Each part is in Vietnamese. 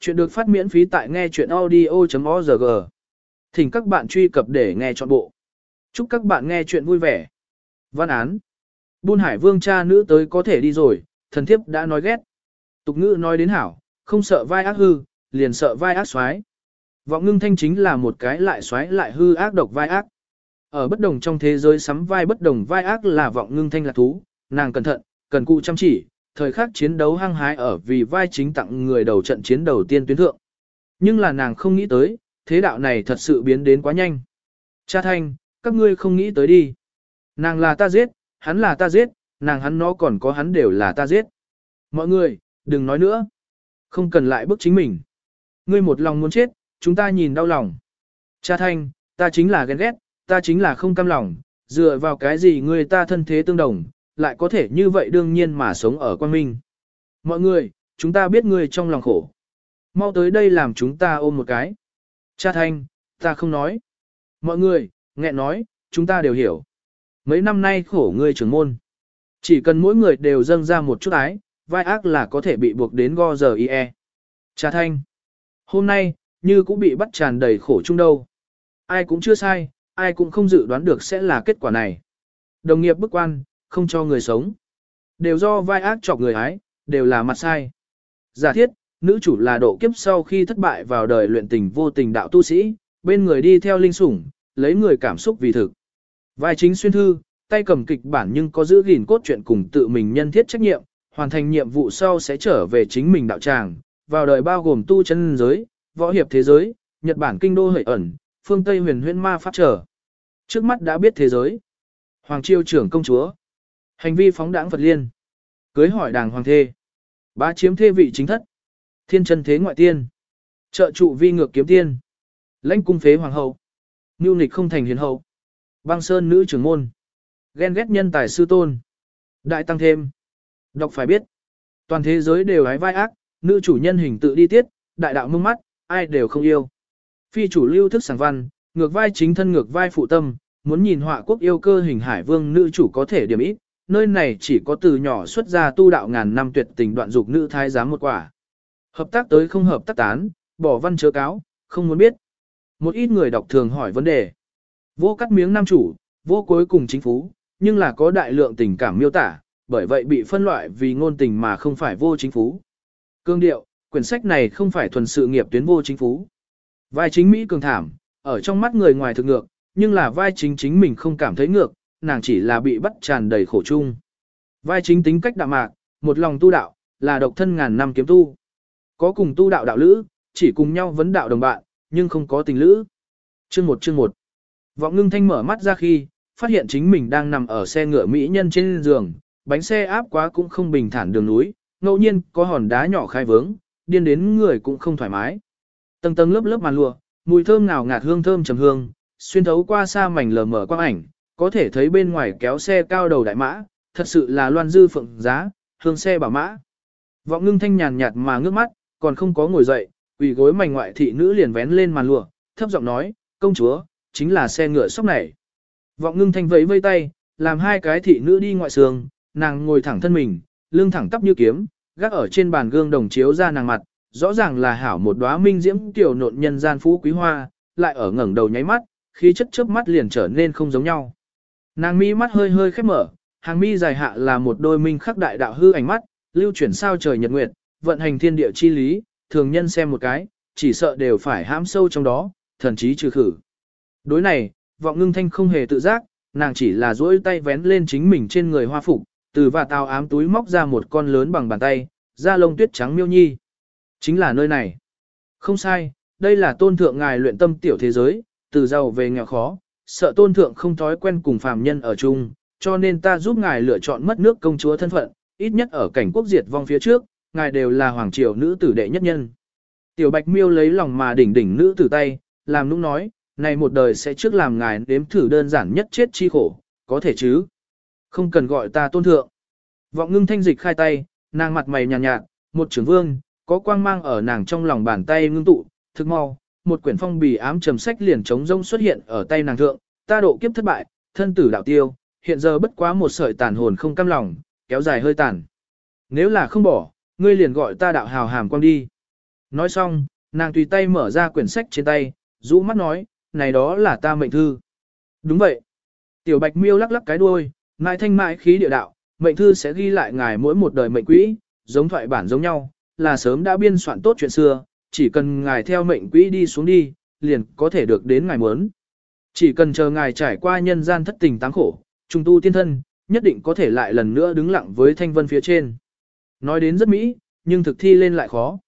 Chuyện được phát miễn phí tại nghe chuyện audio.org. Thỉnh các bạn truy cập để nghe trọn bộ. Chúc các bạn nghe chuyện vui vẻ. Văn án. Buôn Hải Vương cha nữ tới có thể đi rồi, thần thiếp đã nói ghét. Tục ngữ nói đến hảo, không sợ vai ác hư, liền sợ vai ác xoái. Vọng ngưng thanh chính là một cái lại xoái lại hư ác độc vai ác. Ở bất đồng trong thế giới sắm vai bất đồng vai ác là vọng ngưng thanh là thú, nàng cẩn thận, cần cụ chăm chỉ, thời khắc chiến đấu hăng hái ở vì vai chính tặng người đầu trận chiến đầu tiên tuyến thượng. Nhưng là nàng không nghĩ tới, thế đạo này thật sự biến đến quá nhanh. Cha thanh, các ngươi không nghĩ tới đi. Nàng là ta giết, hắn là ta giết, nàng hắn nó còn có hắn đều là ta giết. Mọi người, đừng nói nữa. Không cần lại bức chính mình. Ngươi một lòng muốn chết, chúng ta nhìn đau lòng. Cha thanh, ta chính là ghen ghét, ta chính là không cam lòng, dựa vào cái gì ngươi ta thân thế tương đồng, lại có thể như vậy đương nhiên mà sống ở quan minh. Mọi người, chúng ta biết ngươi trong lòng khổ. Mau tới đây làm chúng ta ôm một cái. Cha thanh, ta không nói. Mọi người, nghẹn nói, chúng ta đều hiểu. Mấy năm nay khổ ngươi trưởng môn. Chỉ cần mỗi người đều dâng ra một chút ái, vai ác là có thể bị buộc đến go giờ ie. Cha thanh, hôm nay, như cũng bị bắt tràn đầy khổ chung đâu. Ai cũng chưa sai, ai cũng không dự đoán được sẽ là kết quả này. Đồng nghiệp bức quan, không cho người sống. Đều do vai ác chọc người ái, đều là mặt sai. Giả thiết, nữ chủ là độ kiếp sau khi thất bại vào đời luyện tình vô tình đạo tu sĩ, bên người đi theo linh sủng, lấy người cảm xúc vì thực. Vai chính xuyên thư, tay cầm kịch bản nhưng có giữ gìn cốt truyện cùng tự mình nhân thiết trách nhiệm, hoàn thành nhiệm vụ sau sẽ trở về chính mình đạo tràng, vào đời bao gồm tu chân giới, võ hiệp thế giới, Nhật Bản kinh đô hợi ẩn, phương Tây huyền huyễn ma pháp trở. Trước mắt đã biết thế giới. Hoàng triều trưởng công chúa. Hành vi phóng đãng Phật liên. Cưới hỏi đàng hoàng thê. Bá chiếm thê vị chính thất. Thiên chân thế ngoại tiên. Trợ trụ vi ngược kiếm tiên. Lãnh cung phế hoàng hậu. Nưu nghịch không thành hiền hậu. Băng sơn nữ trưởng môn. Ghen ghét nhân tài sư tôn. Đại tăng thêm. Đọc phải biết. Toàn thế giới đều hái vai ác, nữ chủ nhân hình tự đi tiết, đại đạo mông mắt, ai đều không yêu. Phi chủ lưu thức sảng văn, ngược vai chính thân ngược vai phụ tâm, muốn nhìn họa quốc yêu cơ hình hải vương nữ chủ có thể điểm ít, nơi này chỉ có từ nhỏ xuất ra tu đạo ngàn năm tuyệt tình đoạn dục nữ thái giám một quả. Hợp tác tới không hợp tác tán, bỏ văn chớ cáo, không muốn biết. Một ít người đọc thường hỏi vấn đề. Vô cắt miếng nam chủ, vô cuối cùng chính phú, nhưng là có đại lượng tình cảm miêu tả, bởi vậy bị phân loại vì ngôn tình mà không phải vô chính phú. Cương điệu, quyển sách này không phải thuần sự nghiệp tuyến vô chính phú. Vai chính Mỹ cường thảm, ở trong mắt người ngoài thực ngược, nhưng là vai chính chính mình không cảm thấy ngược, nàng chỉ là bị bắt tràn đầy khổ chung. Vai chính tính cách đạm mạc, một lòng tu đạo, là độc thân ngàn năm kiếm tu. Có cùng tu đạo đạo lữ, chỉ cùng nhau vấn đạo đồng bạn, nhưng không có tình lữ. Chương 1 chương 1 Vọng ngưng thanh mở mắt ra khi, phát hiện chính mình đang nằm ở xe ngựa mỹ nhân trên giường, bánh xe áp quá cũng không bình thản đường núi, ngẫu nhiên có hòn đá nhỏ khai vướng, điên đến người cũng không thoải mái. Tầng tầng lớp lớp màn lụa, mùi thơm nào ngạt hương thơm trầm hương, xuyên thấu qua xa mảnh lờ mờ quang ảnh, có thể thấy bên ngoài kéo xe cao đầu đại mã, thật sự là loan dư phượng giá, hương xe bảo mã. Vọng ngưng thanh nhàn nhạt mà ngước mắt, còn không có ngồi dậy, quỳ gối mảnh ngoại thị nữ liền vén lên màn lụa, thấp giọng nói, công chúa, chính là xe ngựa sóc này. Vọng ngưng thanh vẫy vây tay, làm hai cái thị nữ đi ngoại sườn nàng ngồi thẳng thân mình, lưng thẳng tắp như kiếm, gác ở trên bàn gương đồng chiếu ra nàng mặt, rõ ràng là hảo một đóa minh diễm tiểu nộn nhân gian phú quý hoa, lại ở ngẩng đầu nháy mắt, khí chất chớp mắt liền trở nên không giống nhau. Nàng mi mắt hơi hơi khép mở, hàng mi dài hạ là một đôi minh khắc đại đạo hư ảnh mắt, lưu chuyển sao trời nhật nguyệt, vận hành thiên địa chi lý, thường nhân xem một cái, chỉ sợ đều phải hãm sâu trong đó, thần chí trừ khử. Đối này, vọng ngưng thanh không hề tự giác, nàng chỉ là duỗi tay vén lên chính mình trên người hoa phục, từ và tào ám túi móc ra một con lớn bằng bàn tay, da lông tuyết trắng miêu nhi. Chính là nơi này. Không sai, đây là tôn thượng ngài luyện tâm tiểu thế giới, từ giàu về nghèo khó, sợ tôn thượng không thói quen cùng phàm nhân ở chung, cho nên ta giúp ngài lựa chọn mất nước công chúa thân phận, ít nhất ở cảnh quốc diệt vong phía trước, ngài đều là hoàng triều nữ tử đệ nhất nhân. Tiểu Bạch Miêu lấy lòng mà đỉnh đỉnh nữ tử tay, làm nũng nói, này một đời sẽ trước làm ngài đếm thử đơn giản nhất chết chi khổ, có thể chứ? Không cần gọi ta tôn thượng. Vọng ngưng thanh dịch khai tay, nàng mặt mày nhàn nhạt, nhạt, một trưởng vương, có quang mang ở nàng trong lòng bàn tay ngưng tụ, thức mau, một quyển phong bì ám trầm sách liền trống rông xuất hiện ở tay nàng thượng, ta độ kiếp thất bại, thân tử đạo tiêu, hiện giờ bất quá một sợi tàn hồn không cam lòng, kéo dài hơi tàn. Nếu là không bỏ, ngươi liền gọi ta đạo hào hàm quang đi. Nói xong, nàng tùy tay mở ra quyển sách trên tay, rũ mắt nói, này đó là ta mệnh thư. Đúng vậy. Tiểu bạch miêu lắc lắc cái đuôi, mãi thanh mãi khí địa đạo, mệnh thư sẽ ghi lại ngài mỗi một đời mệnh quỹ, giống thoại bản giống nhau, là sớm đã biên soạn tốt chuyện xưa, chỉ cần ngài theo mệnh quỹ đi xuống đi, liền có thể được đến ngài muốn. Chỉ cần chờ ngài trải qua nhân gian thất tình táng khổ, trùng tu tiên thân, nhất định có thể lại lần nữa đứng lặng với thanh vân phía trên. Nói đến rất mỹ, nhưng thực thi lên lại khó.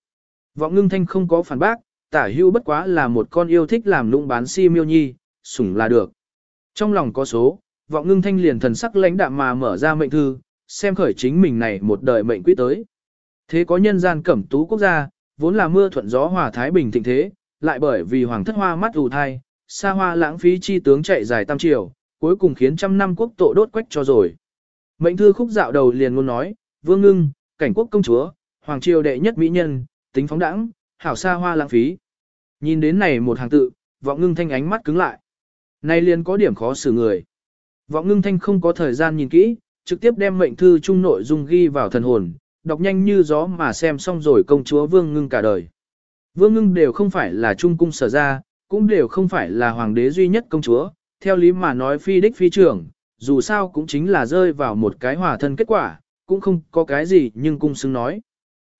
Vọng ngưng thanh không có phản bác, tả hưu bất quá là một con yêu thích làm lũng bán si miêu nhi, sủng là được. Trong lòng có số, vọng ngưng thanh liền thần sắc lãnh đạm mà mở ra mệnh thư, xem khởi chính mình này một đời mệnh quý tới. Thế có nhân gian cẩm tú quốc gia, vốn là mưa thuận gió hòa thái bình thịnh thế, lại bởi vì hoàng thất hoa mắt ù thai, xa hoa lãng phí chi tướng chạy dài tam triều, cuối cùng khiến trăm năm quốc tội đốt quách cho rồi. Mệnh thư khúc dạo đầu liền luôn nói, vương ngưng, cảnh quốc công chúa, hoàng triều đệ nhất mỹ nhân, tính phóng đẳng, hảo xa hoa lãng phí. Nhìn đến này một hàng tự, vọng ngưng thanh ánh mắt cứng lại. Này liền có điểm khó xử người. Vọng ngưng thanh không có thời gian nhìn kỹ, trực tiếp đem mệnh thư trung nội dung ghi vào thần hồn, đọc nhanh như gió mà xem xong rồi công chúa vương ngưng cả đời. Vương ngưng đều không phải là trung cung sở ra, cũng đều không phải là hoàng đế duy nhất công chúa, theo lý mà nói phi đích phi trưởng, dù sao cũng chính là rơi vào một cái hòa thân kết quả, cũng không có cái gì nhưng cung xứng nói.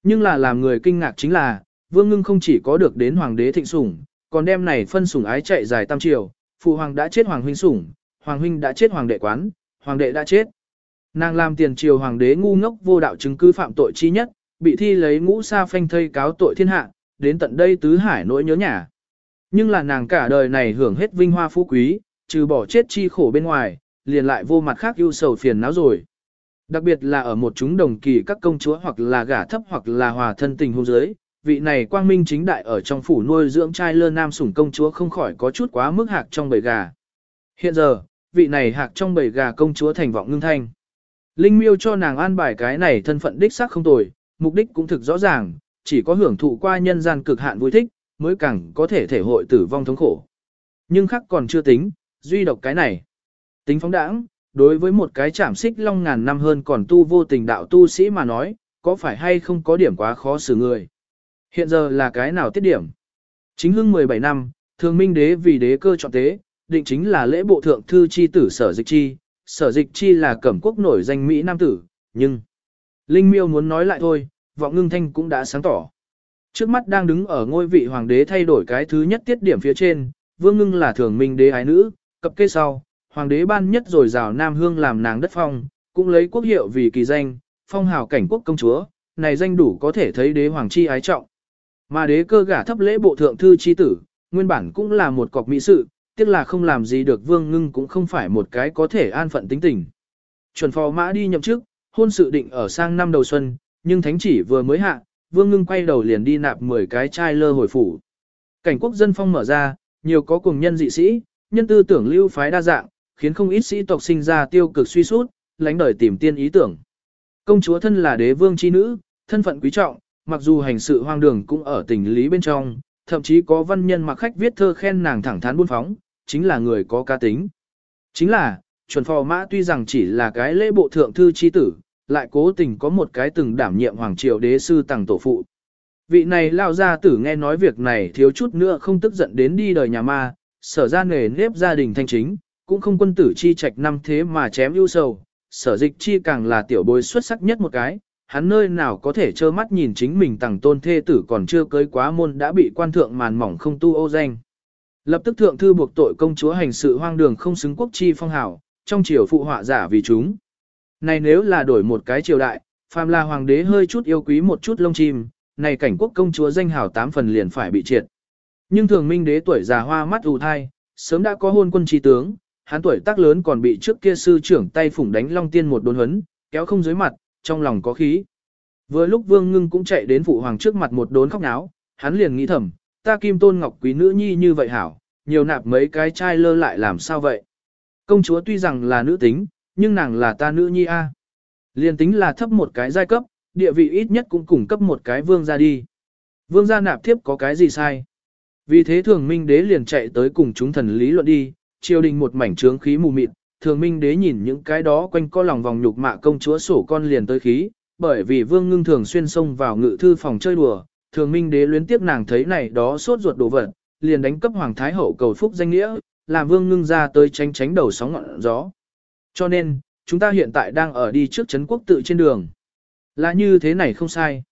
Nhưng là làm người kinh ngạc chính là, vương ngưng không chỉ có được đến hoàng đế thịnh sủng, còn đem này phân sủng ái chạy dài tam triều, phụ hoàng đã chết hoàng huynh sủng, hoàng huynh đã chết hoàng đệ quán, hoàng đệ đã chết. Nàng làm tiền triều hoàng đế ngu ngốc vô đạo chứng cứ phạm tội chi nhất, bị thi lấy ngũ sa phanh thây cáo tội thiên hạ, đến tận đây tứ hải nỗi nhớ nhà. Nhưng là nàng cả đời này hưởng hết vinh hoa phú quý, trừ bỏ chết chi khổ bên ngoài, liền lại vô mặt khác ưu sầu phiền não rồi. Đặc biệt là ở một chúng đồng kỳ các công chúa hoặc là gả thấp hoặc là hòa thân tình hôn giới, vị này quang minh chính đại ở trong phủ nuôi dưỡng trai lơ nam sủng công chúa không khỏi có chút quá mức hạc trong bầy gà. Hiện giờ, vị này hạc trong bầy gà công chúa thành vọng ngưng thanh. Linh miêu cho nàng an bài cái này thân phận đích xác không tồi, mục đích cũng thực rõ ràng, chỉ có hưởng thụ qua nhân gian cực hạn vui thích, mới càng có thể thể hội tử vong thống khổ. Nhưng khác còn chưa tính, duy độc cái này. Tính phóng đãng, đối với một cái chảm xích long ngàn năm hơn còn tu vô tình đạo tu sĩ mà nói, có phải hay không có điểm quá khó xử người. Hiện giờ là cái nào tiết điểm? Chính hưng 17 năm, thường minh đế vì đế cơ chọn tế, định chính là lễ bộ thượng thư chi tử sở dịch chi, sở dịch chi là cẩm quốc nổi danh Mỹ Nam tử, nhưng... Linh miêu muốn nói lại thôi, vọng ngưng thanh cũng đã sáng tỏ. Trước mắt đang đứng ở ngôi vị hoàng đế thay đổi cái thứ nhất tiết điểm phía trên, vương ngưng là thường minh đế ái nữ, cập kê sau, hoàng đế ban nhất rồi rào Nam Hương làm nàng đất phong, cũng lấy quốc hiệu vì kỳ danh, phong hào cảnh quốc công chúa, này danh đủ có thể thấy đế hoàng chi ái trọng. Mà đế cơ gả thấp lễ bộ thượng thư chi tử, nguyên bản cũng là một cọc mỹ sự, tiếc là không làm gì được vương ngưng cũng không phải một cái có thể an phận tính tình. Chuẩn phò mã đi nhậm chức, hôn sự định ở sang năm đầu xuân, nhưng thánh chỉ vừa mới hạ, vương ngưng quay đầu liền đi nạp 10 cái chai lơ hồi phủ. Cảnh quốc dân phong mở ra, nhiều có cùng nhân dị sĩ, nhân tư tưởng lưu phái đa dạng, khiến không ít sĩ tộc sinh ra tiêu cực suy sút, lánh đời tìm tiên ý tưởng. Công chúa thân là đế vương chi nữ, thân phận quý trọng, mặc dù hành sự hoang đường cũng ở tình lý bên trong, thậm chí có văn nhân mặc khách viết thơ khen nàng thẳng thắn buôn phóng, chính là người có ca tính. Chính là, chuẩn phò mã tuy rằng chỉ là cái lễ bộ thượng thư chi tử, lại cố tình có một cái từng đảm nhiệm hoàng triều đế sư tàng tổ phụ. Vị này lao gia tử nghe nói việc này thiếu chút nữa không tức giận đến đi đời nhà ma, sở ra nghề nếp gia đình thanh chính, cũng không quân tử chi trạch năm thế mà chém ưu sầu, sở dịch chi càng là tiểu bối xuất sắc nhất một cái, hắn nơi nào có thể trơ mắt nhìn chính mình tàng tôn thê tử còn chưa cưới quá môn đã bị quan thượng màn mỏng không tu ô danh. Lập tức thượng thư buộc tội công chúa hành sự hoang đường không xứng quốc chi phong hảo, trong triều phụ họa giả vì chúng. Này nếu là đổi một cái triều đại, phàm là hoàng đế hơi chút yêu quý một chút lông chim, này cảnh quốc công chúa danh hảo tám phần liền phải bị triệt. Nhưng thường minh đế tuổi già hoa mắt ù thai, sớm đã có hôn quân trí tướng, hắn tuổi tác lớn còn bị trước kia sư trưởng tay phủng đánh long tiên một đồn huấn, kéo không dưới mặt, trong lòng có khí. Vừa lúc vương ngưng cũng chạy đến phụ hoàng trước mặt một đốn khóc náo, hắn liền nghĩ thầm, ta kim tôn ngọc quý nữ nhi như vậy hảo, nhiều nạp mấy cái trai lơ lại làm sao vậy. Công chúa tuy rằng là nữ tính, nhưng nàng là ta nữ nhi a. Liền tính là thấp một cái giai cấp, địa vị ít nhất cũng cung cấp một cái vương gia đi. Vương gia nạp thiếp có cái gì sai? Vì thế thường minh đế liền chạy tới cùng chúng thần lý luận đi, triều đình một mảnh trướng khí mù mịt, thường minh đế nhìn những cái đó quanh co lòng vòng nhục mạ công chúa sổ con liền tới khí, bởi vì vương ngưng thường xuyên xông vào ngự thư phòng chơi đùa, thường minh đế luyến tiếp nàng thấy này đó sốt ruột đổ vật, liền đánh cấp hoàng thái hậu cầu phúc danh nghĩa, làm vương ngưng ra tới tránh tránh đầu sóng ngọn gió. Cho nên, chúng ta hiện tại đang ở đi trước Trấn quốc tự trên đường. Là như thế này không sai.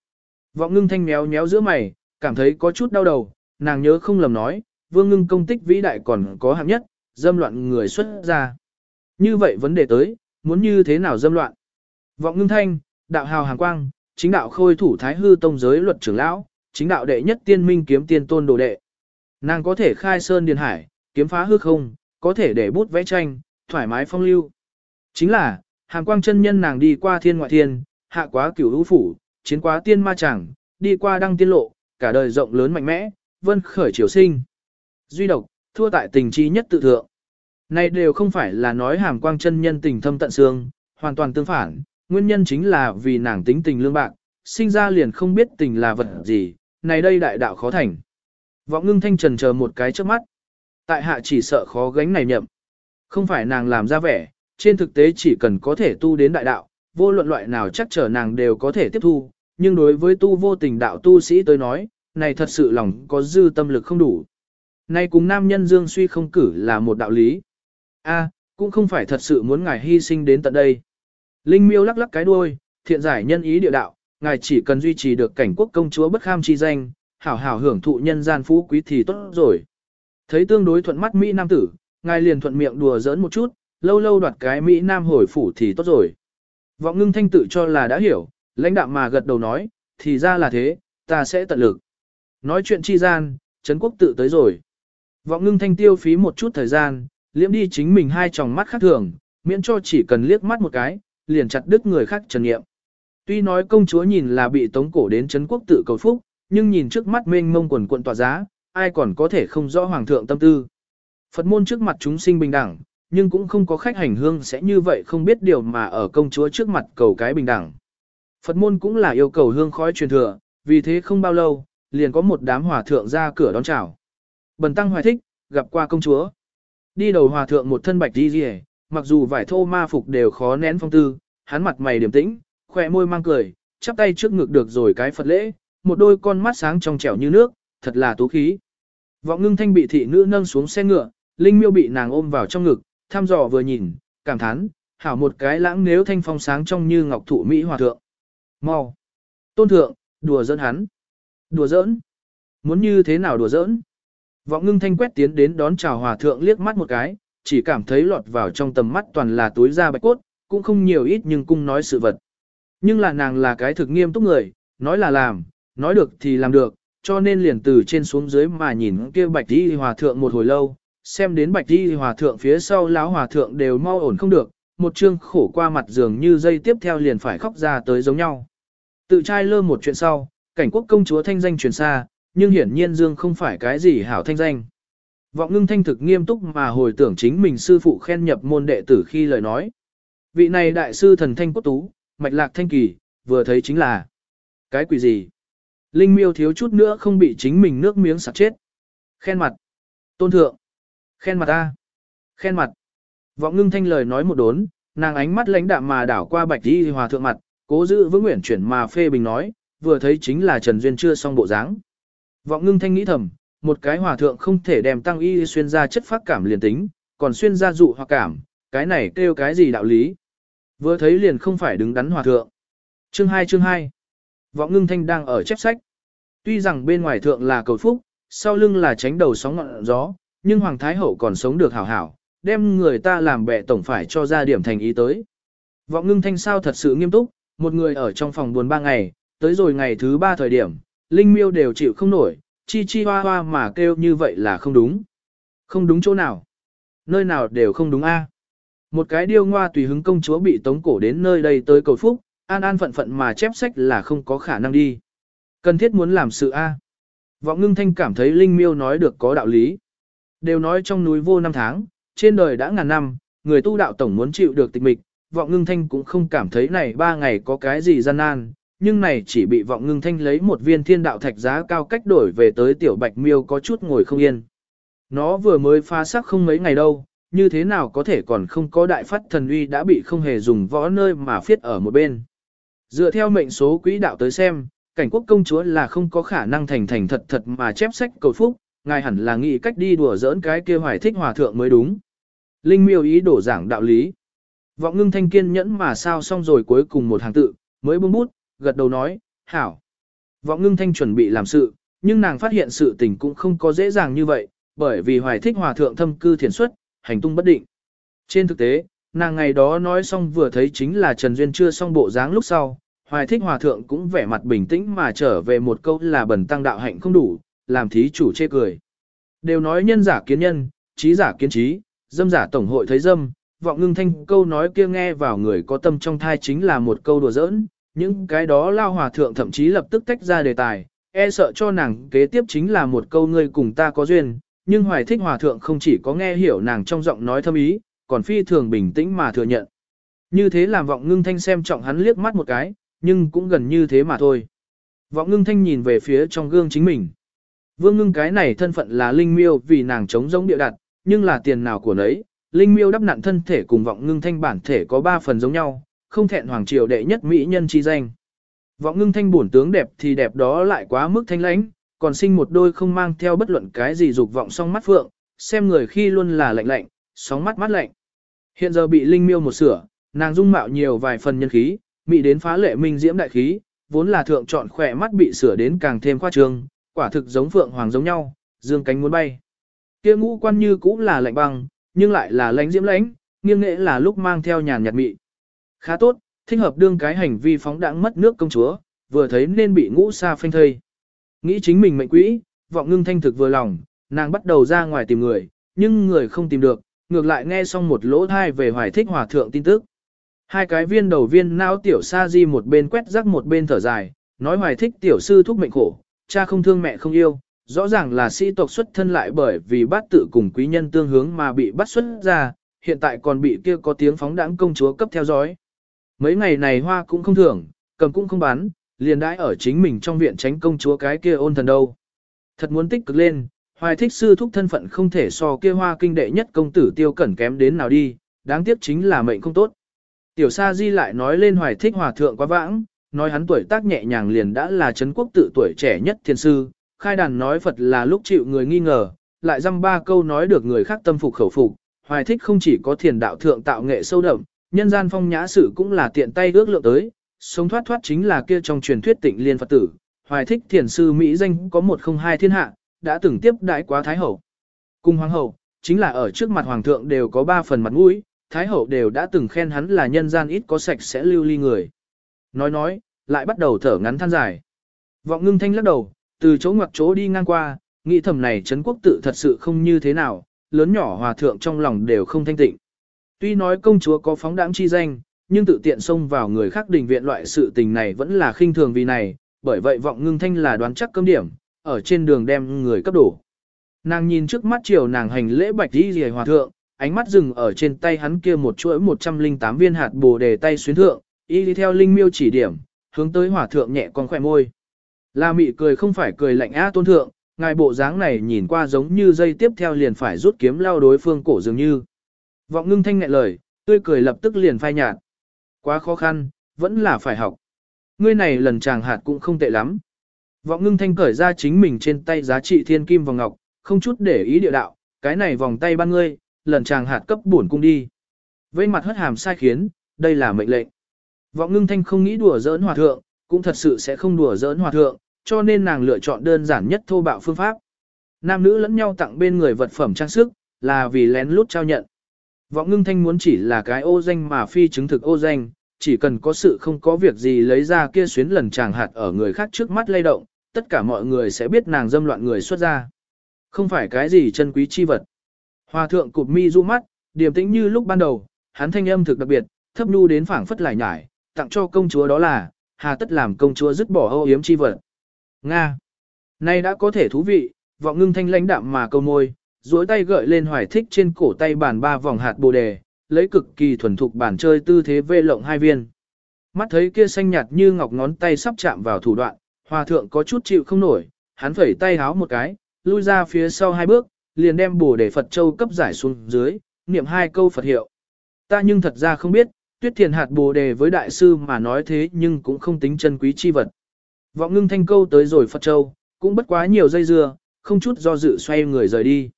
Vọng ngưng thanh méo méo giữa mày, cảm thấy có chút đau đầu, nàng nhớ không lầm nói, vương ngưng công tích vĩ đại còn có hạng nhất, dâm loạn người xuất ra. Như vậy vấn đề tới, muốn như thế nào dâm loạn? Vọng ngưng thanh, đạo hào hàng quang, chính đạo khôi thủ thái hư tông giới luật trưởng lão, chính đạo đệ nhất tiên minh kiếm tiên tôn đồ đệ. Nàng có thể khai sơn điền hải, kiếm phá hư không, có thể để bút vẽ tranh, thoải mái phong lưu. Chính là, hàng quang chân nhân nàng đi qua thiên ngoại thiên, hạ quá cửu hữu phủ, chiến quá tiên ma chẳng, đi qua đăng tiên lộ, cả đời rộng lớn mạnh mẽ, vân khởi triều sinh. Duy độc, thua tại tình chi nhất tự thượng. Này đều không phải là nói hàm quang chân nhân tình thâm tận xương, hoàn toàn tương phản, nguyên nhân chính là vì nàng tính tình lương bạc, sinh ra liền không biết tình là vật gì, này đây đại đạo khó thành. Vọng ngưng thanh trần chờ một cái trước mắt. Tại hạ chỉ sợ khó gánh này nhậm. Không phải nàng làm ra vẻ, trên thực tế chỉ cần có thể tu đến đại đạo, vô luận loại nào chắc trở nàng đều có thể tiếp thu, nhưng đối với tu vô tình đạo tu sĩ tôi nói, này thật sự lòng có dư tâm lực không đủ. Này cùng nam nhân dương suy không cử là một đạo lý. A, cũng không phải thật sự muốn ngài hy sinh đến tận đây. Linh miêu lắc lắc cái đuôi, thiện giải nhân ý địa đạo, ngài chỉ cần duy trì được cảnh quốc công chúa bất kham chi danh, hảo hảo hưởng thụ nhân gian phú quý thì tốt rồi. Thấy tương đối thuận mắt Mỹ Nam tử, ngài liền thuận miệng đùa giỡn một chút, lâu lâu đoạt cái Mỹ Nam hồi phủ thì tốt rồi. Vọng ngưng thanh tự cho là đã hiểu, lãnh đạm mà gật đầu nói, thì ra là thế, ta sẽ tận lực. Nói chuyện chi gian, Trấn Quốc tự tới rồi. Vọng ngưng thanh tiêu phí một chút thời gian, liễm đi chính mình hai tròng mắt khác thường, miễn cho chỉ cần liếc mắt một cái, liền chặt đứt người khác trần nghiệm. Tuy nói công chúa nhìn là bị tống cổ đến Trấn Quốc tự cầu phúc, nhưng nhìn trước mắt mênh mông quần quận tỏa giá, ai còn có thể không rõ hoàng thượng tâm tư. Phật môn trước mặt chúng sinh bình đẳng, nhưng cũng không có khách hành hương sẽ như vậy không biết điều mà ở công chúa trước mặt cầu cái bình đẳng. Phật môn cũng là yêu cầu hương khói truyền thừa, vì thế không bao lâu, liền có một đám hòa thượng ra cửa đón chào. Bần tăng hoài thích, gặp qua công chúa. Đi đầu hòa thượng một thân bạch đi rìa, mặc dù vải thô ma phục đều khó nén phong tư, hắn mặt mày điềm tĩnh, khỏe môi mang cười, chắp tay trước ngực được rồi cái Phật lễ, một đôi con mắt sáng trong trẻo như nước, thật là tú khí. Vọng ngưng thanh bị thị nữ nâng xuống xe ngựa, Linh miêu bị nàng ôm vào trong ngực, thăm dò vừa nhìn, cảm thán, hảo một cái lãng nếu thanh phong sáng trong như ngọc thụ Mỹ hòa thượng. mau Tôn thượng, đùa giỡn hắn. Đùa giỡn? Muốn như thế nào đùa giỡn? Vọng ngưng thanh quét tiến đến đón chào hòa thượng liếc mắt một cái, chỉ cảm thấy lọt vào trong tầm mắt toàn là túi da bạch cốt, cũng không nhiều ít nhưng cung nói sự vật. Nhưng là nàng là cái thực nghiêm túc người, nói là làm, nói được thì làm được, cho nên liền từ trên xuống dưới mà nhìn kia bạch đi hòa thượng một hồi lâu, xem đến bạch đi hòa thượng phía sau lão hòa thượng đều mau ổn không được, một chương khổ qua mặt dường như dây tiếp theo liền phải khóc ra tới giống nhau. Tự trai lơ một chuyện sau, cảnh quốc công chúa thanh danh truyền xa, nhưng hiển nhiên Dương không phải cái gì hảo thanh danh. Vọng ngưng thanh thực nghiêm túc mà hồi tưởng chính mình sư phụ khen nhập môn đệ tử khi lời nói. Vị này đại sư thần thanh quốc tú, mạch lạc thanh kỳ, vừa thấy chính là cái quỷ gì. Linh miêu thiếu chút nữa không bị chính mình nước miếng sặc chết. Khen mặt. Tôn thượng. Khen mặt ta. Khen mặt. Vọng ngưng thanh lời nói một đốn, nàng ánh mắt lãnh đạm mà đảo qua bạch đi hòa thượng mặt, cố giữ vững nguyện chuyển mà phê bình nói, vừa thấy chính là Trần Duyên chưa xong bộ dáng. Vọng ngưng thanh nghĩ thầm, một cái hòa thượng không thể đem tăng y xuyên ra chất phát cảm liền tính, còn xuyên ra dụ hoặc cảm, cái này kêu cái gì đạo lý. Vừa thấy liền không phải đứng đắn hòa thượng. Chương 2 chương 2 Vọng ngưng thanh đang ở chép sách. Tuy rằng bên ngoài thượng là cầu phúc, sau lưng là tránh đầu sóng ngọn gió, nhưng Hoàng Thái Hậu còn sống được hảo hảo, đem người ta làm bệ tổng phải cho ra điểm thành ý tới. Vọng ngưng thanh sao thật sự nghiêm túc, một người ở trong phòng buồn ba ngày, tới rồi ngày thứ ba thời điểm, Linh miêu đều chịu không nổi, chi chi hoa hoa mà kêu như vậy là không đúng. Không đúng chỗ nào. Nơi nào đều không đúng a. Một cái điêu ngoa tùy hứng công chúa bị tống cổ đến nơi đây tới cầu phúc, an an phận phận mà chép sách là không có khả năng đi. Cần thiết muốn làm sự A. Vọng ngưng thanh cảm thấy Linh Miêu nói được có đạo lý. Đều nói trong núi vô năm tháng, trên đời đã ngàn năm, người tu đạo tổng muốn chịu được tịch mịch, vọng ngưng thanh cũng không cảm thấy này ba ngày có cái gì gian nan, nhưng này chỉ bị vọng ngưng thanh lấy một viên thiên đạo thạch giá cao cách đổi về tới tiểu bạch miêu có chút ngồi không yên. Nó vừa mới phá sắc không mấy ngày đâu, như thế nào có thể còn không có đại phát thần uy đã bị không hề dùng võ nơi mà phiết ở một bên. Dựa theo mệnh số quỹ đạo tới xem, cảnh quốc công chúa là không có khả năng thành thành thật thật mà chép sách cầu phúc, ngài hẳn là nghĩ cách đi đùa giỡn cái kia hoài thích hòa thượng mới đúng. Linh miêu ý đổ giảng đạo lý. Vọng ngưng thanh kiên nhẫn mà sao xong rồi cuối cùng một hàng tự, mới buông bút, gật đầu nói, hảo. Vọng ngưng thanh chuẩn bị làm sự, nhưng nàng phát hiện sự tình cũng không có dễ dàng như vậy, bởi vì hoài thích hòa thượng thâm cư thiền xuất, hành tung bất định. Trên thực tế, nàng ngày đó nói xong vừa thấy chính là Trần Duyên chưa xong bộ dáng lúc sau, hoài thích hòa thượng cũng vẻ mặt bình tĩnh mà trở về một câu là bẩn tăng đạo hạnh không đủ, làm thí chủ chê cười. Đều nói nhân giả kiến nhân, trí giả kiến trí, dâm giả tổng hội thấy dâm, vọng ngưng thanh câu nói kia nghe vào người có tâm trong thai chính là một câu đùa giỡn, những cái đó lao hòa thượng thậm chí lập tức tách ra đề tài, e sợ cho nàng kế tiếp chính là một câu ngươi cùng ta có duyên, nhưng hoài thích hòa thượng không chỉ có nghe hiểu nàng trong giọng nói thâm ý, còn phi thường bình tĩnh mà thừa nhận. Như thế làm vọng ngưng thanh xem trọng hắn liếc mắt một cái, nhưng cũng gần như thế mà thôi. Vọng ngưng thanh nhìn về phía trong gương chính mình. Vương ngưng cái này thân phận là linh miêu vì nàng chống giống địa đặt, nhưng là tiền nào của nấy, linh miêu đắp nặn thân thể cùng vọng ngưng thanh bản thể có ba phần giống nhau, không thẹn hoàng triều đệ nhất mỹ nhân chi danh. Vọng ngưng thanh bổn tướng đẹp thì đẹp đó lại quá mức thanh lãnh, còn sinh một đôi không mang theo bất luận cái gì dục vọng song mắt phượng, xem người khi luôn là lạnh lạnh, sóng mắt mắt lạnh. Hiện giờ bị linh miêu một sửa, nàng dung mạo nhiều vài phần nhân khí, mỹ đến phá lệ minh diễm đại khí, vốn là thượng chọn khỏe mắt bị sửa đến càng thêm khoa trương, quả thực giống phượng hoàng giống nhau, dương cánh muốn bay. Kia ngũ quan như cũng là lạnh băng, nhưng lại là lãnh diễm lãnh, nghiêng nghệ là lúc mang theo nhàn nhạt mị. Khá tốt, thích hợp đương cái hành vi phóng đãng mất nước công chúa, vừa thấy nên bị ngũ sa phanh thây. Nghĩ chính mình mệnh quỹ, vọng ngưng thanh thực vừa lòng, nàng bắt đầu ra ngoài tìm người, nhưng người không tìm được, ngược lại nghe xong một lỗ thai về hoài thích hòa thượng tin tức. Hai cái viên đầu viên não tiểu sa di một bên quét rắc một bên thở dài, nói hoài thích tiểu sư thúc mệnh khổ, cha không thương mẹ không yêu, rõ ràng là sĩ tộc xuất thân lại bởi vì bát tự cùng quý nhân tương hướng mà bị bắt xuất ra, hiện tại còn bị kia có tiếng phóng đãng công chúa cấp theo dõi. Mấy ngày này hoa cũng không thưởng, cầm cũng không bán, liền đãi ở chính mình trong viện tránh công chúa cái kia ôn thần đâu. Thật muốn tích cực lên, hoài thích sư thúc thân phận không thể so kia hoa kinh đệ nhất công tử tiêu cẩn kém đến nào đi, đáng tiếc chính là mệnh không tốt. Tiểu Sa Di lại nói lên hoài thích hòa thượng quá vãng, nói hắn tuổi tác nhẹ nhàng liền đã là chấn quốc tự tuổi trẻ nhất thiên sư, khai đàn nói Phật là lúc chịu người nghi ngờ, lại dăm ba câu nói được người khác tâm phục khẩu phục, hoài thích không chỉ có thiền đạo thượng tạo nghệ sâu đậm, nhân gian phong nhã sự cũng là tiện tay ước lượng tới, sống thoát thoát chính là kia trong truyền thuyết tịnh liên Phật tử, hoài thích thiền sư Mỹ danh có một không hai thiên hạ, đã từng tiếp đại quá Thái Hậu. Cung Hoàng Hậu, chính là ở trước mặt Hoàng thượng đều có ba phần mặt mũi, Thái Hậu đều đã từng khen hắn là nhân gian ít có sạch sẽ lưu ly người. Nói nói, lại bắt đầu thở ngắn than dài. Vọng ngưng thanh lắc đầu, từ chỗ ngoặc chỗ đi ngang qua, nghĩ thầm này Trấn quốc tự thật sự không như thế nào, lớn nhỏ hòa thượng trong lòng đều không thanh tịnh. Tuy nói công chúa có phóng đãng chi danh, nhưng tự tiện xông vào người khác đình viện loại sự tình này vẫn là khinh thường vì này, bởi vậy vọng ngưng thanh là đoán chắc cơm điểm, ở trên đường đem người cấp đổ. Nàng nhìn trước mắt chiều nàng hành lễ bạch đi rìa hòa thượng, ánh mắt dừng ở trên tay hắn kia một chuỗi 108 viên hạt bồ đề tay xuyến thượng, y đi theo linh miêu chỉ điểm, hướng tới hòa thượng nhẹ con khỏe môi. La mị cười không phải cười lạnh á tôn thượng, ngài bộ dáng này nhìn qua giống như dây tiếp theo liền phải rút kiếm lao đối phương cổ dường như. Vọng ngưng thanh ngại lời, tươi cười lập tức liền phai nhạt. Quá khó khăn, vẫn là phải học. Ngươi này lần chàng hạt cũng không tệ lắm. Vọng ngưng thanh cởi ra chính mình trên tay giá trị thiên kim vòng ngọc, không chút để ý địa đạo, cái này vòng tay ban ngươi, lần chàng hạt cấp bổn cung đi. Vây mặt hất hàm sai khiến, đây là mệnh lệnh. Vọng ngưng thanh không nghĩ đùa giỡn hòa thượng, cũng thật sự sẽ không đùa giỡn hòa thượng, cho nên nàng lựa chọn đơn giản nhất thô bạo phương pháp. Nam nữ lẫn nhau tặng bên người vật phẩm trang sức, là vì lén lút trao nhận. Vọng ngưng thanh muốn chỉ là cái ô danh mà phi chứng thực ô danh, chỉ cần có sự không có việc gì lấy ra kia xuyến lần chàng hạt ở người khác trước mắt lay động, tất cả mọi người sẽ biết nàng dâm loạn người xuất ra. Không phải cái gì chân quý chi vật. Hòa thượng cụp mi du mắt, điềm tĩnh như lúc ban đầu, hắn thanh âm thực đặc biệt, thấp nhu đến phảng phất lại nhải, tặng cho công chúa đó là, hà tất làm công chúa dứt bỏ âu yếm chi vật. Nga. Nay đã có thể thú vị, vọng ngưng thanh lãnh đạm mà câu môi, duỗi tay gợi lên hoài thích trên cổ tay bàn ba vòng hạt bồ đề, lấy cực kỳ thuần thục bản chơi tư thế vê lộng hai viên. Mắt thấy kia xanh nhạt như ngọc ngón tay sắp chạm vào thủ đoạn, hòa thượng có chút chịu không nổi, hắn phẩy tay háo một cái, lui ra phía sau hai bước, liền đem bồ đề Phật Châu cấp giải xuống dưới, niệm hai câu Phật hiệu. Ta nhưng thật ra không biết, tuyết thiền hạt bồ đề với đại sư mà nói thế nhưng cũng không tính chân quý chi vật. Vọng ngưng thanh câu tới rồi Phật Châu, cũng bất quá nhiều dây dưa, không chút do dự xoay người rời đi.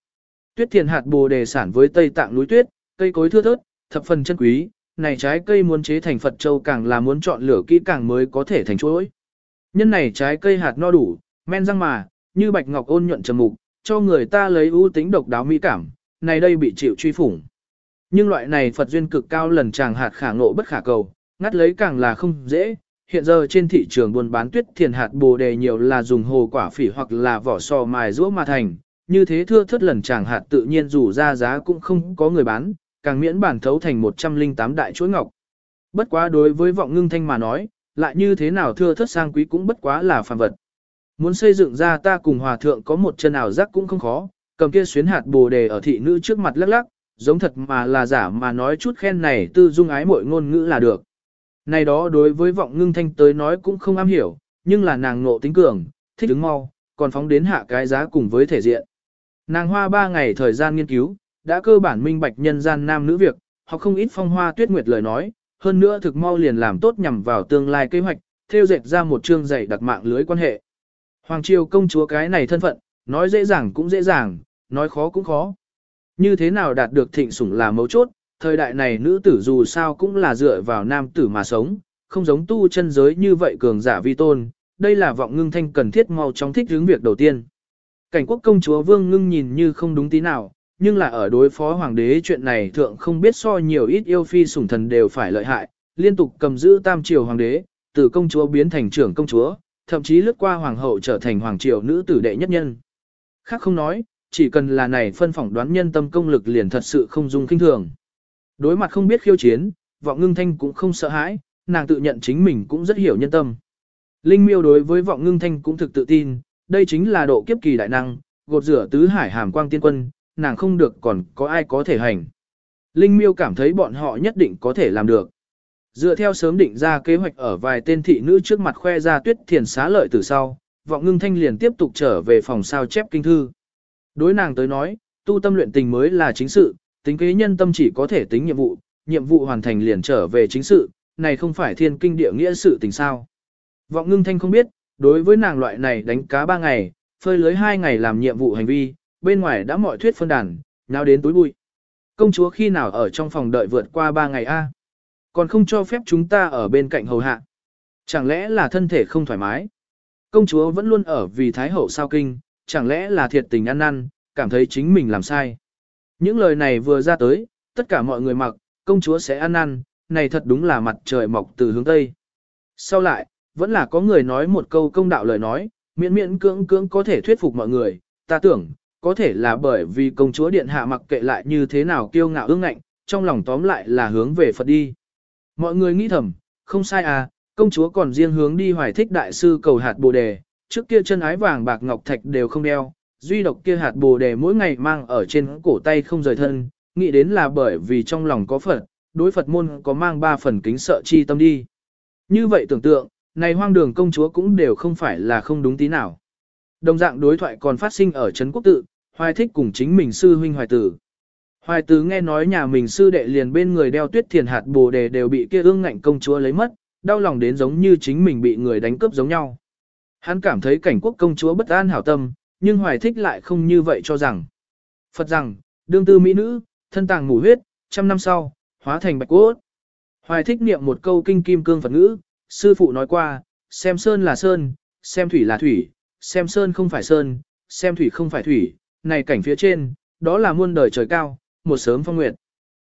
Tuyết thiền hạt bồ đề sản với Tây Tạng núi tuyết, cây cối thưa thớt, thập phần chân quý, này trái cây muốn chế thành Phật Châu càng là muốn chọn lửa kỹ càng mới có thể thành chuỗi. Nhân này trái cây hạt no đủ, men răng mà, như bạch ngọc ôn nhuận trầm mục, cho người ta lấy ưu tính độc đáo mỹ cảm, này đây bị chịu truy phủng. Nhưng loại này Phật duyên cực cao lần chàng hạt khả ngộ bất khả cầu, ngắt lấy càng là không dễ. Hiện giờ trên thị trường buôn bán tuyết thiền hạt bồ đề nhiều là dùng hồ quả phỉ hoặc là vỏ sò mài rũa mà thành, như thế thưa thất lần chàng hạt tự nhiên dù ra giá cũng không có người bán, càng miễn bản thấu thành 108 đại chuỗi ngọc. Bất quá đối với vọng ngưng thanh mà nói, lại như thế nào thưa thất sang quý cũng bất quá là phàm vật. Muốn xây dựng ra ta cùng hòa thượng có một chân ảo giác cũng không khó, cầm kia xuyến hạt bồ đề ở thị nữ trước mặt lắc lắc, giống thật mà là giả mà nói chút khen này tư dung ái mọi ngôn ngữ là được. Này đó đối với vọng ngưng thanh tới nói cũng không am hiểu, nhưng là nàng ngộ tính cường, thích đứng mau, còn phóng đến hạ cái giá cùng với thể diện. Nàng hoa ba ngày thời gian nghiên cứu, đã cơ bản minh bạch nhân gian nam nữ việc, học không ít phong hoa tuyết nguyệt lời nói, hơn nữa thực mau liền làm tốt nhằm vào tương lai kế hoạch, theo dệt ra một chương dày đặc mạng lưới quan hệ. Hoàng triều công chúa cái này thân phận, nói dễ dàng cũng dễ dàng, nói khó cũng khó. Như thế nào đạt được thịnh sủng là mấu chốt, thời đại này nữ tử dù sao cũng là dựa vào nam tử mà sống, không giống tu chân giới như vậy cường giả vi tôn, đây là vọng ngưng thanh cần thiết mau chóng thích hướng việc đầu tiên. Cảnh quốc công chúa vương ngưng nhìn như không đúng tí nào, nhưng là ở đối phó hoàng đế chuyện này thượng không biết so nhiều ít yêu phi sủng thần đều phải lợi hại, liên tục cầm giữ tam triều hoàng đế, từ công chúa biến thành trưởng công chúa, thậm chí lướt qua hoàng hậu trở thành hoàng triều nữ tử đệ nhất nhân. Khác không nói, chỉ cần là này phân phỏng đoán nhân tâm công lực liền thật sự không dung kinh thường. Đối mặt không biết khiêu chiến, vọng ngưng thanh cũng không sợ hãi, nàng tự nhận chính mình cũng rất hiểu nhân tâm. Linh miêu đối với vọng ngưng thanh cũng thực tự tin, đây chính là độ kiếp kỳ đại năng, gột rửa tứ hải hàm quang tiên quân, nàng không được còn có ai có thể hành. Linh miêu cảm thấy bọn họ nhất định có thể làm được. Dựa theo sớm định ra kế hoạch ở vài tên thị nữ trước mặt khoe ra tuyết thiền xá lợi từ sau, vọng ngưng thanh liền tiếp tục trở về phòng sao chép kinh thư. Đối nàng tới nói, tu tâm luyện tình mới là chính sự, tính kế nhân tâm chỉ có thể tính nhiệm vụ, nhiệm vụ hoàn thành liền trở về chính sự, này không phải thiên kinh địa nghĩa sự tình sao. Vọng ngưng thanh không biết, đối với nàng loại này đánh cá ba ngày, phơi lưới hai ngày làm nhiệm vụ hành vi, bên ngoài đã mọi thuyết phân đàn, nào đến túi bụi. Công chúa khi nào ở trong phòng đợi vượt qua ba ngày a? Còn không cho phép chúng ta ở bên cạnh hầu hạ. Chẳng lẽ là thân thể không thoải mái? Công chúa vẫn luôn ở vì Thái Hậu sao kinh, chẳng lẽ là thiệt tình ăn năn, cảm thấy chính mình làm sai. Những lời này vừa ra tới, tất cả mọi người mặc, công chúa sẽ ăn năn, này thật đúng là mặt trời mọc từ hướng Tây. Sau lại, vẫn là có người nói một câu công đạo lời nói, miễn miễn cưỡng cưỡng có thể thuyết phục mọi người, ta tưởng, có thể là bởi vì công chúa điện hạ mặc kệ lại như thế nào kiêu ngạo ương ngạnh, trong lòng tóm lại là hướng về Phật đi. Mọi người nghĩ thầm, không sai à, công chúa còn riêng hướng đi hoài thích đại sư cầu hạt bồ đề, trước kia chân ái vàng bạc ngọc thạch đều không đeo, duy độc kia hạt bồ đề mỗi ngày mang ở trên cổ tay không rời thân, nghĩ đến là bởi vì trong lòng có Phật, đối Phật môn có mang ba phần kính sợ chi tâm đi. Như vậy tưởng tượng, này hoang đường công chúa cũng đều không phải là không đúng tí nào. Đồng dạng đối thoại còn phát sinh ở Trấn Quốc Tự, Hoài thích cùng chính mình sư huynh Hoài Tử. Hoài Tử nghe nói nhà mình sư đệ liền bên người đeo tuyết thiền hạt bồ đề đều bị kia ương ngạnh công chúa lấy mất, đau lòng đến giống như chính mình bị người đánh cướp giống nhau. Hắn cảm thấy cảnh quốc công chúa bất an hảo tâm, nhưng Hoài thích lại không như vậy cho rằng. Phật rằng, đương tư mỹ nữ, thân tàng ngủ huyết, trăm năm sau, hóa thành bạch cốt. Hoài thích niệm một câu kinh kim cương Phật ngữ, sư phụ nói qua, xem sơn là sơn, xem thủy là thủy, xem sơn không phải sơn, xem thủy không phải thủy, này cảnh phía trên, đó là muôn đời trời cao, một sớm phong nguyệt.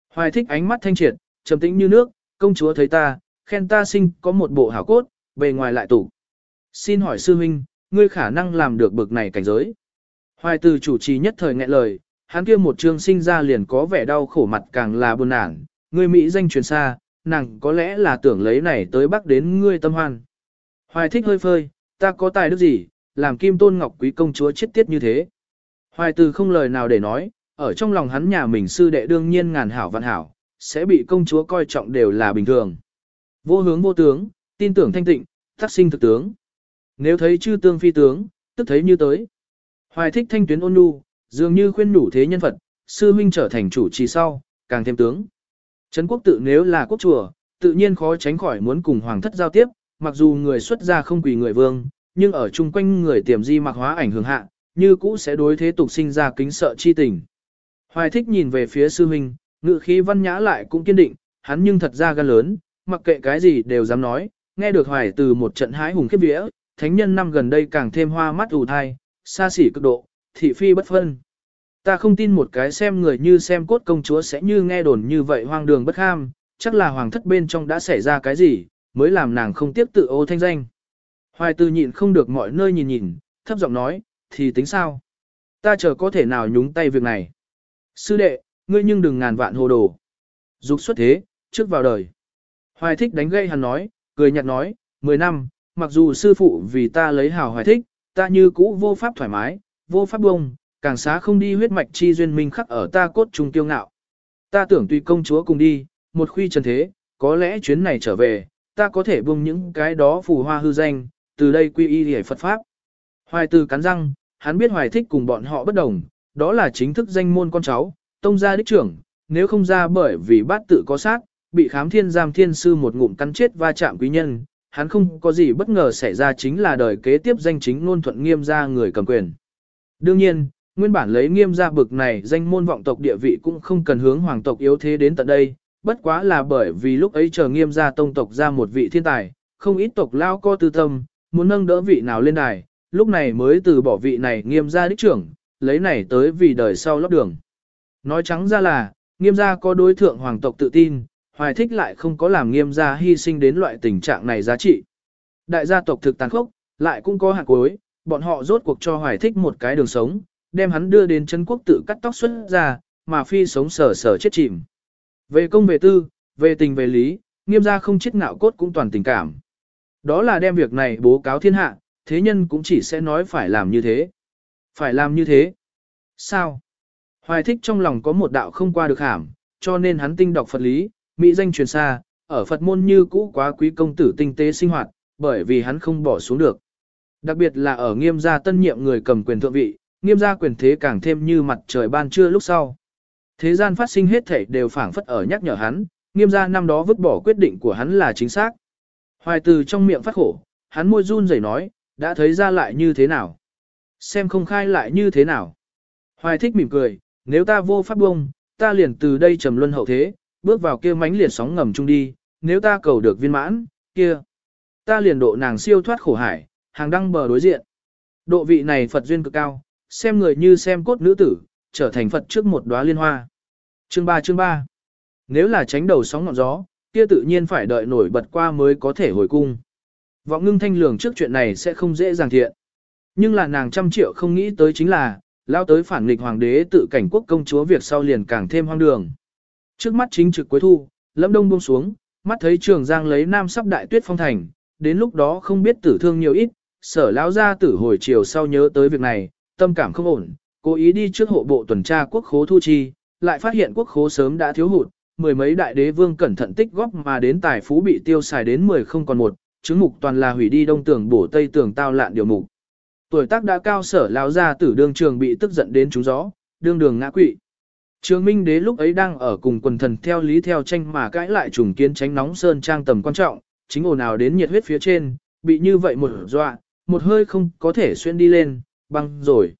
Hoài thích ánh mắt thanh triệt, trầm tĩnh như nước, công chúa thấy ta, khen ta sinh có một bộ hảo cốt, bề ngoài lại tủ. Xin hỏi sư huynh, ngươi khả năng làm được bực này cảnh giới. Hoài từ chủ trì nhất thời nghẹn lời, hắn kia một chương sinh ra liền có vẻ đau khổ mặt càng là buồn nản, ngươi Mỹ danh truyền xa, nàng có lẽ là tưởng lấy này tới bắc đến ngươi tâm hoan. Hoài thích hơi phơi, ta có tài đức gì, làm kim tôn ngọc quý công chúa chết tiết như thế. Hoài từ không lời nào để nói, ở trong lòng hắn nhà mình sư đệ đương nhiên ngàn hảo vạn hảo, sẽ bị công chúa coi trọng đều là bình thường. Vô hướng vô tướng, tin tưởng thanh tịnh, tác sinh thực tướng. Nếu thấy chư tương phi tướng, tức thấy như tới. Hoài thích thanh tuyến ôn nhu, dường như khuyên nhủ thế nhân vật, sư huynh trở thành chủ trì sau, càng thêm tướng. Trấn quốc tự nếu là quốc chùa, tự nhiên khó tránh khỏi muốn cùng hoàng thất giao tiếp, mặc dù người xuất gia không quỳ người vương, nhưng ở chung quanh người tiềm di mặc hóa ảnh hưởng hạ, như cũ sẽ đối thế tục sinh ra kính sợ chi tình. Hoài thích nhìn về phía sư huynh, ngự khí văn nhã lại cũng kiên định, hắn nhưng thật ra gan lớn, mặc kệ cái gì đều dám nói, nghe được hoài từ một trận hái hùng khiếp vía, thánh nhân năm gần đây càng thêm hoa mắt ủ thai, xa xỉ cực độ, thị phi bất phân. Ta không tin một cái xem người như xem cốt công chúa sẽ như nghe đồn như vậy hoang đường bất ham, chắc là hoàng thất bên trong đã xảy ra cái gì, mới làm nàng không tiếp tự ô thanh danh. Hoài Tư nhịn không được mọi nơi nhìn nhìn, thấp giọng nói, thì tính sao? Ta chờ có thể nào nhúng tay việc này. Sư đệ, ngươi nhưng đừng ngàn vạn hồ đồ. Dục xuất thế, trước vào đời. Hoài thích đánh gây hắn nói, cười nhạt nói, 10 năm, mặc dù sư phụ vì ta lấy hào hoài thích, ta như cũ vô pháp thoải mái, vô pháp bông, càng xá không đi huyết mạch chi duyên minh khắc ở ta cốt trung tiêu ngạo. Ta tưởng tùy công chúa cùng đi, một khuy trần thế, có lẽ chuyến này trở về, ta có thể buông những cái đó phù hoa hư danh, từ đây quy y để Phật Pháp. Hoài từ cắn răng, hắn biết hoài thích cùng bọn họ bất đồng, đó là chính thức danh môn con cháu, tông gia đích trưởng, nếu không ra bởi vì bát tự có sát, bị khám thiên giam thiên sư một ngụm cắn chết va chạm quý nhân, hắn không có gì bất ngờ xảy ra chính là đời kế tiếp danh chính ngôn thuận nghiêm gia người cầm quyền. Đương nhiên, nguyên bản lấy nghiêm gia bực này danh môn vọng tộc địa vị cũng không cần hướng hoàng tộc yếu thế đến tận đây, bất quá là bởi vì lúc ấy chờ nghiêm gia tông tộc ra một vị thiên tài, không ít tộc lao co tư tâm, muốn nâng đỡ vị nào lên đài, lúc này mới từ bỏ vị này nghiêm gia đích trưởng, lấy này tới vì đời sau lót đường. Nói trắng ra là, nghiêm gia có đối thượng hoàng tộc tự tin, hoài thích lại không có làm nghiêm gia hy sinh đến loại tình trạng này giá trị. Đại gia tộc thực tàn khốc, lại cũng có hạt cuối, bọn họ rốt cuộc cho hoài thích một cái đường sống, đem hắn đưa đến chân quốc tự cắt tóc xuất ra, mà phi sống sở sở chết chìm. Về công về tư, về tình về lý, nghiêm gia không chết ngạo cốt cũng toàn tình cảm. Đó là đem việc này bố cáo thiên hạ, thế nhân cũng chỉ sẽ nói phải làm như thế. Phải làm như thế. Sao? Hoài thích trong lòng có một đạo không qua được hàm, cho nên hắn tinh đọc Phật lý, mỹ danh truyền xa, ở Phật môn như cũ quá quý công tử tinh tế sinh hoạt, bởi vì hắn không bỏ xuống được. Đặc biệt là ở nghiêm gia tân nhiệm người cầm quyền thượng vị, nghiêm gia quyền thế càng thêm như mặt trời ban trưa lúc sau. Thế gian phát sinh hết thể đều phảng phất ở nhắc nhở hắn, nghiêm gia năm đó vứt bỏ quyết định của hắn là chính xác. Hoài từ trong miệng phát khổ, hắn môi run rẩy nói, đã thấy ra lại như thế nào? Xem không khai lại như thế nào? Hoài thích mỉm cười, nếu ta vô pháp bông, ta liền từ đây trầm luân hậu thế, bước vào kia mánh liệt sóng ngầm chung đi, nếu ta cầu được viên mãn, kia. Ta liền độ nàng siêu thoát khổ hải, hàng đăng bờ đối diện. Độ vị này Phật duyên cực cao, xem người như xem cốt nữ tử, trở thành Phật trước một đóa liên hoa. Chương 3 chương 3 Nếu là tránh đầu sóng ngọn gió, kia tự nhiên phải đợi nổi bật qua mới có thể hồi cung. Vọng ngưng thanh lường trước chuyện này sẽ không dễ dàng thiện. Nhưng là nàng trăm triệu không nghĩ tới chính là, lao tới phản nghịch hoàng đế tự cảnh quốc công chúa việc sau liền càng thêm hoang đường. Trước mắt chính trực cuối thu, lâm đông buông xuống, mắt thấy trường giang lấy nam sắp đại tuyết phong thành, đến lúc đó không biết tử thương nhiều ít, sở lão gia tử hồi chiều sau nhớ tới việc này, tâm cảm không ổn, cố ý đi trước hộ bộ tuần tra quốc khố thu chi, lại phát hiện quốc khố sớm đã thiếu hụt, mười mấy đại đế vương cẩn thận tích góp mà đến tài phú bị tiêu xài đến mười không còn một, chứng mục toàn là hủy đi đông tường bổ tây tường tao lạn điều mục. Tuổi tác đã cao sở lão gia tử đương trường bị tức giận đến trúng gió, đương đường ngã quỵ. Trường Minh Đế lúc ấy đang ở cùng quần thần theo lý theo tranh mà cãi lại trùng kiến tránh nóng sơn trang tầm quan trọng, chính ồn nào đến nhiệt huyết phía trên, bị như vậy một dọa, một hơi không có thể xuyên đi lên, băng rồi.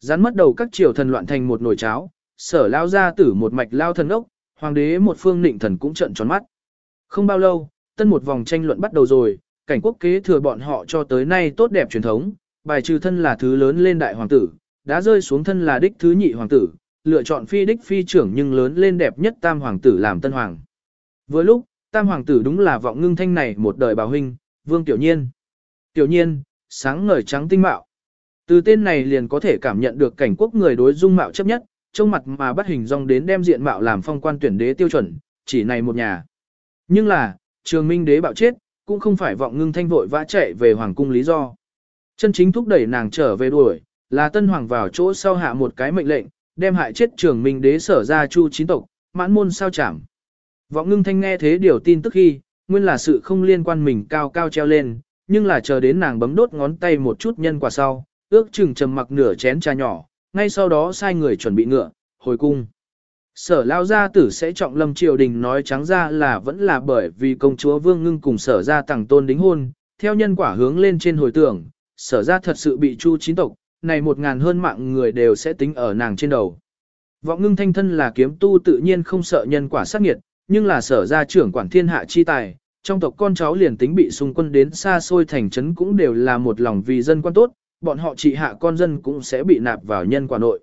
Rắn mất đầu các triều thần loạn thành một nồi cháo, sở lao ra tử một mạch lao thần ốc, hoàng đế một phương nịnh thần cũng trận tròn mắt. Không bao lâu, tân một vòng tranh luận bắt đầu rồi, cảnh quốc kế thừa bọn họ cho tới nay tốt đẹp truyền thống, bài trừ thân là thứ lớn lên đại hoàng tử, đã rơi xuống thân là đích thứ nhị hoàng tử, lựa chọn phi đích phi trưởng nhưng lớn lên đẹp nhất tam hoàng tử làm tân hoàng. Vừa lúc, tam hoàng tử đúng là vọng ngưng thanh này một đời bào huynh, vương tiểu nhiên. Tiểu nhiên, sáng ngời trắng tinh mạo. Từ tên này liền có thể cảm nhận được cảnh quốc người đối dung mạo chấp nhất, trong mặt mà bắt hình dong đến đem diện mạo làm phong quan tuyển đế tiêu chuẩn, chỉ này một nhà. Nhưng là, trường minh đế bạo chết, cũng không phải vọng ngưng thanh vội vã chạy về hoàng cung lý do. Chân chính thúc đẩy nàng trở về đuổi, là tân hoàng vào chỗ sau hạ một cái mệnh lệnh, đem hại chết trường minh đế sở ra chu chín tộc, mãn môn sao chảm. Vọng ngưng thanh nghe thế điều tin tức khi, nguyên là sự không liên quan mình cao cao treo lên, nhưng là chờ đến nàng bấm đốt ngón tay một chút nhân quả sau, ước chừng trầm mặc nửa chén trà nhỏ, ngay sau đó sai người chuẩn bị ngựa, hồi cung. Sở lao gia tử sẽ trọng lâm triều đình nói trắng ra là vẫn là bởi vì công chúa Vương Ngưng cùng sở gia tàng tôn đính hôn, theo nhân quả hướng lên trên hồi tưởng, sở gia thật sự bị chu chín tộc, này một ngàn hơn mạng người đều sẽ tính ở nàng trên đầu. Vọng ngưng thanh thân là kiếm tu tự nhiên không sợ nhân quả sát nghiệt, nhưng là sở gia trưởng quản thiên hạ chi tài, trong tộc con cháu liền tính bị xung quân đến xa xôi thành trấn cũng đều là một lòng vì dân quan tốt, bọn họ trị hạ con dân cũng sẽ bị nạp vào nhân quả nội.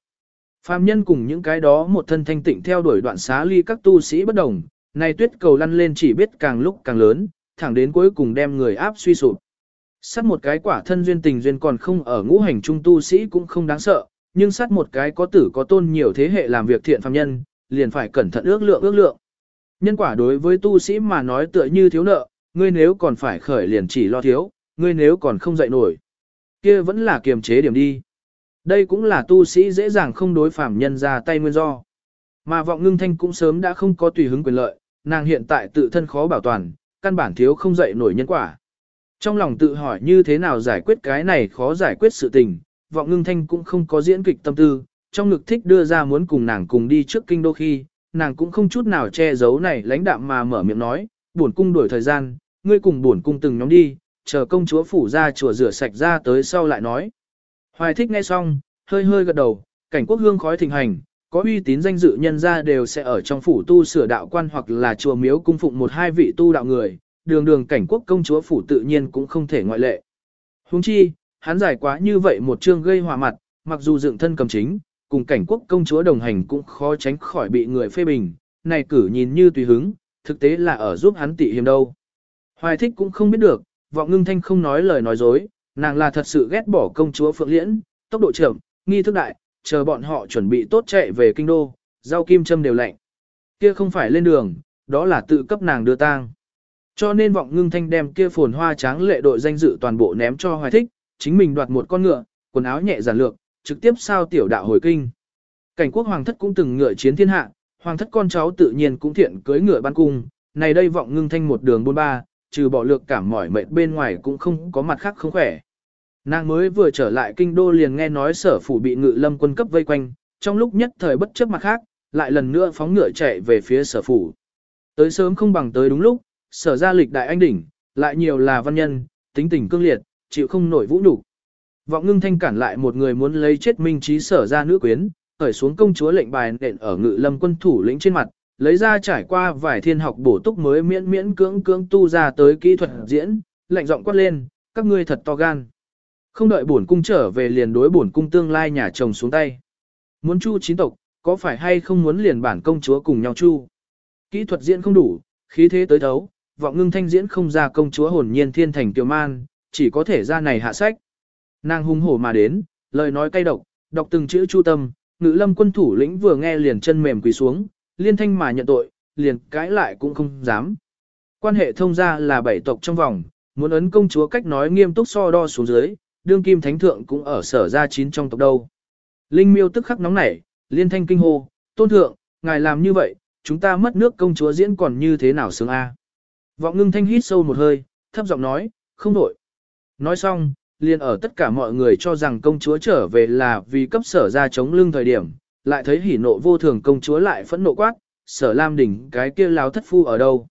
Phạm nhân cùng những cái đó một thân thanh tịnh theo đuổi đoạn xá ly các tu sĩ bất đồng, này tuyết cầu lăn lên chỉ biết càng lúc càng lớn, thẳng đến cuối cùng đem người áp suy sụp. Sát một cái quả thân duyên tình duyên còn không ở ngũ hành trung tu sĩ cũng không đáng sợ, nhưng sát một cái có tử có tôn nhiều thế hệ làm việc thiện phạm nhân, liền phải cẩn thận ước lượng ước lượng. Nhân quả đối với tu sĩ mà nói tựa như thiếu nợ, ngươi nếu còn phải khởi liền chỉ lo thiếu, ngươi nếu còn không dậy nổi kia vẫn là kiềm chế điểm đi. Đây cũng là tu sĩ dễ dàng không đối phạm nhân ra tay nguyên do. Mà vọng ngưng thanh cũng sớm đã không có tùy hứng quyền lợi, nàng hiện tại tự thân khó bảo toàn, căn bản thiếu không dậy nổi nhân quả. Trong lòng tự hỏi như thế nào giải quyết cái này khó giải quyết sự tình, vọng ngưng thanh cũng không có diễn kịch tâm tư, trong ngực thích đưa ra muốn cùng nàng cùng đi trước kinh đô khi, nàng cũng không chút nào che giấu này lãnh đạm mà mở miệng nói, buồn cung đổi thời gian, ngươi cùng buồn cung từng nhóm đi, chờ công chúa phủ ra chùa rửa sạch ra tới sau lại nói. Hoài thích nghe xong, hơi hơi gật đầu, cảnh quốc hương khói thịnh hành, có uy tín danh dự nhân ra đều sẽ ở trong phủ tu sửa đạo quan hoặc là chùa miếu cung phụng một hai vị tu đạo người, đường đường cảnh quốc công chúa phủ tự nhiên cũng không thể ngoại lệ. Huống chi, hắn giải quá như vậy một chương gây hòa mặt, mặc dù dựng thân cầm chính, cùng cảnh quốc công chúa đồng hành cũng khó tránh khỏi bị người phê bình, này cử nhìn như tùy hứng, thực tế là ở giúp hắn tị hiểm đâu. Hoài thích cũng không biết được, vọng ngưng thanh không nói lời nói dối, nàng là thật sự ghét bỏ công chúa Phượng Liễn, tốc độ chậm, nghi thức đại, chờ bọn họ chuẩn bị tốt chạy về kinh đô, rau kim châm đều lạnh. Kia không phải lên đường, đó là tự cấp nàng đưa tang. Cho nên vọng ngưng thanh đem kia phồn hoa tráng lệ đội danh dự toàn bộ ném cho hoài thích, chính mình đoạt một con ngựa, quần áo nhẹ giản lược, trực tiếp sao tiểu đạo hồi kinh. Cảnh quốc hoàng thất cũng từng ngựa chiến thiên hạ, hoàng thất con cháu tự nhiên cũng thiện cưới ngựa ban cung, này đây vọng ngưng thanh một đường bôn ba, trừ bỏ lược cảm mỏi mệt bên ngoài cũng không có mặt khác không khỏe. Nàng mới vừa trở lại kinh đô liền nghe nói sở phủ bị ngự lâm quân cấp vây quanh, trong lúc nhất thời bất chấp mặt khác, lại lần nữa phóng ngựa chạy về phía sở phủ. Tới sớm không bằng tới đúng lúc, sở ra lịch đại anh đỉnh, lại nhiều là văn nhân, tính tình cương liệt, chịu không nổi vũ nhục Vọng ngưng thanh cản lại một người muốn lấy chết minh trí sở ra nữ quyến, khởi xuống công chúa lệnh bài nện ở ngự lâm quân thủ lĩnh trên mặt, lấy ra trải qua vài thiên học bổ túc mới miễn miễn cưỡng cưỡng tu ra tới kỹ thuật diễn, lệnh giọng quát lên, các ngươi thật to gan. Không đợi bổn cung trở về liền đối bổn cung tương lai nhà chồng xuống tay. Muốn chu chín tộc, có phải hay không muốn liền bản công chúa cùng nhau chu? Kỹ thuật diễn không đủ, khí thế tới thấu, vọng ngưng thanh diễn không ra công chúa hồn nhiên thiên thành kiều man, chỉ có thể ra này hạ sách. Nàng hung hổ mà đến, lời nói cay độc, đọc từng chữ chu tâm, ngự lâm quân thủ lĩnh vừa nghe liền chân mềm quỳ xuống, liên thanh mà nhận tội, liền cãi lại cũng không dám. Quan hệ thông gia là bảy tộc trong vòng, muốn ấn công chúa cách nói nghiêm túc so đo xuống dưới, đương kim thánh thượng cũng ở sở gia chín trong tộc đâu. Linh miêu tức khắc nóng nảy, liên thanh kinh hô, tôn thượng, ngài làm như vậy, chúng ta mất nước công chúa diễn còn như thế nào sướng a? Vọng ngưng thanh hít sâu một hơi, thấp giọng nói, không đổi. Nói xong, liền ở tất cả mọi người cho rằng công chúa trở về là vì cấp sở ra chống lưng thời điểm, lại thấy hỉ nộ vô thường công chúa lại phẫn nộ quát, sở lam đỉnh cái kia láo thất phu ở đâu.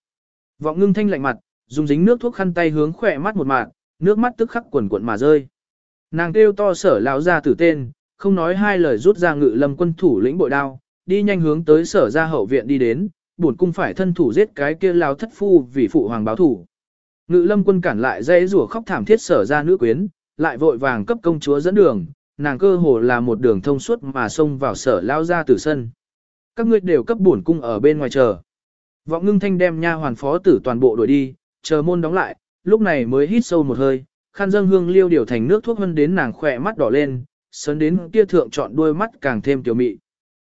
Vọng ngưng thanh lạnh mặt, dùng dính nước thuốc khăn tay hướng khỏe mắt một mạng, nước mắt tức khắc quần cuộn mà rơi. Nàng kêu to sở lão ra tử tên, không nói hai lời rút ra ngự lâm quân thủ lĩnh bội đao, đi nhanh hướng tới sở ra hậu viện đi đến, buồn cung phải thân thủ giết cái kia lao thất phu vì phụ hoàng báo thủ. Ngự lâm quân cản lại dây rủa khóc thảm thiết sở ra nữ quyến, lại vội vàng cấp công chúa dẫn đường, nàng cơ hồ là một đường thông suốt mà xông vào sở lao ra từ sân. Các ngươi đều cấp bổn cung ở bên ngoài chờ. Vọng ngưng thanh đem nha hoàn phó tử toàn bộ đuổi đi, chờ môn đóng lại, lúc này mới hít sâu một hơi, khăn dâng hương liêu điều thành nước thuốc vân đến nàng khỏe mắt đỏ lên, sớn đến kia thượng chọn đuôi mắt càng thêm tiểu mị.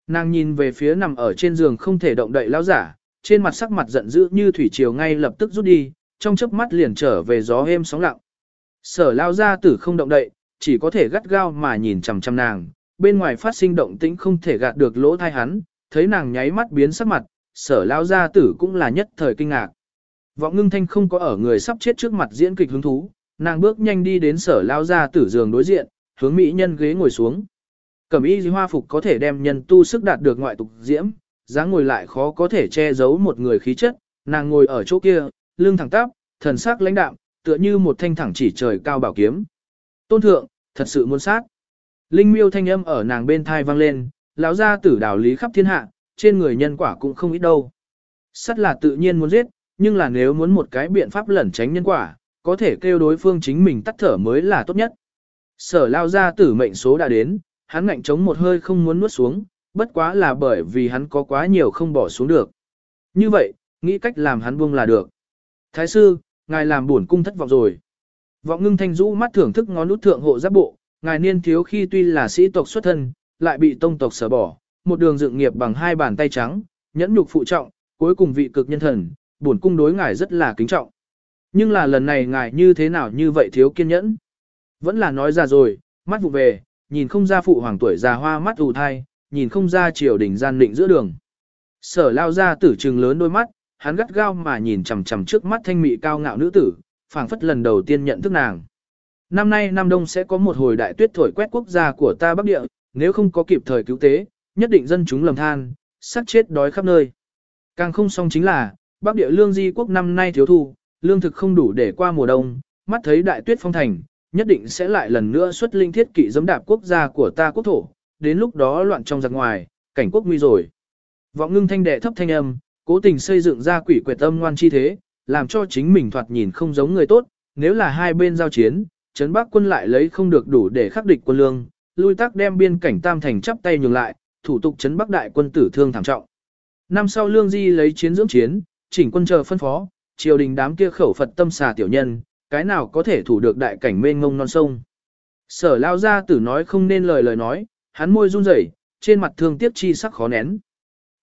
Nàng nhìn về phía nằm ở trên giường không thể động đậy lão giả, trên mặt sắc mặt giận dữ như thủy triều ngay lập tức rút đi, trong chớp mắt liền trở về gió êm sóng lặng. Sở lao ra tử không động đậy, chỉ có thể gắt gao mà nhìn chằm chằm nàng, bên ngoài phát sinh động tĩnh không thể gạt được lỗ thai hắn, thấy nàng nháy mắt biến sắc mặt, sở lao gia tử cũng là nhất thời kinh ngạc. Vọng ngưng thanh không có ở người sắp chết trước mặt diễn kịch hứng thú, nàng bước nhanh đi đến sở lao gia tử giường đối diện, hướng mỹ nhân ghế ngồi xuống. Cẩm y hoa phục có thể đem nhân tu sức đạt được ngoại tục diễm, dáng ngồi lại khó có thể che giấu một người khí chất, nàng ngồi ở chỗ kia, lưng thẳng tắp, thần sắc lãnh đạm, tựa như một thanh thẳng chỉ trời cao bảo kiếm. Tôn thượng, thật sự muốn sát. Linh miêu thanh âm ở nàng bên thai vang lên, lão gia tử đảo lý khắp thiên hạ, trên người nhân quả cũng không ít đâu. Sắt là tự nhiên muốn giết, nhưng là nếu muốn một cái biện pháp lẩn tránh nhân quả, có thể kêu đối phương chính mình tắt thở mới là tốt nhất. Sở lao gia tử mệnh số đã đến, hắn ngạnh chống một hơi không muốn nuốt xuống, bất quá là bởi vì hắn có quá nhiều không bỏ xuống được. Như vậy, nghĩ cách làm hắn buông là được. Thái sư, ngài làm buồn cung thất vọng rồi. Vọng ngưng thanh rũ mắt thưởng thức ngón út thượng hộ giáp bộ, ngài niên thiếu khi tuy là sĩ tộc xuất thân, lại bị tông tộc sở bỏ, một đường dựng nghiệp bằng hai bàn tay trắng, nhẫn nhục phụ trọng, cuối cùng vị cực nhân thần, buồn cung đối ngài rất là kính trọng. Nhưng là lần này ngài như thế nào như vậy thiếu kiên nhẫn? Vẫn là nói ra rồi, mắt vụ về, nhìn không ra phụ hoàng tuổi già hoa mắt ù thai, nhìn không ra triều đình gian định giữa đường. Sở lao ra tử trừng lớn đôi mắt, hắn gắt gao mà nhìn chằm chằm trước mắt thanh mị cao ngạo nữ tử, phảng phất lần đầu tiên nhận thức nàng. Năm nay Nam Đông sẽ có một hồi đại tuyết thổi quét quốc gia của ta Bắc Địa, nếu không có kịp thời cứu tế, nhất định dân chúng lầm than, sát chết đói khắp nơi. Càng không xong chính là, Bắc Địa lương di quốc năm nay thiếu thu, lương thực không đủ để qua mùa đông, mắt thấy đại tuyết phong thành, nhất định sẽ lại lần nữa xuất linh thiết kỵ giẫm đạp quốc gia của ta quốc thổ, đến lúc đó loạn trong giặc ngoài, cảnh quốc nguy rồi. Vọng ngưng thanh đệ thấp thanh âm, cố tình xây dựng ra quỷ quyệt tâm ngoan chi thế, làm cho chính mình thoạt nhìn không giống người tốt, nếu là hai bên giao chiến, Trấn Bắc quân lại lấy không được đủ để khắc địch quân lương, lui tác đem biên cảnh Tam Thành chắp tay nhường lại, thủ tục Trấn Bắc đại quân tử thương thảm trọng. Năm sau Lương Di lấy chiến dưỡng chiến, chỉnh quân chờ phân phó, triều đình đám kia khẩu Phật tâm xà tiểu nhân, cái nào có thể thủ được đại cảnh mênh ngông non sông. Sở lao ra tử nói không nên lời lời nói, hắn môi run rẩy, trên mặt thương tiếc chi sắc khó nén.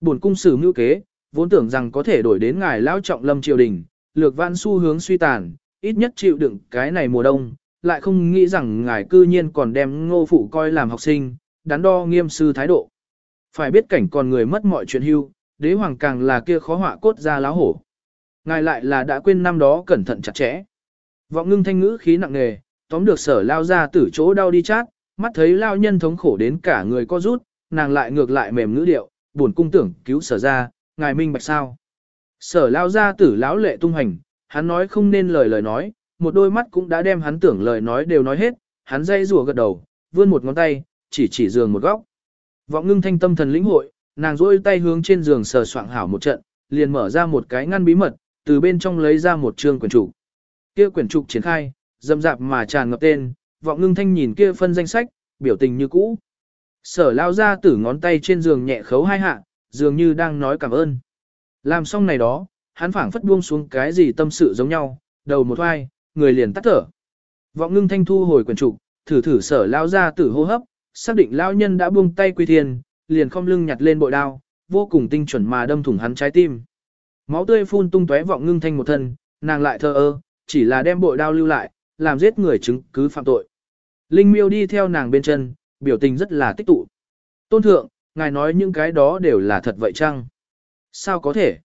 Buồn cung sử mưu kế, vốn tưởng rằng có thể đổi đến ngài lao trọng lâm triều đình, lược văn xu hướng suy tàn, ít nhất chịu đựng cái này mùa đông, lại không nghĩ rằng ngài cư nhiên còn đem ngô phụ coi làm học sinh, đắn đo nghiêm sư thái độ. Phải biết cảnh còn người mất mọi chuyện hưu, đế hoàng càng là kia khó họa cốt ra láo hổ. Ngài lại là đã quên năm đó cẩn thận chặt chẽ. Vọng ngưng thanh ngữ khí nặng nề, tóm được sở lao ra tử chỗ đau đi chát, mắt thấy lao nhân thống khổ đến cả người co rút, nàng lại ngược lại mềm ngữ điệu, buồn cung tưởng cứu sở ra, ngài minh bạch sao. Sở lao ra tử lão lệ tung hành, hắn nói không nên lời lời nói, một đôi mắt cũng đã đem hắn tưởng lời nói đều nói hết, hắn dây rùa gật đầu, vươn một ngón tay, chỉ chỉ giường một góc. Vọng ngưng thanh tâm thần lĩnh hội, nàng rôi tay hướng trên giường sờ soạng hảo một trận, liền mở ra một cái ngăn bí mật, từ bên trong lấy ra một chương quyển trục. Kia quyển trục triển khai, dâm dạp mà tràn ngập tên, vọng ngưng thanh nhìn kia phân danh sách, biểu tình như cũ. Sở lao ra tử ngón tay trên giường nhẹ khấu hai hạ, dường như đang nói cảm ơn. Làm xong này đó, hắn phảng phất buông xuống cái gì tâm sự giống nhau, đầu một hoai, người liền tắt thở. Vọng ngưng thanh thu hồi quần trục, thử thử sở lao ra tử hô hấp, xác định lao nhân đã buông tay quy thiên, liền không lưng nhặt lên bội đao, vô cùng tinh chuẩn mà đâm thủng hắn trái tim. Máu tươi phun tung tóe vọng ngưng thanh một thân, nàng lại thờ ơ, chỉ là đem bội đao lưu lại, làm giết người chứng cứ phạm tội. Linh miêu đi theo nàng bên chân, biểu tình rất là tích tụ. Tôn thượng, ngài nói những cái đó đều là thật vậy chăng? Sao có thể?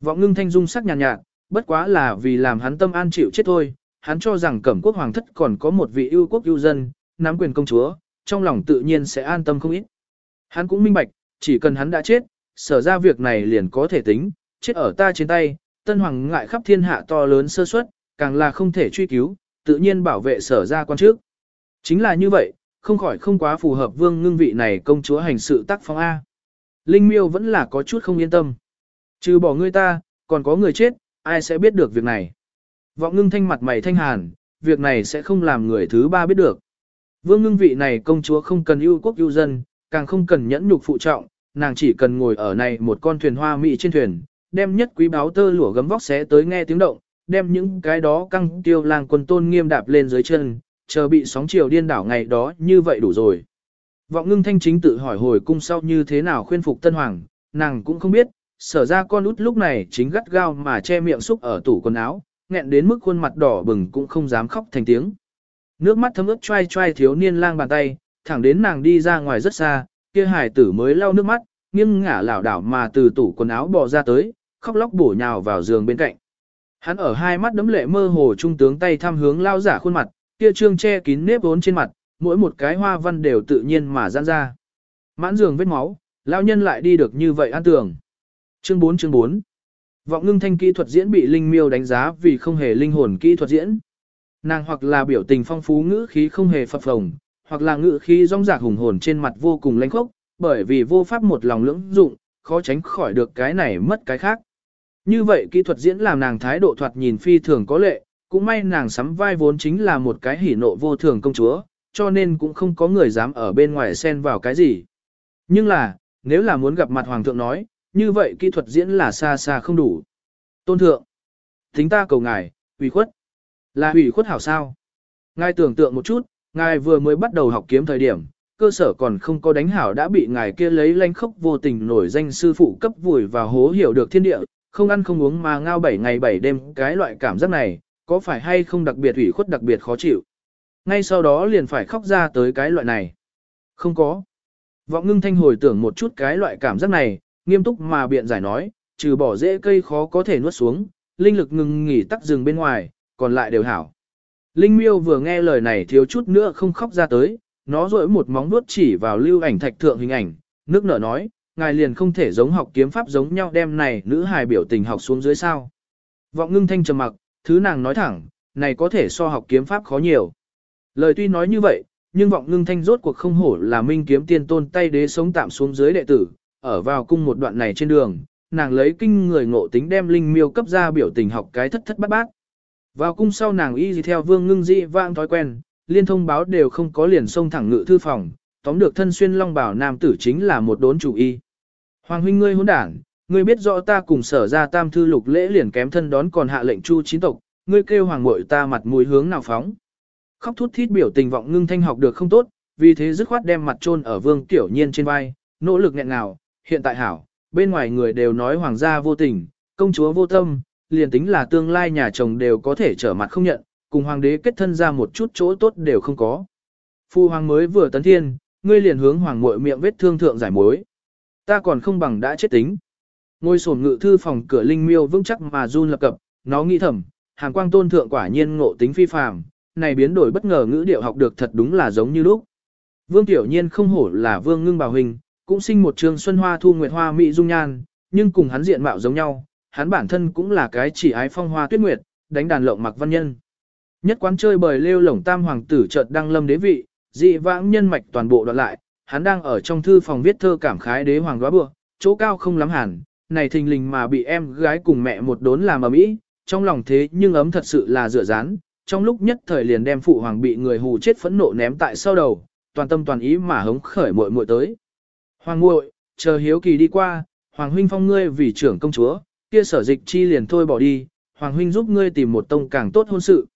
Vọng ngưng thanh dung sắc nhàn nhạt, nhạt, bất quá là vì làm hắn tâm an chịu chết thôi. Hắn cho rằng cẩm quốc hoàng thất còn có một vị ưu quốc ưu dân, nắm quyền công chúa, trong lòng tự nhiên sẽ an tâm không ít. Hắn cũng minh bạch, chỉ cần hắn đã chết, sở ra việc này liền có thể tính, chết ở ta trên tay, tân hoàng ngại khắp thiên hạ to lớn sơ suất, càng là không thể truy cứu, tự nhiên bảo vệ sở ra quan trước. Chính là như vậy, không khỏi không quá phù hợp vương ngưng vị này công chúa hành sự tác phong A. Linh miêu vẫn là có chút không yên tâm. Trừ bỏ ngươi ta, còn có người chết, ai sẽ biết được việc này. Vọng ngưng thanh mặt mày thanh hàn, việc này sẽ không làm người thứ ba biết được. Vương ngưng vị này công chúa không cần ưu quốc ưu dân, càng không cần nhẫn nhục phụ trọng, nàng chỉ cần ngồi ở này một con thuyền hoa mỹ trên thuyền, đem nhất quý báo tơ lụa gấm vóc xé tới nghe tiếng động, đem những cái đó căng tiêu lang quân tôn nghiêm đạp lên dưới chân, chờ bị sóng chiều điên đảo ngày đó như vậy đủ rồi. Vọng ngưng thanh chính tự hỏi hồi cung sau như thế nào khuyên phục tân hoàng, nàng cũng không biết, sở ra con út lúc này chính gắt gao mà che miệng xúc ở tủ quần áo, nghẹn đến mức khuôn mặt đỏ bừng cũng không dám khóc thành tiếng. Nước mắt thấm ướt trai trai thiếu niên lang bàn tay, thẳng đến nàng đi ra ngoài rất xa, kia hải tử mới lau nước mắt, nghiêng ngả lảo đảo mà từ tủ quần áo bò ra tới, khóc lóc bổ nhào vào giường bên cạnh. Hắn ở hai mắt đấm lệ mơ hồ trung tướng tay thăm hướng lao giả khuôn mặt, kia trương che kín nếp vốn trên mặt, mỗi một cái hoa văn đều tự nhiên mà giãn ra. Mãn giường vết máu, Lão nhân lại đi được như vậy an tường. Chương 4 chương 4 Vọng ngưng thanh kỹ thuật diễn bị Linh Miêu đánh giá vì không hề linh hồn kỹ thuật diễn. Nàng hoặc là biểu tình phong phú ngữ khí không hề phập phồng, hoặc là ngữ khí rong rạc hùng hồn trên mặt vô cùng lãnh khốc, bởi vì vô pháp một lòng lưỡng dụng, khó tránh khỏi được cái này mất cái khác. Như vậy kỹ thuật diễn làm nàng thái độ thoạt nhìn phi thường có lệ, cũng may nàng sắm vai vốn chính là một cái hỉ nộ vô thường công chúa, cho nên cũng không có người dám ở bên ngoài xen vào cái gì. Nhưng là, nếu là muốn gặp mặt hoàng thượng nói, như vậy kỹ thuật diễn là xa xa không đủ. Tôn thượng, tính ta cầu ngài, ủy khuất. Là ủy khuất hảo sao? Ngài tưởng tượng một chút, ngài vừa mới bắt đầu học kiếm thời điểm, cơ sở còn không có đánh hảo đã bị ngài kia lấy lanh khốc vô tình nổi danh sư phụ cấp vùi và hố hiểu được thiên địa, không ăn không uống mà ngao 7 ngày 7 đêm, cái loại cảm giác này, có phải hay không đặc biệt ủy khuất đặc biệt khó chịu. Ngay sau đó liền phải khóc ra tới cái loại này. Không có. Vọng ngưng thanh hồi tưởng một chút cái loại cảm giác này, nghiêm túc mà biện giải nói, trừ bỏ dễ cây khó có thể nuốt xuống, linh lực ngừng nghỉ tắc rừng bên ngoài, còn lại đều hảo. Linh miêu vừa nghe lời này thiếu chút nữa không khóc ra tới, nó rỗi một móng vuốt chỉ vào lưu ảnh thạch thượng hình ảnh, nước nở nói, ngài liền không thể giống học kiếm pháp giống nhau đem này nữ hài biểu tình học xuống dưới sao. Vọng ngưng thanh trầm mặc, thứ nàng nói thẳng, này có thể so học kiếm pháp khó nhiều. Lời tuy nói như vậy, nhưng vọng ngưng thanh rốt cuộc không hổ là minh kiếm tiên tôn tay đế sống tạm xuống dưới đệ tử, ở vào cung một đoạn này trên đường, nàng lấy kinh người ngộ tính đem linh miêu cấp ra biểu tình học cái thất thất bát bát. Vào cung sau nàng y gì theo vương ngưng dị vang thói quen, liên thông báo đều không có liền xông thẳng ngự thư phòng, tóm được thân xuyên long bảo nam tử chính là một đốn chủ y. Hoàng huynh ngươi hỗn đảng, ngươi biết rõ ta cùng sở ra tam thư lục lễ liền kém thân đón còn hạ lệnh chu chín tộc, ngươi kêu hoàng muội ta mặt mũi hướng nào phóng. Khóc thút thít biểu tình vọng ngưng thanh học được không tốt, vì thế dứt khoát đem mặt trôn ở vương tiểu nhiên trên vai, nỗ lực nghẹn ngào, hiện tại hảo, bên ngoài người đều nói hoàng gia vô tình, công chúa vô tâm, liền tính là tương lai nhà chồng đều có thể trở mặt không nhận, cùng hoàng đế kết thân ra một chút chỗ tốt đều không có. Phu hoàng mới vừa tấn thiên, ngươi liền hướng hoàng muội miệng vết thương thượng giải mối. Ta còn không bằng đã chết tính. Ngôi sổn ngự thư phòng cửa linh miêu vững chắc mà run lập cập, nó nghĩ thầm, hàng quang tôn thượng quả nhiên ngộ tính phi phàm, này biến đổi bất ngờ ngữ điệu học được thật đúng là giống như lúc. Vương Tiểu Nhiên không hổ là Vương Ngưng Bảo Hình, cũng sinh một trường xuân hoa thu nguyệt hoa mỹ dung nhan, nhưng cùng hắn diện mạo giống nhau, hắn bản thân cũng là cái chỉ ái phong hoa tuyết nguyệt, đánh đàn lộng mặc văn nhân. Nhất quán chơi bời lêu lổng tam hoàng tử chợt đăng lâm đế vị, dị vãng nhân mạch toàn bộ đoạn lại, hắn đang ở trong thư phòng viết thơ cảm khái đế hoàng góa bừa chỗ cao không lắm hẳn, này thình lình mà bị em gái cùng mẹ một đốn làm ở mỹ, trong lòng thế nhưng ấm thật sự là dựa dán, trong lúc nhất thời liền đem phụ hoàng bị người hù chết phẫn nộ ném tại sau đầu, toàn tâm toàn ý mà hống khởi muội muội tới. Hoàng muội, chờ hiếu kỳ đi qua, hoàng huynh phong ngươi vì trưởng công chúa, kia sở dịch chi liền thôi bỏ đi, hoàng huynh giúp ngươi tìm một tông càng tốt hôn sự.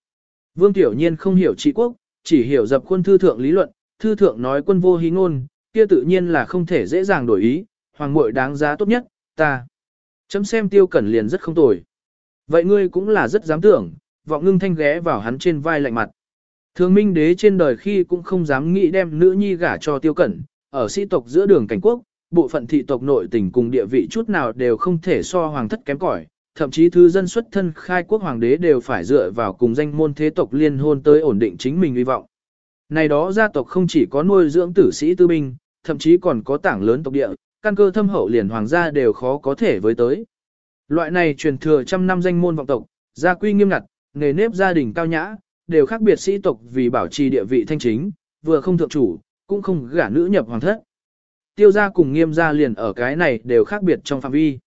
Vương Tiểu Nhiên không hiểu trị quốc, chỉ hiểu dập quân thư thượng lý luận, thư thượng nói quân vô hí ngôn, kia tự nhiên là không thể dễ dàng đổi ý, hoàng muội đáng giá tốt nhất, ta. Chấm xem tiêu cẩn liền rất không tồi. Vậy ngươi cũng là rất dám tưởng, vọng ngưng thanh ghé vào hắn trên vai lạnh mặt. Thường minh đế trên đời khi cũng không dám nghĩ đem nữ nhi gả cho tiêu cẩn, ở sĩ tộc giữa đường cảnh quốc, bộ phận thị tộc nội tình cùng địa vị chút nào đều không thể so hoàng thất kém cỏi, thậm chí thư dân xuất thân khai quốc hoàng đế đều phải dựa vào cùng danh môn thế tộc liên hôn tới ổn định chính mình hy vọng. Này đó gia tộc không chỉ có nuôi dưỡng tử sĩ tư binh, thậm chí còn có tảng lớn tộc địa, căn cơ thâm hậu liền hoàng gia đều khó có thể với tới. Loại này truyền thừa trăm năm danh môn vọng tộc, gia quy nghiêm ngặt, nghề nếp gia đình cao nhã, đều khác biệt sĩ tộc vì bảo trì địa vị thanh chính, vừa không thượng chủ, cũng không gả nữ nhập hoàng thất. Tiêu gia cùng nghiêm gia liền ở cái này đều khác biệt trong phạm vi.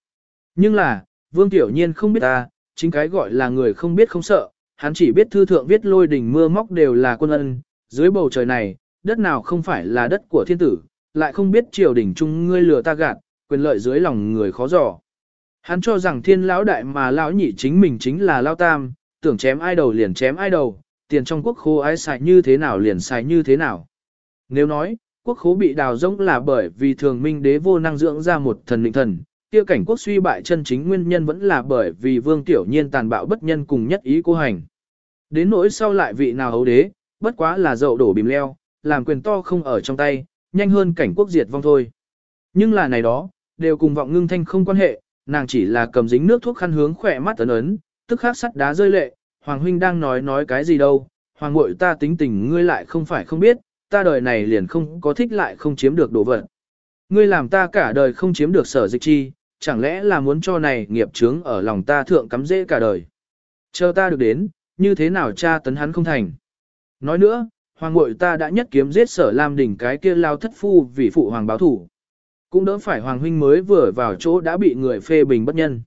Nhưng là, Vương Tiểu Nhiên không biết ta, chính cái gọi là người không biết không sợ, hắn chỉ biết thư thượng viết lôi đỉnh mưa móc đều là quân ân, dưới bầu trời này, đất nào không phải là đất của thiên tử, lại không biết triều đỉnh chung ngươi lừa ta gạt, quyền lợi dưới lòng người khó dò. Hắn cho rằng thiên lão đại mà lão nhị chính mình chính là lão tam, tưởng chém ai đầu liền chém ai đầu, tiền trong quốc khố ai xài như thế nào liền xài như thế nào. Nếu nói, quốc khố bị đào rỗng là bởi vì thường minh đế vô năng dưỡng ra một thần định thần, kia cảnh quốc suy bại chân chính nguyên nhân vẫn là bởi vì vương tiểu nhiên tàn bạo bất nhân cùng nhất ý cô hành. Đến nỗi sau lại vị nào hấu đế, bất quá là dậu đổ bìm leo, làm quyền to không ở trong tay, nhanh hơn cảnh quốc diệt vong thôi. Nhưng là này đó, đều cùng vọng ngưng thanh không quan hệ, nàng chỉ là cầm dính nước thuốc khăn hướng khỏe mắt ấn ấn, tức khắc sắt đá rơi lệ, Hoàng huynh đang nói nói cái gì đâu, Hoàng muội ta tính tình ngươi lại không phải không biết, ta đời này liền không có thích lại không chiếm được đồ vật. Ngươi làm ta cả đời không chiếm được sở dịch chi, chẳng lẽ là muốn cho này nghiệp chướng ở lòng ta thượng cắm dễ cả đời. Chờ ta được đến, như thế nào cha tấn hắn không thành. Nói nữa, hoàng muội ta đã nhất kiếm giết sở Lam đỉnh cái kia lao thất phu vì phụ hoàng báo thủ. Cũng đỡ phải hoàng huynh mới vừa vào chỗ đã bị người phê bình bất nhân.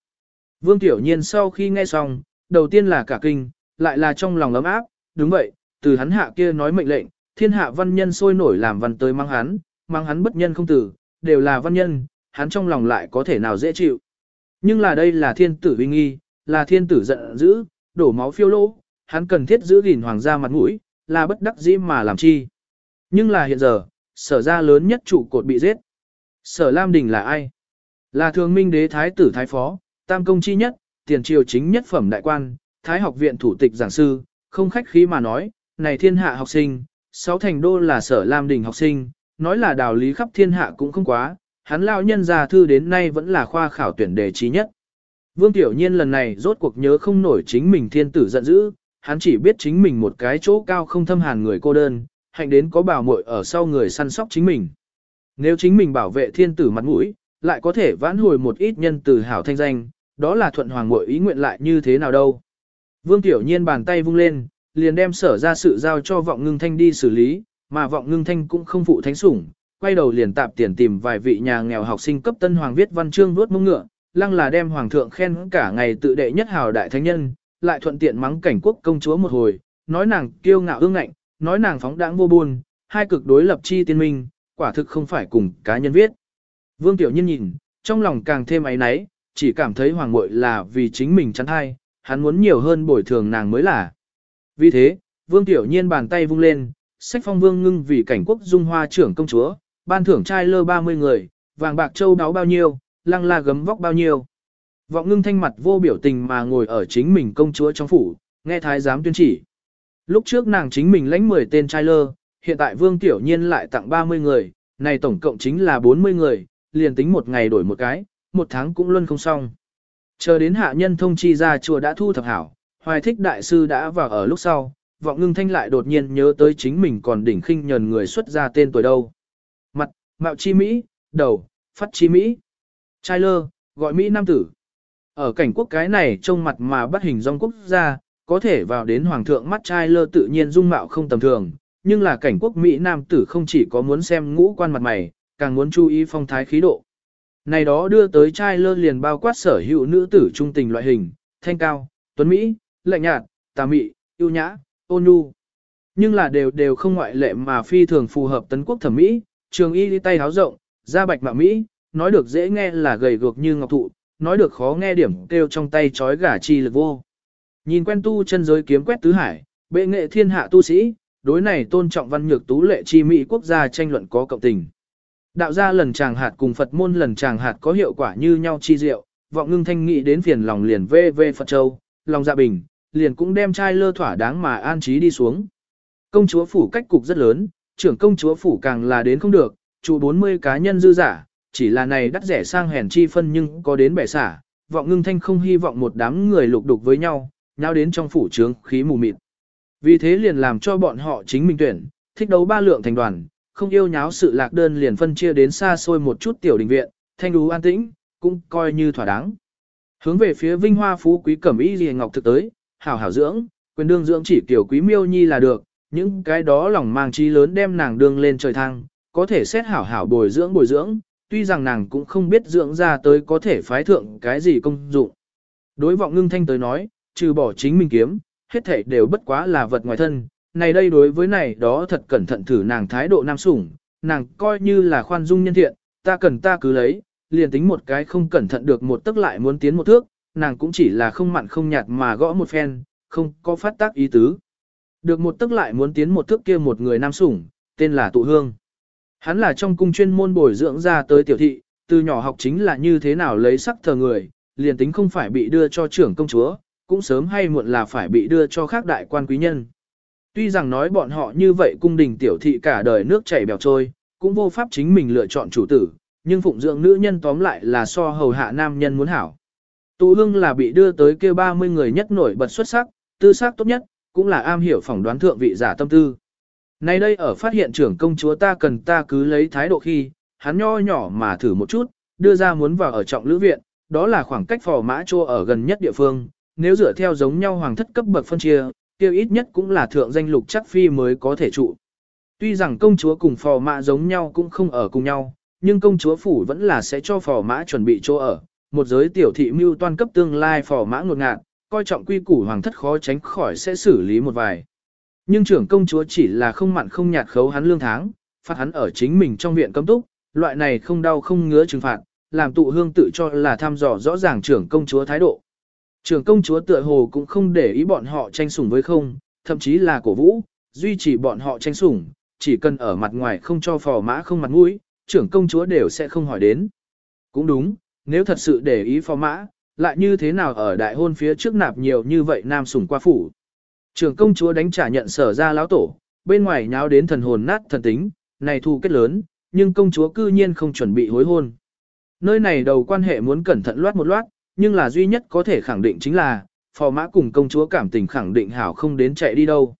Vương Tiểu Nhiên sau khi nghe xong, đầu tiên là cả kinh, lại là trong lòng ấm áp, đúng vậy, từ hắn hạ kia nói mệnh lệnh, thiên hạ văn nhân sôi nổi làm văn tới mang hắn, mang hắn bất nhân không tử, đều là văn nhân, hắn trong lòng lại có thể nào dễ chịu. Nhưng là đây là thiên tử uy nghi, là thiên tử giận dữ, đổ máu phiêu lỗ, hắn cần thiết giữ gìn hoàng gia mặt mũi, là bất đắc dĩ mà làm chi. Nhưng là hiện giờ, sở gia lớn nhất trụ cột bị giết. Sở Lam Đình là ai? Là thường minh đế thái tử thái phó, tam công chi nhất, tiền triều chính nhất phẩm đại quan, thái học viện thủ tịch giảng sư, không khách khí mà nói, này thiên hạ học sinh, sáu thành đô là sở Lam Đình học sinh, nói là đạo lý khắp thiên hạ cũng không quá, hắn lao nhân già thư đến nay vẫn là khoa khảo tuyển đề trí nhất. Vương Tiểu Nhiên lần này rốt cuộc nhớ không nổi chính mình thiên tử giận dữ, hắn chỉ biết chính mình một cái chỗ cao không thâm hàn người cô đơn, hạnh đến có bảo muội ở sau người săn sóc chính mình. Nếu chính mình bảo vệ thiên tử mặt mũi, lại có thể vãn hồi một ít nhân từ hảo thanh danh, đó là thuận hoàng muội ý nguyện lại như thế nào đâu. Vương Tiểu Nhiên bàn tay vung lên, liền đem sở ra sự giao cho vọng ngưng thanh đi xử lý, mà vọng ngưng thanh cũng không phụ thánh sủng, quay đầu liền tạp tiền tìm vài vị nhà nghèo học sinh cấp tân hoàng viết văn chương vuốt mông ngựa, lăng là đem hoàng thượng khen cả ngày tự đệ nhất hào đại thánh nhân, lại thuận tiện mắng cảnh quốc công chúa một hồi, nói nàng kiêu ngạo ương ngạnh, nói nàng phóng đãng vô buồn, hai cực đối lập chi tiên minh, quả thực không phải cùng cá nhân viết. Vương Tiểu Nhân nhìn, trong lòng càng thêm ấy náy, chỉ cảm thấy hoàng muội là vì chính mình chắn hay, hắn muốn nhiều hơn bồi thường nàng mới là. Vì thế, Vương Tiểu Nhiên bàn tay vung lên, sách phong vương ngưng vì cảnh quốc dung hoa trưởng công chúa, ban thưởng trai lơ 30 người, vàng bạc châu đáo bao nhiêu, lăng la gấm vóc bao nhiêu. Vọng ngưng thanh mặt vô biểu tình mà ngồi ở chính mình công chúa trong phủ, nghe thái giám tuyên chỉ. Lúc trước nàng chính mình lãnh 10 tên trai lơ, hiện tại vương tiểu nhiên lại tặng 30 người, này tổng cộng chính là 40 người, liền tính một ngày đổi một cái, một tháng cũng luôn không xong. Chờ đến hạ nhân thông chi ra chùa đã thu thập hảo, hoài thích đại sư đã vào ở lúc sau, vọng ngưng thanh lại đột nhiên nhớ tới chính mình còn đỉnh khinh nhờn người xuất ra tên tuổi đâu. Mặt, mạo chi Mỹ, đầu, phát chi Mỹ. Trai lơ, gọi Mỹ Nam tử. Ở cảnh quốc cái này trông mặt mà bắt hình dòng quốc gia, có thể vào đến hoàng thượng mắt trai lơ tự nhiên dung mạo không tầm thường, nhưng là cảnh quốc Mỹ Nam tử không chỉ có muốn xem ngũ quan mặt mày, càng muốn chú ý phong thái khí độ. Này đó đưa tới trai lơ liền bao quát sở hữu nữ tử trung tình loại hình, thanh cao, tuấn Mỹ, lạnh nhạt, tà mị, yêu nhã, ôn nhu. Nhưng là đều đều không ngoại lệ mà phi thường phù hợp tấn quốc thẩm mỹ, trường y đi tay háo rộng, da bạch mạ Mỹ, nói được dễ nghe là gầy guộc như ngọc thụ, nói được khó nghe điểm kêu trong tay chói gà chi lực vô. Nhìn quen tu chân giới kiếm quét tứ hải, bệ nghệ thiên hạ tu sĩ, đối này tôn trọng văn nhược tú lệ chi mỹ quốc gia tranh luận có cộng tình. Đạo gia lần chàng hạt cùng Phật môn lần chàng hạt có hiệu quả như nhau chi diệu, vọng ngưng thanh nghị đến phiền lòng liền vê vê Phật Châu, lòng dạ bình, liền cũng đem trai lơ thỏa đáng mà an trí đi xuống. Công chúa phủ cách cục rất lớn, trưởng công chúa phủ càng là đến không được, chủ 40 cá nhân dư giả, chỉ là này đắt rẻ sang hèn chi phân nhưng có đến bẻ xả, vọng ngưng thanh không hy vọng một đám người lục đục với nhau, nhau đến trong phủ trướng khí mù mịt. Vì thế liền làm cho bọn họ chính mình tuyển, thích đấu ba lượng thành đoàn, không yêu nháo sự lạc đơn liền phân chia đến xa xôi một chút tiểu đình viện, thanh đú an tĩnh, cũng coi như thỏa đáng. Hướng về phía vinh hoa phú quý cẩm y liền ngọc thực tới, hảo hảo dưỡng, quyền đương dưỡng chỉ tiểu quý miêu nhi là được, những cái đó lòng mang chi lớn đem nàng đương lên trời thang, có thể xét hảo hảo bồi dưỡng bồi dưỡng, tuy rằng nàng cũng không biết dưỡng ra tới có thể phái thượng cái gì công dụng. Đối vọng ngưng thanh tới nói, trừ bỏ chính mình kiếm, hết thể đều bất quá là vật ngoài thân, này đây đối với này đó thật cẩn thận thử nàng thái độ nam sủng, nàng coi như là khoan dung nhân thiện, ta cần ta cứ lấy, liền tính một cái không cẩn thận được một tức lại muốn tiến một thước, nàng cũng chỉ là không mặn không nhạt mà gõ một phen, không có phát tác ý tứ. Được một tức lại muốn tiến một thước kia một người nam sủng, tên là tụ hương. Hắn là trong cung chuyên môn bồi dưỡng ra tới tiểu thị, từ nhỏ học chính là như thế nào lấy sắc thờ người, liền tính không phải bị đưa cho trưởng công chúa, cũng sớm hay muộn là phải bị đưa cho khác đại quan quý nhân. Tuy rằng nói bọn họ như vậy cung đình tiểu thị cả đời nước chảy bèo trôi, cũng vô pháp chính mình lựa chọn chủ tử, nhưng phụng dưỡng nữ nhân tóm lại là so hầu hạ nam nhân muốn hảo. Tụ hương là bị đưa tới kêu 30 người nhất nổi bật xuất sắc, tư sắc tốt nhất, cũng là am hiểu phỏng đoán thượng vị giả tâm tư. Nay đây ở phát hiện trưởng công chúa ta cần ta cứ lấy thái độ khi, hắn nho nhỏ mà thử một chút, đưa ra muốn vào ở trọng lữ viện, đó là khoảng cách phò mã chô ở gần nhất địa phương, nếu dựa theo giống nhau hoàng thất cấp bậc phân chia, kia ít nhất cũng là thượng danh lục chắc phi mới có thể trụ. Tuy rằng công chúa cùng phò mã giống nhau cũng không ở cùng nhau, nhưng công chúa phủ vẫn là sẽ cho phò mã chuẩn bị chỗ ở, một giới tiểu thị mưu toan cấp tương lai phò mã ngột ngạt, coi trọng quy củ hoàng thất khó tránh khỏi sẽ xử lý một vài. Nhưng trưởng công chúa chỉ là không mặn không nhạt khấu hắn lương tháng, phạt hắn ở chính mình trong viện cấm túc, loại này không đau không ngứa trừng phạt, làm tụ hương tự cho là thăm dò rõ ràng trưởng công chúa thái độ. Trưởng công chúa tựa hồ cũng không để ý bọn họ tranh sủng với không, thậm chí là cổ vũ, duy trì bọn họ tranh sủng, chỉ cần ở mặt ngoài không cho phò mã không mặt mũi, trưởng công chúa đều sẽ không hỏi đến. Cũng đúng, nếu thật sự để ý phò mã, lại như thế nào ở đại hôn phía trước nạp nhiều như vậy nam sủng qua phủ. Trưởng công chúa đánh trả nhận sở ra lão tổ, bên ngoài nháo đến thần hồn nát thần tính, này thu kết lớn, nhưng công chúa cư nhiên không chuẩn bị hối hôn. Nơi này đầu quan hệ muốn cẩn thận loát một loát, nhưng là duy nhất có thể khẳng định chính là, phò mã cùng công chúa cảm tình khẳng định hảo không đến chạy đi đâu.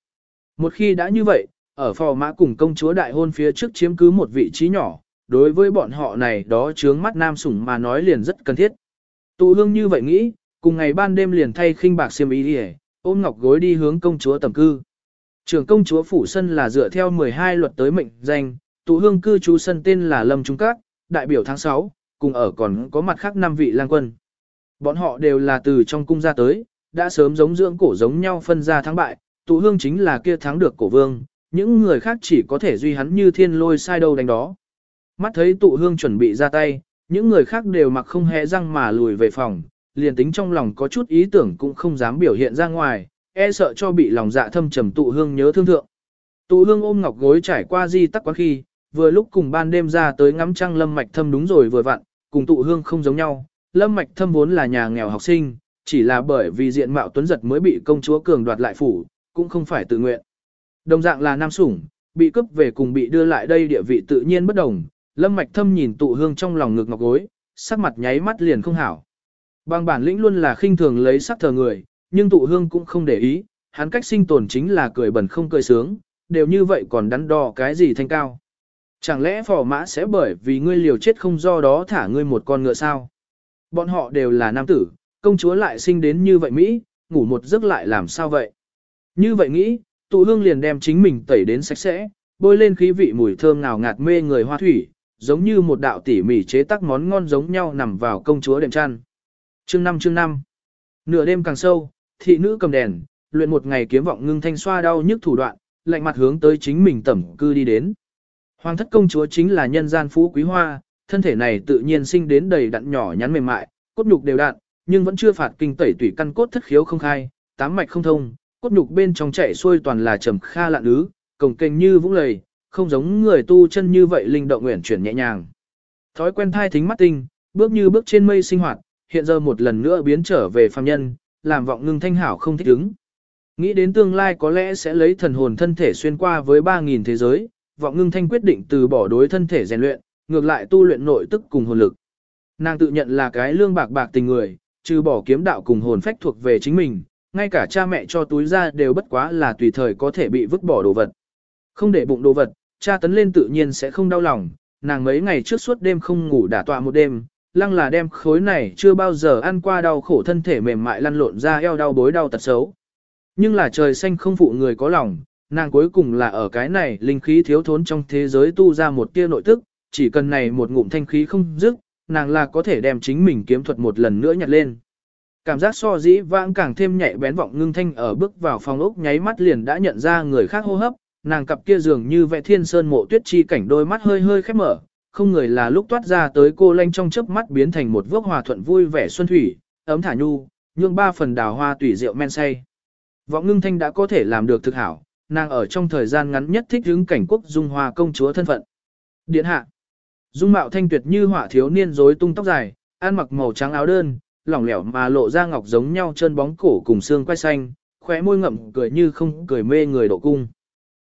Một khi đã như vậy, ở phò mã cùng công chúa đại hôn phía trước chiếm cứ một vị trí nhỏ, đối với bọn họ này đó chướng mắt nam sủng mà nói liền rất cần thiết. Tụ hương như vậy nghĩ, cùng ngày ban đêm liền thay khinh bạc xiêm ý đi ôm ngọc gối đi hướng công chúa tầm cư. Trường công chúa phủ sân là dựa theo 12 luật tới mệnh danh, tụ hương cư trú sân tên là Lâm Trung Các, đại biểu tháng 6, cùng ở còn có mặt khác năm vị lang quân. Bọn họ đều là từ trong cung ra tới, đã sớm giống dưỡng cổ giống nhau phân ra thắng bại, tụ hương chính là kia thắng được cổ vương, những người khác chỉ có thể duy hắn như thiên lôi sai đâu đánh đó. Mắt thấy tụ hương chuẩn bị ra tay, những người khác đều mặc không hề răng mà lùi về phòng, liền tính trong lòng có chút ý tưởng cũng không dám biểu hiện ra ngoài, e sợ cho bị lòng dạ thâm trầm tụ hương nhớ thương thượng. Tụ hương ôm ngọc gối trải qua di tắc quá khi, vừa lúc cùng ban đêm ra tới ngắm trăng lâm mạch thâm đúng rồi vừa vặn, cùng tụ hương không giống nhau, lâm mạch thâm vốn là nhà nghèo học sinh, chỉ là bởi vì diện mạo tuấn giật mới bị công chúa cường đoạt lại phủ, cũng không phải tự nguyện. Đồng dạng là nam sủng, bị cướp về cùng bị đưa lại đây địa vị tự nhiên bất đồng, lâm mạch thâm nhìn tụ hương trong lòng ngực ngọc gối, sắc mặt nháy mắt liền không hảo. Bằng bản lĩnh luôn là khinh thường lấy sắc thờ người, nhưng tụ hương cũng không để ý, hắn cách sinh tồn chính là cười bẩn không cười sướng, đều như vậy còn đắn đo cái gì thanh cao. Chẳng lẽ phò mã sẽ bởi vì ngươi liều chết không do đó thả ngươi một con ngựa sao? Bọn họ đều là nam tử, công chúa lại sinh đến như vậy Mỹ, ngủ một giấc lại làm sao vậy? Như vậy nghĩ, tụ hương liền đem chính mình tẩy đến sạch sẽ, bôi lên khí vị mùi thơm ngào ngạt mê người hoa thủy, giống như một đạo tỉ mỉ chế tác món ngon giống nhau nằm vào công chúa đệm chăn. Chương 5 chương 5 Nửa đêm càng sâu, thị nữ cầm đèn, luyện một ngày kiếm vọng ngưng thanh xoa đau nhức thủ đoạn, lạnh mặt hướng tới chính mình tẩm cư đi đến. Hoàng thất công chúa chính là nhân gian phú quý hoa, thân thể này tự nhiên sinh đến đầy đặn nhỏ nhắn mềm mại, cốt nhục đều đặn, nhưng vẫn chưa phạt kinh tẩy tủy căn cốt thất khiếu không khai, tám mạch không thông, cốt nhục bên trong chảy xuôi toàn là trầm kha lạn ứ, cổng kênh như vũng lầy, không giống người tu chân như vậy linh động nguyện chuyển nhẹ nhàng. Thói quen thai thính mắt tinh, bước như bước trên mây sinh hoạt, hiện giờ một lần nữa biến trở về phàm nhân, làm vọng ngưng thanh hảo không thích ứng. Nghĩ đến tương lai có lẽ sẽ lấy thần hồn thân thể xuyên qua với 3.000 thế giới, vọng ngưng thanh quyết định từ bỏ đối thân thể rèn luyện, ngược lại tu luyện nội tức cùng hồn lực. Nàng tự nhận là cái lương bạc bạc tình người, trừ bỏ kiếm đạo cùng hồn phách thuộc về chính mình, ngay cả cha mẹ cho túi ra đều bất quá là tùy thời có thể bị vứt bỏ đồ vật. Không để bụng đồ vật, cha tấn lên tự nhiên sẽ không đau lòng, nàng mấy ngày trước suốt đêm không ngủ đả tọa một đêm, lăng là đem khối này chưa bao giờ ăn qua đau khổ thân thể mềm mại lăn lộn ra eo đau bối đau tật xấu. Nhưng là trời xanh không phụ người có lòng, nàng cuối cùng là ở cái này linh khí thiếu thốn trong thế giới tu ra một tia nội tức, chỉ cần này một ngụm thanh khí không dứt, nàng là có thể đem chính mình kiếm thuật một lần nữa nhặt lên. Cảm giác so dĩ vãng càng thêm nhạy bén vọng ngưng thanh ở bước vào phòng ốc nháy mắt liền đã nhận ra người khác hô hấp, nàng cặp kia dường như vẽ thiên sơn mộ tuyết chi cảnh đôi mắt hơi hơi khép mở, không người là lúc toát ra tới cô lanh trong chớp mắt biến thành một vước hòa thuận vui vẻ xuân thủy, ấm thả nhu, nhương ba phần đào hoa tùy rượu men say. Vọng ngưng thanh đã có thể làm được thực hảo, nàng ở trong thời gian ngắn nhất thích hứng cảnh quốc dung hoa công chúa thân phận. Điện hạ. Dung mạo thanh tuyệt như họa thiếu niên rối tung tóc dài, ăn mặc màu trắng áo đơn, lỏng lẻo mà lộ ra ngọc giống nhau chân bóng cổ cùng xương quai xanh, khóe môi ngậm cười như không cười mê người độ cung.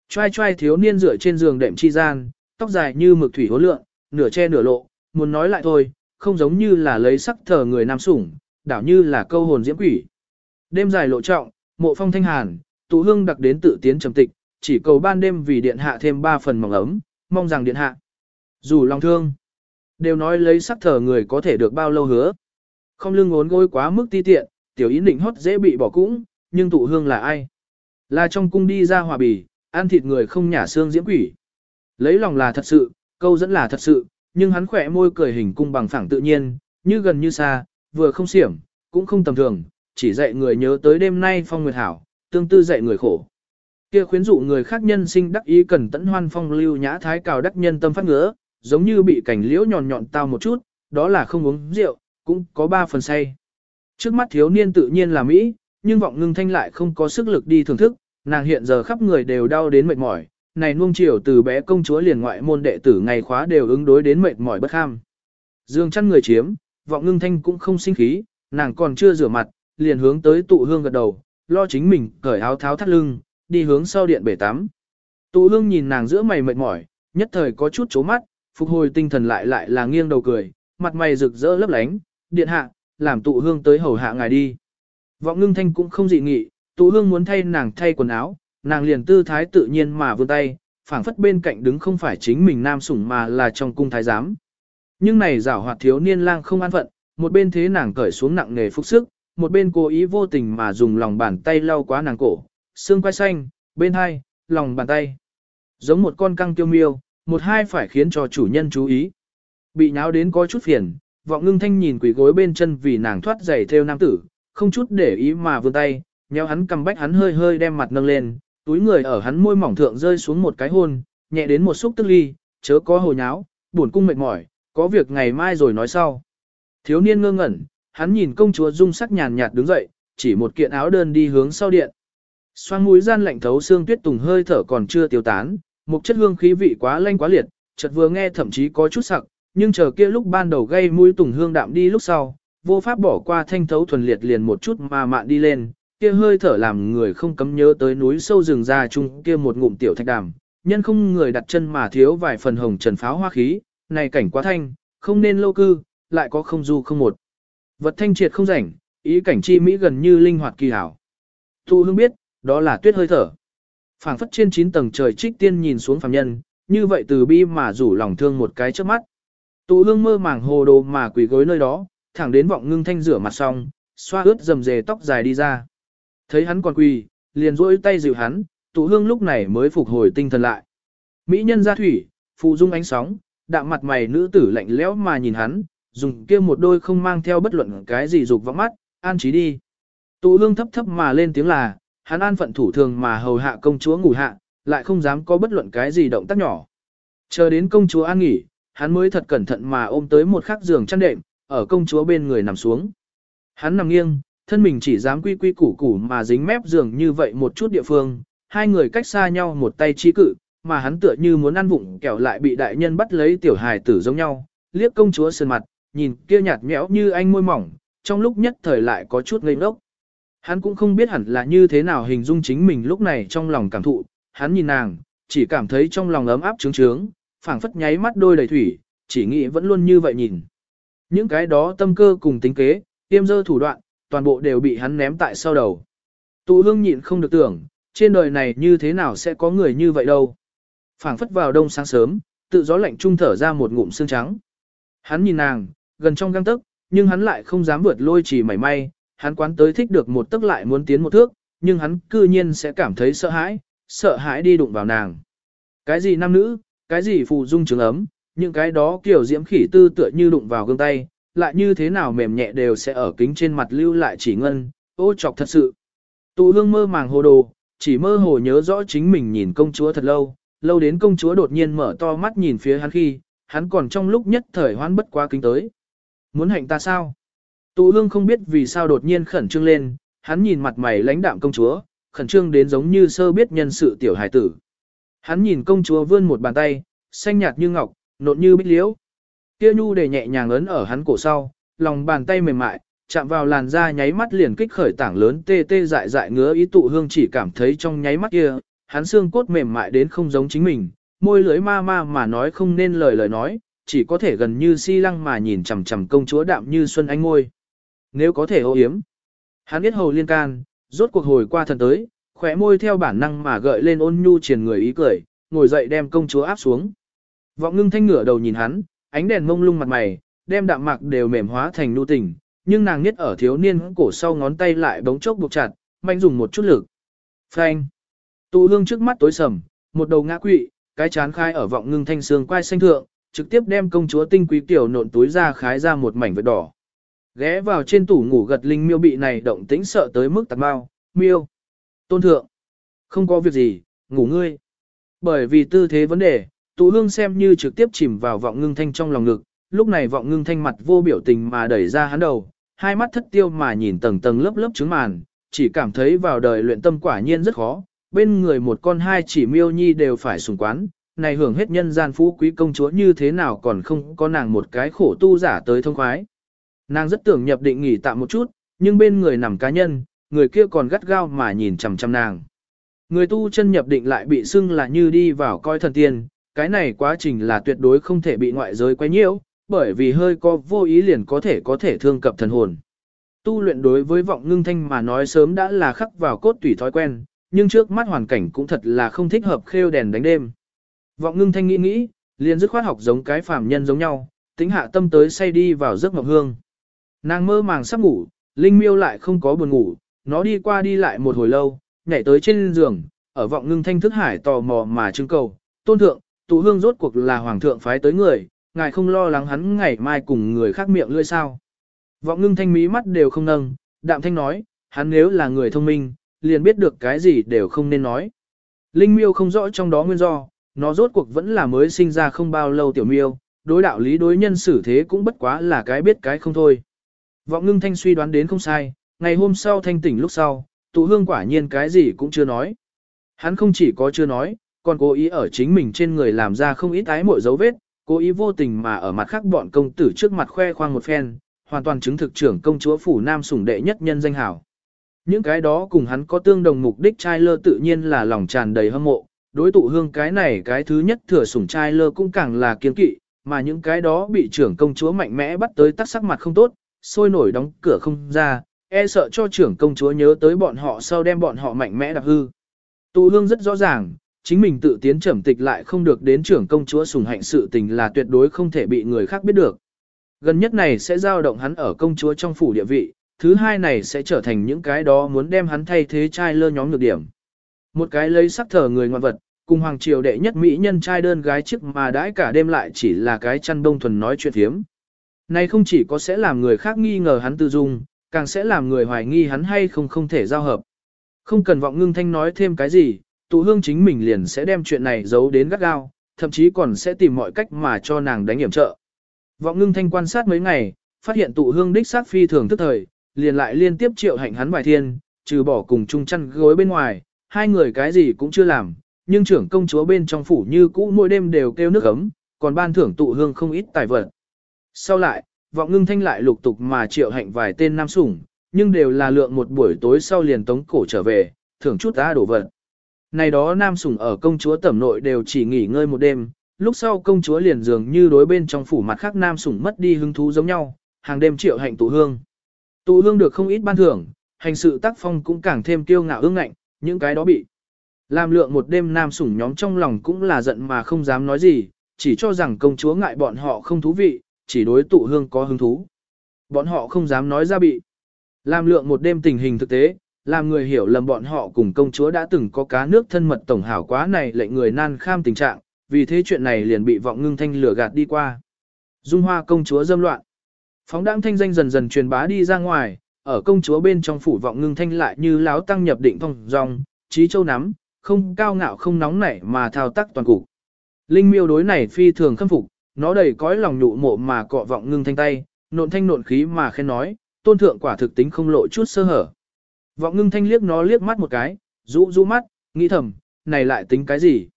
Trai trai thiếu niên dựa trên giường đệm chi gian, tóc dài như mực thủy hố lượng, nửa che nửa lộ, muốn nói lại thôi, không giống như là lấy sắc thờ người nam sủng, đảo như là câu hồn diễm quỷ. Đêm dài lộ trọng, mộ phong thanh hàn, tụ hương đặc đến tự tiến trầm tịch, chỉ cầu ban đêm vì điện hạ thêm ba phần mỏng ấm, mong rằng điện hạ. Dù lòng thương, Đều nói lấy sắc thờ người có thể được bao lâu hứa. Không lưng ngốn gối quá mức ti tiện, tiểu ý định hót dễ bị bỏ cũng, nhưng tụ hương là ai? Là trong cung đi ra hòa bì, ăn thịt người không nhả xương diễm quỷ. Lấy lòng là thật sự, câu dẫn là thật sự, nhưng hắn khỏe môi cười hình cung bằng phẳng tự nhiên, như gần như xa, vừa không xiểm, cũng không tầm thường, chỉ dạy người nhớ tới đêm nay phong nguyệt hảo, tương tư dạy người khổ. Kia khuyến dụ người khác nhân sinh đắc ý cần tẫn hoan phong lưu nhã thái cào đắc nhân tâm phát ngứa, giống như bị cảnh liễu nhọn nhọn tao một chút, đó là không uống rượu, cũng có ba phần say. Trước mắt thiếu niên tự nhiên là Mỹ, nhưng vọng ngưng thanh lại không có sức lực đi thưởng thức, nàng hiện giờ khắp người đều đau đến mệt mỏi, này nuông chiều từ bé công chúa liền ngoại môn đệ tử ngày khóa đều ứng đối đến mệt mỏi bất ham. Dương chăn người chiếm, vọng ngưng thanh cũng không sinh khí, nàng còn chưa rửa mặt, liền hướng tới tụ hương gật đầu, lo chính mình cởi áo tháo thắt lưng, đi hướng sau điện bể tắm. Tụ hương nhìn nàng giữa mày mệt mỏi, nhất thời có chút chố mắt, phục hồi tinh thần lại lại là nghiêng đầu cười, mặt mày rực rỡ lấp lánh, điện hạ, làm tụ hương tới hầu hạ ngài đi. Vọng ngưng thanh cũng không dị nghị, tụ hương muốn thay nàng thay quần áo, nàng liền tư thái tự nhiên mà vươn tay, phảng phất bên cạnh đứng không phải chính mình nam sủng mà là trong cung thái giám. Nhưng này giảo hoạt thiếu niên lang không an phận, một bên thế nàng cởi xuống nặng nghề phúc sức, một bên cố ý vô tình mà dùng lòng bàn tay lau quá nàng cổ, xương quai xanh, bên hai, lòng bàn tay. Giống một con căng tiêu miêu, một hai phải khiến cho chủ nhân chú ý. Bị nháo đến có chút phiền, vọng ngưng thanh nhìn quỷ gối bên chân vì nàng thoát giày theo nam tử, không chút để ý mà vươn tay, nhéo hắn cầm bách hắn hơi hơi đem mặt nâng lên, túi người ở hắn môi mỏng thượng rơi xuống một cái hôn, nhẹ đến một xúc tức ly, chớ có hồ nháo, buồn cung mệt mỏi, có việc ngày mai rồi nói sau. Thiếu niên ngơ ngẩn, hắn nhìn công chúa dung sắc nhàn nhạt đứng dậy, chỉ một kiện áo đơn đi hướng sau điện. Xoang mũi gian lạnh thấu xương tuyết tùng hơi thở còn chưa tiêu tán, một chất hương khí vị quá lanh quá liệt, chợt vừa nghe thậm chí có chút sặc, nhưng chờ kia lúc ban đầu gây mũi tùng hương đạm đi lúc sau, vô pháp bỏ qua thanh thấu thuần liệt liền một chút mà mạn đi lên, kia hơi thở làm người không cấm nhớ tới núi sâu rừng già chung kia một ngụm tiểu thạch đàm, nhân không người đặt chân mà thiếu vài phần hồng trần pháo hoa khí, này cảnh quá thanh, không nên lâu cư, lại có không du không một. Vật thanh triệt không rảnh, ý cảnh chi mỹ gần như linh hoạt kỳ hảo. Thu hương biết, đó là tuyết hơi thở phảng phất trên 9 tầng trời trích tiên nhìn xuống phàm nhân, như vậy từ bi mà rủ lòng thương một cái trước mắt. Tụ hương mơ màng hồ đồ mà quỳ gối nơi đó, thẳng đến vọng ngưng thanh rửa mặt xong, xoa ướt dầm dề tóc dài đi ra. Thấy hắn còn quỳ, liền rỗi tay dịu hắn, tụ hương lúc này mới phục hồi tinh thần lại. Mỹ nhân ra thủy, phụ dung ánh sóng, đạm mặt mày nữ tử lạnh lẽo mà nhìn hắn, dùng kia một đôi không mang theo bất luận cái gì dục vọng mắt, an trí đi. Tụ hương thấp thấp mà lên tiếng là, hắn an phận thủ thường mà hầu hạ công chúa ngủ hạ, lại không dám có bất luận cái gì động tác nhỏ. Chờ đến công chúa an nghỉ, hắn mới thật cẩn thận mà ôm tới một khắc giường chăn đệm, ở công chúa bên người nằm xuống. Hắn nằm nghiêng, thân mình chỉ dám quy quy củ củ mà dính mép giường như vậy một chút địa phương, hai người cách xa nhau một tay chi cự, mà hắn tựa như muốn ăn vụng kẹo lại bị đại nhân bắt lấy tiểu hài tử giống nhau, liếc công chúa sơn mặt, nhìn kia nhạt nhẽo như anh môi mỏng, trong lúc nhất thời lại có chút ngây ngốc. Hắn cũng không biết hẳn là như thế nào hình dung chính mình lúc này trong lòng cảm thụ, hắn nhìn nàng, chỉ cảm thấy trong lòng ấm áp trướng trướng, phảng phất nháy mắt đôi đầy thủy, chỉ nghĩ vẫn luôn như vậy nhìn. Những cái đó tâm cơ cùng tính kế, tiêm dơ thủ đoạn, toàn bộ đều bị hắn ném tại sau đầu. Tụ hương nhịn không được tưởng, trên đời này như thế nào sẽ có người như vậy đâu. phảng phất vào đông sáng sớm, tự gió lạnh trung thở ra một ngụm xương trắng. Hắn nhìn nàng, gần trong găng tức, nhưng hắn lại không dám vượt lôi chỉ mảy may, hắn quán tới thích được một tức lại muốn tiến một thước, nhưng hắn cư nhiên sẽ cảm thấy sợ hãi, sợ hãi đi đụng vào nàng. Cái gì nam nữ, cái gì phù dung trường ấm, những cái đó kiểu diễm khỉ tư tựa như đụng vào gương tay, lại như thế nào mềm nhẹ đều sẽ ở kính trên mặt lưu lại chỉ ngân, ô chọc thật sự. Tụ hương mơ màng hồ đồ, chỉ mơ hồ nhớ rõ chính mình nhìn công chúa thật lâu, lâu đến công chúa đột nhiên mở to mắt nhìn phía hắn khi, hắn còn trong lúc nhất thời hoan bất quá kính tới. Muốn hạnh ta sao? Tụ hương không biết vì sao đột nhiên khẩn trương lên, hắn nhìn mặt mày lãnh đạm công chúa, khẩn trương đến giống như sơ biết nhân sự tiểu hải tử. Hắn nhìn công chúa vươn một bàn tay, xanh nhạt như ngọc, nộn như bích liễu. Kia nhu để nhẹ nhàng ấn ở hắn cổ sau, lòng bàn tay mềm mại, chạm vào làn da nháy mắt liền kích khởi tảng lớn tê tê dại dại ngứa ý tụ hương chỉ cảm thấy trong nháy mắt kia, hắn xương cốt mềm mại đến không giống chính mình, môi lưỡi ma ma mà nói không nên lời lời nói, chỉ có thể gần như si lăng mà nhìn chằm chằm công chúa đạm như xuân ánh ngôi. Nếu có thể ô yếm, hắn biết hầu liên can, rốt cuộc hồi qua thần tới, khỏe môi theo bản năng mà gợi lên ôn nhu triền người ý cười, ngồi dậy đem công chúa áp xuống. Vọng ngưng thanh ngửa đầu nhìn hắn, ánh đèn mông lung mặt mày, đem đạm mạc đều mềm hóa thành nu tình, nhưng nàng nhất ở thiếu niên cổ sau ngón tay lại bóng chốc buộc chặt, mạnh dùng một chút lực. Phanh. Tụ hương trước mắt tối sầm, một đầu ngã quỵ, cái chán khai ở vọng ngưng thanh xương quai xanh thượng, trực tiếp đem công chúa tinh quý tiểu nộn túi ra khái ra một mảnh vết đỏ. Ghé vào trên tủ ngủ gật linh miêu bị này động tĩnh sợ tới mức tạt mau miêu. Tôn thượng. Không có việc gì, ngủ ngươi. Bởi vì tư thế vấn đề, tụ hương xem như trực tiếp chìm vào vọng ngưng thanh trong lòng ngực, lúc này vọng ngưng thanh mặt vô biểu tình mà đẩy ra hắn đầu, hai mắt thất tiêu mà nhìn tầng tầng lớp lớp trứng màn, chỉ cảm thấy vào đời luyện tâm quả nhiên rất khó, bên người một con hai chỉ miêu nhi đều phải sùng quán, này hưởng hết nhân gian phú quý công chúa như thế nào còn không có nàng một cái khổ tu giả tới thông khoái. Nàng rất tưởng nhập định nghỉ tạm một chút, nhưng bên người nằm cá nhân, người kia còn gắt gao mà nhìn chằm chằm nàng. Người tu chân nhập định lại bị xưng là như đi vào coi thần tiên, cái này quá trình là tuyệt đối không thể bị ngoại giới quấy nhiễu, bởi vì hơi có vô ý liền có thể có thể thương cập thần hồn. Tu luyện đối với vọng ngưng thanh mà nói sớm đã là khắc vào cốt tủy thói quen, nhưng trước mắt hoàn cảnh cũng thật là không thích hợp khêu đèn đánh đêm. Vọng ngưng thanh nghĩ nghĩ, liền dứt khoát học giống cái phàm nhân giống nhau, tính hạ tâm tới say đi vào giấc mộng hương. Nàng mơ màng sắp ngủ, Linh miêu lại không có buồn ngủ, nó đi qua đi lại một hồi lâu, nhảy tới trên giường, ở vọng ngưng thanh thức hải tò mò mà trưng cầu, tôn thượng, tụ hương rốt cuộc là hoàng thượng phái tới người, ngài không lo lắng hắn ngày mai cùng người khác miệng lưỡi sao. Vọng ngưng thanh mí mắt đều không nâng, đạm thanh nói, hắn nếu là người thông minh, liền biết được cái gì đều không nên nói. Linh miêu không rõ trong đó nguyên do, nó rốt cuộc vẫn là mới sinh ra không bao lâu tiểu miêu, đối đạo lý đối nhân xử thế cũng bất quá là cái biết cái không thôi. Vọng ngưng thanh suy đoán đến không sai, ngày hôm sau thanh tỉnh lúc sau, tụ hương quả nhiên cái gì cũng chưa nói. Hắn không chỉ có chưa nói, còn cố ý ở chính mình trên người làm ra không ít ái mội dấu vết, cố ý vô tình mà ở mặt khác bọn công tử trước mặt khoe khoang một phen, hoàn toàn chứng thực trưởng công chúa phủ nam sủng đệ nhất nhân danh hảo. Những cái đó cùng hắn có tương đồng mục đích trai lơ tự nhiên là lòng tràn đầy hâm mộ, đối tụ hương cái này cái thứ nhất thừa sủng trai lơ cũng càng là kiên kỵ, mà những cái đó bị trưởng công chúa mạnh mẽ bắt tới tắc sắc mặt không tốt, sôi nổi đóng cửa không ra, e sợ cho trưởng công chúa nhớ tới bọn họ sau đem bọn họ mạnh mẽ đạp hư. Tụ hương rất rõ ràng, chính mình tự tiến trầm tịch lại không được đến trưởng công chúa sùng hạnh sự tình là tuyệt đối không thể bị người khác biết được. Gần nhất này sẽ giao động hắn ở công chúa trong phủ địa vị, thứ hai này sẽ trở thành những cái đó muốn đem hắn thay thế trai lơ nhóm nhược điểm. Một cái lấy sắc thờ người ngoan vật, cùng hoàng triều đệ nhất mỹ nhân trai đơn gái trước mà đãi cả đêm lại chỉ là cái chăn đông thuần nói chuyện thiếm. Này không chỉ có sẽ làm người khác nghi ngờ hắn tư dung, càng sẽ làm người hoài nghi hắn hay không không thể giao hợp. Không cần vọng ngưng thanh nói thêm cái gì, tụ hương chính mình liền sẽ đem chuyện này giấu đến gắt gao, thậm chí còn sẽ tìm mọi cách mà cho nàng đánh hiểm trợ. Vọng ngưng thanh quan sát mấy ngày, phát hiện tụ hương đích sát phi thường tức thời, liền lại liên tiếp triệu hạnh hắn vài thiên, trừ bỏ cùng chung chăn gối bên ngoài, hai người cái gì cũng chưa làm, nhưng trưởng công chúa bên trong phủ như cũ mỗi đêm đều kêu nước ấm, còn ban thưởng tụ hương không ít tài vật. Sau lại, vọng ngưng thanh lại lục tục mà triệu hạnh vài tên nam sủng, nhưng đều là lượng một buổi tối sau liền tống cổ trở về, thưởng chút ta đổ vật. Này đó nam sủng ở công chúa tẩm nội đều chỉ nghỉ ngơi một đêm, lúc sau công chúa liền dường như đối bên trong phủ mặt khác nam sủng mất đi hứng thú giống nhau, hàng đêm triệu hạnh tụ hương. Tụ hương được không ít ban thưởng, hành sự tác phong cũng càng thêm kiêu ngạo ương ngạnh, những cái đó bị. Làm lượng một đêm nam sủng nhóm trong lòng cũng là giận mà không dám nói gì, chỉ cho rằng công chúa ngại bọn họ không thú vị, chỉ đối tụ hương có hứng thú. Bọn họ không dám nói ra bị. Làm lượng một đêm tình hình thực tế, làm người hiểu lầm bọn họ cùng công chúa đã từng có cá nước thân mật tổng hảo quá này lệnh người nan kham tình trạng, vì thế chuyện này liền bị vọng ngưng thanh lửa gạt đi qua. Dung hoa công chúa dâm loạn. Phóng đãng thanh danh dần dần truyền bá đi ra ngoài, ở công chúa bên trong phủ vọng ngưng thanh lại như láo tăng nhập định thông dòng, trí châu nắm, không cao ngạo không nóng nảy mà thao tác toàn cục. Linh miêu đối này phi thường khâm phục, nó đầy cõi lòng nhụ mộ mà cọ vọng ngưng thanh tay, nộn thanh nộn khí mà khen nói, tôn thượng quả thực tính không lộ chút sơ hở. Vọng ngưng thanh liếc nó liếc mắt một cái, rũ rũ mắt, nghĩ thầm, này lại tính cái gì?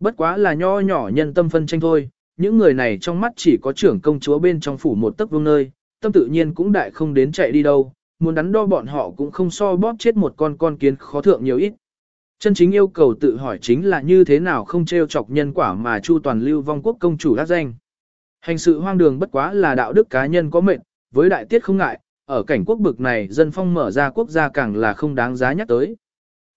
Bất quá là nho nhỏ nhân tâm phân tranh thôi, những người này trong mắt chỉ có trưởng công chúa bên trong phủ một tấc vương nơi, tâm tự nhiên cũng đại không đến chạy đi đâu, muốn đắn đo bọn họ cũng không so bóp chết một con con kiến khó thượng nhiều ít. Chân chính yêu cầu tự hỏi chính là như thế nào không trêu chọc nhân quả mà chu toàn lưu vong quốc công chủ đắc danh. Hành sự hoang đường bất quá là đạo đức cá nhân có mệnh, với đại tiết không ngại, ở cảnh quốc bực này dân phong mở ra quốc gia càng là không đáng giá nhắc tới.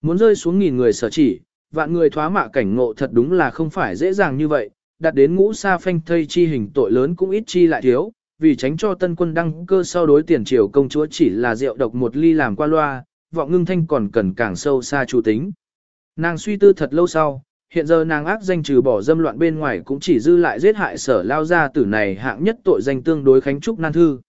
Muốn rơi xuống nghìn người sở chỉ, vạn người thoá mạ cảnh ngộ thật đúng là không phải dễ dàng như vậy, đặt đến ngũ sa phanh thây chi hình tội lớn cũng ít chi lại thiếu, vì tránh cho tân quân đăng cơ sau đối tiền triều công chúa chỉ là rượu độc một ly làm qua loa, vọng ngưng thanh còn cần càng sâu xa chủ tính. Nàng suy tư thật lâu sau, hiện giờ nàng ác danh trừ bỏ dâm loạn bên ngoài cũng chỉ dư lại giết hại sở lao ra tử này hạng nhất tội danh tương đối khánh trúc nan thư.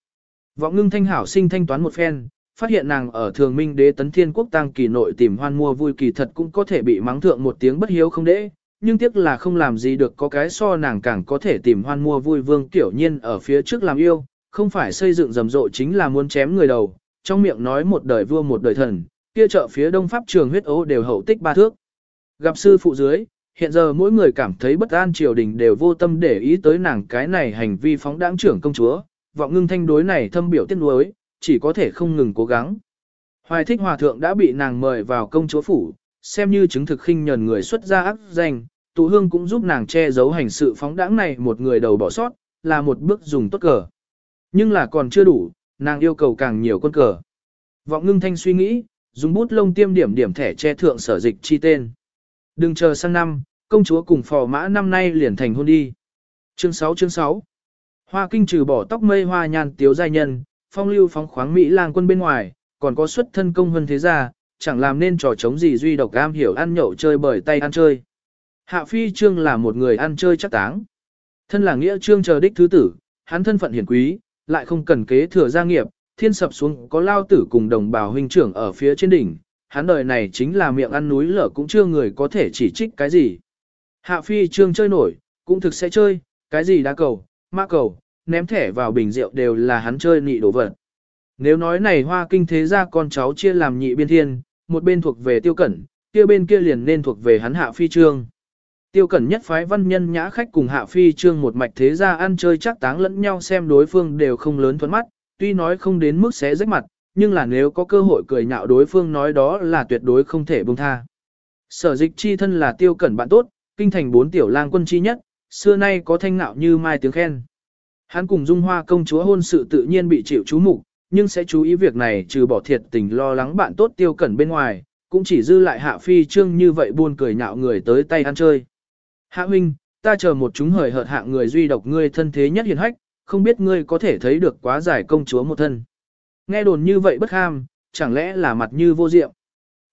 Vọng ngưng thanh hảo sinh thanh toán một phen, phát hiện nàng ở thường minh đế tấn thiên quốc tăng kỳ nội tìm hoan mua vui kỳ thật cũng có thể bị mắng thượng một tiếng bất hiếu không đễ, nhưng tiếc là không làm gì được có cái so nàng càng có thể tìm hoan mua vui vương tiểu nhiên ở phía trước làm yêu, không phải xây dựng rầm rộ chính là muốn chém người đầu, trong miệng nói một đời vua một đời thần, kia chợ phía đông pháp trường huyết ố đều hậu tích ba thước. Gặp sư phụ dưới, hiện giờ mỗi người cảm thấy bất an triều đình đều vô tâm để ý tới nàng cái này hành vi phóng đãng trưởng công chúa, vọng ngưng thanh đối này thâm biểu tiết nuối, chỉ có thể không ngừng cố gắng. Hoài thích hòa thượng đã bị nàng mời vào công chúa phủ, xem như chứng thực khinh nhờn người xuất gia ác danh, tụ hương cũng giúp nàng che giấu hành sự phóng đãng này một người đầu bỏ sót, là một bước dùng tốt cờ. Nhưng là còn chưa đủ, nàng yêu cầu càng nhiều quân cờ. Vọng ngưng thanh suy nghĩ, dùng bút lông tiêm điểm điểm thẻ che thượng sở dịch chi tên. Đừng chờ sang năm, công chúa cùng phò mã năm nay liền thành hôn đi. Chương 6 chương 6 Hoa kinh trừ bỏ tóc mây hoa nhàn tiếu giai nhân, phong lưu phóng khoáng Mỹ lang quân bên ngoài, còn có xuất thân công hơn thế gia, chẳng làm nên trò chống gì duy độc am hiểu ăn nhậu chơi bởi tay ăn chơi. Hạ phi trương là một người ăn chơi chắc táng. Thân là nghĩa trương chờ đích thứ tử, hắn thân phận hiển quý, lại không cần kế thừa gia nghiệp, thiên sập xuống có lao tử cùng đồng bào huynh trưởng ở phía trên đỉnh, hắn đời này chính là miệng ăn núi lở cũng chưa người có thể chỉ trích cái gì. Hạ phi trương chơi nổi, cũng thực sẽ chơi, cái gì đá cầu, ma cầu, ném thẻ vào bình rượu đều là hắn chơi nị đồ vật. Nếu nói này hoa kinh thế ra con cháu chia làm nhị biên thiên, một bên thuộc về tiêu cẩn, kia bên kia liền nên thuộc về hắn hạ phi trương. Tiêu cẩn nhất phái văn nhân nhã khách cùng hạ phi trương một mạch thế ra ăn chơi chắc táng lẫn nhau xem đối phương đều không lớn thuẫn mắt, tuy nói không đến mức xé rách mặt, nhưng là nếu có cơ hội cười nhạo đối phương nói đó là tuyệt đối không thể buông tha. Sở dịch chi thân là tiêu cẩn bạn tốt, kinh thành bốn tiểu lang quân chi nhất, xưa nay có thanh nạo như mai tiếng khen. Hắn cùng Dung Hoa công chúa hôn sự tự nhiên bị chịu chú mục, nhưng sẽ chú ý việc này trừ bỏ thiệt tình lo lắng bạn tốt tiêu cẩn bên ngoài, cũng chỉ dư lại hạ phi trương như vậy buôn cười nhạo người tới tay ăn chơi. Hạ huynh, ta chờ một chúng hời hợt hạng người duy độc ngươi thân thế nhất hiền hách, không biết ngươi có thể thấy được quá giải công chúa một thân. Nghe đồn như vậy bất ham, chẳng lẽ là mặt như vô diệm.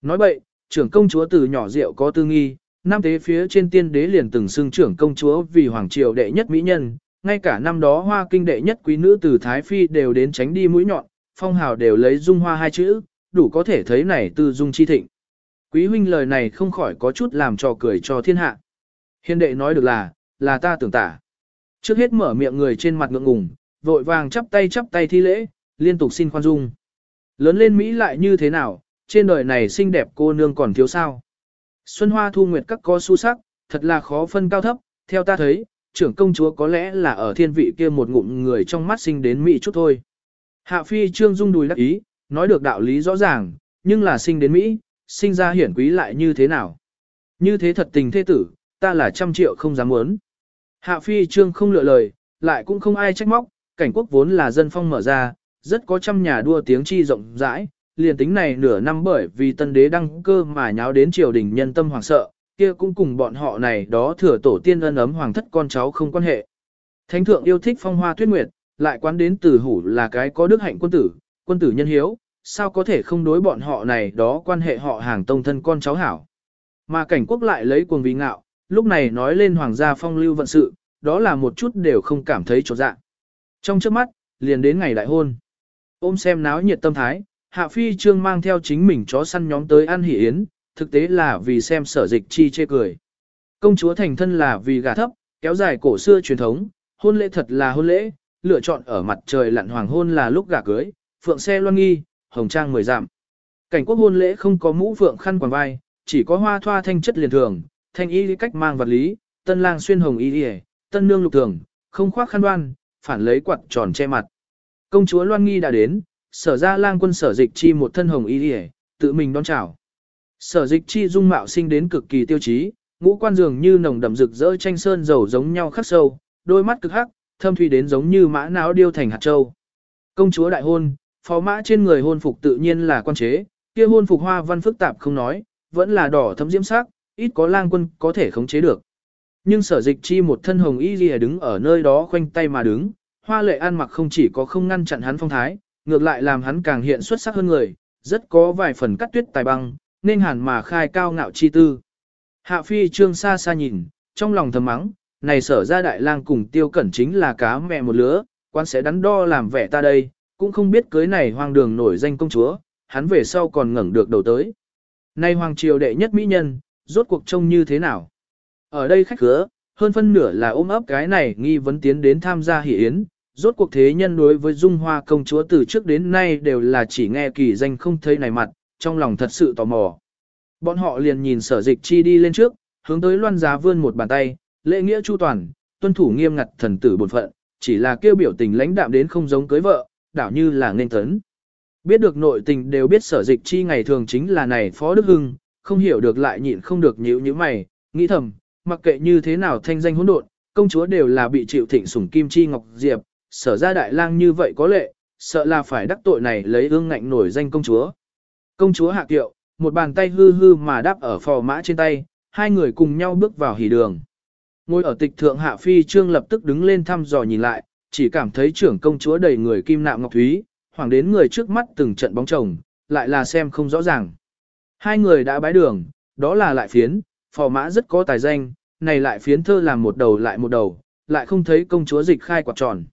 Nói vậy, trưởng công chúa từ nhỏ diệu có tư nghi, nam tế phía trên tiên đế liền từng xưng trưởng công chúa vì hoàng triều đệ nhất mỹ nhân, ngay cả năm đó hoa kinh đệ nhất quý nữ từ Thái Phi đều đến tránh đi mũi nhọn, phong hào đều lấy dung hoa hai chữ, đủ có thể thấy này tư dung chi thịnh. Quý huynh lời này không khỏi có chút làm trò cười cho thiên hạ. Hiền đệ nói được là, là ta tưởng tả. Trước hết mở miệng người trên mặt ngượng ngùng, vội vàng chắp tay chắp tay thi lễ, liên tục xin khoan dung. Lớn lên Mỹ lại như thế nào, trên đời này xinh đẹp cô nương còn thiếu sao. Xuân hoa thu nguyệt các có su sắc, thật là khó phân cao thấp, theo ta thấy, trưởng công chúa có lẽ là ở thiên vị kia một ngụm người trong mắt sinh đến Mỹ chút thôi. Hạ phi trương dung đùi đắc ý, nói được đạo lý rõ ràng, nhưng là sinh đến Mỹ, sinh ra hiển quý lại như thế nào. Như thế thật tình thế tử, ta là trăm triệu không dám muốn. Hạ phi trương không lựa lời, lại cũng không ai trách móc, cảnh quốc vốn là dân phong mở ra, rất có trăm nhà đua tiếng chi rộng rãi, liền tính này nửa năm bởi vì tân đế đăng cơ mà nháo đến triều đình nhân tâm hoàng sợ, kia cũng cùng bọn họ này đó thừa tổ tiên ân ấm hoàng thất con cháu không quan hệ. Thánh thượng yêu thích phong hoa tuyết nguyệt, lại quán đến tử hủ là cái có đức hạnh quân tử, quân tử nhân hiếu, sao có thể không đối bọn họ này đó quan hệ họ hàng tông thân con cháu hảo. Mà cảnh quốc lại lấy cuồng vì ngạo, lúc này nói lên hoàng gia phong lưu vận sự, đó là một chút đều không cảm thấy trột dạ. Trong trước mắt, liền đến ngày đại hôn. Ôm xem náo nhiệt tâm thái, Hạ Phi Trương mang theo chính mình chó săn nhóm tới ăn hỉ yến, thực tế là vì xem sở dịch chi chê cười. Công chúa thành thân là vì gà thấp, kéo dài cổ xưa truyền thống, hôn lễ thật là hôn lễ, lựa chọn ở mặt trời lặn hoàng hôn là lúc gà cưới, phượng xe loan nghi, hồng trang mười giảm. Cảnh quốc hôn lễ không có mũ phượng khăn quàng vai, chỉ có hoa thoa thanh chất liền thường, thanh y cách mang vật lý, tân lang xuyên hồng y y, tân nương lục thường, không khoác khăn đoan, phản lấy quạt tròn che mặt. Công chúa Loan Nghi đã đến, sở ra lang quân sở dịch chi một thân hồng y y, tự mình đón chào. Sở dịch chi dung mạo sinh đến cực kỳ tiêu chí, ngũ quan dường như nồng đậm rực rỡ tranh sơn dầu giống nhau khắc sâu, đôi mắt cực hắc, thâm thủy đến giống như mã não điêu thành hạt châu. Công chúa đại hôn, phó mã trên người hôn phục tự nhiên là quan chế, kia hôn phục hoa văn phức tạp không nói, vẫn là đỏ thấm diễm sắc, ít có lang quân có thể khống chế được. Nhưng sở dịch chi một thân hồng y gì đứng ở nơi đó khoanh tay mà đứng, hoa lệ an mặc không chỉ có không ngăn chặn hắn phong thái, ngược lại làm hắn càng hiện xuất sắc hơn người, rất có vài phần cắt tuyết tài băng, nên hẳn mà khai cao ngạo chi tư. Hạ phi trương xa xa nhìn, trong lòng thầm mắng, này sở ra đại lang cùng tiêu cẩn chính là cá mẹ một lứa, quan sẽ đắn đo làm vẻ ta đây, cũng không biết cưới này hoang đường nổi danh công chúa, hắn về sau còn ngẩng được đầu tới. Nay hoàng triều đệ nhất mỹ nhân, rốt cuộc trông như thế nào? Ở đây khách khứa, hơn phân nửa là ôm ấp cái này nghi vấn tiến đến tham gia hỷ yến, rốt cuộc thế nhân đối với dung hoa công chúa từ trước đến nay đều là chỉ nghe kỳ danh không thấy này mặt, trong lòng thật sự tò mò. Bọn họ liền nhìn sở dịch chi đi lên trước, hướng tới loan giá vươn một bàn tay, lễ nghĩa chu toàn, tuân thủ nghiêm ngặt thần tử bột phận, chỉ là kêu biểu tình lãnh đạm đến không giống cưới vợ, đảo như là nên tấn. Biết được nội tình đều biết sở dịch chi ngày thường chính là này Phó Đức Hưng, không hiểu được lại nhịn không được nhíu như mày, nghĩ thầm, mặc kệ như thế nào thanh danh hỗn độn, công chúa đều là bị chịu thịnh sủng kim chi ngọc diệp, sở ra đại lang như vậy có lệ, sợ là phải đắc tội này lấy ương ngạnh nổi danh công chúa. Công chúa hạ kiệu, một bàn tay hư hư mà đáp ở phò mã trên tay, hai người cùng nhau bước vào hỉ đường. Ngồi ở tịch thượng hạ phi trương lập tức đứng lên thăm dò nhìn lại, chỉ cảm thấy trưởng công chúa đầy người kim nạm ngọc thúy, hoàng đến người trước mắt từng trận bóng chồng, lại là xem không rõ ràng. Hai người đã bái đường, đó là lại phiến, phò mã rất có tài danh, này lại phiến thơ làm một đầu lại một đầu, lại không thấy công chúa dịch khai quạt tròn.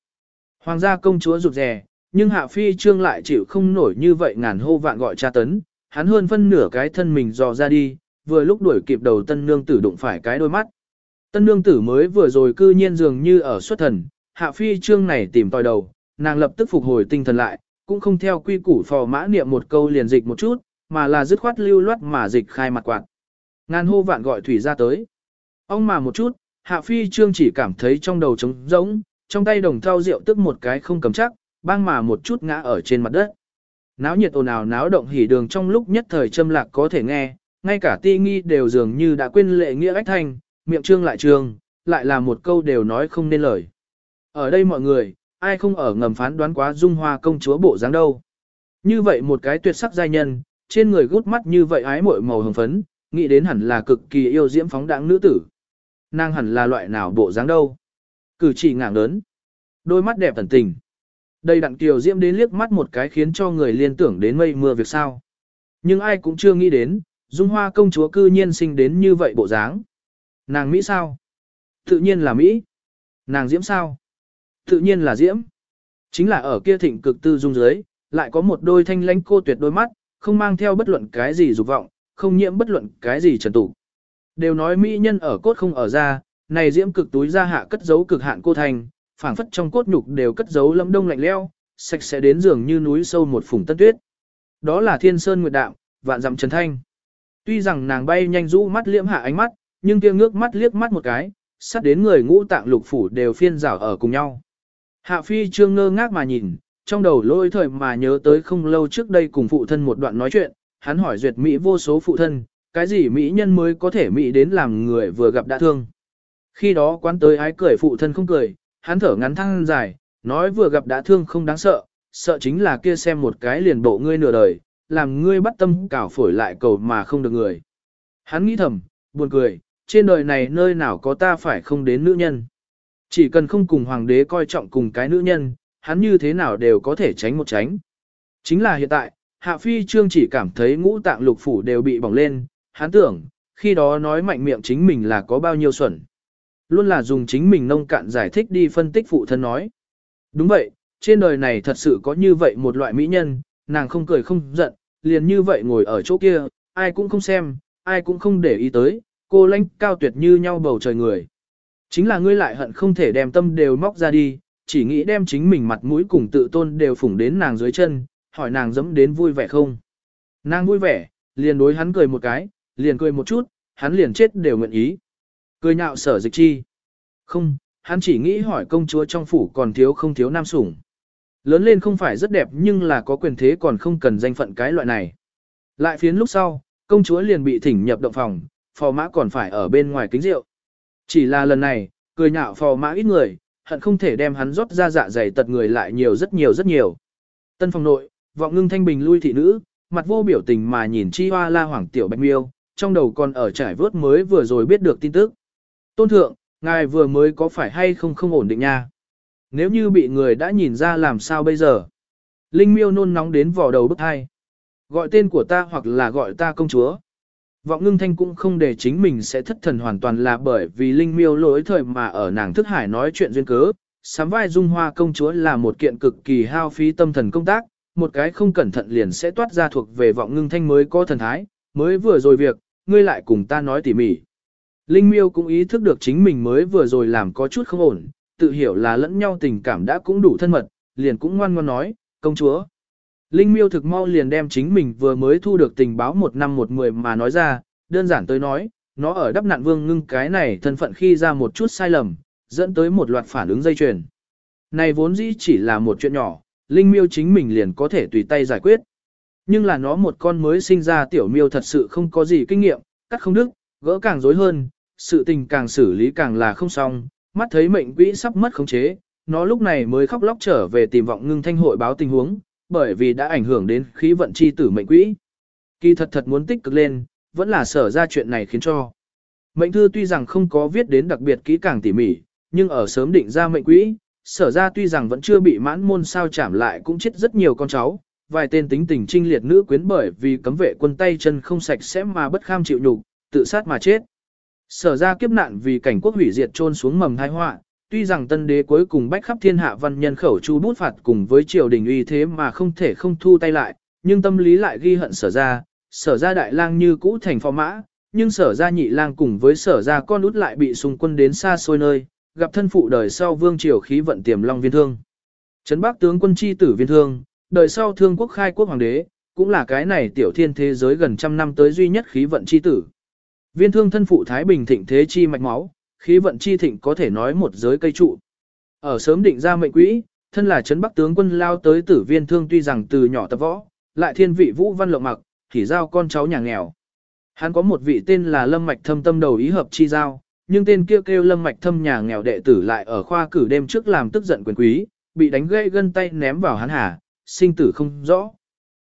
Hoàng gia công chúa rụt rè, nhưng hạ phi trương lại chịu không nổi như vậy ngàn hô vạn gọi tra tấn, hắn hơn phân nửa cái thân mình dò ra đi, vừa lúc đuổi kịp đầu tân nương tử đụng phải cái đôi mắt. Tân nương tử mới vừa rồi cư nhiên dường như ở xuất thần, hạ phi trương này tìm tòi đầu, nàng lập tức phục hồi tinh thần lại, cũng không theo quy củ phò mã niệm một câu liền dịch một chút, mà là dứt khoát lưu loát mà dịch khai mặt quạt. Ngàn hô vạn gọi thủy ra tới. Ông mà một chút, hạ phi trương chỉ cảm thấy trong đầu trống rỗng, trong tay đồng thau rượu tức một cái không cầm chắc, bang mà một chút ngã ở trên mặt đất. Náo nhiệt ồn ào náo động hỉ đường trong lúc nhất thời châm lạc có thể nghe, ngay cả ti nghi đều dường như đã quên lệ nghĩa ách thanh, miệng trương lại trương, lại là một câu đều nói không nên lời. Ở đây mọi người, ai không ở ngầm phán đoán quá dung hoa công chúa bộ dáng đâu. Như vậy một cái tuyệt sắc giai nhân, trên người gút mắt như vậy ái muội màu hồng phấn, nghĩ đến hẳn là cực kỳ yêu diễm phóng đãng nữ tử. Nàng hẳn là loại nào bộ dáng đâu. Cử chỉ ngạng lớn. Đôi mắt đẹp thần tình. Đây đặng tiểu diễm đến liếc mắt một cái khiến cho người liên tưởng đến mây mưa việc sao. Nhưng ai cũng chưa nghĩ đến, Dung Hoa công chúa cư nhiên sinh đến như vậy bộ dáng. Nàng Mỹ sao? Tự nhiên là Mỹ. Nàng Diễm sao? Tự nhiên là Diễm. Chính là ở kia thịnh cực tư dung dưới, lại có một đôi thanh lãnh cô tuyệt đôi mắt, không mang theo bất luận cái gì dục vọng, không nhiễm bất luận cái gì trần tụ. Đều nói Mỹ nhân ở cốt không ở ra, này Diễm cực túi ra hạ cất giấu cực hạn cô thành, phảng phất trong cốt nhục đều cất giấu lâm đông lạnh leo, sạch sẽ đến giường như núi sâu một phùng tân tuyết. Đó là thiên sơn nguyệt đạm, vạn dặm trần thanh. Tuy rằng nàng bay nhanh rũ mắt liễm hạ ánh mắt, nhưng kia ngước mắt liếc mắt một cái, sát đến người ngũ tạng lục phủ đều phiên rảo ở cùng nhau. Hạ phi trương ngơ ngác mà nhìn, trong đầu lôi thời mà nhớ tới không lâu trước đây cùng phụ thân một đoạn nói chuyện, hắn hỏi duyệt Mỹ vô số phụ thân, cái gì Mỹ nhân mới có thể Mỹ đến làm người vừa gặp đã thương. Khi đó quán tới ái cười phụ thân không cười, hắn thở ngắn thăng dài, nói vừa gặp đã thương không đáng sợ, sợ chính là kia xem một cái liền bộ ngươi nửa đời, làm ngươi bắt tâm cảo phổi lại cầu mà không được người. Hắn nghĩ thầm, buồn cười, trên đời này nơi nào có ta phải không đến nữ nhân. Chỉ cần không cùng hoàng đế coi trọng cùng cái nữ nhân, hắn như thế nào đều có thể tránh một tránh. Chính là hiện tại, Hạ Phi Trương chỉ cảm thấy ngũ tạng lục phủ đều bị bỏng lên, hắn tưởng, khi đó nói mạnh miệng chính mình là có bao nhiêu xuẩn. Luôn là dùng chính mình nông cạn giải thích đi phân tích phụ thân nói. Đúng vậy, trên đời này thật sự có như vậy một loại mỹ nhân, nàng không cười không giận, liền như vậy ngồi ở chỗ kia, ai cũng không xem, ai cũng không để ý tới, cô lãnh cao tuyệt như nhau bầu trời người. Chính là ngươi lại hận không thể đem tâm đều móc ra đi, chỉ nghĩ đem chính mình mặt mũi cùng tự tôn đều phủng đến nàng dưới chân, hỏi nàng dẫm đến vui vẻ không. Nàng vui vẻ, liền đối hắn cười một cái, liền cười một chút, hắn liền chết đều nguyện ý. Cười nhạo sở dịch chi. Không, hắn chỉ nghĩ hỏi công chúa trong phủ còn thiếu không thiếu nam sủng. Lớn lên không phải rất đẹp nhưng là có quyền thế còn không cần danh phận cái loại này. Lại phiến lúc sau, công chúa liền bị thỉnh nhập động phòng, phò mã còn phải ở bên ngoài kính rượu. Chỉ là lần này, cười nhạo phò mã ít người, hận không thể đem hắn rót ra dạ dày tật người lại nhiều rất nhiều rất nhiều. Tân phòng nội, vọng ngưng thanh bình lui thị nữ, mặt vô biểu tình mà nhìn chi hoa la hoàng tiểu bạch miêu, trong đầu còn ở trải vớt mới vừa rồi biết được tin tức. Tôn thượng, ngài vừa mới có phải hay không không ổn định nha? Nếu như bị người đã nhìn ra làm sao bây giờ? Linh miêu nôn nóng đến vỏ đầu bức hai. Gọi tên của ta hoặc là gọi ta công chúa. Vọng ngưng thanh cũng không để chính mình sẽ thất thần hoàn toàn là bởi vì Linh miêu lỗi thời mà ở nàng thức hải nói chuyện duyên cớ. Sám vai dung hoa công chúa là một kiện cực kỳ hao phí tâm thần công tác, một cái không cẩn thận liền sẽ toát ra thuộc về vọng ngưng thanh mới có thần thái, mới vừa rồi việc, ngươi lại cùng ta nói tỉ mỉ. Linh miêu cũng ý thức được chính mình mới vừa rồi làm có chút không ổn, tự hiểu là lẫn nhau tình cảm đã cũng đủ thân mật, liền cũng ngoan ngoan nói, công chúa. Linh miêu thực mau liền đem chính mình vừa mới thu được tình báo một năm một mười mà nói ra, đơn giản tới nói, nó ở đắp nạn vương ngưng cái này thân phận khi ra một chút sai lầm, dẫn tới một loạt phản ứng dây chuyền. Này vốn dĩ chỉ là một chuyện nhỏ, Linh miêu chính mình liền có thể tùy tay giải quyết. Nhưng là nó một con mới sinh ra tiểu miêu thật sự không có gì kinh nghiệm, cắt không đức, gỡ càng rối hơn, sự tình càng xử lý càng là không xong, mắt thấy mệnh quỹ sắp mất khống chế, nó lúc này mới khóc lóc trở về tìm vọng ngưng thanh hội báo tình huống, bởi vì đã ảnh hưởng đến khí vận chi tử mệnh quỹ. Kỳ thật thật muốn tích cực lên, vẫn là sở ra chuyện này khiến cho. Mệnh thư tuy rằng không có viết đến đặc biệt kỹ càng tỉ mỉ, nhưng ở sớm định ra mệnh quỹ, sở ra tuy rằng vẫn chưa bị mãn môn sao chảm lại cũng chết rất nhiều con cháu, vài tên tính tình trinh liệt nữ quyến bởi vì cấm vệ quân tay chân không sạch sẽ mà bất kham chịu nhục, tự sát mà chết. Sở ra kiếp nạn vì cảnh quốc hủy diệt trôn xuống mầm tai họa, tuy rằng tân đế cuối cùng bách khắp thiên hạ văn nhân khẩu chu bút phạt cùng với triều đình uy thế mà không thể không thu tay lại, nhưng tâm lý lại ghi hận sở ra, sở ra đại lang như cũ thành phò mã, nhưng sở ra nhị lang cùng với sở ra con út lại bị xung quân đến xa xôi nơi, gặp thân phụ đời sau vương triều khí vận tiềm long viên thương. Trấn Bắc tướng quân chi tử viên thương, đời sau thương quốc khai quốc hoàng đế, cũng là cái này tiểu thiên thế giới gần trăm năm tới duy nhất khí vận chi tử. Viên thương thân phụ Thái Bình thịnh thế chi mạch máu, khí vận chi thịnh có thể nói một giới cây trụ. Ở sớm định ra mệnh quỹ, thân là trấn Bắc tướng quân lao tới tử viên thương tuy rằng từ nhỏ tập võ, lại thiên vị vũ văn lộng mặc, thì giao con cháu nhà nghèo. Hắn có một vị tên là Lâm Mạch Thâm tâm đầu ý hợp chi giao, nhưng tên kia kêu, kêu Lâm Mạch Thâm nhà nghèo đệ tử lại ở khoa cử đêm trước làm tức giận quyền quý, bị đánh gãy gân tay ném vào hắn hà, sinh tử không rõ.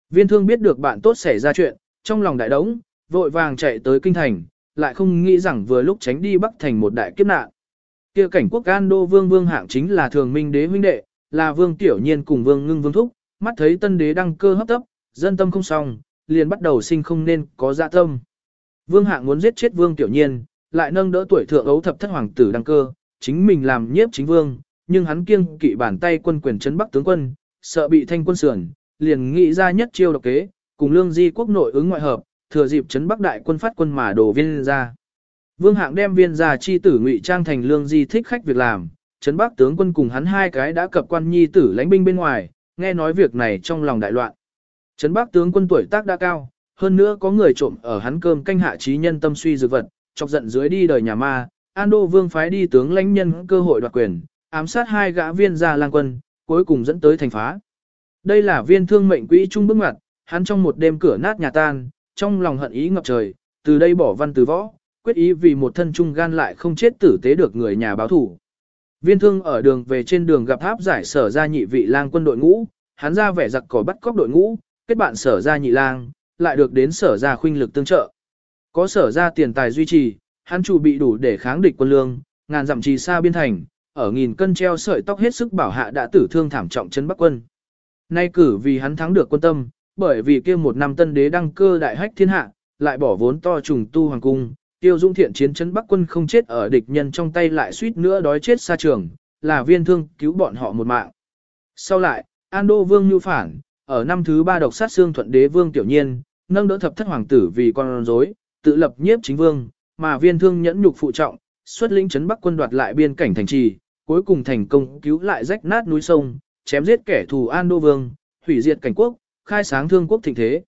Viên thương biết được bạn tốt xảy ra chuyện, trong lòng đại đống, vội vàng chạy tới kinh thành, lại không nghĩ rằng vừa lúc tránh đi Bắc thành một đại kiếp nạn. Kia cảnh quốc An Đô Vương Vương hạng chính là thường minh đế huynh đệ, là Vương Tiểu Nhiên cùng Vương Ngưng Vương thúc, mắt thấy tân đế đăng cơ hấp tấp, dân tâm không xong, liền bắt đầu sinh không nên có dạ tâm. Vương hạng muốn giết chết Vương Tiểu Nhiên, lại nâng đỡ tuổi thượng ấu thập thất hoàng tử đăng cơ, chính mình làm nhiếp chính vương, nhưng hắn kiêng kỵ bản tay quân quyền trấn Bắc tướng quân, sợ bị thanh quân sườn, liền nghĩ ra nhất chiêu độc kế, cùng lương di quốc nội ứng ngoại hợp, thừa dịp trấn Bắc đại quân phát quân mà đổ viên ra. Vương Hạng đem viên gia chi tử ngụy trang thành lương di thích khách việc làm, trấn Bắc tướng quân cùng hắn hai cái đã cập quan nhi tử lãnh binh bên ngoài, nghe nói việc này trong lòng đại loạn. Trấn Bắc tướng quân tuổi tác đã cao, hơn nữa có người trộm ở hắn cơm canh hạ trí nhân tâm suy dược vật, chọc giận dưới đi đời nhà ma, An Đô Vương phái đi tướng lãnh nhân cơ hội đoạt quyền, ám sát hai gã viên gia lang quân, cuối cùng dẫn tới thành phá. Đây là viên thương mệnh quỹ trung bước ngoặt, hắn trong một đêm cửa nát nhà tan, trong lòng hận ý ngập trời, từ đây bỏ văn từ võ, quyết ý vì một thân trung gan lại không chết tử tế được người nhà báo thủ. Viên thương ở đường về trên đường gặp tháp giải sở ra nhị vị lang quân đội ngũ, hắn ra vẻ giặc cỏ bắt cóc đội ngũ, kết bạn sở ra nhị lang, lại được đến sở ra khuynh lực tương trợ. Có sở ra tiền tài duy trì, hắn chủ bị đủ để kháng địch quân lương, ngàn dặm trì xa biên thành, ở nghìn cân treo sợi tóc hết sức bảo hạ đã tử thương thảm trọng chân Bắc quân. Nay cử vì hắn thắng được quân tâm, bởi vì kia một năm tân đế đăng cơ đại hách thiên hạ, lại bỏ vốn to trùng tu hoàng cung, tiêu dung thiện chiến chấn Bắc quân không chết ở địch nhân trong tay lại suýt nữa đói chết xa trường, là viên thương cứu bọn họ một mạng. Sau lại, An Đô Vương nhu phản, ở năm thứ ba độc sát xương thuận đế vương tiểu nhiên, nâng đỡ thập thất hoàng tử vì con rối, tự lập nhiếp chính vương, mà viên thương nhẫn nhục phụ trọng, xuất lĩnh chấn Bắc quân đoạt lại biên cảnh thành trì, cuối cùng thành công cứu lại rách nát núi sông, chém giết kẻ thù An Đô Vương, hủy diệt cảnh quốc, khai sáng thương quốc thịnh thế.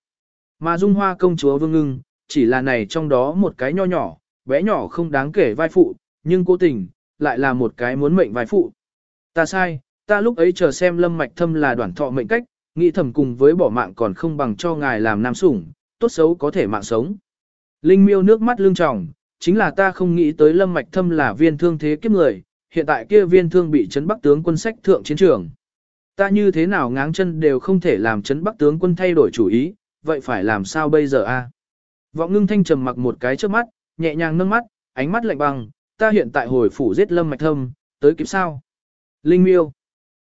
Mà Dung Hoa công chúa Vương Ngưng, chỉ là này trong đó một cái nho nhỏ, bé nhỏ không đáng kể vai phụ, nhưng cố tình, lại là một cái muốn mệnh vai phụ. Ta sai, ta lúc ấy chờ xem lâm mạch thâm là đoạn thọ mệnh cách, nghĩ thầm cùng với bỏ mạng còn không bằng cho ngài làm nam sủng, tốt xấu có thể mạng sống. Linh miêu nước mắt lưng tròng, chính là ta không nghĩ tới lâm mạch thâm là viên thương thế kiếp người, hiện tại kia viên thương bị chấn bắc tướng quân sách thượng chiến trường. Ta như thế nào ngáng chân đều không thể làm chấn bắc tướng quân thay đổi chủ ý, vậy phải làm sao bây giờ a? Vọng ngưng thanh trầm mặc một cái trước mắt, nhẹ nhàng nâng mắt, ánh mắt lạnh băng, ta hiện tại hồi phủ giết lâm mạch thâm, tới kịp sao? Linh miêu.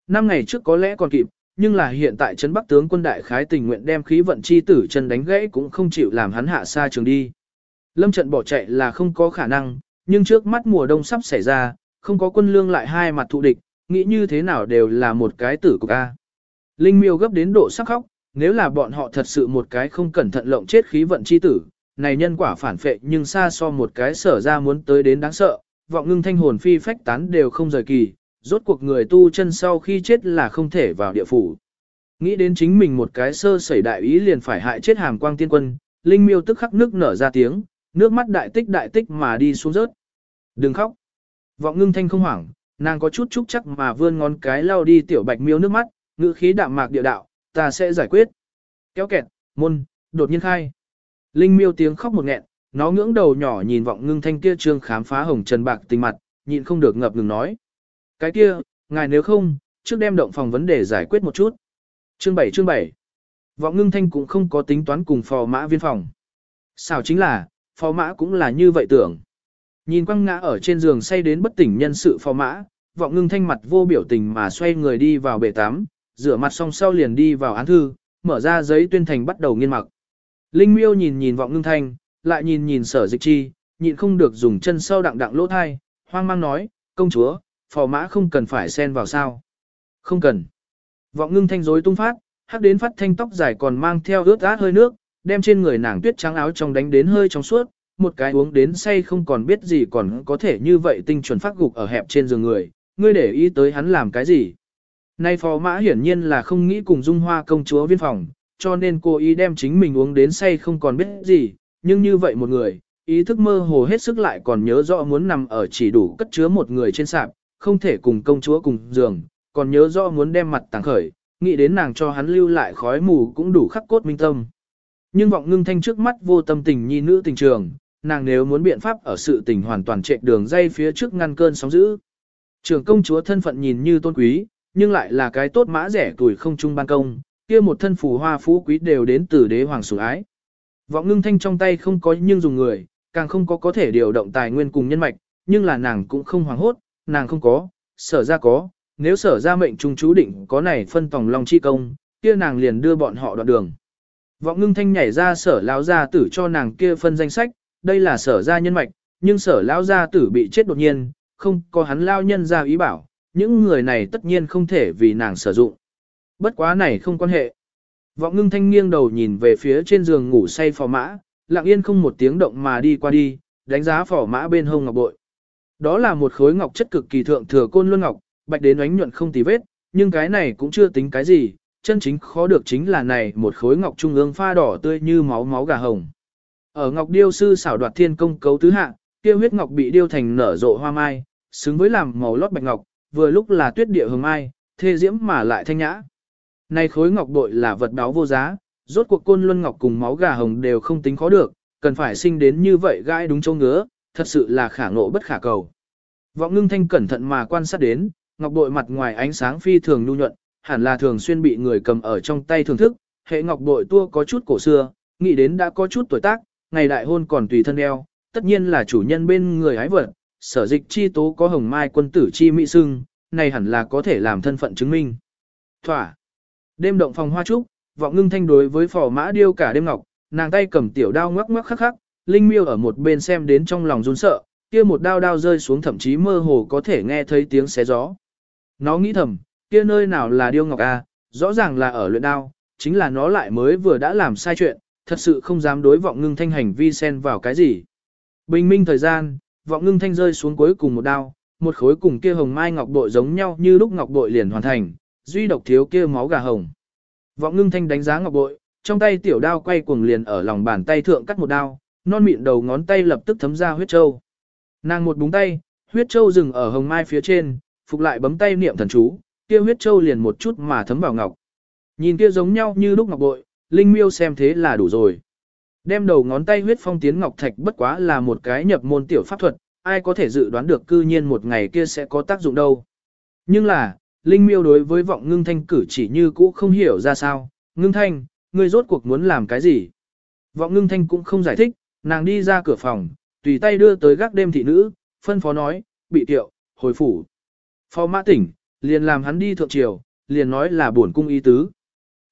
Năm ngày trước có lẽ còn kịp, nhưng là hiện tại trấn Bắc tướng quân đại khái tình nguyện đem khí vận chi tử chân đánh gãy cũng không chịu làm hắn hạ xa trường đi. Lâm trận bỏ chạy là không có khả năng, nhưng trước mắt mùa đông sắp xảy ra, không có quân lương lại hai mặt thụ địch, nghĩ như thế nào đều là một cái tử của ca. Linh miêu gấp đến độ sắc khóc, nếu là bọn họ thật sự một cái không cẩn thận lộng chết khí vận chi tử, này nhân quả phản phệ nhưng xa so một cái sở ra muốn tới đến đáng sợ, vọng ngưng thanh hồn phi phách tán đều không rời kỳ, rốt cuộc người tu chân sau khi chết là không thể vào địa phủ. Nghĩ đến chính mình một cái sơ sẩy đại ý liền phải hại chết hàm quang tiên quân, Linh miêu tức khắc nước nở ra tiếng, nước mắt đại tích đại tích mà đi xuống rớt. Đừng khóc. Vọng ngưng thanh không hoảng, nàng có chút chúc chắc mà vươn ngón cái lau đi tiểu bạch miêu nước mắt, ngữ khí đạm mạc địa đạo, ta sẽ giải quyết. Kéo kẹt, môn, đột nhiên khai. Linh miêu tiếng khóc một nghẹn, nó ngưỡng đầu nhỏ nhìn vọng ngưng thanh kia trương khám phá hồng trần bạc tình mặt, nhịn không được ngập ngừng nói. Cái kia, ngài nếu không, trước đem động phòng vấn đề giải quyết một chút. Chương 7 chương 7 Vọng ngưng thanh cũng không có tính toán cùng phò mã viên phòng. Sao chính là, phò mã cũng là như vậy tưởng. Nhìn quăng ngã ở trên giường say đến bất tỉnh nhân sự phò mã, vọng ngưng thanh mặt vô biểu tình mà xoay người đi vào bể tắm, rửa mặt xong sau liền đi vào án thư, mở ra giấy tuyên thành bắt đầu nghiên mặc. Linh miêu nhìn nhìn vọng ngưng thanh, lại nhìn nhìn sở dịch chi, nhịn không được dùng chân sau đặng đặng lỗ thai, hoang mang nói, công chúa, phò mã không cần phải xen vào sao. Không cần. Vọng ngưng thanh rối tung phát, hắc đến phát thanh tóc dài còn mang theo ướt át hơi nước, đem trên người nàng tuyết trắng áo trong đánh đến hơi trong suốt, một cái uống đến say không còn biết gì còn có thể như vậy tinh chuẩn phát gục ở hẹp trên giường người, ngươi để ý tới hắn làm cái gì. Nay phò mã hiển nhiên là không nghĩ cùng dung hoa công chúa viên phòng, cho nên cô ý đem chính mình uống đến say không còn biết gì, nhưng như vậy một người, ý thức mơ hồ hết sức lại còn nhớ rõ muốn nằm ở chỉ đủ cất chứa một người trên sạp, không thể cùng công chúa cùng giường, còn nhớ rõ muốn đem mặt tàng khởi, nghĩ đến nàng cho hắn lưu lại khói mù cũng đủ khắc cốt minh tâm. Nhưng vọng ngưng thanh trước mắt vô tâm tình nhi nữ tình trường, nàng nếu muốn biện pháp ở sự tình hoàn toàn chạy đường dây phía trước ngăn cơn sóng dữ. Trường công chúa thân phận nhìn như tôn quý, nhưng lại là cái tốt mã rẻ tuổi không trung ban công, kia một thân phù hoa phú quý đều đến từ đế hoàng sủng ái. Vọng ngưng thanh trong tay không có nhưng dùng người, càng không có có thể điều động tài nguyên cùng nhân mạch, nhưng là nàng cũng không hoảng hốt, nàng không có, sở ra có, nếu sở ra mệnh trung chú định có này phân tòng long chi công, kia nàng liền đưa bọn họ đoạn đường. Vọng ngưng thanh nhảy ra sở lão gia tử cho nàng kia phân danh sách, đây là sở ra nhân mạch, nhưng sở lão gia tử bị chết đột nhiên, không có hắn lao nhân ra ý bảo, những người này tất nhiên không thể vì nàng sử dụng. Bất quá này không quan hệ. Vọng ngưng thanh nghiêng đầu nhìn về phía trên giường ngủ say phò mã, lặng yên không một tiếng động mà đi qua đi, đánh giá phò mã bên hông ngọc bội. Đó là một khối ngọc chất cực kỳ thượng thừa côn luân ngọc, bạch đến ánh nhuận không tì vết, nhưng cái này cũng chưa tính cái gì, chân chính khó được chính là này một khối ngọc trung ương pha đỏ tươi như máu máu gà hồng. Ở ngọc điêu sư xảo đoạt thiên công cấu tứ hạ, kia huyết ngọc bị điêu thành nở rộ hoa mai, xứng với làm màu lót bạch ngọc, vừa lúc là tuyết địa hương mai, thê diễm mà lại thanh nhã. Nay khối ngọc bội là vật báo vô giá, rốt cuộc côn luân ngọc cùng máu gà hồng đều không tính khó được, cần phải sinh đến như vậy gãi đúng chỗ ngứa, thật sự là khả ngộ bất khả cầu. Vọng ngưng thanh cẩn thận mà quan sát đến, ngọc bội mặt ngoài ánh sáng phi thường nhu nhuận, hẳn là thường xuyên bị người cầm ở trong tay thưởng thức, hệ ngọc bội tua có chút cổ xưa, nghĩ đến đã có chút tuổi tác, ngày đại hôn còn tùy thân đeo, tất nhiên là chủ nhân bên người hái vật, sở dịch chi tố có hồng mai quân tử chi mỹ sưng, này hẳn là có thể làm thân phận chứng minh. Thỏa. Đêm động phòng hoa trúc, vọng ngưng thanh đối với phò mã điêu cả đêm ngọc, nàng tay cầm tiểu đao ngoắc ngoắc khắc khắc, linh miêu ở một bên xem đến trong lòng run sợ, kia một đao đao rơi xuống thậm chí mơ hồ có thể nghe thấy tiếng xé gió. Nó nghĩ thầm, kia nơi nào là điêu ngọc a, rõ ràng là ở luyện đao, chính là nó lại mới vừa đã làm sai chuyện, thật sự không dám đối vọng ngưng thanh hành vi xen vào cái gì. Bình minh thời gian, vọng ngưng thanh rơi xuống cuối cùng một đao, một khối cùng kia hồng mai ngọc bội giống nhau như lúc ngọc bội liền hoàn thành, duy độc thiếu kia máu gà hồng. Vọng ngưng thanh đánh giá ngọc bội, trong tay tiểu đao quay cuồng liền ở lòng bàn tay thượng cắt một đao, non mịn đầu ngón tay lập tức thấm ra huyết châu. Nàng một búng tay, huyết châu dừng ở hồng mai phía trên, phục lại bấm tay niệm thần chú, kia huyết châu liền một chút mà thấm vào ngọc. Nhìn kia giống nhau như lúc ngọc bội, Linh Miêu xem thế là đủ rồi. Đem đầu ngón tay huyết phong tiến ngọc thạch bất quá là một cái nhập môn tiểu pháp thuật, ai có thể dự đoán được cư nhiên một ngày kia sẽ có tác dụng đâu. Nhưng là, Linh Miêu đối với vọng ngưng thanh cử chỉ như cũ không hiểu ra sao, ngưng thanh, ngươi rốt cuộc muốn làm cái gì. Vọng ngưng thanh cũng không giải thích, nàng đi ra cửa phòng, tùy tay đưa tới gác đêm thị nữ, phân phó nói, bị tiệu, hồi phủ. phó mã tỉnh, liền làm hắn đi thượng triều, liền nói là bổn cung ý tứ.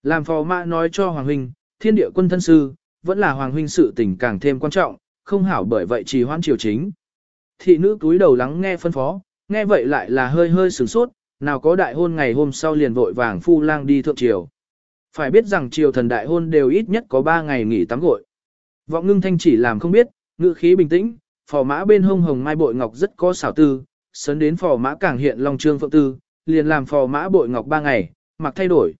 Làm phò mã nói cho Hoàng Huynh, thiên địa quân thân sư, vẫn là Hoàng Huynh sự tình càng thêm quan trọng, không hảo bởi vậy trì hoãn triều chính. Thị nữ túi đầu lắng nghe phân phó, nghe vậy lại là hơi hơi sửng sốt, nào có đại hôn ngày hôm sau liền vội vàng phu lang đi thượng triều. Phải biết rằng triều thần đại hôn đều ít nhất có 3 ngày nghỉ tắm gội. Vọng ngưng thanh chỉ làm không biết, ngữ khí bình tĩnh, phò mã bên hông hồng mai bội ngọc rất có xảo tư, sấn đến phò mã càng hiện long trương phượng tư, liền làm phò mã bội ngọc 3 ngày, mặc thay đổi.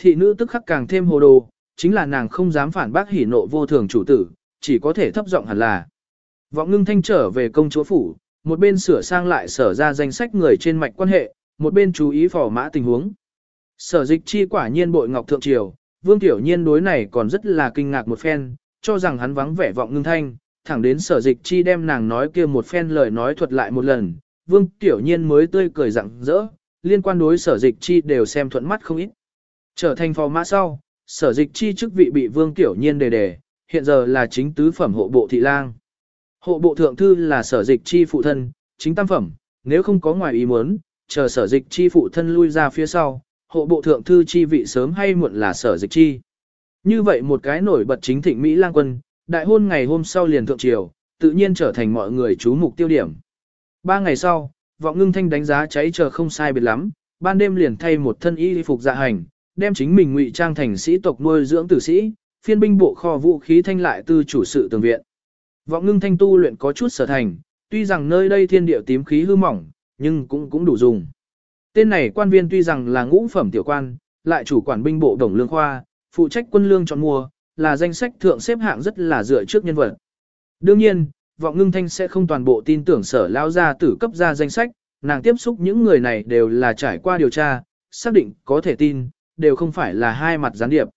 Thị nữ tức khắc càng thêm hồ đồ, chính là nàng không dám phản bác hỉ nộ vô thường chủ tử, chỉ có thể thấp giọng hẳn là. Vọng ngưng thanh trở về công chúa phủ, một bên sửa sang lại sở ra danh sách người trên mạch quan hệ, một bên chú ý phỏ mã tình huống. Sở dịch chi quả nhiên bội ngọc thượng triều, vương tiểu nhiên đối này còn rất là kinh ngạc một phen, cho rằng hắn vắng vẻ vọng ngưng thanh, thẳng đến sở dịch chi đem nàng nói kia một phen lời nói thuật lại một lần, vương tiểu nhiên mới tươi cười rặng rỡ, liên quan đối sở dịch chi đều xem thuận mắt không ít. Trở thành phò mã sau, sở dịch chi chức vị bị vương tiểu nhiên đề đề, hiện giờ là chính tứ phẩm hộ bộ thị lang. Hộ bộ thượng thư là sở dịch chi phụ thân, chính tam phẩm, nếu không có ngoài ý muốn, chờ sở dịch chi phụ thân lui ra phía sau, hộ bộ thượng thư chi vị sớm hay muộn là sở dịch chi. Như vậy một cái nổi bật chính thịnh Mỹ lang quân, đại hôn ngày hôm sau liền thượng triều, tự nhiên trở thành mọi người chú mục tiêu điểm. Ba ngày sau, vọng ngưng thanh đánh giá cháy chờ không sai biệt lắm, ban đêm liền thay một thân y phục dạ hành, đem chính mình ngụy trang thành sĩ tộc nuôi dưỡng tử sĩ, phiên binh bộ kho vũ khí thanh lại tư chủ sự tường viện. Vọng ngưng thanh tu luyện có chút sở thành, tuy rằng nơi đây thiên địa tím khí hư mỏng, nhưng cũng cũng đủ dùng. Tên này quan viên tuy rằng là ngũ phẩm tiểu quan, lại chủ quản binh bộ đồng lương khoa, phụ trách quân lương chọn mua, là danh sách thượng xếp hạng rất là dựa trước nhân vật. Đương nhiên, vọng ngưng thanh sẽ không toàn bộ tin tưởng sở lao ra tử cấp ra danh sách, nàng tiếp xúc những người này đều là trải qua điều tra, xác định có thể tin, đều không phải là hai mặt gián điệp.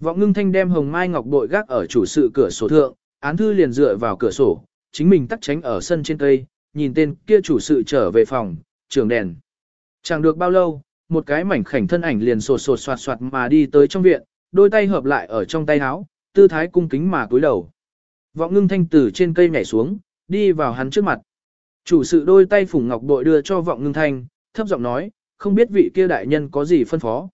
Vọng ngưng thanh đem hồng mai ngọc bội gác ở chủ sự cửa sổ thượng, án thư liền dựa vào cửa sổ, chính mình tắt tránh ở sân trên cây, nhìn tên kia chủ sự trở về phòng, trường đèn. Chẳng được bao lâu, một cái mảnh khảnh thân ảnh liền sột sột soạt soạt mà đi tới trong viện, đôi tay hợp lại ở trong tay áo, tư thái cung kính mà cúi đầu. Vọng ngưng thanh từ trên cây nhảy xuống, đi vào hắn trước mặt. Chủ sự đôi tay phủng ngọc bội đưa cho vọng ngưng thanh, thấp giọng nói, không biết vị kia đại nhân có gì phân phó.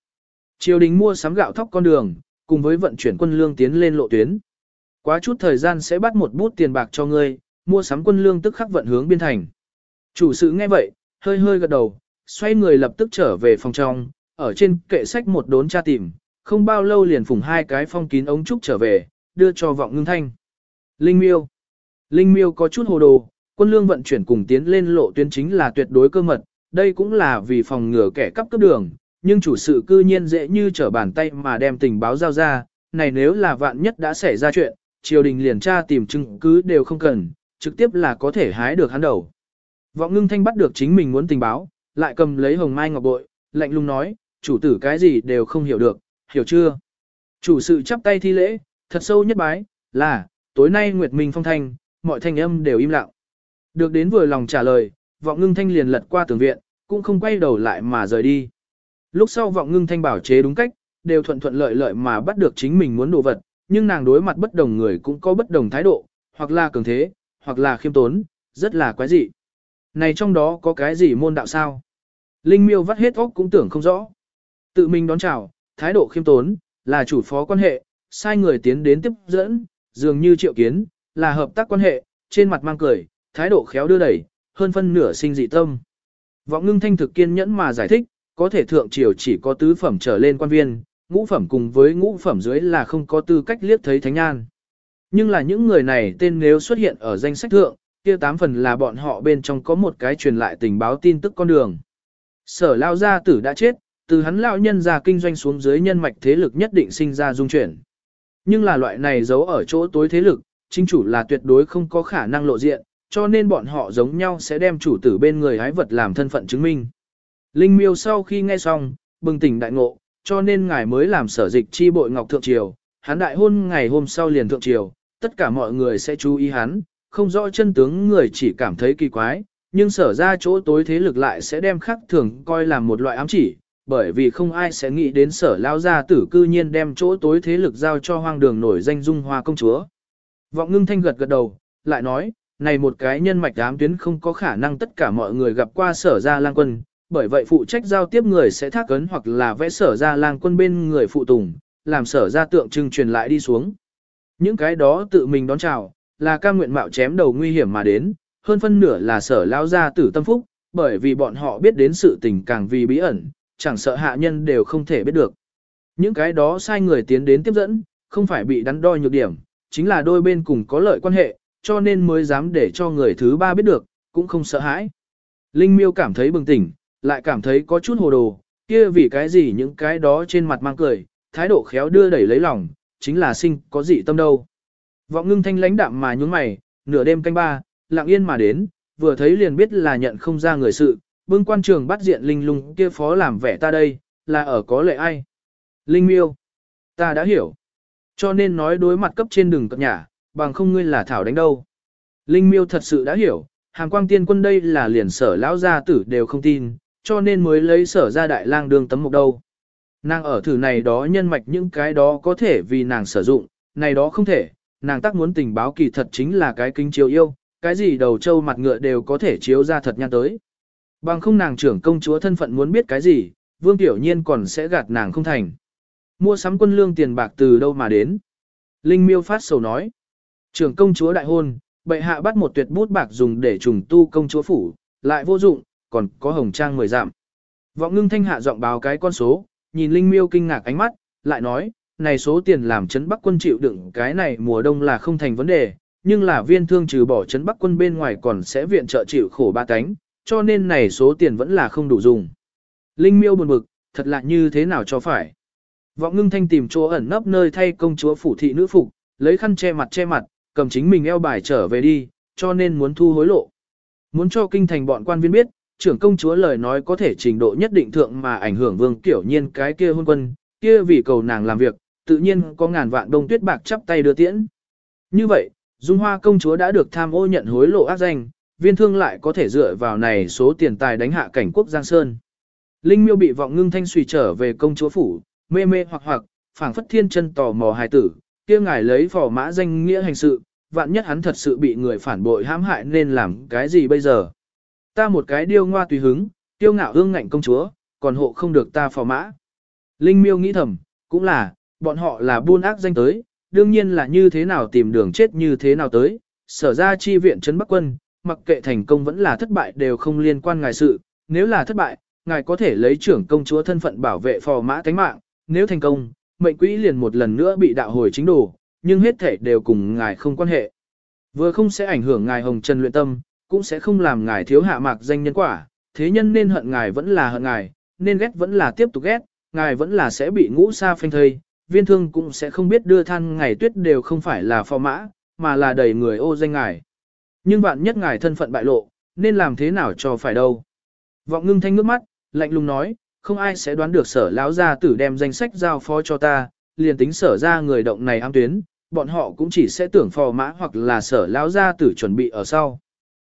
Triều đình mua sắm gạo thóc con đường, cùng với vận chuyển quân lương tiến lên lộ tuyến. Quá chút thời gian sẽ bắt một bút tiền bạc cho ngươi, mua sắm quân lương tức khắc vận hướng biên thành. Chủ sự nghe vậy, hơi hơi gật đầu, xoay người lập tức trở về phòng trong, ở trên kệ sách một đốn tra tìm, không bao lâu liền phùng hai cái phong kín ống trúc trở về, đưa cho vọng ngưng thanh. Linh miêu. Linh miêu có chút hồ đồ, quân lương vận chuyển cùng tiến lên lộ tuyến chính là tuyệt đối cơ mật, đây cũng là vì phòng ngừa kẻ cắp cướp đường, nhưng chủ sự cư nhiên dễ như trở bàn tay mà đem tình báo giao ra, này nếu là vạn nhất đã xảy ra chuyện, triều đình liền tra tìm chứng cứ đều không cần, trực tiếp là có thể hái được hắn đầu. Vọng ngưng thanh bắt được chính mình muốn tình báo, lại cầm lấy hồng mai ngọc bội, lạnh lùng nói, chủ tử cái gì đều không hiểu được, hiểu chưa? Chủ sự chắp tay thi lễ, thật sâu nhất bái, là, tối nay Nguyệt Minh phong thanh, mọi thanh âm đều im lặng. Được đến vừa lòng trả lời, vọng ngưng thanh liền lật qua tường viện, cũng không quay đầu lại mà rời đi. Lúc sau vọng ngưng thanh bảo chế đúng cách, đều thuận thuận lợi lợi mà bắt được chính mình muốn đồ vật, nhưng nàng đối mặt bất đồng người cũng có bất đồng thái độ, hoặc là cường thế, hoặc là khiêm tốn, rất là quái dị. Này trong đó có cái gì môn đạo sao? Linh miêu vắt hết óc cũng tưởng không rõ. Tự mình đón chào, thái độ khiêm tốn, là chủ phó quan hệ, sai người tiến đến tiếp dẫn, dường như triệu kiến, là hợp tác quan hệ, trên mặt mang cười, thái độ khéo đưa đẩy, hơn phân nửa sinh dị tâm. Vọng ngưng thanh thực kiên nhẫn mà giải thích, có thể thượng triều chỉ có tứ phẩm trở lên quan viên, ngũ phẩm cùng với ngũ phẩm dưới là không có tư cách liếc thấy thánh an. Nhưng là những người này tên nếu xuất hiện ở danh sách thượng, kia tám phần là bọn họ bên trong có một cái truyền lại tình báo tin tức con đường. Sở lao gia tử đã chết, từ hắn lão nhân ra kinh doanh xuống dưới nhân mạch thế lực nhất định sinh ra dung chuyển. Nhưng là loại này giấu ở chỗ tối thế lực, chính chủ là tuyệt đối không có khả năng lộ diện, cho nên bọn họ giống nhau sẽ đem chủ tử bên người hái vật làm thân phận chứng minh. Linh miêu sau khi nghe xong, bừng tỉnh đại ngộ, cho nên ngài mới làm sở dịch chi bội ngọc thượng triều, hắn đại hôn ngày hôm sau liền thượng triều, tất cả mọi người sẽ chú ý hắn, không rõ chân tướng người chỉ cảm thấy kỳ quái, nhưng sở ra chỗ tối thế lực lại sẽ đem khắc thường coi là một loại ám chỉ, bởi vì không ai sẽ nghĩ đến sở lao gia tử cư nhiên đem chỗ tối thế lực giao cho hoang đường nổi danh dung hoa công chúa. Vọng ngưng thanh gật gật đầu, lại nói, này một cái nhân mạch ám tuyến không có khả năng tất cả mọi người gặp qua sở ra lang quân, bởi vậy phụ trách giao tiếp người sẽ thác ấn hoặc là vẽ sở ra lang quân bên người phụ tùng, làm sở ra tượng trưng truyền lại đi xuống. Những cái đó tự mình đón chào, là cam nguyện mạo chém đầu nguy hiểm mà đến, hơn phân nửa là sở lao ra tử tâm phúc, bởi vì bọn họ biết đến sự tình càng vì bí ẩn, chẳng sợ hạ nhân đều không thể biết được. Những cái đó sai người tiến đến tiếp dẫn, không phải bị đắn đo nhược điểm, chính là đôi bên cùng có lợi quan hệ, cho nên mới dám để cho người thứ ba biết được, cũng không sợ hãi. Linh miêu cảm thấy bừng tỉnh, lại cảm thấy có chút hồ đồ, kia vì cái gì những cái đó trên mặt mang cười, thái độ khéo đưa đẩy lấy lòng, chính là sinh có gì tâm đâu. Vọng ngưng thanh lãnh đạm mà nhúng mày, nửa đêm canh ba, lặng yên mà đến, vừa thấy liền biết là nhận không ra người sự, bưng quan trường bắt diện linh lung kia phó làm vẻ ta đây, là ở có lệ ai. Linh miêu, ta đã hiểu. Cho nên nói đối mặt cấp trên đường cập nhà, bằng không ngươi là thảo đánh đâu. Linh miêu thật sự đã hiểu, hàng quang tiên quân đây là liền sở lão gia tử đều không tin, cho nên mới lấy sở ra đại lang đường tấm mục đâu. Nàng ở thử này đó nhân mạch những cái đó có thể vì nàng sử dụng, này đó không thể, nàng tác muốn tình báo kỳ thật chính là cái kinh chiếu yêu, cái gì đầu trâu mặt ngựa đều có thể chiếu ra thật nhan tới. Bằng không nàng trưởng công chúa thân phận muốn biết cái gì, vương tiểu nhiên còn sẽ gạt nàng không thành. Mua sắm quân lương tiền bạc từ đâu mà đến. Linh miêu phát sầu nói. Trưởng công chúa đại hôn, bệ hạ bắt một tuyệt bút bạc dùng để trùng tu công chúa phủ, lại vô dụng, còn có hồng trang mười giảm. Vọng ngưng thanh hạ giọng báo cái con số, nhìn Linh miêu kinh ngạc ánh mắt, lại nói, này số tiền làm chấn bắc quân chịu đựng cái này mùa đông là không thành vấn đề, nhưng là viên thương trừ bỏ chấn bắc quân bên ngoài còn sẽ viện trợ chịu khổ ba cánh, cho nên này số tiền vẫn là không đủ dùng. Linh miêu buồn bực, thật lạ như thế nào cho phải. Vọng ngưng thanh tìm chỗ ẩn nấp nơi thay công chúa phủ thị nữ phục, lấy khăn che mặt che mặt, cầm chính mình eo bài trở về đi, cho nên muốn thu hối lộ. Muốn cho kinh thành bọn quan viên biết, trưởng công chúa lời nói có thể trình độ nhất định thượng mà ảnh hưởng vương kiểu nhiên cái kia hôn quân, kia vì cầu nàng làm việc, tự nhiên có ngàn vạn đông tuyết bạc chắp tay đưa tiễn. Như vậy, Dung Hoa công chúa đã được tham ô nhận hối lộ ác danh, viên thương lại có thể dựa vào này số tiền tài đánh hạ cảnh quốc Giang Sơn. Linh miêu bị vọng ngưng thanh suy trở về công chúa phủ, mê mê hoặc hoặc, phảng phất thiên chân tò mò hài tử, kia ngài lấy phò mã danh nghĩa hành sự, vạn nhất hắn thật sự bị người phản bội hãm hại nên làm cái gì bây giờ. Ta một cái điêu ngoa tùy hứng, tiêu ngạo hương ngạnh công chúa, còn hộ không được ta phò mã. Linh miêu nghĩ thầm, cũng là, bọn họ là buôn ác danh tới, đương nhiên là như thế nào tìm đường chết như thế nào tới, sở ra chi viện trấn Bắc quân, mặc kệ thành công vẫn là thất bại đều không liên quan ngài sự, nếu là thất bại, ngài có thể lấy trưởng công chúa thân phận bảo vệ phò mã tánh mạng, nếu thành công, mệnh quỹ liền một lần nữa bị đạo hồi chính đồ, nhưng hết thể đều cùng ngài không quan hệ. Vừa không sẽ ảnh hưởng ngài hồng trần luyện tâm, cũng sẽ không làm ngài thiếu hạ mạc danh nhân quả, thế nhân nên hận ngài vẫn là hận ngài, nên ghét vẫn là tiếp tục ghét, ngài vẫn là sẽ bị ngũ sa phanh thây, viên thương cũng sẽ không biết đưa than ngày tuyết đều không phải là phò mã, mà là đầy người ô danh ngài. Nhưng bạn nhất ngài thân phận bại lộ, nên làm thế nào cho phải đâu. Vọng ngưng thanh nước mắt, lạnh lùng nói, không ai sẽ đoán được sở lão gia tử đem danh sách giao phó cho ta, liền tính sở ra người động này am tuyến, bọn họ cũng chỉ sẽ tưởng phò mã hoặc là sở lão gia tử chuẩn bị ở sau.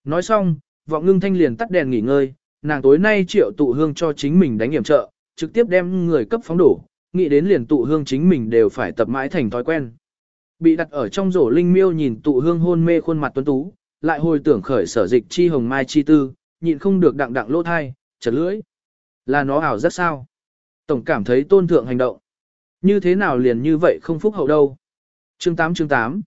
Nói xong, vọng ngưng thanh liền tắt đèn nghỉ ngơi, nàng tối nay triệu tụ hương cho chính mình đánh hiểm trợ, trực tiếp đem người cấp phóng đổ, nghĩ đến liền tụ hương chính mình đều phải tập mãi thành thói quen. Bị đặt ở trong rổ linh miêu nhìn tụ hương hôn mê khuôn mặt tuấn tú, lại hồi tưởng khởi sở dịch chi hồng mai chi tư, nhịn không được đặng đặng lỗ thai, chật lưỡi. Là nó ảo rất sao? Tổng cảm thấy tôn thượng hành động. Như thế nào liền như vậy không phúc hậu đâu? Chương 8 chương 8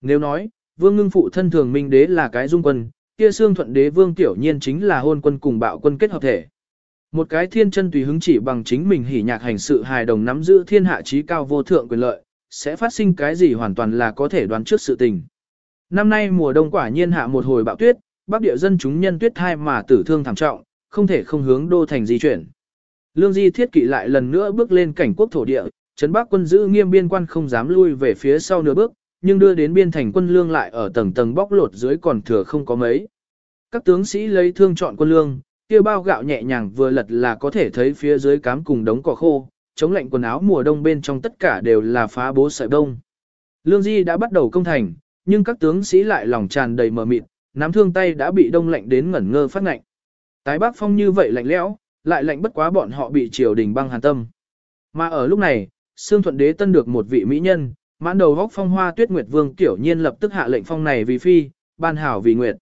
Nếu nói, vương ngưng phụ thân thường minh đế là cái dung quân, kia xương thuận đế vương tiểu nhiên chính là hôn quân cùng bạo quân kết hợp thể. Một cái thiên chân tùy hứng chỉ bằng chính mình hỉ nhạc hành sự hài đồng nắm giữ thiên hạ trí cao vô thượng quyền lợi, sẽ phát sinh cái gì hoàn toàn là có thể đoán trước sự tình. Năm nay mùa đông quả nhiên hạ một hồi bạo tuyết, bắc địa dân chúng nhân tuyết thai mà tử thương thảm trọng, không thể không hướng đô thành di chuyển. Lương Di thiết kỵ lại lần nữa bước lên cảnh quốc thổ địa, trấn Bắc quân giữ nghiêm biên quan không dám lui về phía sau nửa bước, nhưng đưa đến biên thành quân lương lại ở tầng tầng bóc lột dưới còn thừa không có mấy. Các tướng sĩ lấy thương chọn quân lương, kia bao gạo nhẹ nhàng vừa lật là có thể thấy phía dưới cám cùng đống cỏ khô, chống lạnh quần áo mùa đông bên trong tất cả đều là phá bố sợi đông. Lương Di đã bắt đầu công thành, nhưng các tướng sĩ lại lòng tràn đầy mờ mịt, nắm thương tay đã bị đông lạnh đến ngẩn ngơ phát ngạnh. Tái Bắc Phong như vậy lạnh lẽo, lại lạnh bất quá bọn họ bị triều đình băng hàn tâm. Mà ở lúc này, Sương Thuận Đế tân được một vị mỹ nhân, mãn đầu góc phong hoa tuyết nguyệt vương tiểu nhiên lập tức hạ lệnh phong này vì phi, ban hảo vì nguyệt.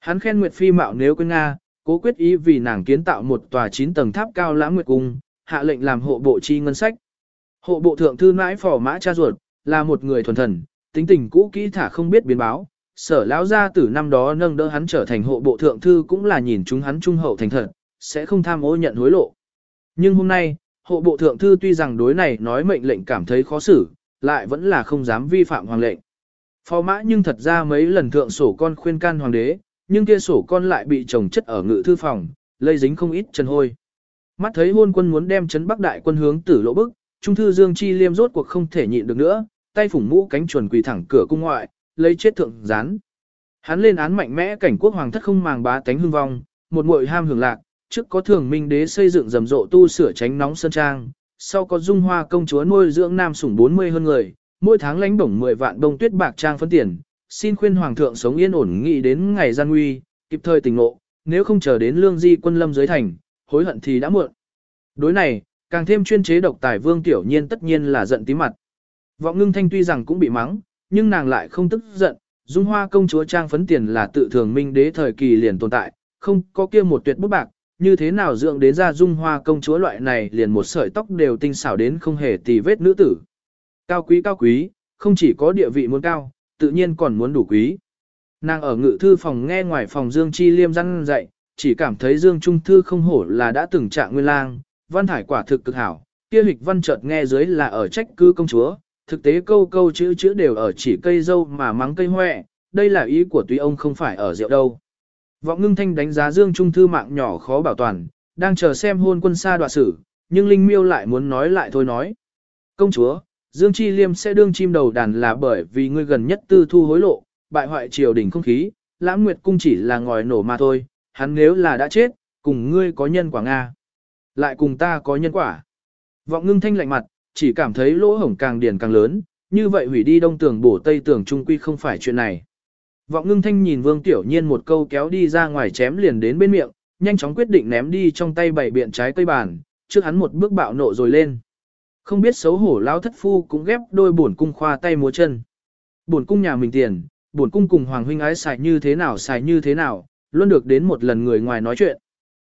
Hắn khen Nguyệt Phi mạo nếu quên Nga, cố quyết ý vì nàng kiến tạo một tòa 9 tầng tháp cao lãng nguyệt cung, hạ lệnh làm hộ bộ chi ngân sách. Hộ bộ thượng thư mãi phò mã cha ruột, là một người thuần thần, tính tình cũ kỹ thả không biết biến báo. Sở lão gia tử năm đó nâng đỡ hắn trở thành hộ bộ thượng thư cũng là nhìn chúng hắn trung hậu thành thật, sẽ không tham ô nhận hối lộ. Nhưng hôm nay, hộ bộ thượng thư tuy rằng đối này nói mệnh lệnh cảm thấy khó xử, lại vẫn là không dám vi phạm hoàng lệnh. Phò mã nhưng thật ra mấy lần thượng sổ con khuyên can hoàng đế, nhưng kia sổ con lại bị chồng chất ở ngự thư phòng, lây dính không ít chân hôi. Mắt thấy hôn quân muốn đem chấn bắc đại quân hướng tử lỗ bức, trung thư Dương Chi Liêm rốt cuộc không thể nhịn được nữa, tay phủng mũ cánh chuẩn quỳ thẳng cửa cung ngoại, lấy chết thượng gián. Hắn lên án mạnh mẽ cảnh quốc hoàng thất không màng bá tánh hưng vong, một muội ham hưởng lạc, trước có thường minh đế xây dựng rầm rộ tu sửa tránh nóng sơn trang, sau có dung hoa công chúa nuôi dưỡng nam sủng 40 hơn người, mỗi tháng lãnh bổng 10 vạn đồng tuyết bạc trang phân tiền, xin khuyên hoàng thượng sống yên ổn nghĩ đến ngày gian nguy, kịp thời tỉnh ngộ, nếu không chờ đến lương di quân lâm dưới thành, hối hận thì đã muộn. Đối này, càng thêm chuyên chế độc tài vương tiểu nhiên tất nhiên là giận tí mặt. Vọng ngưng thanh tuy rằng cũng bị mắng, nhưng nàng lại không tức giận, dung hoa công chúa trang phấn tiền là tự thường minh đế thời kỳ liền tồn tại, không có kia một tuyệt bút bạc, như thế nào dưỡng đến ra dung hoa công chúa loại này liền một sợi tóc đều tinh xảo đến không hề tì vết nữ tử. Cao quý cao quý, không chỉ có địa vị muốn cao, tự nhiên còn muốn đủ quý. Nàng ở ngự thư phòng nghe ngoài phòng Dương Chi Liêm răn dạy, chỉ cảm thấy Dương Trung Thư không hổ là đã từng trạng nguyên lang, văn thải quả thực cực hảo, kia hịch văn chợt nghe dưới là ở trách cứ công chúa, thực tế câu câu chữ chữ đều ở chỉ cây dâu mà mắng cây hoẹ, đây là ý của tuy ông không phải ở rượu đâu. Vọng ngưng thanh đánh giá Dương Trung Thư mạng nhỏ khó bảo toàn, đang chờ xem hôn quân xa đoạt xử. nhưng Linh Miêu lại muốn nói lại thôi nói. Công chúa, Dương Chi Liêm sẽ đương chim đầu đàn là bởi vì ngươi gần nhất tư thu hối lộ, bại hoại triều đình không khí, lãng nguyệt cung chỉ là ngòi nổ mà thôi, hắn nếu là đã chết, cùng ngươi có nhân quả Nga. Lại cùng ta có nhân quả. Vọng ngưng thanh lạnh mặt, chỉ cảm thấy lỗ hổng càng điền càng lớn, như vậy hủy đi đông tường bổ tây tường trung quy không phải chuyện này. Vọng ngưng thanh nhìn vương tiểu nhiên một câu kéo đi ra ngoài chém liền đến bên miệng, nhanh chóng quyết định ném đi trong tay bảy biện trái cây bàn, trước hắn một bước bạo nộ rồi lên. Không biết xấu hổ lão thất phu cũng ghép đôi bổn cung khoa tay múa chân. Bổn cung nhà mình tiền, bổn cung cùng hoàng huynh ái xài như thế nào xài như thế nào, luôn được đến một lần người ngoài nói chuyện.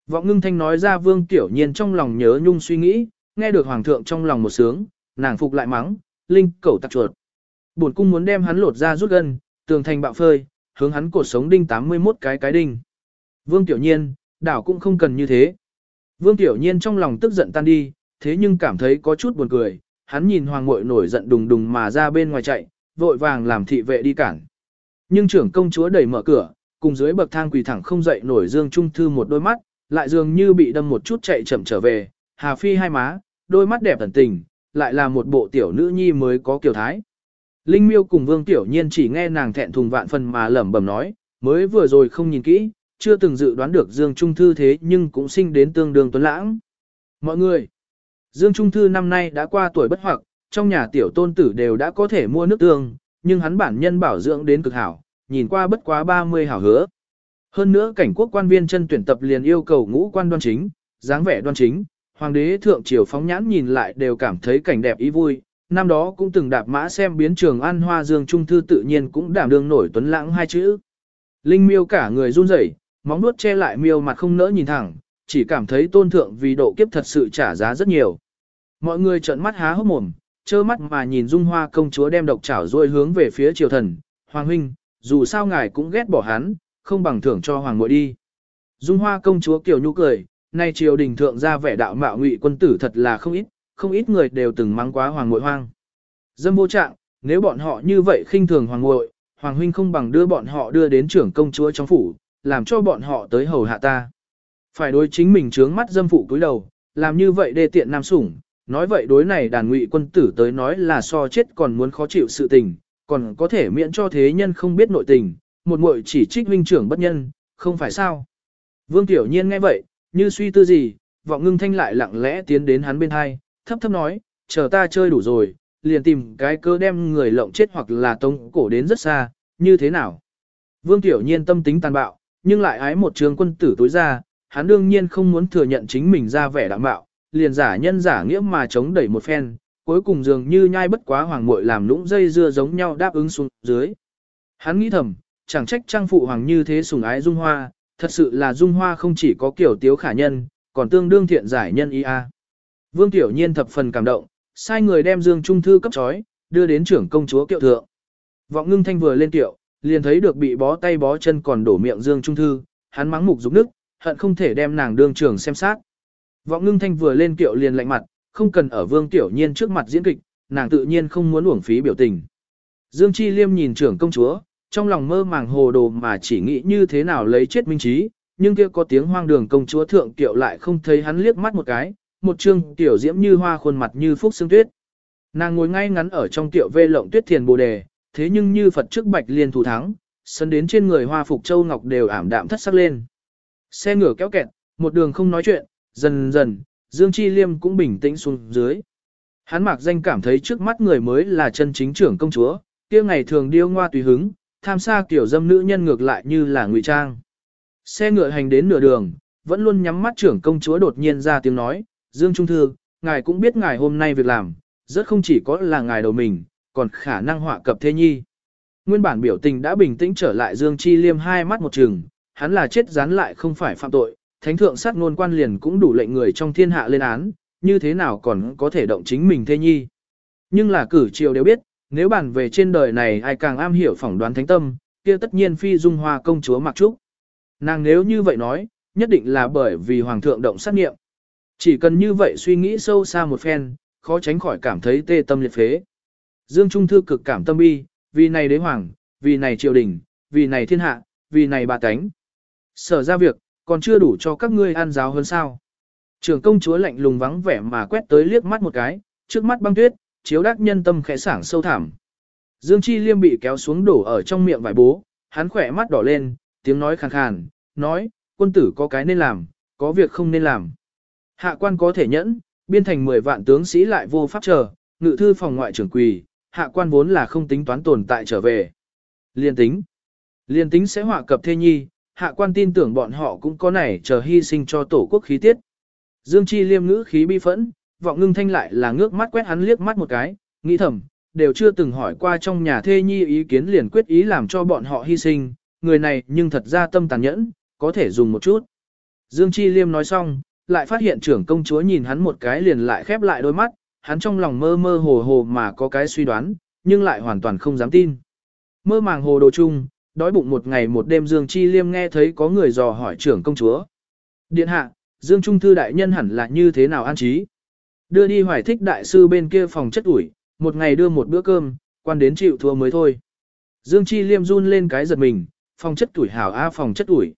Vọng ngưng thanh nói ra vương tiểu nhiên trong lòng nhớ nhung suy nghĩ, nghe được hoàng thượng trong lòng một sướng, nàng phục lại mắng, linh cẩu tặc chuột. Bổn cung muốn đem hắn lột ra rút gân, tường thành bạo phơi, hướng hắn cột sống đinh 81 cái cái đinh. Vương tiểu nhiên, đảo cũng không cần như thế. Vương tiểu nhiên trong lòng tức giận tan đi, thế nhưng cảm thấy có chút buồn cười, hắn nhìn hoàng muội nổi giận đùng đùng mà ra bên ngoài chạy, vội vàng làm thị vệ đi cản. Nhưng trưởng công chúa đẩy mở cửa, cùng dưới bậc thang quỳ thẳng không dậy nổi Dương Trung Thư một đôi mắt, lại dường như bị đâm một chút chạy chậm trở về, Hà Phi hai má, đôi mắt đẹp thần tình, lại là một bộ tiểu nữ nhi mới có kiểu thái. Linh miêu cùng Vương Tiểu Nhiên chỉ nghe nàng thẹn thùng vạn phần mà lẩm bẩm nói, mới vừa rồi không nhìn kỹ, chưa từng dự đoán được Dương Trung Thư thế nhưng cũng sinh đến tương đương tuấn lãng. Mọi người, Dương Trung Thư năm nay đã qua tuổi bất hoặc, trong nhà tiểu tôn tử đều đã có thể mua nước tương, nhưng hắn bản nhân bảo dưỡng đến cực hảo, nhìn qua bất quá 30 hảo hứa. Hơn nữa cảnh quốc quan viên chân tuyển tập liền yêu cầu ngũ quan đoan chính, dáng vẻ đoan chính, hoàng đế thượng triều phóng nhãn nhìn lại đều cảm thấy cảnh đẹp ý vui. Năm đó cũng từng đạp mã xem biến trường an hoa dương trung thư tự nhiên cũng đảm đương nổi tuấn lãng hai chữ. Linh miêu cả người run rẩy, móng nuốt che lại miêu mặt không nỡ nhìn thẳng, chỉ cảm thấy tôn thượng vì độ kiếp thật sự trả giá rất nhiều. Mọi người trợn mắt há hốc mồm, trơ mắt mà nhìn Dung Hoa công chúa đem độc chảo rồi hướng về phía triều thần, "Hoàng huynh, dù sao ngài cũng ghét bỏ hắn, không bằng thưởng cho hoàng muội đi." Dung Hoa công chúa kiều nhu cười, nay triều đình thượng ra vẻ đạo mạo ngụy quân tử thật là không ít, không ít người đều từng mắng quá hoàng muội hoang. Dâm vô trạng, nếu bọn họ như vậy khinh thường hoàng muội, hoàng huynh không bằng đưa bọn họ đưa đến trưởng công chúa trong phủ, làm cho bọn họ tới hầu hạ ta. Phải đối chính mình trướng mắt dâm phụ cúi đầu, làm như vậy đê tiện nam sủng, nói vậy đối này đàn ngụy quân tử tới nói là so chết còn muốn khó chịu sự tình, còn có thể miễn cho thế nhân không biết nội tình, một muội chỉ trích huynh trưởng bất nhân, không phải sao. Vương Tiểu Nhiên nghe vậy, như suy tư gì, vọng ngưng thanh lại lặng lẽ tiến đến hắn bên hai, thấp thấp nói, chờ ta chơi đủ rồi, liền tìm cái cơ đem người lộng chết hoặc là tông cổ đến rất xa, như thế nào. Vương Tiểu Nhiên tâm tính tàn bạo, nhưng lại ái một trường quân tử tối ra, hắn đương nhiên không muốn thừa nhận chính mình ra vẻ đảm bạo, liền giả nhân giả nghĩa mà chống đẩy một phen, cuối cùng dường như nhai bất quá hoàng muội làm lũng dây dưa giống nhau đáp ứng xuống dưới. Hắn nghĩ thầm, chẳng trách trang phụ hoàng như thế sủng ái Dung Hoa, thật sự là Dung Hoa không chỉ có kiểu tiếu khả nhân, còn tương đương thiện giải nhân ý a. Vương Tiểu Nhiên thập phần cảm động, sai người đem Dương Trung Thư cấp chói, đưa đến trưởng công chúa kiệu thượng. Vọng ngưng thanh vừa lên kiệu, liền thấy được bị bó tay bó chân còn đổ miệng Dương Trung Thư, hắn mắng mục dục nước, hận không thể đem nàng đương trưởng xem sát. Vọng ngưng thanh vừa lên kiệu liền lạnh mặt, không cần ở Vương Tiểu Nhiên trước mặt diễn kịch, nàng tự nhiên không muốn uổng phí biểu tình. Dương Chi Liêm nhìn trưởng công chúa, trong lòng mơ màng hồ đồ mà chỉ nghĩ như thế nào lấy chết minh trí, nhưng kia có tiếng hoang đường công chúa thượng kiệu lại không thấy hắn liếc mắt một cái, một trương tiểu diễm như hoa khuôn mặt như phúc xương tuyết. Nàng ngồi ngay ngắn ở trong tiệu vê lộng tuyết thiền bồ đề, thế nhưng như Phật trước bạch liên thủ thắng, sân đến trên người hoa phục châu ngọc đều ảm đạm thất sắc lên. Xe ngựa kéo kẹt, một đường không nói chuyện, dần dần, Dương Chi Liêm cũng bình tĩnh xuống dưới. Hắn mặc danh cảm thấy trước mắt người mới là chân chính trưởng công chúa, kia ngày thường điêu ngoa tùy hứng, tham xa kiểu dâm nữ nhân ngược lại như là ngụy trang. Xe ngựa hành đến nửa đường, vẫn luôn nhắm mắt trưởng công chúa đột nhiên ra tiếng nói, Dương Trung Thư, ngài cũng biết ngài hôm nay việc làm, rất không chỉ có là ngài đầu mình, còn khả năng họa cập thế nhi. Nguyên bản biểu tình đã bình tĩnh trở lại Dương Chi Liêm hai mắt một trừng, hắn là chết rán lại không phải phạm tội, thánh thượng sát ngôn quan liền cũng đủ lệnh người trong thiên hạ lên án, như thế nào còn có thể động chính mình thế nhi. Nhưng là cử triều đều biết, nếu bàn về trên đời này ai càng am hiểu phỏng đoán thánh tâm, kia tất nhiên phi dung hoa công chúa mặc trúc. Nàng nếu như vậy nói, nhất định là bởi vì hoàng thượng động sát nghiệm. Chỉ cần như vậy suy nghĩ sâu xa một phen, khó tránh khỏi cảm thấy tê tâm liệt phế. Dương Trung Thư cực cảm tâm bi, vì này đế hoàng, vì này triều đình, vì này thiên hạ, vì này bà tánh. Sở ra việc, còn chưa đủ cho các ngươi ăn giáo hơn sao. Trường công chúa lạnh lùng vắng vẻ mà quét tới liếc mắt một cái, trước mắt băng tuyết, chiếu đắc nhân tâm khẽ sảng sâu thẳm. Dương Chi Liêm bị kéo xuống đổ ở trong miệng vải bố, hắn khỏe mắt đỏ lên, tiếng nói khàn khàn, nói, quân tử có cái nên làm, có việc không nên làm. Hạ quan có thể nhẫn, biên thành 10 vạn tướng sĩ lại vô pháp chờ, ngự thư phòng ngoại trưởng quỳ, hạ quan vốn là không tính toán tồn tại trở về. Liên tính. Liên tính sẽ họa cập thê nhi, hạ quan tin tưởng bọn họ cũng có này chờ hy sinh cho tổ quốc khí tiết. Dương Chi liêm ngữ khí bi phẫn, vọng ngưng thanh lại là ngước mắt quét hắn liếc mắt một cái, nghĩ thầm, đều chưa từng hỏi qua trong nhà thê nhi ý kiến liền quyết ý làm cho bọn họ hy sinh, người này nhưng thật ra tâm tàn nhẫn, có thể dùng một chút. Dương Chi liêm nói xong, lại phát hiện trưởng công chúa nhìn hắn một cái liền lại khép lại đôi mắt, hắn trong lòng mơ mơ hồ hồ mà có cái suy đoán, nhưng lại hoàn toàn không dám tin. Mơ màng hồ đồ chung, đói bụng một ngày một đêm Dương Chi Liêm nghe thấy có người dò hỏi trưởng công chúa. Điện hạ, Dương Trung Thư đại nhân hẳn là như thế nào an trí? Đưa đi hoài thích đại sư bên kia phòng chất ủi, một ngày đưa một bữa cơm, quan đến chịu thua mới thôi. Dương Chi Liêm run lên cái giật mình, phòng chất tuổi hảo A phòng chất ủi.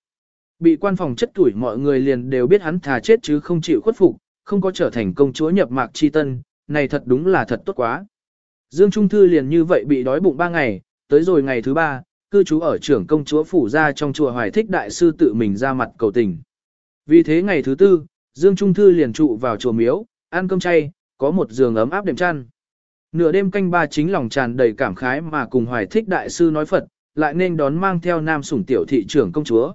Bị quan phòng chất tuổi mọi người liền đều biết hắn thà chết chứ không chịu khuất phục, không có trở thành công chúa nhập mạc chi tân, này thật đúng là thật tốt quá. Dương Trung Thư liền như vậy bị đói bụng ba ngày, tới rồi ngày thứ ba, cư trú ở trưởng công chúa phủ ra trong chùa hoài thích đại sư tự mình ra mặt cầu tình. Vì thế ngày thứ tư, Dương Trung Thư liền trụ vào chùa miếu, ăn cơm chay, có một giường ấm áp đệm chăn. Nửa đêm canh ba chính lòng tràn đầy cảm khái mà cùng hoài thích đại sư nói Phật, lại nên đón mang theo nam sủng tiểu thị trưởng công chúa.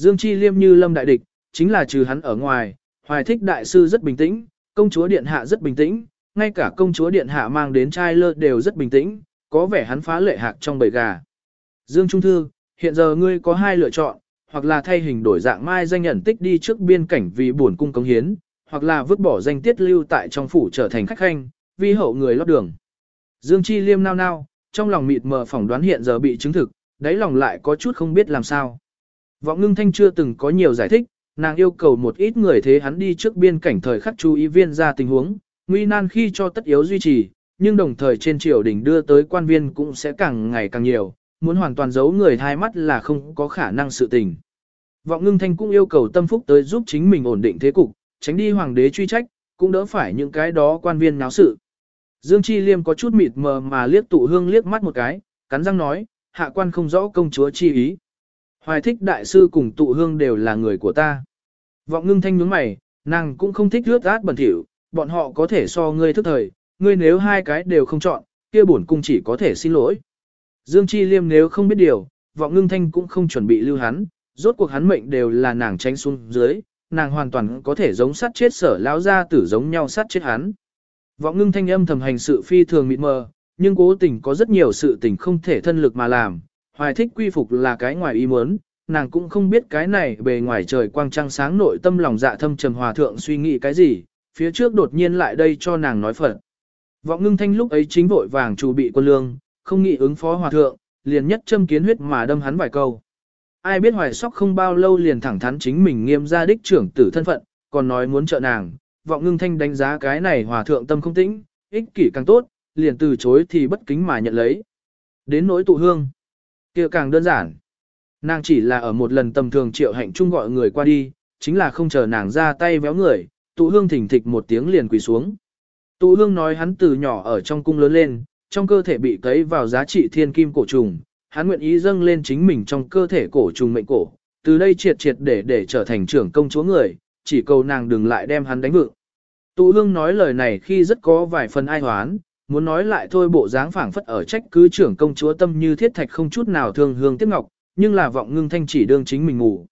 Dương Chi Liêm như lâm đại địch, chính là trừ hắn ở ngoài, hoài thích đại sư rất bình tĩnh, công chúa điện hạ rất bình tĩnh, ngay cả công chúa điện hạ mang đến trai lơ đều rất bình tĩnh, có vẻ hắn phá lệ hạc trong bầy gà. Dương Trung Thư, hiện giờ ngươi có hai lựa chọn, hoặc là thay hình đổi dạng mai danh nhận tích đi trước biên cảnh vì buồn cung cống hiến, hoặc là vứt bỏ danh tiết lưu tại trong phủ trở thành khách khanh, vi hậu người lót đường. Dương Chi Liêm nao nao, trong lòng mịt mờ phỏng đoán hiện giờ bị chứng thực, đáy lòng lại có chút không biết làm sao. Vọng ngưng thanh chưa từng có nhiều giải thích, nàng yêu cầu một ít người thế hắn đi trước biên cảnh thời khắc chú ý viên ra tình huống, nguy nan khi cho tất yếu duy trì, nhưng đồng thời trên triều đình đưa tới quan viên cũng sẽ càng ngày càng nhiều, muốn hoàn toàn giấu người hai mắt là không có khả năng sự tình. Vọng ngưng thanh cũng yêu cầu tâm phúc tới giúp chính mình ổn định thế cục, tránh đi hoàng đế truy trách, cũng đỡ phải những cái đó quan viên náo sự. Dương Chi Liêm có chút mịt mờ mà liếc tụ hương liếc mắt một cái, cắn răng nói, hạ quan không rõ công chúa chi ý. Hoài thích đại sư cùng tụ hương đều là người của ta. Vọng ngưng thanh nhướng mày, nàng cũng không thích rước át bẩn thỉu, bọn họ có thể so ngươi thức thời, ngươi nếu hai cái đều không chọn, kia bổn cung chỉ có thể xin lỗi. Dương Chi Liêm nếu không biết điều, vọng ngưng thanh cũng không chuẩn bị lưu hắn, rốt cuộc hắn mệnh đều là nàng tránh xuống dưới, nàng hoàn toàn có thể giống sát chết sở lão ra tử giống nhau sát chết hắn. Vọng ngưng thanh âm thầm hành sự phi thường mịt mờ, nhưng cố tình có rất nhiều sự tình không thể thân lực mà làm, hoài thích quy phục là cái ngoài ý muốn, nàng cũng không biết cái này bề ngoài trời quang trăng sáng nội tâm lòng dạ thâm trầm hòa thượng suy nghĩ cái gì, phía trước đột nhiên lại đây cho nàng nói phật. Vọng ngưng thanh lúc ấy chính vội vàng chủ bị quân lương, không nghĩ ứng phó hòa thượng, liền nhất châm kiến huyết mà đâm hắn vài câu. Ai biết hoài sóc không bao lâu liền thẳng thắn chính mình nghiêm ra đích trưởng tử thân phận, còn nói muốn trợ nàng, vọng ngưng thanh đánh giá cái này hòa thượng tâm không tĩnh, ích kỷ càng tốt, liền từ chối thì bất kính mà nhận lấy. Đến nỗi tụ hương, kia càng đơn giản. Nàng chỉ là ở một lần tầm thường triệu hạnh chung gọi người qua đi, chính là không chờ nàng ra tay véo người, tụ hương thỉnh thịch một tiếng liền quỳ xuống. Tụ hương nói hắn từ nhỏ ở trong cung lớn lên, trong cơ thể bị cấy vào giá trị thiên kim cổ trùng, hắn nguyện ý dâng lên chính mình trong cơ thể cổ trùng mệnh cổ, từ đây triệt triệt để để trở thành trưởng công chúa người, chỉ cầu nàng đừng lại đem hắn đánh vượng. Tụ hương nói lời này khi rất có vài phần ai hoán, muốn nói lại thôi bộ dáng phảng phất ở trách cứ trưởng công chúa tâm như thiết thạch không chút nào thương hương tiếc ngọc, nhưng là vọng ngưng thanh chỉ đương chính mình ngủ.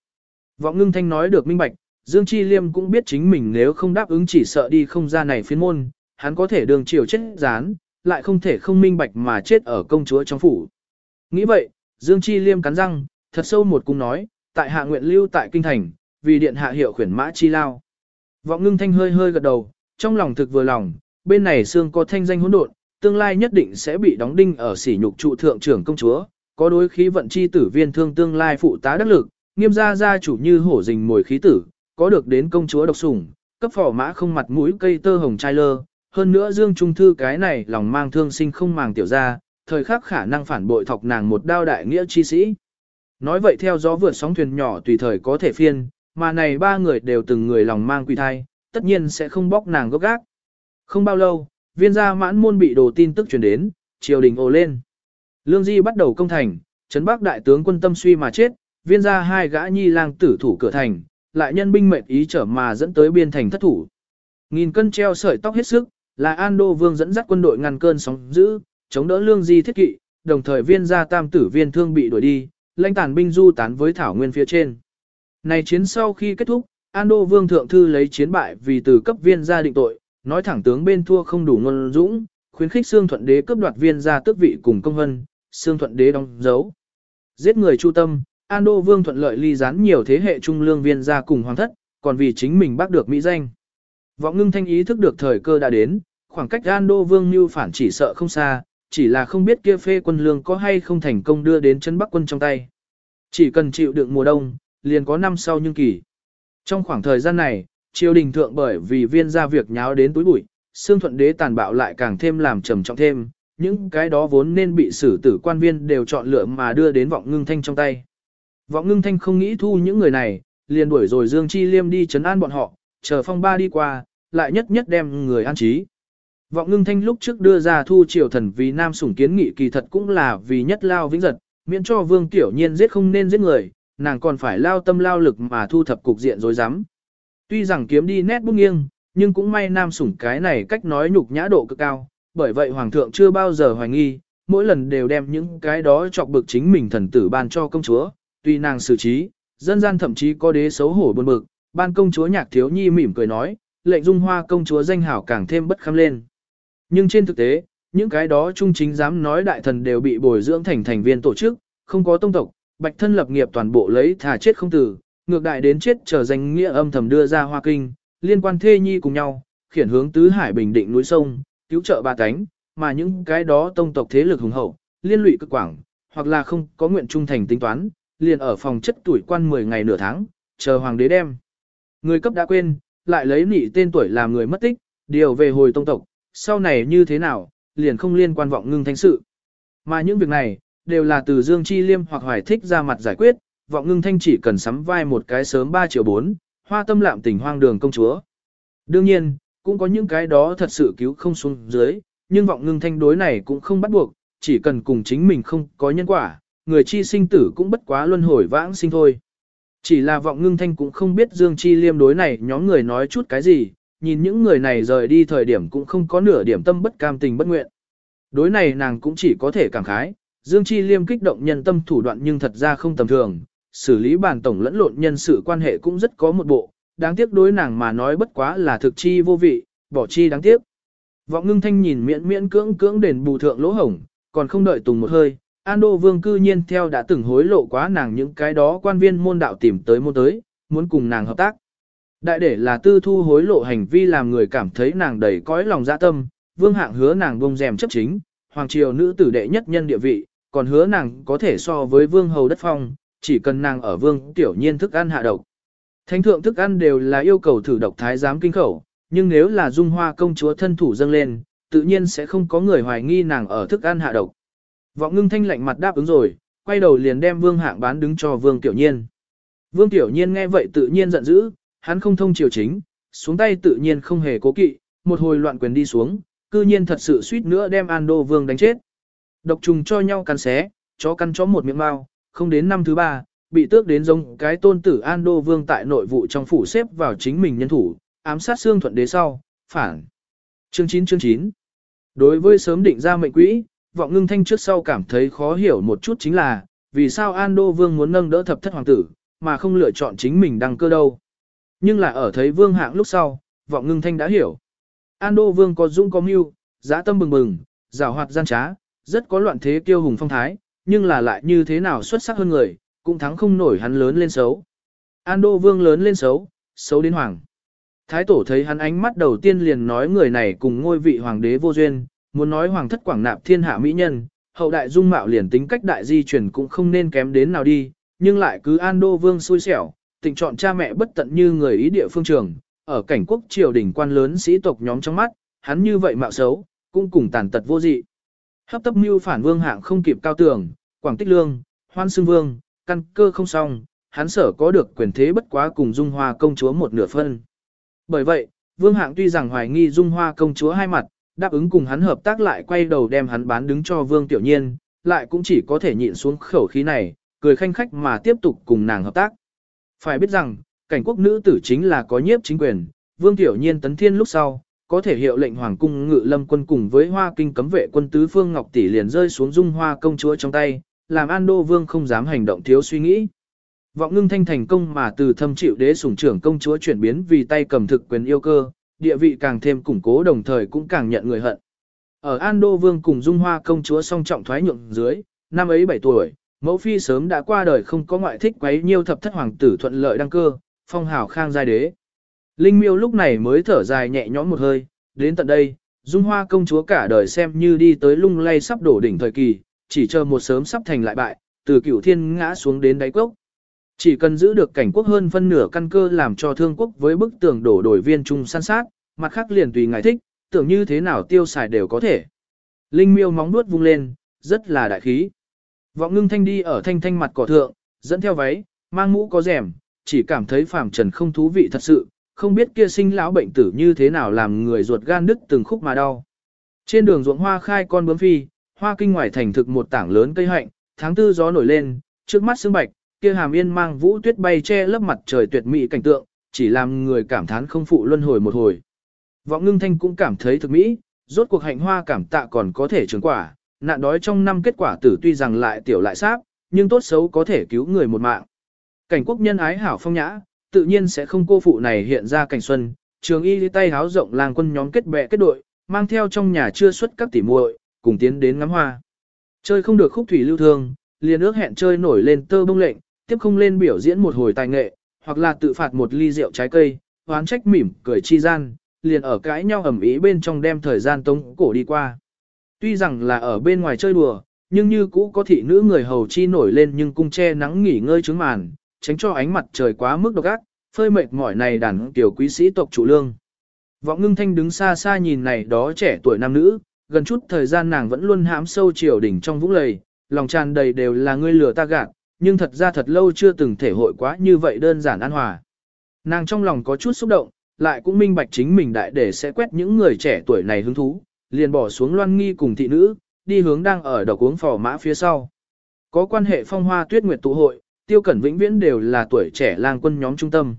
Vọng ngưng thanh nói được minh bạch, Dương Chi Liêm cũng biết chính mình nếu không đáp ứng chỉ sợ đi không ra này phiên môn, hắn có thể đường chiều chết gián lại không thể không minh bạch mà chết ở công chúa trong phủ. Nghĩ vậy, Dương Chi Liêm cắn răng, thật sâu một cung nói, tại hạ nguyện lưu tại kinh thành, vì điện hạ hiệu khuyển mã chi lao. Vọng ngưng thanh hơi hơi gật đầu, trong lòng thực vừa lòng, bên này xương có thanh danh hỗn độn, tương lai nhất định sẽ bị đóng đinh ở sỉ nhục trụ thượng trưởng công chúa, có đối khí vận chi tử viên thương tương lai phụ tá đắc lực, nghiêm gia gia chủ như hổ rình mồi khí tử, có được đến công chúa độc sủng, cấp phò mã không mặt mũi cây tơ hồng trai lơ, hơn nữa Dương Trung Thư cái này lòng mang thương sinh không màng tiểu gia thời khắc khả năng phản bội thọc nàng một đao đại nghĩa chi sĩ. Nói vậy theo gió vượt sóng thuyền nhỏ tùy thời có thể phiên, mà này ba người đều từng người lòng mang quỷ thai, tất nhiên sẽ không bóc nàng gốc gác. Không bao lâu, viên gia mãn môn bị đồ tin tức truyền đến, triều đình ồ lên. Lương Di bắt đầu công thành, trấn bắc đại tướng quân tâm suy mà chết, viên gia hai gã nhi lang tử thủ cửa thành, lại nhân binh mệnh ý trở mà dẫn tới biên thành thất thủ. Nghìn cân treo sợi tóc hết sức, là An Đô Vương dẫn dắt quân đội ngăn cơn sóng dữ, chống đỡ lương di thiết kỵ, đồng thời viên gia tam tử viên thương bị đuổi đi, lãnh tàn binh du tán với thảo nguyên phía trên. Này chiến sau khi kết thúc, An Đô Vương thượng thư lấy chiến bại vì từ cấp viên gia định tội, nói thẳng tướng bên thua không đủ ngôn dũng, khuyến khích xương thuận đế cướp đoạt viên gia tước vị cùng công vân, xương thuận đế đóng dấu. Giết người chu tâm, An Đô Vương thuận lợi ly gián nhiều thế hệ trung lương viên gia cùng hoàng thất, còn vì chính mình bác được mỹ danh. Vọng ngưng thanh ý thức được thời cơ đã đến, khoảng cách An Đô Vương như phản chỉ sợ không xa, chỉ là không biết kia phê quân lương có hay không thành công đưa đến chân bắc quân trong tay. Chỉ cần chịu đựng mùa đông, liền có năm sau nhưng kỳ. Trong khoảng thời gian này, triều đình thượng bởi vì viên gia việc nháo đến túi bụi, xương thuận đế tàn bạo lại càng thêm làm trầm trọng thêm, những cái đó vốn nên bị xử tử quan viên đều chọn lựa mà đưa đến vọng ngưng thanh trong tay. Vọng ngưng thanh không nghĩ thu những người này, liền đuổi rồi Dương Chi Liêm đi chấn an bọn họ, chờ phong ba đi qua, lại nhất nhất đem người an trí. Vọng ngưng thanh lúc trước đưa ra thu triều thần vì nam sủng kiến nghị kỳ thật cũng là vì nhất lao vĩnh giật, miễn cho vương tiểu nhiên giết không nên giết người, nàng còn phải lao tâm lao lực mà thu thập cục diện rồi rắm. Tuy rằng kiếm đi nét bút nghiêng, nhưng cũng may nam sủng cái này cách nói nhục nhã độ cực cao, bởi vậy hoàng thượng chưa bao giờ hoài nghi, mỗi lần đều đem những cái đó chọc bực chính mình thần tử ban cho công chúa, tuy nàng xử trí, dân gian thậm chí có đế xấu hổ buồn bực, ban công chúa nhạc thiếu nhi mỉm cười nói, lệnh dung hoa công chúa danh hảo càng thêm bất kham lên. Nhưng trên thực tế, những cái đó trung chính dám nói đại thần đều bị bồi dưỡng thành thành viên tổ chức, không có tông tộc, bạch thân lập nghiệp toàn bộ lấy thà chết không tử, ngược đại đến chết trở danh nghĩa âm thầm đưa ra hoa kinh, liên quan thê nhi cùng nhau, khiển hướng tứ hải bình định núi sông, cứu trợ ba cánh, mà những cái đó tông tộc thế lực hùng hậu, liên lụy cực quảng, hoặc là không có nguyện trung thành tính toán, liền ở phòng chất tuổi quan 10 ngày nửa tháng, chờ hoàng đế đem. Người cấp đã quên, lại lấy nị tên tuổi làm người mất tích, điều về hồi tông tộc, sau này như thế nào, liền không liên quan vọng ngưng thánh sự. Mà những việc này, đều là từ Dương Chi Liêm hoặc Hoài Thích ra mặt giải quyết, vọng ngưng thanh chỉ cần sắm vai một cái sớm 3 triệu 4, hoa tâm lạm tình hoang đường công chúa. Đương nhiên, cũng có những cái đó thật sự cứu không xuống dưới, nhưng vọng ngưng thanh đối này cũng không bắt buộc, chỉ cần cùng chính mình không có nhân quả, người chi sinh tử cũng bất quá luân hồi vãng sinh thôi. Chỉ là vọng ngưng thanh cũng không biết Dương Chi Liêm đối này nhóm người nói chút cái gì, nhìn những người này rời đi thời điểm cũng không có nửa điểm tâm bất cam tình bất nguyện. Đối này nàng cũng chỉ có thể cảm khái, Dương Chi Liêm kích động nhân tâm thủ đoạn nhưng thật ra không tầm thường, xử lý bản tổng lẫn lộn nhân sự quan hệ cũng rất có một bộ, đáng tiếc đối nàng mà nói bất quá là thực chi vô vị, bỏ chi đáng tiếc. Vọng ngưng thanh nhìn miễn miễn cưỡng cưỡng đền bù thượng lỗ hổng, còn không đợi tùng một hơi, An Đô Vương cư nhiên theo đã từng hối lộ quá nàng những cái đó quan viên môn đạo tìm tới môn tới, muốn cùng nàng hợp tác. Đại để là tư thu hối lộ hành vi làm người cảm thấy nàng đầy cõi lòng dạ tâm, vương hạng hứa nàng bông rèm chấp chính, hoàng triều nữ tử đệ nhất nhân địa vị, còn hứa nàng có thể so với vương hầu đất phong, chỉ cần nàng ở vương tiểu nhiên thức ăn hạ độc. Thánh thượng thức ăn đều là yêu cầu thử độc thái giám kinh khẩu, nhưng nếu là dung hoa công chúa thân thủ dâng lên, tự nhiên sẽ không có người hoài nghi nàng ở thức ăn hạ độc. Vọng ngưng thanh lạnh mặt đáp ứng rồi, quay đầu liền đem vương hạng bán đứng cho vương tiểu nhiên. Vương tiểu nhiên nghe vậy tự nhiên giận dữ, hắn không thông triều chính, xuống tay tự nhiên không hề cố kỵ, một hồi loạn quyền đi xuống, cư nhiên thật sự suýt nữa đem An Đô Vương đánh chết. Độc trùng cho nhau cắn xé, chó cắn chó một miệng mau, không đến năm thứ ba, bị tước đến giống cái tôn tử An Đô Vương tại nội vụ trong phủ xếp vào chính mình nhân thủ, ám sát xương thuận đế sau, phản. Chương 9 chương 9 Đối với sớm định ra mệnh quỹ, vọng ngưng thanh trước sau cảm thấy khó hiểu một chút chính là, vì sao An Đô Vương muốn nâng đỡ thập thất hoàng tử, mà không lựa chọn chính mình đăng cơ đâu. Nhưng là ở thấy vương hạng lúc sau, vọng ngưng thanh đã hiểu. An Đô Vương có dũng có mưu, dã tâm bừng bừng, rào hoạt gian trá, rất có loạn thế kiêu hùng phong thái, nhưng là lại như thế nào xuất sắc hơn người, cũng thắng không nổi hắn lớn lên xấu. An Đô Vương lớn lên xấu, xấu đến hoàng. Thái tổ thấy hắn ánh mắt đầu tiên liền nói người này cùng ngôi vị hoàng đế vô duyên, muốn nói hoàng thất quảng nạp thiên hạ mỹ nhân, hậu đại dung mạo liền tính cách đại di chuyển cũng không nên kém đến nào đi, nhưng lại cứ An Đô Vương xui xẻo, tình chọn cha mẹ bất tận như người ý địa phương trường, ở cảnh quốc triều đình quan lớn sĩ tộc nhóm trong mắt, hắn như vậy mạo xấu, cũng cùng tàn tật vô dị. Hấp tấp mưu phản vương hạng không kịp cao tường, quảng tích lương, hoan xương vương, căn cơ không xong, hắn sở có được quyền thế bất quá cùng dung hoa công chúa một nửa phân. Bởi vậy, vương hạng tuy rằng hoài nghi dung hoa công chúa hai mặt, đáp ứng cùng hắn hợp tác lại quay đầu đem hắn bán đứng cho vương tiểu nhiên, lại cũng chỉ có thể nhịn xuống khẩu khí này, cười khanh khách mà tiếp tục cùng nàng hợp tác. Phải biết rằng, cảnh quốc nữ tử chính là có nhiếp chính quyền, vương tiểu nhiên tấn thiên lúc sau, có thể hiệu lệnh hoàng cung ngự lâm quân cùng với hoa kinh cấm vệ quân tứ phương ngọc tỷ liền rơi xuống dung hoa công chúa trong tay, làm an đô vương không dám hành động thiếu suy nghĩ. Vọng ngưng thanh thành công mà từ thâm chịu đế sủng trưởng công chúa chuyển biến vì tay cầm thực quyền yêu cơ, địa vị càng thêm củng cố đồng thời cũng càng nhận người hận. Ở An Đô Vương cùng Dung Hoa công chúa song trọng thoái nhượng dưới, năm ấy 7 tuổi, mẫu phi sớm đã qua đời không có ngoại thích quấy nhiêu thập thất hoàng tử thuận lợi đăng cơ, phong hào khang giai đế. Linh miêu lúc này mới thở dài nhẹ nhõm một hơi, đến tận đây, Dung Hoa công chúa cả đời xem như đi tới lung lay sắp đổ đỉnh thời kỳ, chỉ chờ một sớm sắp thành lại bại, từ cửu thiên ngã xuống đến đáy cốc. Chỉ cần giữ được cảnh quốc hơn phân nửa căn cơ làm cho thương quốc với bức tường đổ đổi viên trung san sát, mặt khác liền tùy ngài thích, tưởng như thế nào tiêu xài đều có thể. Linh miêu móng nuốt vung lên, rất là đại khí. Vọng ngưng thanh đi ở thanh thanh mặt cỏ thượng, dẫn theo váy, mang mũ có rèm, chỉ cảm thấy phàm trần không thú vị thật sự, không biết kia sinh lão bệnh tử như thế nào làm người ruột gan đứt từng khúc mà đau. Trên đường ruộng hoa khai con bướm phi, hoa kinh ngoài thành thực một tảng lớn cây hạnh, tháng tư gió nổi lên, trước mắt sương bạch, kia hàm yên mang vũ tuyết bay che lớp mặt trời tuyệt mỹ cảnh tượng, chỉ làm người cảm thán không phụ luân hồi một hồi. Vọng ngưng thanh cũng cảm thấy thực mỹ, rốt cuộc hạnh hoa cảm tạ còn có thể trường quả, nạn đói trong năm kết quả tử tuy rằng lại tiểu lại sáp, nhưng tốt xấu có thể cứu người một mạng. Cảnh quốc nhân ái hảo phong nhã, tự nhiên sẽ không cô phụ này hiện ra cảnh xuân, trường y tay háo rộng làng quân nhóm kết bè kết đội, mang theo trong nhà chưa xuất các tỉ muội, cùng tiến đến ngắm hoa. Chơi không được khúc thủy lưu thương, liền ước hẹn chơi nổi lên tơ bông lệnh, tiếp không lên biểu diễn một hồi tài nghệ, hoặc là tự phạt một ly rượu trái cây, hoán trách mỉm, cười chi gian, liền ở cãi nhau ẩm ý bên trong đem thời gian tống cổ đi qua. Tuy rằng là ở bên ngoài chơi đùa, nhưng như cũ có thị nữ người hầu chi nổi lên nhưng cung che nắng nghỉ ngơi trứng màn, tránh cho ánh mặt trời quá mức độc ác, phơi mệt mỏi này đàn tiểu quý sĩ tộc chủ lương. Vọng ngưng thanh đứng xa xa nhìn này đó trẻ tuổi nam nữ, gần chút thời gian nàng vẫn luôn hãm sâu triều đỉnh trong vũng lầy, lòng tràn đầy đều là ngươi lừa ta gạt, nhưng thật ra thật lâu chưa từng thể hội quá như vậy đơn giản an hòa. Nàng trong lòng có chút xúc động, lại cũng minh bạch chính mình đại để sẽ quét những người trẻ tuổi này hứng thú, liền bỏ xuống loan nghi cùng thị nữ, đi hướng đang ở đầu uống phò mã phía sau. Có quan hệ phong hoa tuyết nguyệt tụ hội, tiêu cẩn vĩnh viễn đều là tuổi trẻ lang quân nhóm trung tâm.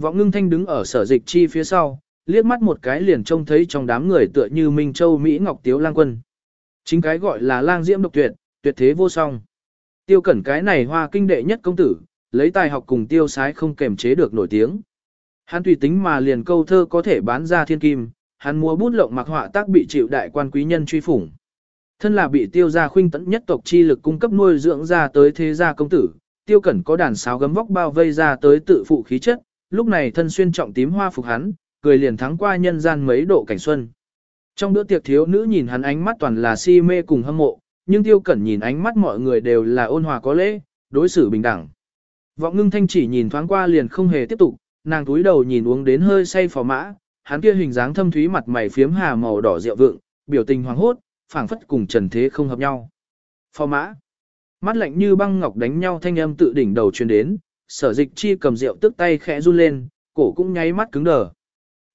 Vọng ngưng thanh đứng ở sở dịch chi phía sau, liếc mắt một cái liền trông thấy trong đám người tựa như Minh Châu Mỹ Ngọc Tiếu lang quân. Chính cái gọi là lang diễm độc tuyệt, tuyệt thế vô song. Tiêu cẩn cái này hoa kinh đệ nhất công tử, lấy tài học cùng tiêu sái không kềm chế được nổi tiếng. Hắn tùy tính mà liền câu thơ có thể bán ra thiên kim, hắn mua bút lộng mặc họa tác bị chịu đại quan quý nhân truy phủng. Thân là bị tiêu gia khuynh tẫn nhất tộc chi lực cung cấp nuôi dưỡng ra tới thế gia công tử, tiêu cẩn có đàn sáo gấm vóc bao vây ra tới tự phụ khí chất, lúc này thân xuyên trọng tím hoa phục hắn, cười liền thắng qua nhân gian mấy độ cảnh xuân. Trong bữa tiệc thiếu nữ nhìn hắn ánh mắt toàn là si mê cùng hâm mộ, nhưng tiêu cẩn nhìn ánh mắt mọi người đều là ôn hòa có lễ, đối xử bình đẳng. Vọng ngưng thanh chỉ nhìn thoáng qua liền không hề tiếp tục, nàng túi đầu nhìn uống đến hơi say phò mã, hắn kia hình dáng thâm thúy mặt mày phiếm hà màu đỏ rượu vượng, biểu tình hoàng hốt, phảng phất cùng trần thế không hợp nhau. Phò mã, mắt lạnh như băng ngọc đánh nhau thanh âm tự đỉnh đầu truyền đến, sở dịch chi cầm rượu tức tay khẽ run lên, cổ cũng nháy mắt cứng đờ.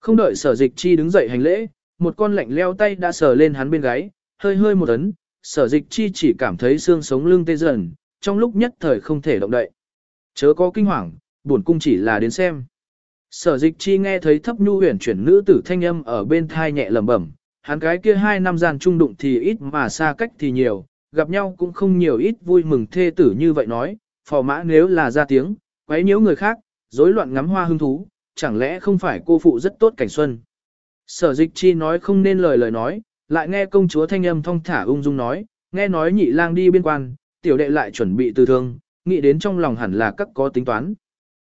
Không đợi sở dịch chi đứng dậy hành lễ, một con lạnh leo tay đã sờ lên hắn bên gáy, hơi hơi một ấn, sở dịch chi chỉ cảm thấy xương sống lưng tê dần, trong lúc nhất thời không thể động đậy. Chớ có kinh hoàng, buồn cung chỉ là đến xem. Sở dịch chi nghe thấy thấp nhu huyền chuyển nữ tử thanh âm ở bên thai nhẹ lẩm bẩm, hắn cái kia hai năm gian trung đụng thì ít mà xa cách thì nhiều, gặp nhau cũng không nhiều ít vui mừng thê tử như vậy nói, phò mã nếu là ra tiếng, quấy nhiễu người khác, rối loạn ngắm hoa hương thú, chẳng lẽ không phải cô phụ rất tốt cảnh xuân. Sở dịch chi nói không nên lời lời nói, lại nghe công chúa thanh âm thong thả ung dung nói, nghe nói nhị lang đi biên quan, tiểu đệ lại chuẩn bị từ thương, nghĩ đến trong lòng hẳn là các có tính toán.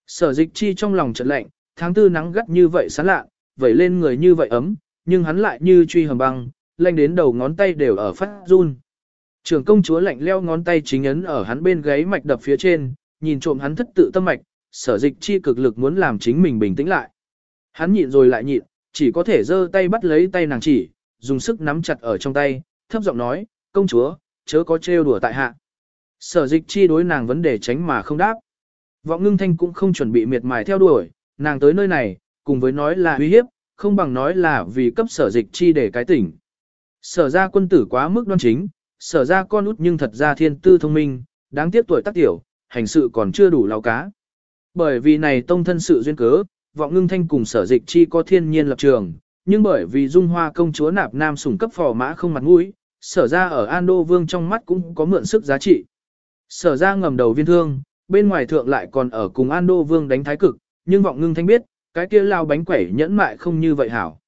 Sở dịch chi trong lòng trận lạnh, tháng tư nắng gắt như vậy sán lạ, vẩy lên người như vậy ấm, nhưng hắn lại như truy hầm băng, lạnh đến đầu ngón tay đều ở phát run. Trưởng công chúa lạnh leo ngón tay chính ấn ở hắn bên gáy mạch đập phía trên, nhìn trộm hắn thất tự tâm mạch, sở dịch chi cực lực muốn làm chính mình bình tĩnh lại. Hắn nhịn rồi lại nhịn, chỉ có thể giơ tay bắt lấy tay nàng chỉ, dùng sức nắm chặt ở trong tay, thấp giọng nói, công chúa, chớ có trêu đùa tại hạ. Sở dịch chi đối nàng vấn đề tránh mà không đáp. Vọng ngưng thanh cũng không chuẩn bị miệt mài theo đuổi, nàng tới nơi này, cùng với nói là uy hiếp, không bằng nói là vì cấp sở dịch chi để cái tỉnh. Sở ra quân tử quá mức đoan chính, sở ra con út nhưng thật ra thiên tư thông minh, đáng tiếc tuổi tác tiểu, hành sự còn chưa đủ lao cá. Bởi vì này tông thân sự duyên cớ, vọng ngưng thanh cùng sở dịch chi có thiên nhiên lập trường, nhưng bởi vì dung hoa công chúa nạp nam sủng cấp phò mã không mặt mũi, sở ra ở An Đô Vương trong mắt cũng có mượn sức giá trị. Sở ra ngầm đầu viên thương, bên ngoài thượng lại còn ở cùng An Đô Vương đánh thái cực, nhưng vọng ngưng thanh biết, cái kia lao bánh quẩy nhẫn mại không như vậy hảo.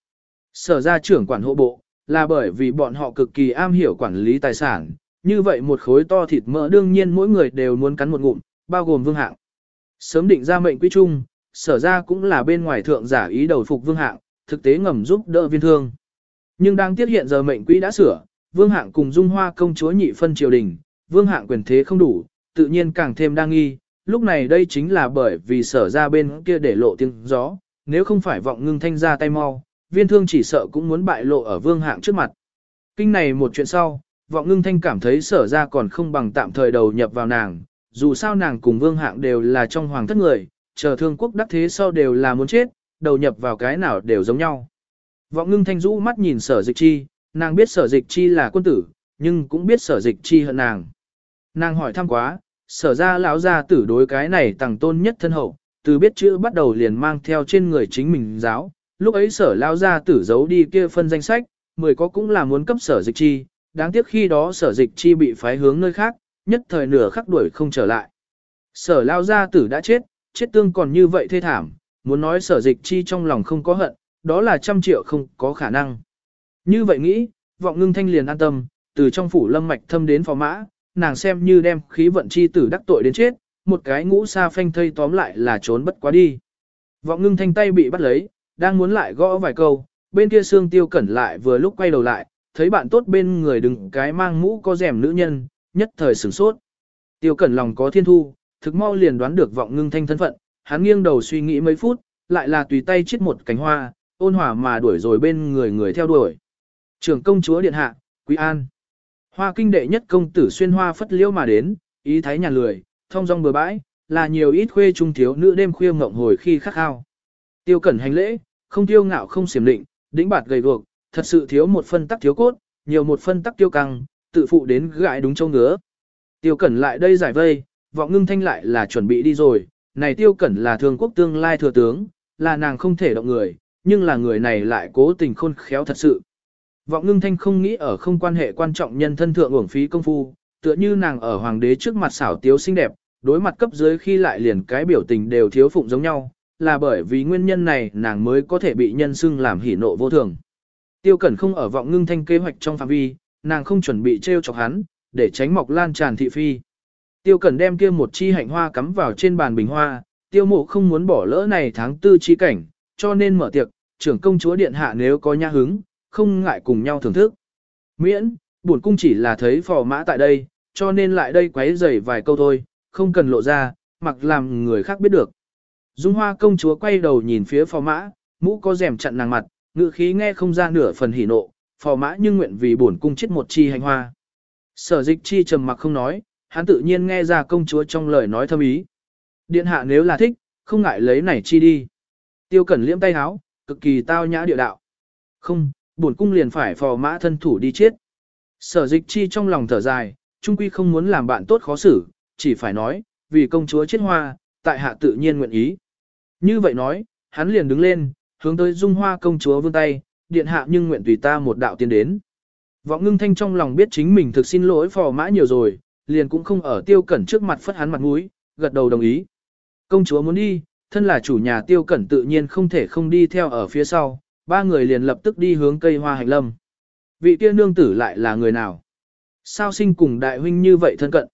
Sở ra trưởng quản hộ bộ, là bởi vì bọn họ cực kỳ am hiểu quản lý tài sản, như vậy một khối to thịt mỡ đương nhiên mỗi người đều muốn cắn một ngụm, bao gồm vương hạng. Sớm định ra mệnh quy chung, sở ra cũng là bên ngoài thượng giả ý đầu phục vương hạng, thực tế ngầm giúp đỡ viên thương. Nhưng đang tiết hiện giờ mệnh quỹ đã sửa, vương hạng cùng dung hoa công chúa nhị phân triều đình, vương hạng quyền thế không đủ, tự nhiên càng thêm đang nghi, lúc này đây chính là bởi vì sở ra bên kia để lộ tiếng gió, nếu không phải vọng ngưng thanh ra tay mau, viên thương chỉ sợ cũng muốn bại lộ ở vương hạng trước mặt. Kinh này một chuyện sau, vọng ngưng thanh cảm thấy sở ra còn không bằng tạm thời đầu nhập vào nàng, dù sao nàng cùng vương hạng đều là trong hoàng thất người, chờ thương quốc đắc thế sau đều là muốn chết, đầu nhập vào cái nào đều giống nhau. Vọng ngưng thanh rũ mắt nhìn sở dịch chi, nàng biết sở dịch chi là quân tử, nhưng cũng biết sở dịch chi hận nàng. Nàng hỏi thăm quá, sở ra lão gia tử đối cái này tàng tôn nhất thân hậu, từ biết chữ bắt đầu liền mang theo trên người chính mình giáo, lúc ấy sở lão gia tử giấu đi kia phân danh sách, mười có cũng là muốn cấp sở dịch chi, đáng tiếc khi đó sở dịch chi bị phái hướng nơi khác, nhất thời nửa khắc đuổi không trở lại. Sở lao gia tử đã chết, chết tương còn như vậy thê thảm, muốn nói sở dịch chi trong lòng không có hận, đó là trăm triệu không có khả năng. Như vậy nghĩ, vọng ngưng thanh liền an tâm, từ trong phủ lâm mạch thâm đến phò mã, nàng xem như đem khí vận chi tử đắc tội đến chết, một cái ngũ sa phanh thây tóm lại là trốn bất quá đi. Vọng ngưng thanh tay bị bắt lấy, đang muốn lại gõ vài câu, bên kia xương tiêu cẩn lại vừa lúc quay đầu lại, thấy bạn tốt bên người đừng cái mang mũ có rèm nữ nhân, nhất thời sửng sốt. Tiêu cẩn lòng có thiên thu, thực mau liền đoán được vọng ngưng thanh thân phận, hắn nghiêng đầu suy nghĩ mấy phút, lại là tùy tay chiết một cánh hoa, ôn hòa mà đuổi rồi bên người người theo đuổi. Trưởng công chúa điện hạ, Quý An. Hoa kinh đệ nhất công tử xuyên hoa phất liễu mà đến, ý thái nhà lười, thông dong bừa bãi, là nhiều ít khuê trung thiếu nữ đêm khuya ngộng hồi khi khắc khao. Tiêu cẩn hành lễ, không tiêu ngạo không xiểm định, đĩnh bạt gầy guộc, thật sự thiếu một phân tắc thiếu cốt, nhiều một phân tắc tiêu căng, tự phụ đến gãi đúng châu ngứa. Tiêu cẩn lại đây giải vây, vọng ngưng thanh lại là chuẩn bị đi rồi, này tiêu cẩn là thường quốc tương lai thừa tướng, là nàng không thể động người, nhưng là người này lại cố tình khôn khéo thật sự. Vọng ngưng thanh không nghĩ ở không quan hệ quan trọng nhân thân thượng uổng phí công phu, tựa như nàng ở hoàng đế trước mặt xảo tiếu xinh đẹp, đối mặt cấp dưới khi lại liền cái biểu tình đều thiếu phụng giống nhau, là bởi vì nguyên nhân này nàng mới có thể bị nhân xưng làm hỉ nộ vô thường. Tiêu cẩn không ở vọng ngưng thanh kế hoạch trong phạm vi, nàng không chuẩn bị treo chọc hắn, để tránh mọc lan tràn thị phi. Tiêu Cẩn đem kia một chi hạnh hoa cắm vào trên bàn bình hoa, tiêu mộ không muốn bỏ lỡ này tháng tư chi cảnh, cho nên mở tiệc, trưởng công chúa điện hạ nếu có nha hứng, không ngại cùng nhau thưởng thức. Miễn, bổn cung chỉ là thấy phò mã tại đây, cho nên lại đây quấy rầy vài câu thôi, không cần lộ ra, mặc làm người khác biết được. Dung hoa công chúa quay đầu nhìn phía phò mã, mũ có rèm chặn nàng mặt, ngự khí nghe không ra nửa phần hỉ nộ, phò mã nhưng nguyện vì bổn cung chết một chi hành hoa. Sở dịch chi trầm mặc không nói, hắn tự nhiên nghe ra công chúa trong lời nói thâm ý. Điện hạ nếu là thích, không ngại lấy này chi đi. Tiêu cẩn liễm tay háo, cực kỳ tao nhã địa đạo. Không, bổn cung liền phải phò mã thân thủ đi chết. Sở dịch chi trong lòng thở dài, trung quy không muốn làm bạn tốt khó xử, chỉ phải nói, vì công chúa chết hoa, tại hạ tự nhiên nguyện ý. Như vậy nói, hắn liền đứng lên, hướng tới dung hoa công chúa vươn tay, điện hạ nhưng nguyện tùy ta một đạo tiên đến. Vọng ngưng thanh trong lòng biết chính mình thực xin lỗi phò mã nhiều rồi, liền cũng không ở tiêu cẩn trước mặt phất hắn mặt mũi, gật đầu đồng ý. Công chúa muốn đi, thân là chủ nhà tiêu cẩn tự nhiên không thể không đi theo ở phía sau, ba người liền lập tức đi hướng cây hoa hành lâm. Vị kia nương tử lại là người nào? Sao sinh cùng đại huynh như vậy thân cận?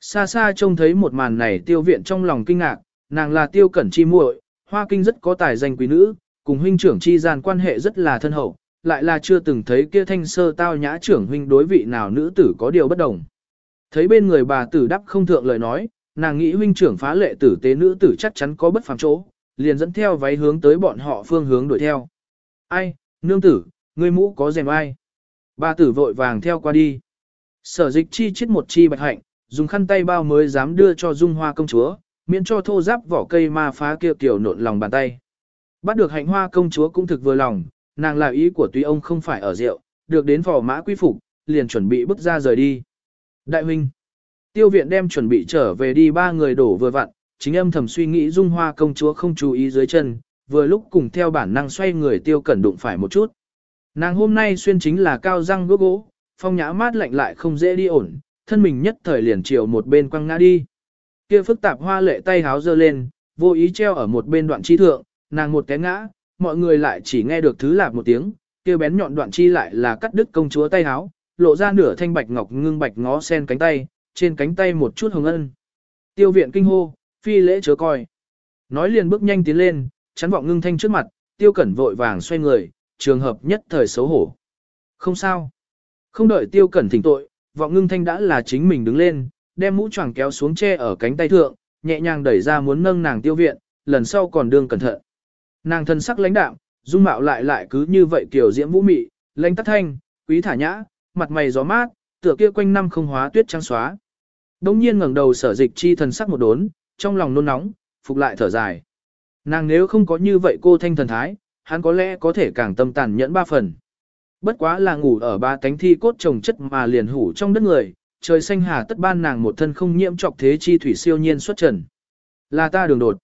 Xa xa trông thấy một màn này tiêu viện trong lòng kinh ngạc, nàng là tiêu cẩn chi muội, hoa kinh rất có tài danh quý nữ, cùng huynh trưởng chi gian quan hệ rất là thân hậu, lại là chưa từng thấy kia thanh sơ tao nhã trưởng huynh đối vị nào nữ tử có điều bất đồng. Thấy bên người bà tử đắp không thượng lời nói, nàng nghĩ huynh trưởng phá lệ tử tế nữ tử chắc chắn có bất phàm chỗ, liền dẫn theo váy hướng tới bọn họ phương hướng đuổi theo. Ai, nương tử, ngươi mũ có rèm ai? Bà tử vội vàng theo qua đi. Sở dịch chi chết một chi bạch hạnh, dùng khăn tay bao mới dám đưa cho dung hoa công chúa, miễn cho thô giáp vỏ cây ma phá kia kiểu nộn lòng bàn tay. Bắt được hạnh hoa công chúa cũng thực vừa lòng, nàng là ý của tuy ông không phải ở rượu, được đến vỏ mã quy phục, liền chuẩn bị bước ra rời đi. Đại huynh, tiêu viện đem chuẩn bị trở về đi ba người đổ vừa vặn, chính âm thầm suy nghĩ dung hoa công chúa không chú ý dưới chân, vừa lúc cùng theo bản năng xoay người tiêu cẩn đụng phải một chút. Nàng hôm nay xuyên chính là cao răng gốc gỗ, phong nhã mát lạnh lại không dễ đi ổn, thân mình nhất thời liền chiều một bên quăng ngã đi. Kia phức tạp hoa lệ tay háo giơ lên, vô ý treo ở một bên đoạn chi thượng, nàng một té ngã, mọi người lại chỉ nghe được thứ lạp một tiếng, kêu bén nhọn đoạn chi lại là cắt đứt công chúa tay háo, lộ ra nửa thanh bạch ngọc ngưng bạch ngó sen cánh tay, trên cánh tay một chút hồng ân. Tiêu viện kinh hô, phi lễ chớ coi. Nói liền bước nhanh tiến lên, chắn vọng ngưng thanh trước mặt, tiêu cẩn vội vàng xoay người, trường hợp nhất thời xấu hổ. Không sao. Không đợi tiêu cẩn thỉnh tội, vọng ngưng thanh đã là chính mình đứng lên, đem mũ choàng kéo xuống che ở cánh tay thượng, nhẹ nhàng đẩy ra muốn nâng nàng tiêu viện, lần sau còn đương cẩn thận. Nàng thân sắc lãnh đạm, dung mạo lại lại cứ như vậy kiểu diễm vũ mị, lãnh tắt thanh, quý thả nhã, mặt mày gió mát, tựa kia quanh năm không hóa tuyết trắng xóa. Đông nhiên ngẩng đầu sở dịch chi thần sắc một đốn, trong lòng nôn nóng, phục lại thở dài. Nàng nếu không có như vậy cô thanh thần thái, hắn có lẽ có thể càng tâm tàn nhẫn ba phần. Bất quá là ngủ ở ba cánh thi cốt trồng chất mà liền hủ trong đất người, trời xanh hà tất ban nàng một thân không nhiễm trọc thế chi thủy siêu nhiên xuất trần. Là ta đường đột.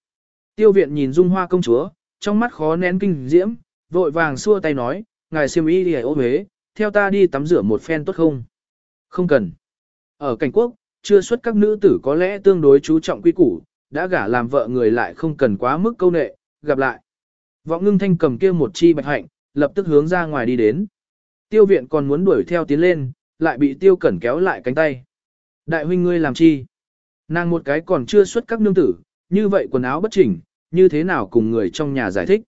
Tiêu viện nhìn dung hoa công chúa, trong mắt khó nén kinh diễm, vội vàng xua tay nói, ngài siêm y đi ô huế, theo ta đi tắm rửa một phen tốt không? Không cần. Ở cảnh quốc, chưa xuất các nữ tử có lẽ tương đối chú trọng quy củ, đã gả làm vợ người lại không cần quá mức câu nệ, gặp lại. Vọng ngưng thanh cầm kia một chi bạch hạnh, lập tức hướng ra ngoài đi đến. Tiêu viện còn muốn đuổi theo tiến lên, lại bị tiêu cẩn kéo lại cánh tay. Đại huynh ngươi làm chi? Nàng một cái còn chưa xuất các nương tử, như vậy quần áo bất chỉnh, như thế nào cùng người trong nhà giải thích.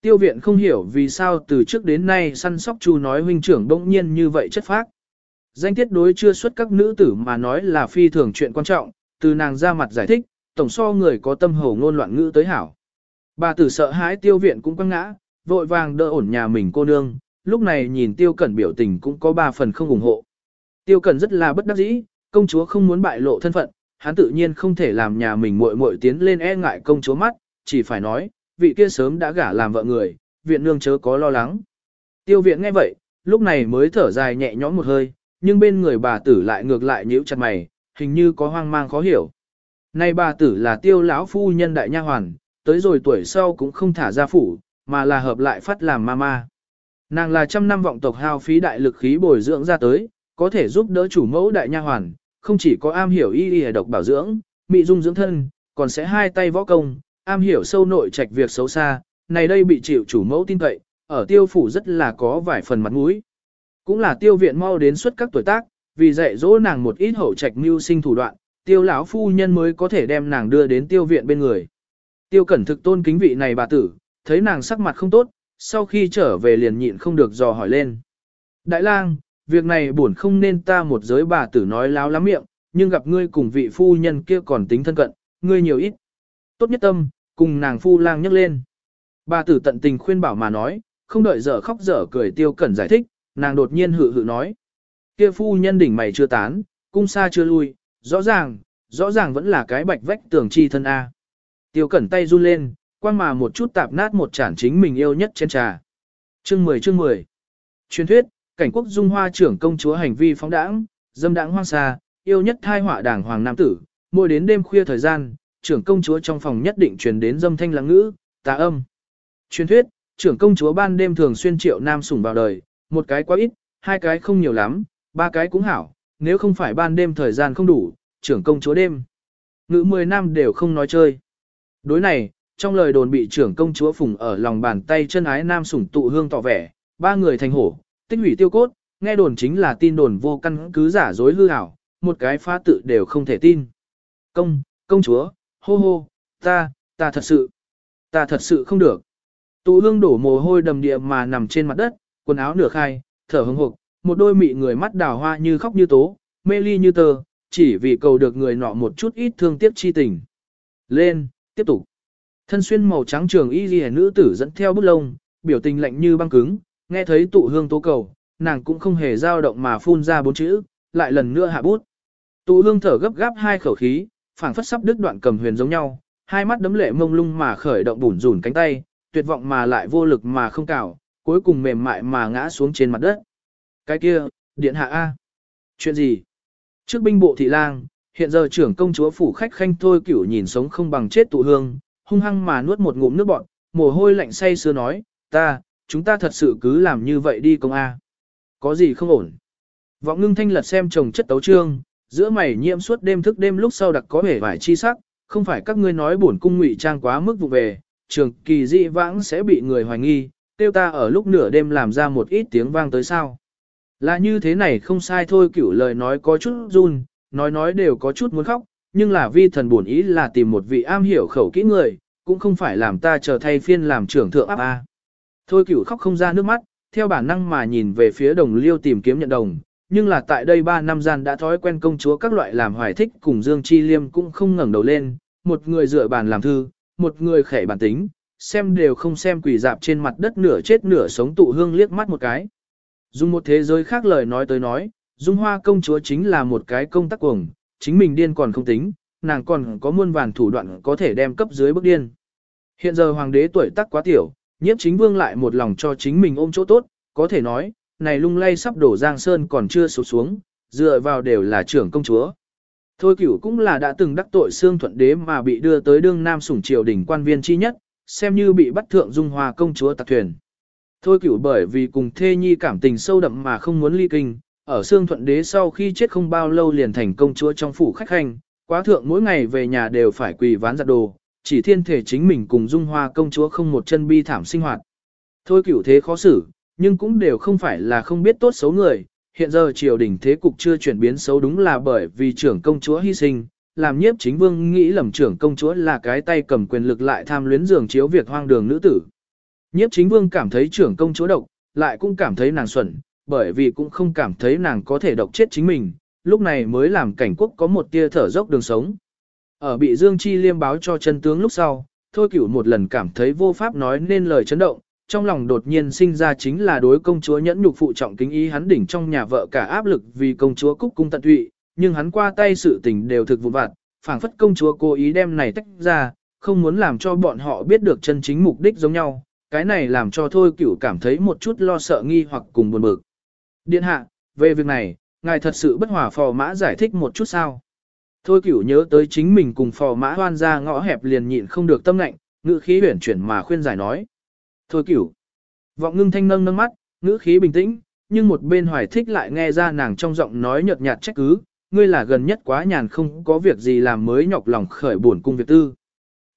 Tiêu viện không hiểu vì sao từ trước đến nay săn sóc chu nói huynh trưởng bỗng nhiên như vậy chất phác. Danh tiết đối chưa xuất các nữ tử mà nói là phi thường chuyện quan trọng, từ nàng ra mặt giải thích, tổng so người có tâm hầu ngôn loạn ngữ tới hảo. Bà tử sợ hãi tiêu viện cũng quăng ngã, vội vàng đỡ ổn nhà mình cô nương, lúc này nhìn tiêu cẩn biểu tình cũng có ba phần không ủng hộ. Tiêu cẩn rất là bất đắc dĩ, công chúa không muốn bại lộ thân phận, hắn tự nhiên không thể làm nhà mình muội muội tiến lên e ngại công chúa mắt, chỉ phải nói, vị kia sớm đã gả làm vợ người, viện nương chớ có lo lắng. Tiêu viện nghe vậy, lúc này mới thở dài nhẹ nhõm một hơi, nhưng bên người bà tử lại ngược lại nhíu chặt mày, hình như có hoang mang khó hiểu. Này bà tử là tiêu lão phu nhân đại nha hoàn, tới rồi tuổi sau cũng không thả ra phủ, mà là hợp lại phát làm mama. Nàng là trăm năm vọng tộc hao phí đại lực khí bồi dưỡng ra tới, có thể giúp đỡ chủ mẫu đại nha hoàn, không chỉ có am hiểu y y độc bảo dưỡng, mị dung dưỡng thân, còn sẽ hai tay võ công, am hiểu sâu nội trạch việc xấu xa, này đây bị chịu chủ mẫu tin cậy, ở tiêu phủ rất là có vài phần mặt mũi. Cũng là tiêu viện mau đến suốt các tuổi tác, vì dạy dỗ nàng một ít hậu trạch mưu sinh thủ đoạn, tiêu lão phu nhân mới có thể đem nàng đưa đến tiêu viện bên người. Tiêu cẩn thực tôn kính vị này bà tử, thấy nàng sắc mặt không tốt, sau khi trở về liền nhịn không được dò hỏi lên. Đại lang, việc này buồn không nên ta một giới bà tử nói láo lắm miệng, nhưng gặp ngươi cùng vị phu nhân kia còn tính thân cận, ngươi nhiều ít. Tốt nhất tâm, cùng nàng phu lang nhắc lên. Bà tử tận tình khuyên bảo mà nói, không đợi dở khóc dở cười tiêu cẩn giải thích, nàng đột nhiên hự hự nói. Kia phu nhân đỉnh mày chưa tán, cung xa chưa lui, rõ ràng, rõ ràng vẫn là cái bạch vách tường chi thân A. Tiêu cẩn tay run lên, quang mà một chút tạp nát một chản chính mình yêu nhất trên trà. Chương 10 chương 10 Truyền thuyết, cảnh quốc dung hoa trưởng công chúa hành vi phóng đãng, dâm đãng hoang xa, yêu nhất thai họa đảng hoàng nam tử, mỗi đến đêm khuya thời gian, trưởng công chúa trong phòng nhất định truyền đến dâm thanh lắng ngữ, tà âm. Truyền thuyết, trưởng công chúa ban đêm thường xuyên triệu nam sủng vào đời, một cái quá ít, hai cái không nhiều lắm, ba cái cũng hảo, nếu không phải ban đêm thời gian không đủ, trưởng công chúa đêm. Ngữ mười năm đều không nói chơi. Đối này, trong lời đồn bị trưởng công chúa phùng ở lòng bàn tay chân ái nam sủng tụ hương tỏ vẻ, ba người thành hổ, tích hủy tiêu cốt, nghe đồn chính là tin đồn vô căn cứ giả dối hư ảo, một cái phá tự đều không thể tin. Công, công chúa, hô hô, ta, ta thật sự, ta thật sự không được. Tụ hương đổ mồ hôi đầm địa mà nằm trên mặt đất, quần áo nửa khai, thở hứng hộp, một đôi mị người mắt đào hoa như khóc như tố, mê ly như tờ, chỉ vì cầu được người nọ một chút ít thương tiếc chi tình. Lên, tiếp tục. Thân xuyên màu trắng trường y ghi nữ tử dẫn theo bút lông, biểu tình lạnh như băng cứng, nghe thấy tụ hương tố cầu, nàng cũng không hề dao động mà phun ra bốn chữ, lại lần nữa hạ bút. Tụ hương thở gấp gáp hai khẩu khí, phảng phất sắp đứt đoạn cầm huyền giống nhau, hai mắt đấm lệ mông lung mà khởi động bủn rủn cánh tay, tuyệt vọng mà lại vô lực mà không cào, cuối cùng mềm mại mà ngã xuống trên mặt đất. Cái kia, điện hạ A. Chuyện gì? Trước binh bộ thị lang, hiện giờ trưởng công chúa phủ khách khanh thôi cửu nhìn sống không bằng chết tụ hương, hung hăng mà nuốt một ngụm nước bọt, mồ hôi lạnh say sưa nói, ta, chúng ta thật sự cứ làm như vậy đi công A. Có gì không ổn? Vọng ngưng thanh lật xem chồng chất tấu trương, giữa mày nhiễm suốt đêm thức đêm lúc sau đặc có vẻ vải chi sắc, không phải các ngươi nói bổn cung ngụy trang quá mức vụ về, trường kỳ dị vãng sẽ bị người hoài nghi, tiêu ta ở lúc nửa đêm làm ra một ít tiếng vang tới sao. Là như thế này không sai thôi cửu lời nói có chút run, nói nói đều có chút muốn khóc, nhưng là vi thần buồn ý là tìm một vị am hiểu khẩu kỹ người, cũng không phải làm ta chờ thay phiên làm trưởng thượng áp A. Thôi cửu khóc không ra nước mắt, theo bản năng mà nhìn về phía đồng liêu tìm kiếm nhận đồng, nhưng là tại đây 3 năm gian đã thói quen công chúa các loại làm hoài thích cùng Dương Chi Liêm cũng không ngẩng đầu lên, một người dựa bàn làm thư, một người khẻ bản tính, xem đều không xem quỷ dạp trên mặt đất nửa chết nửa sống tụ hương liếc mắt một cái. Dùng một thế giới khác lời nói tới nói, Dung Hoa công chúa chính là một cái công tác cuồng, chính mình điên còn không tính, nàng còn có muôn vàn thủ đoạn có thể đem cấp dưới bức điên. Hiện giờ hoàng đế tuổi tác quá tiểu, nhiếp chính vương lại một lòng cho chính mình ôm chỗ tốt, có thể nói, này lung lay sắp đổ giang sơn còn chưa sụp xuống, dựa vào đều là trưởng công chúa. Thôi cửu cũng là đã từng đắc tội xương thuận đế mà bị đưa tới đương nam sủng triều đỉnh quan viên chi nhất, xem như bị bắt thượng dung hòa công chúa tạc thuyền. Thôi cửu bởi vì cùng thê nhi cảm tình sâu đậm mà không muốn ly kinh, ở xương thuận đế sau khi chết không bao lâu liền thành công chúa trong phủ khách hành, quá thượng mỗi ngày về nhà đều phải quỳ ván giặt đồ, chỉ thiên thể chính mình cùng dung hoa công chúa không một chân bi thảm sinh hoạt. Thôi cửu thế khó xử, nhưng cũng đều không phải là không biết tốt xấu người, hiện giờ triều đình thế cục chưa chuyển biến xấu đúng là bởi vì trưởng công chúa hy sinh, làm nhiếp chính vương nghĩ lầm trưởng công chúa là cái tay cầm quyền lực lại tham luyến giường chiếu việc hoang đường nữ tử. Nhiếp chính vương cảm thấy trưởng công chúa độc, lại cũng cảm thấy nàng xuẩn, bởi vì cũng không cảm thấy nàng có thể độc chết chính mình, lúc này mới làm cảnh quốc có một tia thở dốc đường sống. Ở bị Dương Chi liêm báo cho chân tướng lúc sau, Thôi Cửu một lần cảm thấy vô pháp nói nên lời chấn động, trong lòng đột nhiên sinh ra chính là đối công chúa nhẫn nhục phụ trọng kính ý hắn đỉnh trong nhà vợ cả áp lực vì công chúa cúc cung tận tụy, nhưng hắn qua tay sự tình đều thực vụn vặt, phảng phất công chúa cố ý đem này tách ra, không muốn làm cho bọn họ biết được chân chính mục đích giống nhau, cái này làm cho thôi cửu cảm thấy một chút lo sợ nghi hoặc cùng buồn bực. Điện hạ, về việc này, ngài thật sự bất hòa phò mã giải thích một chút sao. Thôi cửu nhớ tới chính mình cùng phò mã hoan ra ngõ hẹp liền nhịn không được tâm lạnh, ngữ khí huyển chuyển mà khuyên giải nói. Thôi cửu. Vọng ngưng thanh nâng nâng mắt, ngữ khí bình tĩnh, nhưng một bên hoài thích lại nghe ra nàng trong giọng nói nhợt nhạt trách cứ, ngươi là gần nhất quá nhàn không có việc gì làm mới nhọc lòng khởi buồn cung việc tư.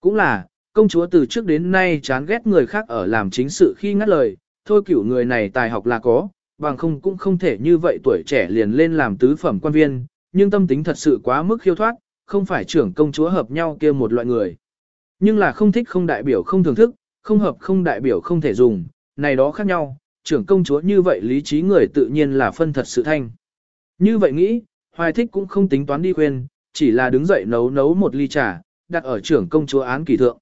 Cũng là, công chúa từ trước đến nay chán ghét người khác ở làm chính sự khi ngắt lời, thôi cửu người này tài học là có, bằng không cũng không thể như vậy tuổi trẻ liền lên làm tứ phẩm quan viên, nhưng tâm tính thật sự quá mức khiêu thoát, không phải trưởng công chúa hợp nhau kia một loại người. Nhưng là không thích không đại biểu không thưởng thức, không hợp không đại biểu không thể dùng, này đó khác nhau, trưởng công chúa như vậy lý trí người tự nhiên là phân thật sự thanh. Như vậy nghĩ, hoài thích cũng không tính toán đi khuyên, chỉ là đứng dậy nấu nấu một ly trà, đặt ở trưởng công chúa án kỳ thượng.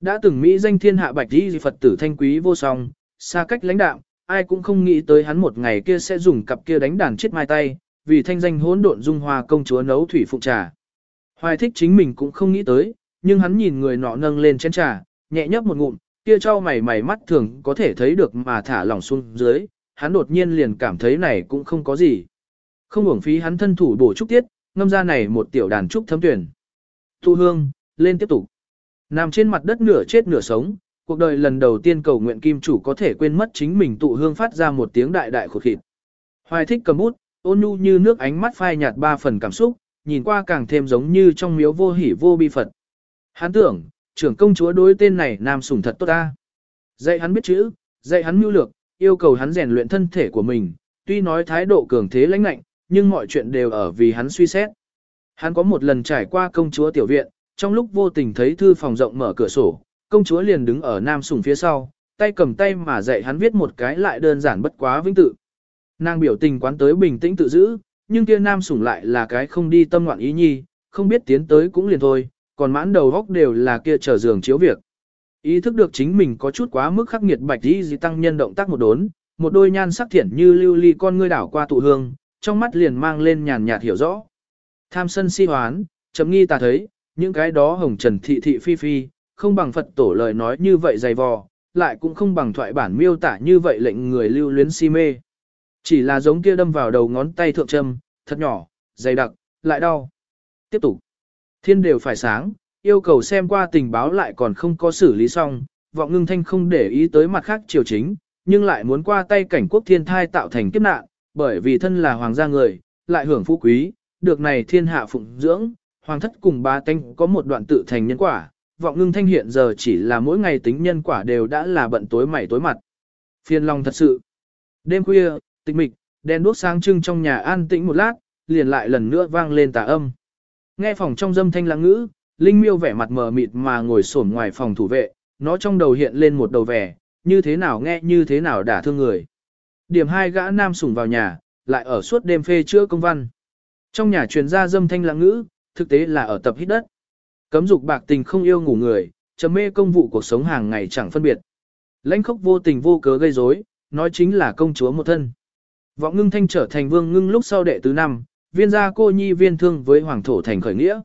Đã từng Mỹ danh thiên hạ bạch đi Phật tử thanh quý vô song, xa cách lãnh đạo, ai cũng không nghĩ tới hắn một ngày kia sẽ dùng cặp kia đánh đàn chết mai tay, vì thanh danh hỗn độn dung hoa công chúa nấu thủy phụng trà. Hoài thích chính mình cũng không nghĩ tới, nhưng hắn nhìn người nọ nâng lên chén trà, nhẹ nhấp một ngụm, kia trao mày mày mắt thường có thể thấy được mà thả lỏng xuống dưới, hắn đột nhiên liền cảm thấy này cũng không có gì. Không uổng phí hắn thân thủ bổ trúc tiết, ngâm ra này một tiểu đàn trúc thấm tuyển. Thu hương, lên tiếp tục. Nằm trên mặt đất nửa chết nửa sống, cuộc đời lần đầu tiên cầu nguyện kim chủ có thể quên mất chính mình tụ hương phát ra một tiếng đại đại khột khịt. Hoài thích cầm bút, ôn nhu như nước ánh mắt phai nhạt ba phần cảm xúc, nhìn qua càng thêm giống như trong miếu vô hỉ vô bi Phật. Hắn tưởng, trưởng công chúa đối tên này nam sủng thật tốt ta. Dạy hắn biết chữ, dạy hắn mưu lược, yêu cầu hắn rèn luyện thân thể của mình, tuy nói thái độ cường thế lãnh lạnh, nhưng mọi chuyện đều ở vì hắn suy xét. Hắn có một lần trải qua công chúa tiểu viện, trong lúc vô tình thấy thư phòng rộng mở cửa sổ, công chúa liền đứng ở nam sủng phía sau, tay cầm tay mà dạy hắn viết một cái lại đơn giản bất quá vĩnh tự. Nàng biểu tình quán tới bình tĩnh tự giữ, nhưng kia nam sủng lại là cái không đi tâm ngoạn ý nhi, không biết tiến tới cũng liền thôi, còn mãn đầu góc đều là kia chờ giường chiếu việc. Ý thức được chính mình có chút quá mức khắc nghiệt bạch đi gì tăng nhân động tác một đốn, một đôi nhan sắc thiển như lưu ly con ngươi đảo qua tụ hương, trong mắt liền mang lên nhàn nhạt hiểu rõ. Tham sân si hoán, chấm nghi ta thấy, những cái đó hồng trần thị thị phi phi, không bằng Phật tổ lời nói như vậy dày vò, lại cũng không bằng thoại bản miêu tả như vậy lệnh người lưu luyến si mê. Chỉ là giống kia đâm vào đầu ngón tay thượng châm, thật nhỏ, dày đặc, lại đau. Tiếp tục. Thiên đều phải sáng, yêu cầu xem qua tình báo lại còn không có xử lý xong, vọng ngưng thanh không để ý tới mặt khác triều chính, nhưng lại muốn qua tay cảnh quốc thiên thai tạo thành kiếp nạn, bởi vì thân là hoàng gia người, lại hưởng phú quý, được này thiên hạ phụng dưỡng, hoàng thất cùng ba tanh có một đoạn tự thành nhân quả, vọng ngưng thanh hiện giờ chỉ là mỗi ngày tính nhân quả đều đã là bận tối mày tối mặt. Phiền lòng thật sự. Đêm khuya, tịch mịch, đèn đuốc sáng trưng trong nhà an tĩnh một lát, liền lại lần nữa vang lên tà âm. Nghe phòng trong dâm thanh lãng ngữ, Linh Miêu vẻ mặt mờ mịt mà ngồi xổm ngoài phòng thủ vệ, nó trong đầu hiện lên một đầu vẻ, như thế nào nghe như thế nào đả thương người. Điểm hai gã nam sủng vào nhà, lại ở suốt đêm phê chữa công văn. Trong nhà truyền ra dâm thanh lãng ngữ, thực tế là ở tập hít đất. Cấm dục bạc tình không yêu ngủ người, chấm mê công vụ cuộc sống hàng ngày chẳng phân biệt. Lãnh khốc vô tình vô cớ gây rối, nói chính là công chúa một thân. Vọng ngưng thanh trở thành vương ngưng lúc sau đệ tứ năm, viên gia cô nhi viên thương với hoàng thổ thành khởi nghĩa.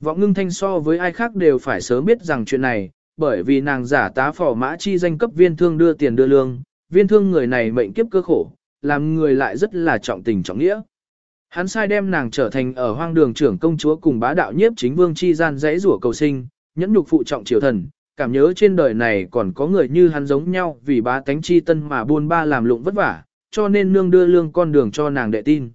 Vọng ngưng thanh so với ai khác đều phải sớm biết rằng chuyện này, bởi vì nàng giả tá phò mã chi danh cấp viên thương đưa tiền đưa lương, viên thương người này mệnh kiếp cơ khổ, làm người lại rất là trọng tình trọng nghĩa. Hắn sai đem nàng trở thành ở hoang đường trưởng công chúa cùng bá đạo nhiếp chính vương chi gian dãy rủa cầu sinh, nhẫn nhục phụ trọng triều thần, cảm nhớ trên đời này còn có người như hắn giống nhau vì bá tánh chi tân mà buôn ba làm lụng vất vả, cho nên nương đưa lương con đường cho nàng đệ tin.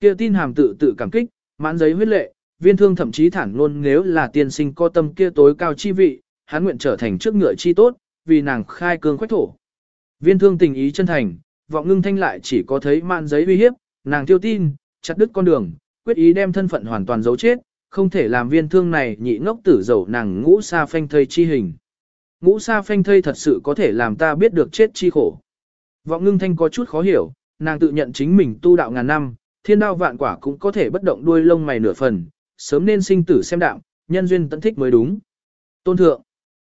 Kia tin hàm tự tự cảm kích, mãn giấy huyết lệ, viên thương thậm chí thẳng luôn nếu là tiên sinh co tâm kia tối cao chi vị, hắn nguyện trở thành trước ngựa chi tốt, vì nàng khai cương khoách thổ. Viên thương tình ý chân thành, vọng ngưng thanh lại chỉ có thấy mạn giấy uy hiếp, nàng tiêu tin, chặt đứt con đường, quyết ý đem thân phận hoàn toàn giấu chết, không thể làm viên thương này nhị ngốc tử dầu nàng ngũ sa phanh thây chi hình. Ngũ sa phanh thây thật sự có thể làm ta biết được chết chi khổ. Vọng ngưng thanh có chút khó hiểu, nàng tự nhận chính mình tu đạo ngàn năm, thiên đao vạn quả cũng có thể bất động đuôi lông mày nửa phần, sớm nên sinh tử xem đạo, nhân duyên tận thích mới đúng. Tôn thượng,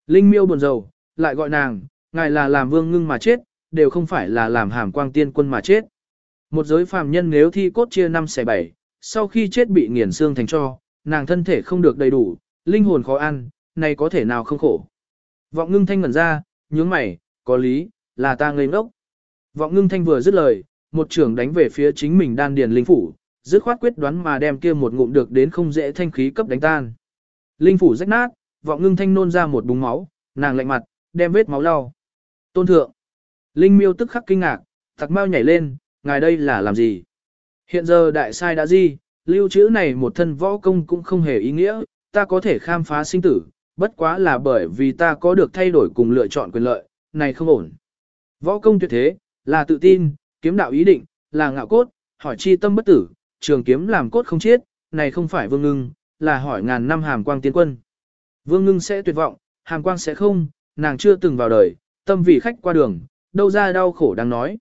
Linh miêu buồn rầu, lại gọi nàng, ngài là làm vương ngưng mà chết, đều không phải là làm hàm quang tiên quân mà chết. Một giới phàm nhân nếu thi cốt chia năm xẻ bảy, sau khi chết bị nghiền xương thành cho, nàng thân thể không được đầy đủ, linh hồn khó ăn, này có thể nào không khổ. Vọng ngưng thanh ngẩn ra, nhướng mày, có lý, là ta ngây ngốc. Vọng ngưng thanh vừa dứt lời, một trường đánh về phía chính mình đan điền linh phủ, dứt khoát quyết đoán mà đem kia một ngụm được đến không dễ thanh khí cấp đánh tan. Linh phủ rách nát, vọng ngưng thanh nôn ra một búng máu, nàng lạnh mặt, đem vết máu lau. Tôn thượng. Linh miêu tức khắc kinh ngạc, tặc mau nhảy lên, ngài đây là làm gì? Hiện giờ đại sai đã gì, lưu trữ này một thân võ công cũng không hề ý nghĩa, ta có thể khám phá sinh tử, bất quá là bởi vì ta có được thay đổi cùng lựa chọn quyền lợi, này không ổn. Võ công tuyệt thế, là tự tin, kiếm đạo ý định, là ngạo cốt, hỏi chi tâm bất tử, trường kiếm làm cốt không chết, này không phải vương ngưng, là hỏi ngàn năm hàm quang tiến quân. Vương ngưng sẽ tuyệt vọng, hàm quang sẽ không, nàng chưa từng vào đời, tâm vì khách qua đường, đâu ra đau khổ đang nói.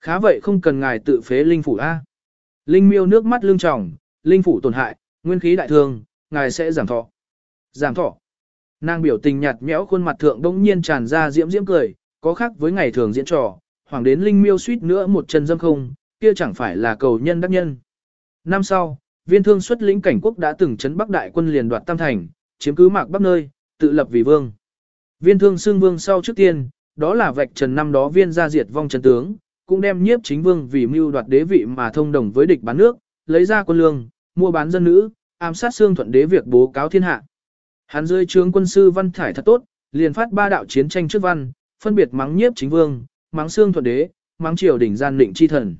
Khá vậy không cần ngài tự phế linh phủ A. Linh miêu nước mắt lưng tròng, linh phủ tổn hại, nguyên khí đại thương, ngài sẽ giảm thọ. Giảm thọ. Nàng biểu tình nhạt nhẽo khuôn mặt thượng đông nhiên tràn ra diễm diễm cười, có khác với ngày thường diễn trò, hoàng đến linh miêu suýt nữa một chân dâm không, kia chẳng phải là cầu nhân đắc nhân. Năm sau, viên thương xuất lĩnh cảnh quốc đã từng chấn bắc đại quân liền đoạt tam thành, chiếm cứ mạc bắc nơi, tự lập vì vương. Viên thương xương vương sau trước tiên, đó là vạch trần năm đó viên gia diệt vong chân tướng, cũng đem nhiếp chính vương vì mưu đoạt đế vị mà thông đồng với địch bán nước, lấy ra quân lương, mua bán dân nữ, ám sát xương thuận đế việc bố cáo thiên hạ. Hắn dưới trướng quân sư văn thải thật tốt, liền phát ba đạo chiến tranh trước văn, phân biệt mắng nhiếp chính vương, mắng xương thuận đế, mắng triều đỉnh gian định chi thần.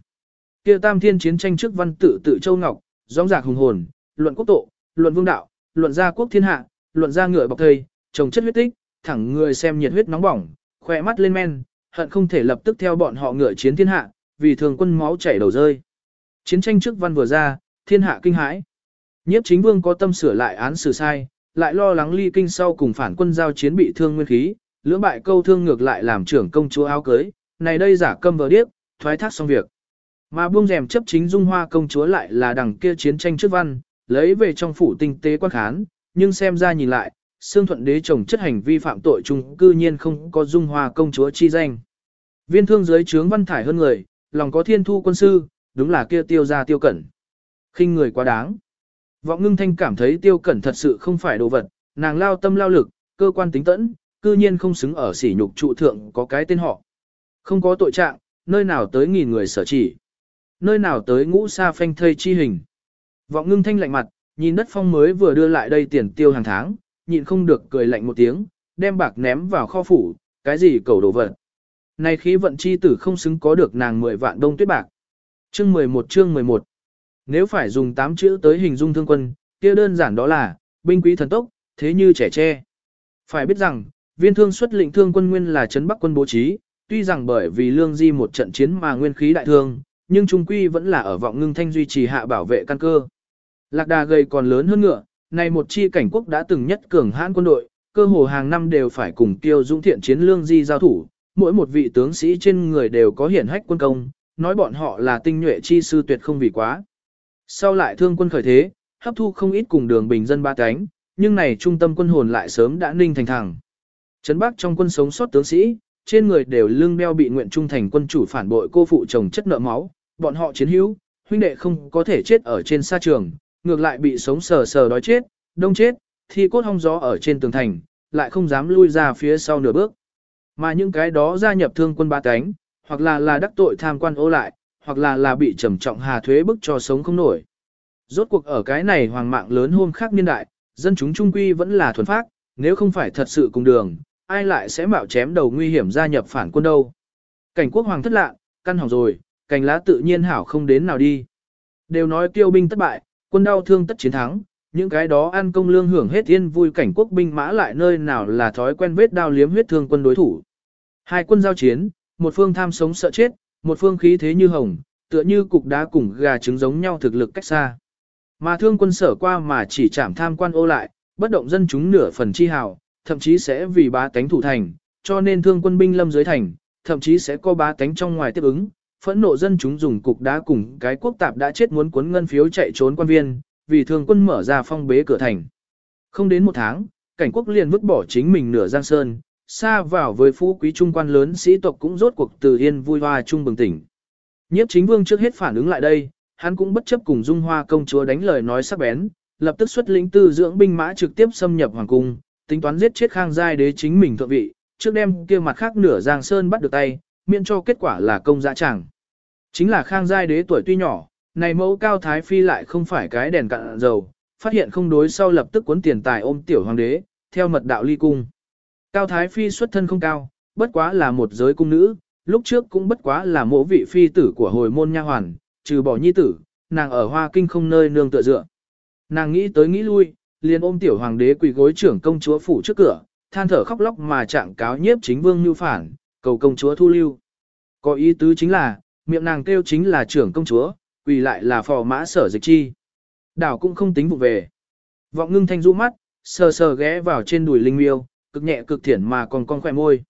Kia tam thiên chiến tranh trước văn tự tự châu ngọc, gióng giạc hùng hồn, luận quốc tộ, luận vương đạo, luận gia quốc thiên hạ, luận gia ngựa bọc thây, trồng chất huyết tích, thẳng người xem nhiệt huyết nóng bỏng, khỏe mắt lên men, hận không thể lập tức theo bọn họ ngựa chiến thiên hạ, vì thường quân máu chảy đầu rơi. Chiến tranh trước văn vừa ra, thiên hạ kinh hãi. Nhiếp chính vương có tâm sửa lại án xử sai, lại lo lắng ly kinh sau cùng phản quân giao chiến bị thương nguyên khí, lưỡng bại câu thương ngược lại làm trưởng công chúa áo cưới, này đây giả câm vờ điếc, thoái thác xong việc. Mà buông rèm chấp chính dung hoa công chúa lại là đằng kia chiến tranh trước văn, lấy về trong phủ tinh tế quan khán, nhưng xem ra nhìn lại, xương thuận đế chồng chất hành vi phạm tội chung cư nhiên không có dung hoa công chúa chi danh. Viên thương giới trướng văn thải hơn người, lòng có thiên thu quân sư, đúng là kia tiêu ra tiêu cẩn. khinh người quá đáng. Vọng ngưng thanh cảm thấy tiêu cẩn thật sự không phải đồ vật, nàng lao tâm lao lực, cơ quan tính tẫn, cư nhiên không xứng ở sỉ nhục trụ thượng có cái tên họ. Không có tội trạng, nơi nào tới nghìn người sở chỉ. Nơi nào tới ngũ sa phanh thây chi hình. Vọng ngưng thanh lạnh mặt, nhìn đất phong mới vừa đưa lại đây tiền tiêu hàng tháng, nhịn không được cười lạnh một tiếng, đem bạc ném vào kho phủ, cái gì cầu đồ vật. Này khí vận chi tử không xứng có được nàng 10 vạn đông tuyết bạc. Chương 11 chương 11 Nếu phải dùng 8 chữ tới hình dung thương quân, kia đơn giản đó là, binh quý thần tốc, thế như trẻ tre. Phải biết rằng, viên thương xuất lĩnh thương quân nguyên là chấn bắc quân bố trí, tuy rằng bởi vì lương di một trận chiến mà nguyên khí đại thương, nhưng trung quy vẫn là ở vọng ngưng thanh duy trì hạ bảo vệ căn cơ. Lạc đà gầy còn lớn hơn ngựa, này một chi cảnh quốc đã từng nhất cường hãn quân đội, cơ hồ hàng năm đều phải cùng tiêu dũng thiện chiến lương di giao thủ, mỗi một vị tướng sĩ trên người đều có hiển hách quân công, nói bọn họ là tinh nhuệ chi sư tuyệt không vì quá. Sau lại thương quân khởi thế, hấp thu không ít cùng đường bình dân ba cánh, nhưng này trung tâm quân hồn lại sớm đã ninh thành thẳng. Trấn Bắc trong quân sống sót tướng sĩ, trên người đều lưng đeo bị nguyện trung thành quân chủ phản bội cô phụ chồng chất nợ máu, bọn họ chiến hữu, huynh đệ không có thể chết ở trên sa trường, ngược lại bị sống sờ sờ đói chết, đông chết, thi cốt hong gió ở trên tường thành, lại không dám lui ra phía sau nửa bước. Mà những cái đó gia nhập thương quân ba cánh, hoặc là là đắc tội tham quan ô lại, hoặc là là bị trầm trọng hà thuế bức cho sống không nổi. Rốt cuộc ở cái này hoàng mạng lớn hôm khác niên đại, dân chúng trung quy vẫn là thuần phác, nếu không phải thật sự cùng đường, ai lại sẽ mạo chém đầu nguy hiểm gia nhập phản quân đâu. Cảnh quốc hoàng thất lạ, căn hỏng rồi, cành lá tự nhiên hảo không đến nào đi. Đều nói tiêu binh thất bại, quân đau thương tất chiến thắng, những cái đó ăn công lương hưởng hết yên vui cảnh quốc binh mã lại nơi nào là thói quen vết đao liếm huyết thương quân đối thủ. Hai quân giao chiến, một phương tham sống sợ chết, một phương khí thế như hồng, tựa như cục đá cùng gà trứng giống nhau thực lực cách xa. Mà thương quân sở qua mà chỉ chạm tham quan ô lại, bất động dân chúng nửa phần chi hào, thậm chí sẽ vì bá tánh thủ thành, cho nên thương quân binh lâm dưới thành, thậm chí sẽ có bá tánh trong ngoài tiếp ứng, phẫn nộ dân chúng dùng cục đá cùng cái quốc tạp đã chết muốn cuốn ngân phiếu chạy trốn quan viên, vì thương quân mở ra phong bế cửa thành. Không đến một tháng, cảnh quốc liền vứt bỏ chính mình nửa giang sơn, xa vào với phú quý trung quan lớn sĩ tộc cũng rốt cuộc từ yên vui hoa trung bừng tỉnh. Nhiếp chính vương trước hết phản ứng lại đây, hắn cũng bất chấp cùng dung hoa công chúa đánh lời nói sắc bén, lập tức xuất lĩnh tư dưỡng binh mã trực tiếp xâm nhập hoàng cung, tính toán giết chết khang giai đế chính mình thượng vị, trước đêm kia mặt khác nửa giang sơn bắt được tay, miễn cho kết quả là công dã chẳng. Chính là khang giai đế tuổi tuy nhỏ, này mẫu cao thái phi lại không phải cái đèn cạn dầu, phát hiện không đối sau lập tức cuốn tiền tài ôm tiểu hoàng đế, theo mật đạo ly cung. Cao thái phi xuất thân không cao, bất quá là một giới cung nữ, lúc trước cũng bất quá là mẫu vị phi tử của hồi môn nha hoàn, trừ bỏ nhi tử, nàng ở hoa kinh không nơi nương tựa dựa. Nàng nghĩ tới nghĩ lui, liền ôm tiểu hoàng đế quỳ gối trưởng công chúa phủ trước cửa, than thở khóc lóc mà trạng cáo nhiếp chính vương như phản, cầu công chúa thu lưu. Có ý tứ chính là, miệng nàng kêu chính là trưởng công chúa, quỳ lại là phò mã sở dịch chi. Đảo cũng không tính vụ về. Vọng ngưng thanh rũ mắt, sờ sờ ghé vào trên đùi linh miêu, cực nhẹ cực thiển mà còn con khỏe môi.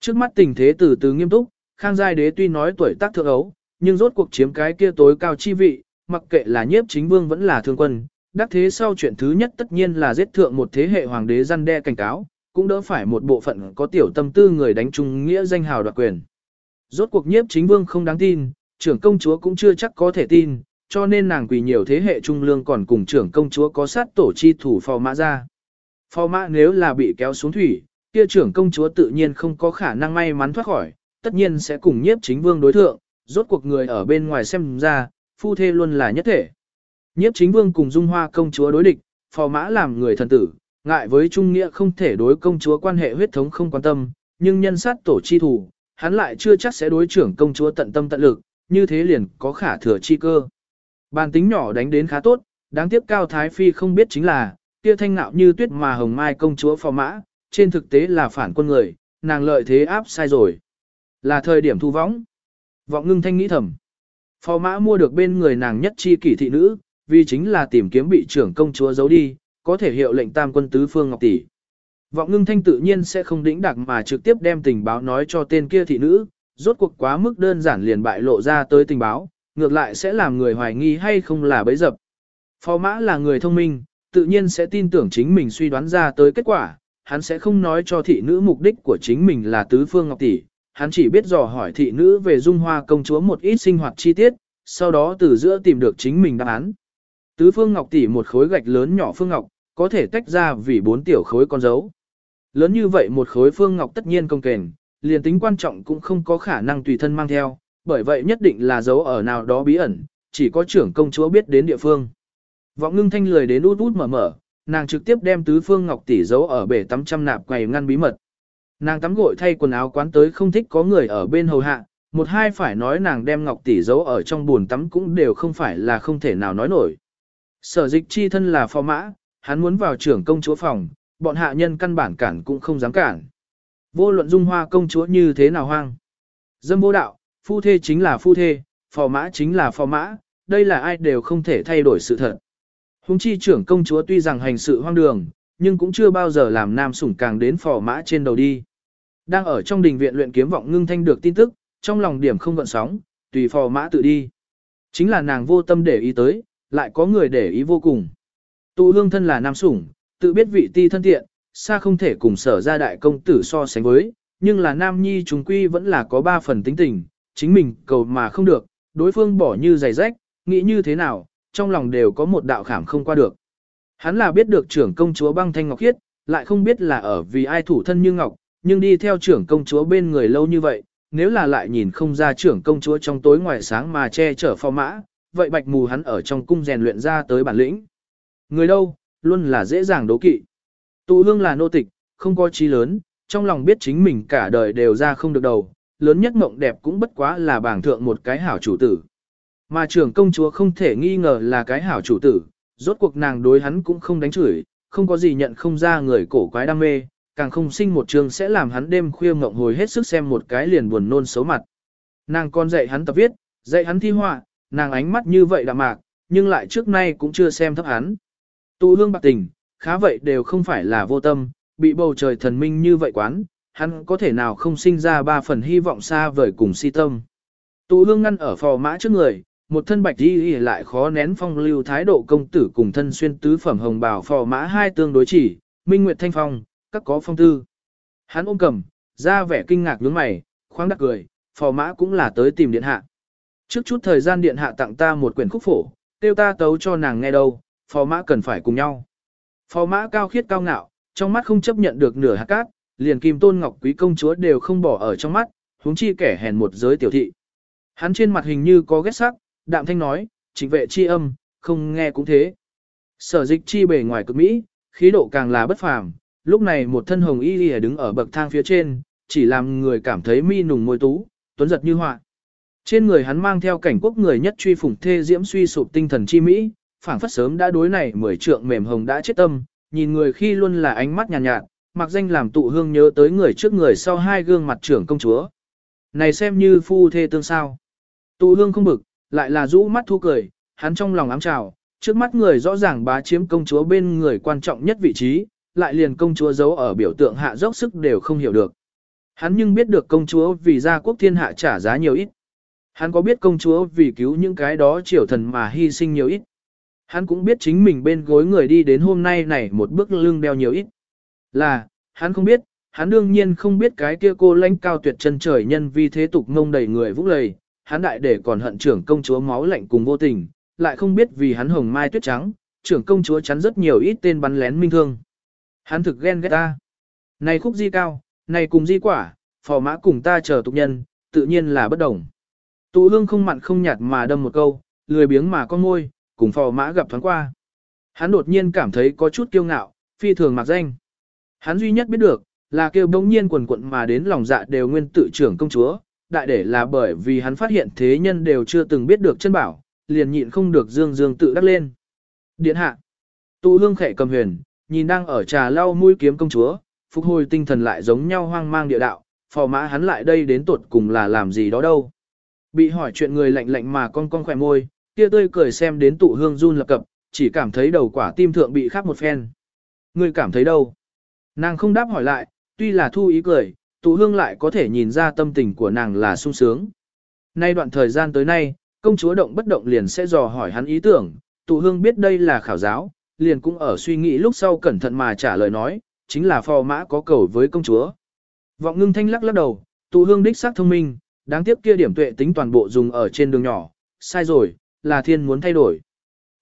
Trước mắt tình thế từ từ nghiêm túc, Khang Giai Đế tuy nói tuổi tác thượng ấu, nhưng rốt cuộc chiếm cái kia tối cao chi vị, mặc kệ là nhiếp chính vương vẫn là thương quân, đắc thế sau chuyện thứ nhất tất nhiên là giết thượng một thế hệ hoàng đế răn đe cảnh cáo, cũng đỡ phải một bộ phận có tiểu tâm tư người đánh trung nghĩa danh hào đoạt quyền. Rốt cuộc nhiếp chính vương không đáng tin, trưởng công chúa cũng chưa chắc có thể tin, cho nên nàng quỳ nhiều thế hệ trung lương còn cùng trưởng công chúa có sát tổ chi thủ phò mã ra. Phò mã nếu là bị kéo xuống thủy, kia trưởng công chúa tự nhiên không có khả năng may mắn thoát khỏi, tất nhiên sẽ cùng nhiếp chính vương đối thượng, rốt cuộc người ở bên ngoài xem ra, phu thê luôn là nhất thể. Nhiếp chính vương cùng dung hoa công chúa đối địch, phò mã làm người thần tử, ngại với trung nghĩa không thể đối công chúa quan hệ huyết thống không quan tâm, nhưng nhân sát tổ chi thủ, hắn lại chưa chắc sẽ đối trưởng công chúa tận tâm tận lực, như thế liền có khả thừa chi cơ. Bàn tính nhỏ đánh đến khá tốt, đáng tiếc Cao Thái Phi không biết chính là, kia thanh nạo như tuyết mà hồng mai công chúa phò mã, trên thực tế là phản quân người, nàng lợi thế áp sai rồi. Là thời điểm thu võng. Vọng ngưng thanh nghĩ thầm. Phò mã mua được bên người nàng nhất chi kỷ thị nữ, vì chính là tìm kiếm bị trưởng công chúa giấu đi, có thể hiệu lệnh tam quân tứ phương ngọc tỷ. Vọng ngưng thanh tự nhiên sẽ không đĩnh đặc mà trực tiếp đem tình báo nói cho tên kia thị nữ, rốt cuộc quá mức đơn giản liền bại lộ ra tới tình báo, ngược lại sẽ làm người hoài nghi hay không là bấy dập. Phó mã là người thông minh, tự nhiên sẽ tin tưởng chính mình suy đoán ra tới kết quả, hắn sẽ không nói cho thị nữ mục đích của chính mình là tứ phương ngọc tỷ, hắn chỉ biết dò hỏi thị nữ về dung hoa công chúa một ít sinh hoạt chi tiết, sau đó từ giữa tìm được chính mình đáp án. Tứ phương ngọc tỷ một khối gạch lớn nhỏ phương ngọc, có thể tách ra vì bốn tiểu khối con dấu. Lớn như vậy một khối phương ngọc tất nhiên công kềnh, liền tính quan trọng cũng không có khả năng tùy thân mang theo, bởi vậy nhất định là dấu ở nào đó bí ẩn, chỉ có trưởng công chúa biết đến địa phương. Vọng ngưng thanh lười đến út út mở mở, nàng trực tiếp đem tứ phương ngọc tỷ giấu ở bể tắm trăm nạp quầy ngăn bí mật. Nàng tắm gội thay quần áo quán tới không thích có người ở bên hầu hạ, một hai phải nói nàng đem ngọc tỷ giấu ở trong buồn tắm cũng đều không phải là không thể nào nói nổi. Sở dịch chi thân là phò mã, hắn muốn vào trưởng công chúa phòng, bọn hạ nhân căn bản cản cũng không dám cản. Vô luận dung hoa công chúa như thế nào hoang. Dâm vô đạo, phu thê chính là phu thê, phò mã chính là phò mã, đây là ai đều không thể thay đổi sự thật. Hùng chi trưởng công chúa tuy rằng hành sự hoang đường, nhưng cũng chưa bao giờ làm nam sủng càng đến phò mã trên đầu đi. Đang ở trong đình viện luyện kiếm vọng ngưng thanh được tin tức, trong lòng điểm không gợn sóng, tùy phò mã tự đi. Chính là nàng vô tâm để ý tới, lại có người để ý vô cùng. Tụ hương thân là nam sủng, tự biết vị ti thân thiện, xa không thể cùng sở ra đại công tử so sánh với, nhưng là nam nhi chúng quy vẫn là có ba phần tính tình, chính mình cầu mà không được, đối phương bỏ như giày rách, nghĩ như thế nào, trong lòng đều có một đạo khảm không qua được. Hắn là biết được trưởng công chúa băng thanh ngọc khiết, lại không biết là ở vì ai thủ thân như ngọc, nhưng đi theo trưởng công chúa bên người lâu như vậy, nếu là lại nhìn không ra trưởng công chúa trong tối ngoài sáng mà che chở phò mã, vậy bạch mù hắn ở trong cung rèn luyện ra tới bản lĩnh. Người đâu, luôn là dễ dàng đố kỵ. Tụ hương là nô tịch, không có trí lớn, trong lòng biết chính mình cả đời đều ra không được đầu, lớn nhất mộng đẹp cũng bất quá là bảng thượng một cái hảo chủ tử. Mà trưởng công chúa không thể nghi ngờ là cái hảo chủ tử, rốt cuộc nàng đối hắn cũng không đánh chửi, không có gì nhận không ra người cổ quái đam mê, càng không sinh một trường sẽ làm hắn đêm khuya ngộng hồi hết sức xem một cái liền buồn nôn xấu mặt. Nàng còn dạy hắn tập viết, dạy hắn thi họa, nàng ánh mắt như vậy đạm mạc, nhưng lại trước nay cũng chưa xem thấp hắn. Tụ hương bạc tình, khá vậy đều không phải là vô tâm, bị bầu trời thần minh như vậy quán, hắn có thể nào không sinh ra ba phần hy vọng xa vời cùng si tâm. Tụ hương ngăn ở phò mã trước người, một thân bạch đi lại khó nén phong lưu thái độ công tử cùng thân xuyên tứ phẩm hồng bào phò mã hai tương đối chỉ, minh nguyệt thanh phong, các có phong tư. Hắn ôm cầm, ra vẻ kinh ngạc nhướng mày, khoáng đắc cười, phò mã cũng là tới tìm điện hạ. Trước chút thời gian điện hạ tặng ta một quyển khúc phổ, tiêu ta tấu cho nàng nghe đâu, phò mã cần phải cùng nhau. Phò mã cao khiết cao ngạo, trong mắt không chấp nhận được nửa hạt cát, liền kim tôn ngọc quý công chúa đều không bỏ ở trong mắt, huống chi kẻ hèn một giới tiểu thị. Hắn trên mặt hình như có ghét sắc, đạm thanh nói, chính vệ chi âm, không nghe cũng thế. Sở dịch chi bề ngoài cực Mỹ, khí độ càng là bất phàm, lúc này một thân hồng y lìa đứng ở bậc thang phía trên, chỉ làm người cảm thấy mi nùng môi tú, tuấn giật như họa. Trên người hắn mang theo cảnh quốc người nhất truy phủng thê diễm suy sụp tinh thần chi Mỹ, phảng phất sớm đã đối này mười trượng mềm hồng đã chết tâm, nhìn người khi luôn là ánh mắt nhàn nhạt, nhạt, mặc danh làm tụ hương nhớ tới người trước người sau hai gương mặt trưởng công chúa. Này xem như phu thê tương sao. Tụ hương không bực, lại là rũ mắt thu cười, hắn trong lòng ám trào, trước mắt người rõ ràng bá chiếm công chúa bên người quan trọng nhất vị trí, lại liền công chúa giấu ở biểu tượng hạ dốc sức đều không hiểu được. Hắn nhưng biết được công chúa vì gia quốc thiên hạ trả giá nhiều ít. Hắn có biết công chúa vì cứu những cái đó triều thần mà hy sinh nhiều ít. Hắn cũng biết chính mình bên gối người đi đến hôm nay này một bước lưng đeo nhiều ít. Là, hắn không biết, hắn đương nhiên không biết cái kia cô lãnh cao tuyệt chân trời nhân vi thế tục ngông đầy người vũng lầy, hắn đại để còn hận trưởng công chúa máu lạnh cùng vô tình, lại không biết vì hắn hồng mai tuyết trắng, trưởng công chúa chắn rất nhiều ít tên bắn lén minh thương. Hắn thực ghen ghét ta. Này khúc di cao, này cùng di quả, phò mã cùng ta chờ tục nhân, tự nhiên là bất đồng. Tụ hương không mặn không nhạt mà đâm một câu, lười biếng mà con môi, cùng phò mã gặp thoáng qua. Hắn đột nhiên cảm thấy có chút kiêu ngạo, phi thường mặc danh. Hắn duy nhất biết được, là kêu bỗng nhiên quần quận mà đến lòng dạ đều nguyên tự trưởng công chúa, đại để là bởi vì hắn phát hiện thế nhân đều chưa từng biết được chân bảo, liền nhịn không được dương dương tự đắc lên. Điện hạ, tụ hương khẽ cầm huyền, nhìn đang ở trà lau mũi kiếm công chúa, phục hồi tinh thần lại giống nhau hoang mang địa đạo, phò mã hắn lại đây đến tuột cùng là làm gì đó đâu. Bị hỏi chuyện người lạnh lạnh mà con con khỏe môi, kia tươi cười xem đến tụ hương run lập cập, chỉ cảm thấy đầu quả tim thượng bị khắp một phen. Người cảm thấy đâu? Nàng không đáp hỏi lại, tuy là thu ý cười, tụ hương lại có thể nhìn ra tâm tình của nàng là sung sướng. Nay đoạn thời gian tới nay, công chúa động bất động liền sẽ dò hỏi hắn ý tưởng, tụ hương biết đây là khảo giáo, liền cũng ở suy nghĩ lúc sau cẩn thận mà trả lời nói, chính là phò mã có cầu với công chúa. Vọng ngưng thanh lắc lắc đầu, tụ hương đích xác thông minh, đáng tiếc kia điểm tuệ tính toàn bộ dùng ở trên đường nhỏ, sai rồi, là thiên muốn thay đổi.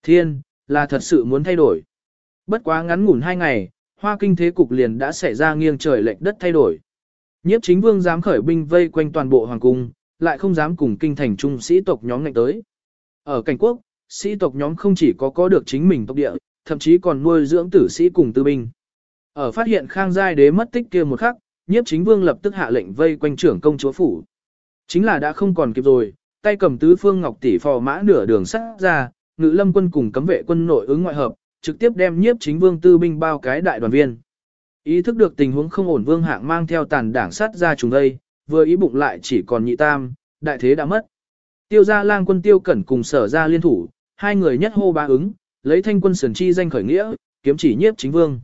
Thiên, là thật sự muốn thay đổi. Bất quá ngắn ngủn hai ngày, hoa kinh thế cục liền đã xảy ra nghiêng trời lệch đất thay đổi. Nhiếp chính vương dám khởi binh vây quanh toàn bộ hoàng cung, lại không dám cùng kinh thành trung sĩ tộc nhóm ngạnh tới. Ở cảnh quốc, sĩ tộc nhóm không chỉ có có được chính mình tộc địa, thậm chí còn nuôi dưỡng tử sĩ cùng tư binh. Ở phát hiện Khang Giai đế mất tích kia một khắc, nhiếp chính vương lập tức hạ lệnh vây quanh trưởng công chúa phủ. Chính là đã không còn kịp rồi, tay cầm tứ phương ngọc tỷ phò mã nửa đường sắt ra, ngự lâm quân cùng cấm vệ quân nội ứng ngoại hợp, trực tiếp đem nhiếp chính vương tư binh bao cái đại đoàn viên. Ý thức được tình huống không ổn vương hạng mang theo tàn đảng sát ra chúng đây, vừa ý bụng lại chỉ còn nhị tam, đại thế đã mất. Tiêu gia lang quân tiêu cẩn cùng sở ra liên thủ, hai người nhất hô ba ứng, lấy thanh quân sườn chi danh khởi nghĩa, kiếm chỉ nhiếp chính vương.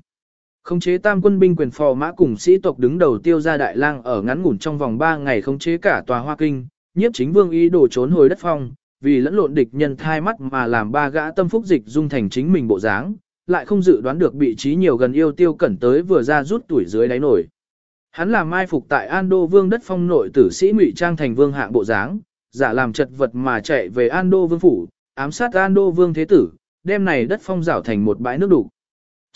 Khống chế tam quân binh quyền phò mã cùng sĩ tộc đứng đầu tiêu gia đại lang ở ngắn ngủn trong vòng 3 ngày khống chế cả tòa hoa kinh, nhiếp chính vương ý đồ trốn hồi đất phong, vì lẫn lộn địch nhân thai mắt mà làm ba gã tâm phúc dịch dung thành chính mình bộ dáng, lại không dự đoán được vị trí nhiều gần yêu tiêu cẩn tới vừa ra rút tuổi dưới đáy nổi. Hắn làm mai phục tại An Đô Vương đất phong nội tử sĩ ngụy trang thành vương hạng bộ dáng, giả làm chật vật mà chạy về An Đô Vương phủ, ám sát An Đô Vương thế tử, đem này đất phong rảo thành một bãi nước đủ.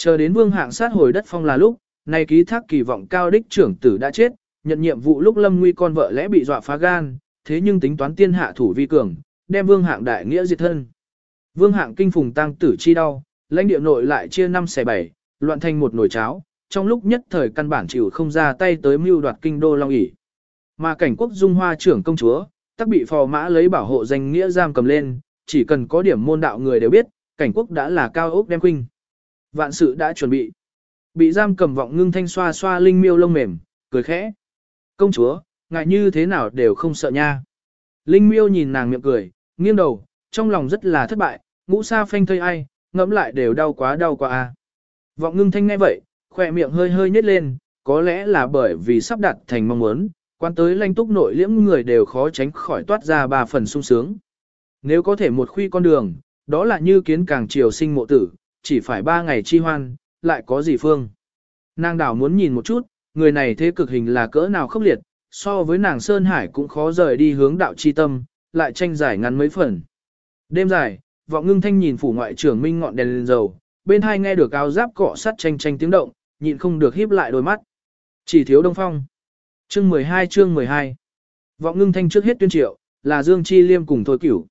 Chờ đến vương hạng sát hồi đất phong là lúc, nay ký thác kỳ vọng cao đích trưởng tử đã chết, nhận nhiệm vụ lúc lâm nguy con vợ lẽ bị dọa phá gan, thế nhưng tính toán tiên hạ thủ vi cường, đem vương hạng đại nghĩa diệt thân. Vương hạng kinh phùng tăng tử chi đau, lãnh địa nội lại chia năm xẻ bảy, loạn thành một nồi cháo, trong lúc nhất thời căn bản chịu không ra tay tới mưu đoạt kinh đô long ỉ. Mà cảnh quốc dung hoa trưởng công chúa, tắc bị phò mã lấy bảo hộ danh nghĩa giam cầm lên, chỉ cần có điểm môn đạo người đều biết, cảnh quốc đã là cao ốc đem khinh. Vạn sự đã chuẩn bị. Bị giam cầm vọng ngưng thanh xoa xoa linh miêu lông mềm, cười khẽ. Công chúa, ngại như thế nào đều không sợ nha. Linh miêu nhìn nàng miệng cười, nghiêng đầu, trong lòng rất là thất bại, ngũ sa phanh thơi ai, ngẫm lại đều đau quá đau quá a. Vọng ngưng thanh nghe vậy, khỏe miệng hơi hơi nhếch lên, có lẽ là bởi vì sắp đặt thành mong muốn, quan tới lanh túc nội liễm người đều khó tránh khỏi toát ra ba phần sung sướng. Nếu có thể một khuy con đường, đó là như kiến càng triều sinh mộ tử, chỉ phải ba ngày chi hoan, lại có gì phương. Nàng đảo muốn nhìn một chút, người này thế cực hình là cỡ nào khốc liệt, so với nàng Sơn Hải cũng khó rời đi hướng đạo chi tâm, lại tranh giải ngắn mấy phần. Đêm dài, vọng ngưng thanh nhìn phủ ngoại trưởng minh ngọn đèn lên dầu, bên hai nghe được áo giáp cọ sắt tranh tranh tiếng động, nhịn không được híp lại đôi mắt. Chỉ thiếu đông phong. Chương 12 chương 12. Vọng ngưng thanh trước hết tuyên triệu, là Dương Chi Liêm cùng Thôi Cửu.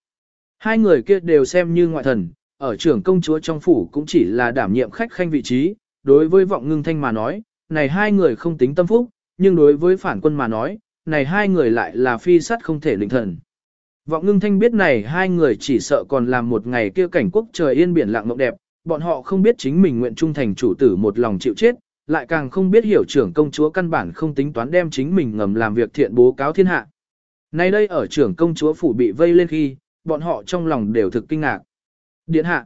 Hai người kia đều xem như ngoại thần, ở trưởng công chúa trong phủ cũng chỉ là đảm nhiệm khách khanh vị trí, đối với vọng ngưng thanh mà nói, này hai người không tính tâm phúc, nhưng đối với phản quân mà nói, này hai người lại là phi sắt không thể lĩnh thần. Vọng ngưng thanh biết này hai người chỉ sợ còn làm một ngày kia cảnh quốc trời yên biển lặng mộng đẹp, bọn họ không biết chính mình nguyện trung thành chủ tử một lòng chịu chết, lại càng không biết hiểu trưởng công chúa căn bản không tính toán đem chính mình ngầm làm việc thiện bố cáo thiên hạ. Nay đây ở trưởng công chúa phủ bị vây lên khi, bọn họ trong lòng đều thực kinh ngạc. Điện hạ.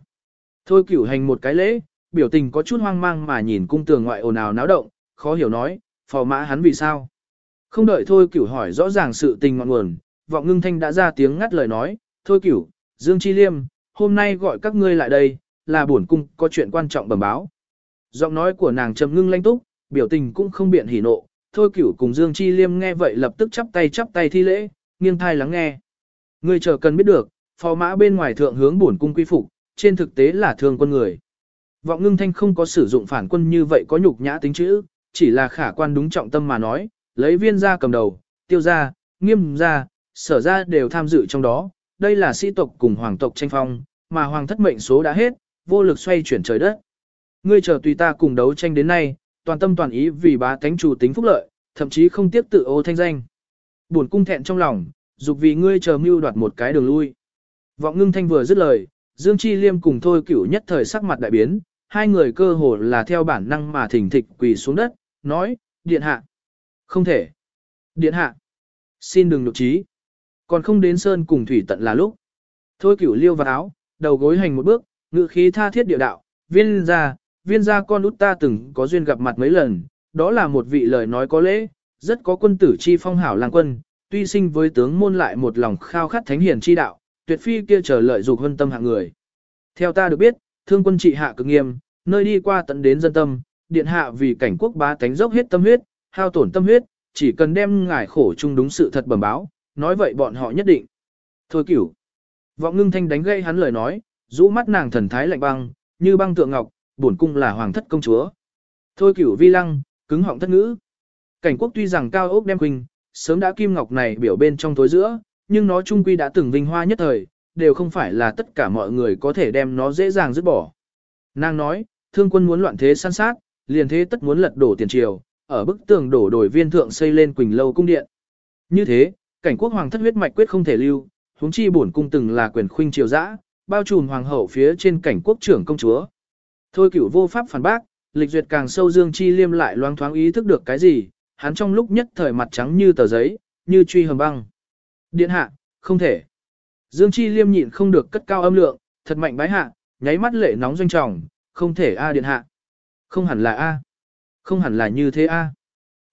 Thôi cửu hành một cái lễ, biểu tình có chút hoang mang mà nhìn cung tường ngoại ồn ào náo động, khó hiểu nói, phò mã hắn vì sao. Không đợi thôi cửu hỏi rõ ràng sự tình ngọn nguồn, vọng ngưng thanh đã ra tiếng ngắt lời nói, thôi cửu, Dương Chi Liêm, hôm nay gọi các ngươi lại đây, là bổn cung có chuyện quan trọng bẩm báo. Giọng nói của nàng trầm ngưng lanh túc, biểu tình cũng không biện hỉ nộ, thôi cửu cùng Dương Chi Liêm nghe vậy lập tức chắp tay chắp tay thi lễ, nghiêng thai lắng nghe. Ngươi chờ cần biết được, phò mã bên ngoài thượng hướng bổn cung quy phục, trên thực tế là thương quân người. Vọng ngưng thanh không có sử dụng phản quân như vậy có nhục nhã tính chữ, chỉ là khả quan đúng trọng tâm mà nói, lấy viên ra cầm đầu, tiêu gia, nghiêm gia, sở gia đều tham dự trong đó, đây là sĩ tộc cùng hoàng tộc tranh phong, mà hoàng thất mệnh số đã hết, vô lực xoay chuyển trời đất. Ngươi chờ tùy ta cùng đấu tranh đến nay, toàn tâm toàn ý vì bá tánh chủ tính phúc lợi, thậm chí không tiếp tự ô thanh danh. Buồn cung thẹn trong lòng, dục vì ngươi chờ mưu đoạt một cái đường lui. Vọng ngưng thanh vừa dứt lời, Dương Chi Liêm cùng thôi cửu nhất thời sắc mặt đại biến, hai người cơ hồ là theo bản năng mà thỉnh thịch quỳ xuống đất, nói, điện hạ. Không thể. Điện hạ. Xin đừng nhục trí. Còn không đến sơn cùng thủy tận là lúc. Thôi cửu liêu vào áo, đầu gối hành một bước, ngự khí tha thiết địa đạo, viên gia, viên gia con út ta từng có duyên gặp mặt mấy lần, đó là một vị lời nói có lễ, rất có quân tử chi phong hảo làng quân, tuy sinh với tướng môn lại một lòng khao khát thánh hiền chi đạo, tuyệt phi kia trở lợi dục hân tâm hạng người. Theo ta được biết, thương quân trị hạ cực nghiêm, nơi đi qua tận đến dân tâm, điện hạ vì cảnh quốc bá tánh dốc hết tâm huyết, hao tổn tâm huyết, chỉ cần đem ngải khổ chung đúng sự thật bẩm báo, nói vậy bọn họ nhất định. Thôi cửu. Vọng ngưng thanh đánh gây hắn lời nói, rũ mắt nàng thần thái lạnh băng, như băng tượng ngọc, bổn cung là hoàng thất công chúa. Thôi cửu vi lăng, cứng họng thất ngữ. Cảnh quốc tuy rằng cao ốc đem quỳnh, sớm đã kim ngọc này biểu bên trong tối giữa, nhưng nó trung quy đã từng vinh hoa nhất thời, đều không phải là tất cả mọi người có thể đem nó dễ dàng dứt bỏ. Nàng nói, thương quân muốn loạn thế săn sát, liền thế tất muốn lật đổ tiền triều, ở bức tường đổ đổi viên thượng xây lên Quỳnh Lâu cung điện. Như thế, cảnh quốc hoàng thất huyết mạch quyết không thể lưu, huống chi bổn cung từng là quyền khuynh triều dã, bao trùm hoàng hậu phía trên cảnh quốc trưởng công chúa. Thôi cửu vô pháp phản bác, lịch duyệt càng sâu dương chi liêm lại loáng thoáng ý thức được cái gì, hắn trong lúc nhất thời mặt trắng như tờ giấy, như truy hầm băng. Điện hạ, không thể. Dương chi liêm nhịn không được cất cao âm lượng, thật mạnh bái hạ, nháy mắt lệ nóng doanh trọng, không thể a điện hạ. Không hẳn là a. Không hẳn là như thế a.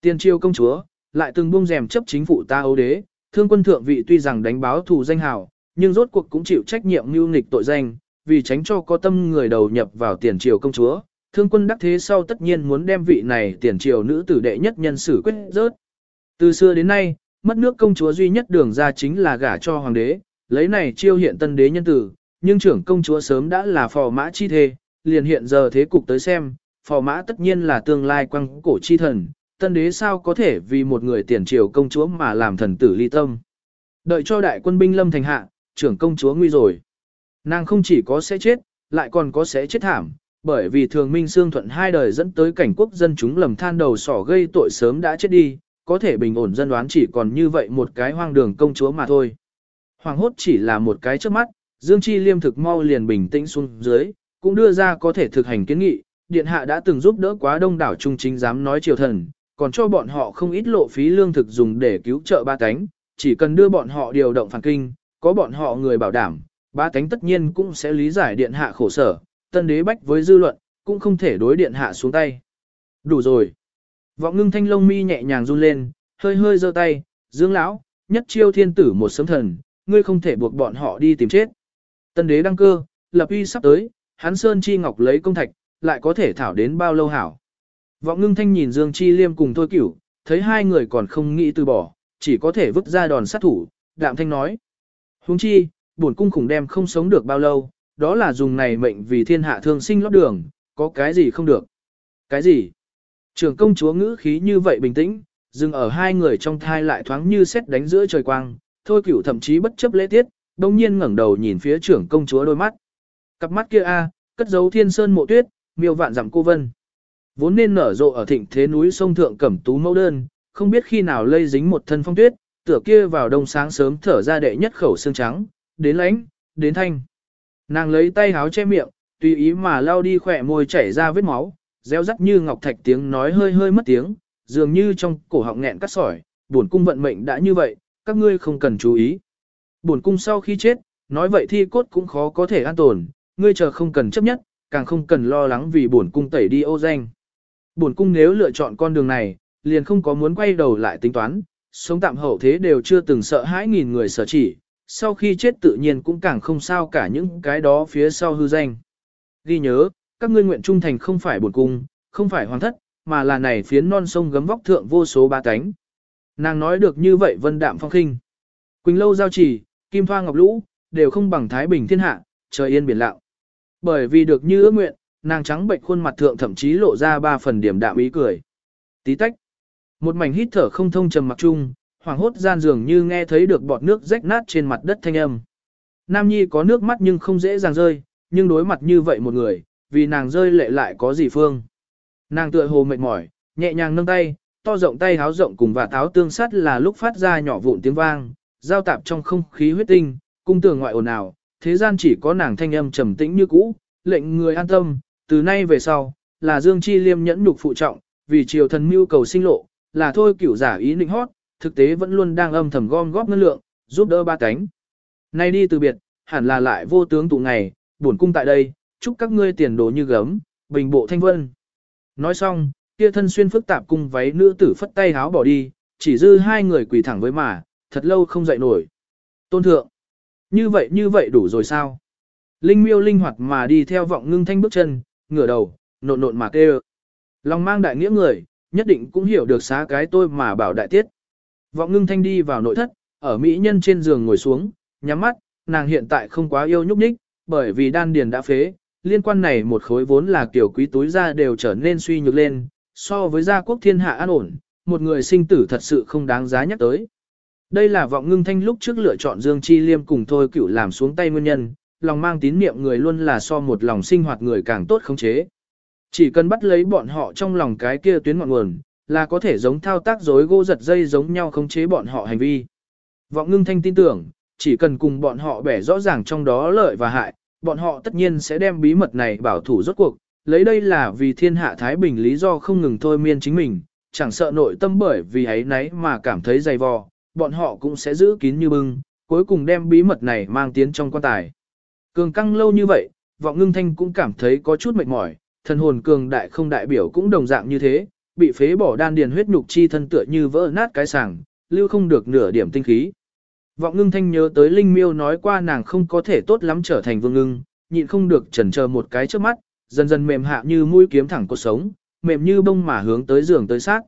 Tiên triều công chúa, lại từng buông rèm chấp chính phủ ta ấu đế, thương quân thượng vị tuy rằng đánh báo thù danh hào, nhưng rốt cuộc cũng chịu trách nhiệm mưu nghịch tội danh, vì tránh cho có tâm người đầu nhập vào tiền triều công chúa. Thương quân đắc thế sau tất nhiên muốn đem vị này tiền triều nữ tử đệ nhất nhân xử quyết rớt. Từ xưa đến nay, mất nước công chúa duy nhất đường ra chính là gả cho hoàng đế, lấy này chiêu hiện tân đế nhân tử, nhưng trưởng công chúa sớm đã là phò mã chi thê, liền hiện giờ thế cục tới xem, phò mã tất nhiên là tương lai quăng cổ chi thần, tân đế sao có thể vì một người tiền triều công chúa mà làm thần tử ly tâm. Đợi cho đại quân binh lâm thành hạ, trưởng công chúa nguy rồi. Nàng không chỉ có sẽ chết, lại còn có sẽ chết thảm, bởi vì thường minh xương thuận hai đời dẫn tới cảnh quốc dân chúng lầm than đầu sỏ gây tội sớm đã chết đi, có thể bình ổn dân đoán chỉ còn như vậy một cái hoang đường công chúa mà thôi. Hoàng hốt chỉ là một cái trước mắt, Dương Chi Liêm thực mau liền bình tĩnh xuống dưới, cũng đưa ra có thể thực hành kiến nghị, điện hạ đã từng giúp đỡ quá đông đảo trung chính dám nói triều thần, còn cho bọn họ không ít lộ phí lương thực dùng để cứu trợ ba cánh, chỉ cần đưa bọn họ điều động phản kinh, có bọn họ người bảo đảm, ba cánh tất nhiên cũng sẽ lý giải điện hạ khổ sở, tân đế bách với dư luận, cũng không thể đối điện hạ xuống tay. Đủ rồi. Vọng ngưng thanh lông mi nhẹ nhàng run lên, hơi hơi giơ tay, dương lão, nhất chiêu thiên tử một sấm thần, ngươi không thể buộc bọn họ đi tìm chết. Tân đế đăng cơ, lập uy sắp tới, hắn sơn chi ngọc lấy công thạch, lại có thể thảo đến bao lâu hảo. Vọng ngưng thanh nhìn Dương Chi Liêm cùng Thôi Cửu, thấy hai người còn không nghĩ từ bỏ, chỉ có thể vứt ra đòn sát thủ, đạm thanh nói. Huống chi, bổn cung khủng đem không sống được bao lâu, đó là dùng này mệnh vì thiên hạ thương sinh lót đường, có cái gì không được. Cái gì? Trưởng công chúa ngữ khí như vậy bình tĩnh, dừng ở hai người trong thai lại thoáng như xét đánh giữa trời quang, thôi cửu thậm chí bất chấp lễ tiết, đồng nhiên ngẩng đầu nhìn phía trưởng công chúa đôi mắt. Cặp mắt kia a, cất dấu thiên sơn mộ tuyết, miêu vạn dặm cô vân. Vốn nên nở rộ ở thịnh thế núi sông thượng cẩm tú mẫu đơn, không biết khi nào lây dính một thân phong tuyết, tựa kia vào đông sáng sớm thở ra đệ nhất khẩu xương trắng, đến lãnh, đến thanh. Nàng lấy tay háo che miệng, tùy ý mà lau đi khỏe môi chảy ra vết máu, reo rắt như ngọc thạch tiếng nói hơi hơi mất tiếng, dường như trong cổ họng nghẹn cắt sỏi, buồn cung vận mệnh đã như vậy, các ngươi không cần chú ý. Bổn cung sau khi chết, nói vậy thi cốt cũng khó có thể an tồn, ngươi chờ không cần chấp nhất, càng không cần lo lắng vì bổn cung tẩy đi ô danh. Bổn cung nếu lựa chọn con đường này, liền không có muốn quay đầu lại tính toán, sống tạm hậu thế đều chưa từng sợ hãi nghìn người sở chỉ, sau khi chết tự nhiên cũng càng không sao cả những cái đó phía sau hư danh. Ghi nhớ, các ngươi nguyện trung thành không phải bổn cung, không phải hoàng thất, mà là này phiến non sông gấm vóc thượng vô số ba cánh. Nàng nói được như vậy vân đạm phong khinh. Quỳnh lâu giao trì, kim thoa ngọc lũ, đều không bằng thái bình thiên hạ, trời yên biển lặng. Bởi vì được như ước nguyện, nàng trắng bệnh khuôn mặt thượng thậm chí lộ ra ba phần điểm đạm ý cười. Tí tách. Một mảnh hít thở không thông trầm mặc chung, hoàng hốt gian dường như nghe thấy được bọt nước rách nát trên mặt đất thanh âm. Nam Nhi có nước mắt nhưng không dễ dàng rơi, nhưng đối mặt như vậy một người, vì nàng rơi lệ lại có gì phương. Nàng tựa hồ mệt mỏi, nhẹ nhàng nâng tay, to rộng tay háo rộng cùng và táo tương sắt là lúc phát ra nhỏ vụn tiếng vang, giao tạp trong không khí huyết tinh, cung tường ngoại ồn ào, thế gian chỉ có nàng thanh âm trầm tĩnh như cũ, lệnh người an tâm, từ nay về sau, là Dương Chi Liêm nhẫn nhục phụ trọng, vì triều thần mưu cầu sinh lộ, là thôi cửu giả ý định hót, thực tế vẫn luôn đang âm thầm gom góp ngân lượng, giúp đỡ ba cánh. Nay đi từ biệt, hẳn là lại vô tướng tụ ngày, buồn cung tại đây, chúc các ngươi tiền đồ như gấm, bình bộ thanh vân. Nói xong, kia thân xuyên phức tạp cung váy nữ tử phất tay háo bỏ đi, chỉ dư hai người quỳ thẳng với mà, thật lâu không dậy nổi. Tôn thượng, như vậy như vậy đủ rồi sao? Linh miêu linh hoạt mà đi theo vọng ngưng thanh bước chân, ngửa đầu, nộn nộn mà kêu. Lòng mang đại nghĩa người, nhất định cũng hiểu được xá cái tôi mà bảo đại tiết. Vọng ngưng thanh đi vào nội thất, ở mỹ nhân trên giường ngồi xuống, nhắm mắt, nàng hiện tại không quá yêu nhúc nhích, bởi vì đan điền đã phế, liên quan này một khối vốn là kiểu quý túi ra đều trở nên suy nhược lên, so với gia quốc thiên hạ an ổn, một người sinh tử thật sự không đáng giá nhắc tới. Đây là vọng ngưng thanh lúc trước lựa chọn Dương Chi Liêm cùng thôi cửu làm xuống tay nguyên nhân, lòng mang tín niệm người luôn là so một lòng sinh hoạt người càng tốt khống chế. Chỉ cần bắt lấy bọn họ trong lòng cái kia tuyến ngọn nguồn, là có thể giống thao tác rối gỗ giật dây giống nhau khống chế bọn họ hành vi. Vọng ngưng thanh tin tưởng, chỉ cần cùng bọn họ bẻ rõ ràng trong đó lợi và hại, bọn họ tất nhiên sẽ đem bí mật này bảo thủ rốt cuộc, lấy đây là vì thiên hạ Thái Bình lý do không ngừng thôi miên chính mình, chẳng sợ nội tâm bởi vì ấy nấy mà cảm thấy dày vò, bọn họ cũng sẽ giữ kín như bưng, cuối cùng đem bí mật này mang tiến trong quan tài. Cường căng lâu như vậy, vọng ngưng thanh cũng cảm thấy có chút mệt mỏi, thần hồn cường đại không đại biểu cũng đồng dạng như thế, bị phế bỏ đan điền huyết nhục chi thân tựa như vỡ nát cái sàng, lưu không được nửa điểm tinh khí. Vọng ngưng thanh nhớ tới Linh Miêu nói qua nàng không có thể tốt lắm trở thành vương ngưng, nhịn không được chần chờ một cái trước mắt, dần dần mềm hạ như mũi kiếm thẳng cuộc sống, mềm như bông mà hướng tới giường tới sát.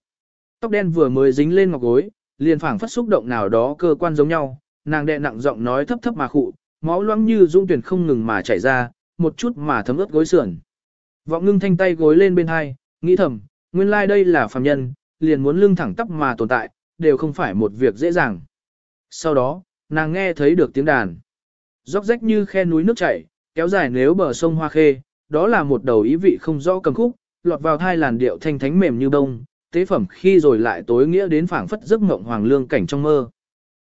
Tóc đen vừa mới dính lên ngọc gối, liền phảng phất xúc động nào đó cơ quan giống nhau, nàng đệ nặng giọng nói thấp thấp mà khụ, máu loãng như dung tuyển không ngừng mà chảy ra, một chút mà thấm ướt gối sườn. Vọng ngưng thanh tay gối lên bên hai, nghĩ thầm, nguyên lai like đây là phàm nhân, liền muốn lưng thẳng tắp mà tồn tại, đều không phải một việc dễ dàng. Sau đó, nàng nghe thấy được tiếng đàn. Róc rách như khe núi nước chảy, kéo dài nếu bờ sông Hoa Khê, đó là một đầu ý vị không rõ cầm khúc, lọt vào thai làn điệu thanh thánh mềm như bông, tế phẩm khi rồi lại tối nghĩa đến phảng phất giấc mộng hoàng lương cảnh trong mơ.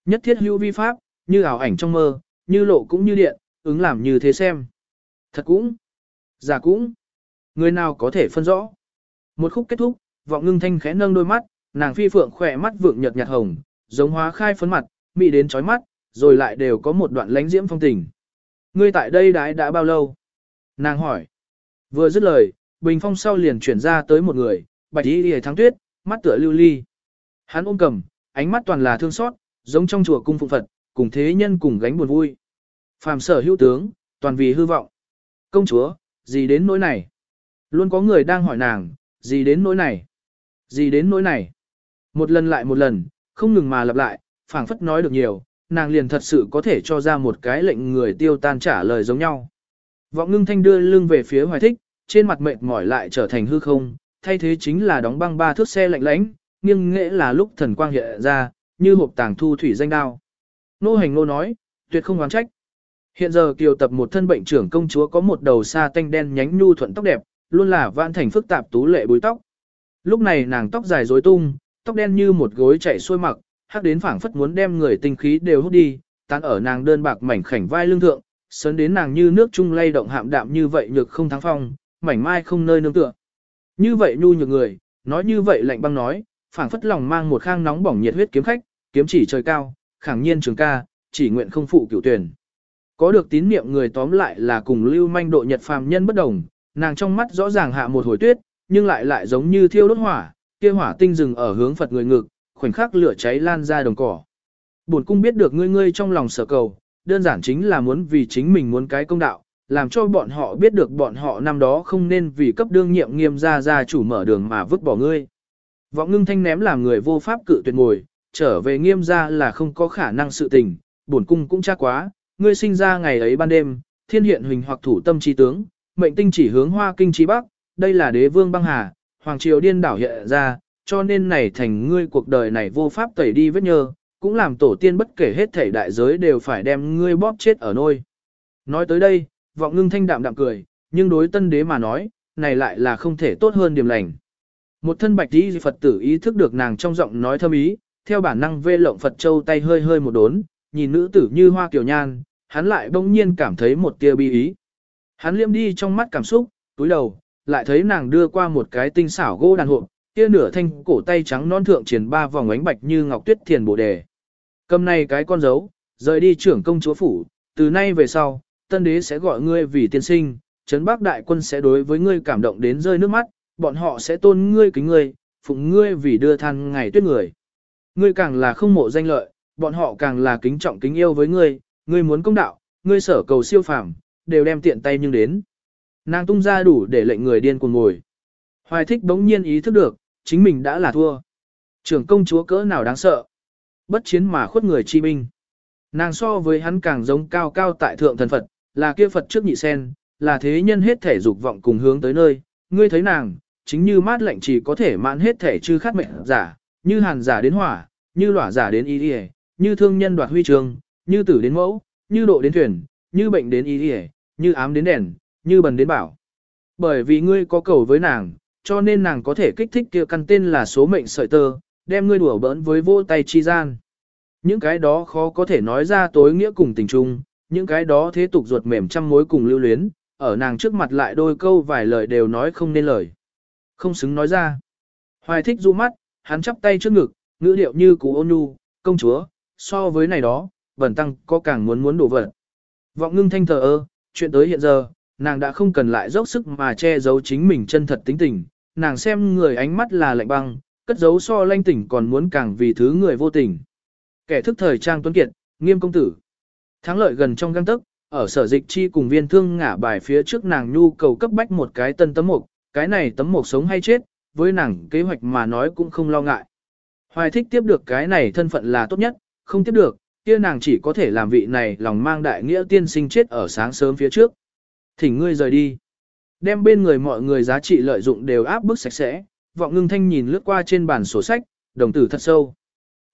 Nhất thiết hữu vi pháp, như ảo ảnh trong mơ, như lộ cũng như điện, ứng làm như thế xem. Thật cũng, giả cũng, người nào có thể phân rõ. Một khúc kết thúc, vọng ngưng thanh khẽ nâng đôi mắt, nàng phi phượng khỏe mắt vượng nhợt nhạt hồng, giống hóa khai phấn mặt, mị đến chói mắt, rồi lại đều có một đoạn lánh diễm phong tình. Ngươi tại đây đái đã bao lâu? Nàng hỏi. Vừa dứt lời, bình phong sau liền chuyển ra tới một người, bạch y lìa thắng tuyết, mắt tựa lưu ly. Hắn ôm cầm, ánh mắt toàn là thương xót, giống trong chùa cung phụng Phật, cùng thế nhân cùng gánh buồn vui. Phàm sở hữu tướng, toàn vì hư vọng. Công chúa, gì đến nỗi này? Luôn có người đang hỏi nàng, gì đến nỗi này? Gì đến nỗi này? Một lần lại một lần, không ngừng mà lặp lại, phảng phất nói được nhiều, nàng liền thật sự có thể cho ra một cái lệnh người tiêu tan trả lời giống nhau. Vọng ngưng thanh đưa lưng về phía hoài thích, trên mặt mệt mỏi lại trở thành hư không, thay thế chính là đóng băng ba thước xe lạnh lãnh, nghiêng nghệ là lúc thần quang hiện ra, như hộp tàng thu thủy danh đao. Nô hành nô nói, tuyệt không oán trách. Hiện giờ kiều tập một thân bệnh trưởng công chúa có một đầu sa tanh đen nhánh nhu thuận tóc đẹp, luôn là vạn thành phức tạp tú lệ búi tóc. Lúc này nàng tóc dài rối tung, tóc đen như một gối chảy xuôi mặc, hắc đến phảng phất muốn đem người tinh khí đều hút đi, tán ở nàng đơn bạc mảnh khảnh vai lưng thượng, sớn đến nàng như nước trung lay động hạm đạm như vậy nhược không thắng phong, mảnh mai không nơi nương tựa. Như vậy nhu nhược người, nói như vậy lạnh băng nói, phảng phất lòng mang một khang nóng bỏng nhiệt huyết kiếm khách, kiếm chỉ trời cao, khẳng nhiên trường ca, chỉ nguyện không phụ cửu tuyển. Có được tín niệm người tóm lại là cùng lưu manh độ nhật phàm nhân bất đồng, nàng trong mắt rõ ràng hạ một hồi tuyết, nhưng lại lại giống như thiêu đốt hỏa, kia hỏa tinh rừng ở hướng Phật người ngực, khoảnh khắc lửa cháy lan ra đồng cỏ. Bổn cung biết được ngươi ngươi trong lòng sở cầu, đơn giản chính là muốn vì chính mình muốn cái công đạo, làm cho bọn họ biết được bọn họ năm đó không nên vì cấp đương nhiệm nghiêm gia gia chủ mở đường mà vứt bỏ ngươi. Vọng ngưng thanh ném làm người vô pháp cự tuyệt ngồi, trở về nghiêm gia là không có khả năng sự tình, bổn cung cũng chắc quá, ngươi sinh ra ngày ấy ban đêm, thiên hiện huỳnh hoặc thủ tâm chi tướng, mệnh tinh chỉ hướng hoa kinh trí bắc, đây là đế vương băng hà, hoàng triều điên đảo hiện ra, cho nên này thành ngươi cuộc đời này vô pháp tẩy đi vết nhơ, cũng làm tổ tiên bất kể hết thể đại giới đều phải đem ngươi bóp chết ở nôi. Nói tới đây, vọng ngưng thanh đạm đạm cười, nhưng đối tân đế mà nói, này lại là không thể tốt hơn điểm lành. Một thân bạch đi Phật tử ý thức được nàng trong giọng nói thâm ý, theo bản năng vê lộng Phật châu tay hơi hơi một đốn, nhìn nữ tử như hoa kiều nhan, hắn lại bỗng nhiên cảm thấy một tia bi ý. Hắn liêm đi trong mắt cảm xúc, túi đầu, lại thấy nàng đưa qua một cái tinh xảo gỗ đàn hộp, kia nửa thanh cổ tay trắng non thượng triển ba vòng ánh bạch như ngọc tuyết thiền bồ đề. Cầm này cái con dấu, rời đi trưởng công chúa phủ, từ nay về sau, tân đế sẽ gọi ngươi vì tiên sinh, trấn bắc đại quân sẽ đối với ngươi cảm động đến rơi nước mắt, bọn họ sẽ tôn ngươi kính ngươi, phụng ngươi vì đưa than ngày tuyết người. Ngươi càng là không mộ danh lợi, bọn họ càng là kính trọng kính yêu với ngươi, ngươi muốn công đạo, ngươi sở cầu siêu phàm, đều đem tiện tay nhưng đến. Nàng tung ra đủ để lệnh người điên cuồng ngồi. Hoài thích bỗng nhiên ý thức được, chính mình đã là thua. Trưởng công chúa cỡ nào đáng sợ. Bất chiến mà khuất người chi binh. Nàng so với hắn càng giống cao cao tại thượng thần Phật, là kia Phật trước nhị sen, là thế nhân hết thể dục vọng cùng hướng tới nơi. Ngươi thấy nàng, chính như mát lạnh chỉ có thể mãn hết thể chư khát mệnh giả, như hàn giả đến hỏa, như lỏa giả đến y đi như thương nhân đoạt huy trường, như tử đến mẫu, như độ đến thuyền, như bệnh đến y đi như ám đến đèn, như bần đến bảo. Bởi vì ngươi có cầu với nàng, cho nên nàng có thể kích thích kia căn tên là số mệnh sợi tơ, đem ngươi đùa bỡn với vô tay chi gian. Những cái đó khó có thể nói ra tối nghĩa cùng tình trung, những cái đó thế tục ruột mềm trăm mối cùng lưu luyến, ở nàng trước mặt lại đôi câu vài lời đều nói không nên lời. Không xứng nói ra. Hoài thích du mắt, hắn chắp tay trước ngực, ngữ điệu như cú ôn nhu, công chúa, so với này đó, bẩn tăng có càng muốn muốn đổ vật. Vọng ngưng thanh thờ ơ, chuyện tới hiện giờ, nàng đã không cần lại dốc sức mà che giấu chính mình chân thật tính tình, nàng xem người ánh mắt là lạnh băng, cất giấu so lanh tỉnh còn muốn càng vì thứ người vô tình. Kẻ thức thời trang tuấn kiệt, nghiêm công tử. Thắng lợi gần trong găng tức, ở sở dịch chi cùng viên thương ngả bài phía trước nàng nhu cầu cấp bách một cái tân tấm mục, cái này tấm mục sống hay chết, với nàng kế hoạch mà nói cũng không lo ngại. Hoài thích tiếp được cái này thân phận là tốt nhất, không tiếp được, kia nàng chỉ có thể làm vị này lòng mang đại nghĩa tiên sinh chết ở sáng sớm phía trước. Thỉnh ngươi rời đi. Đem bên người mọi người giá trị lợi dụng đều áp bức sạch sẽ, vọng ngưng thanh nhìn lướt qua trên bản sổ sách, đồng tử thật sâu.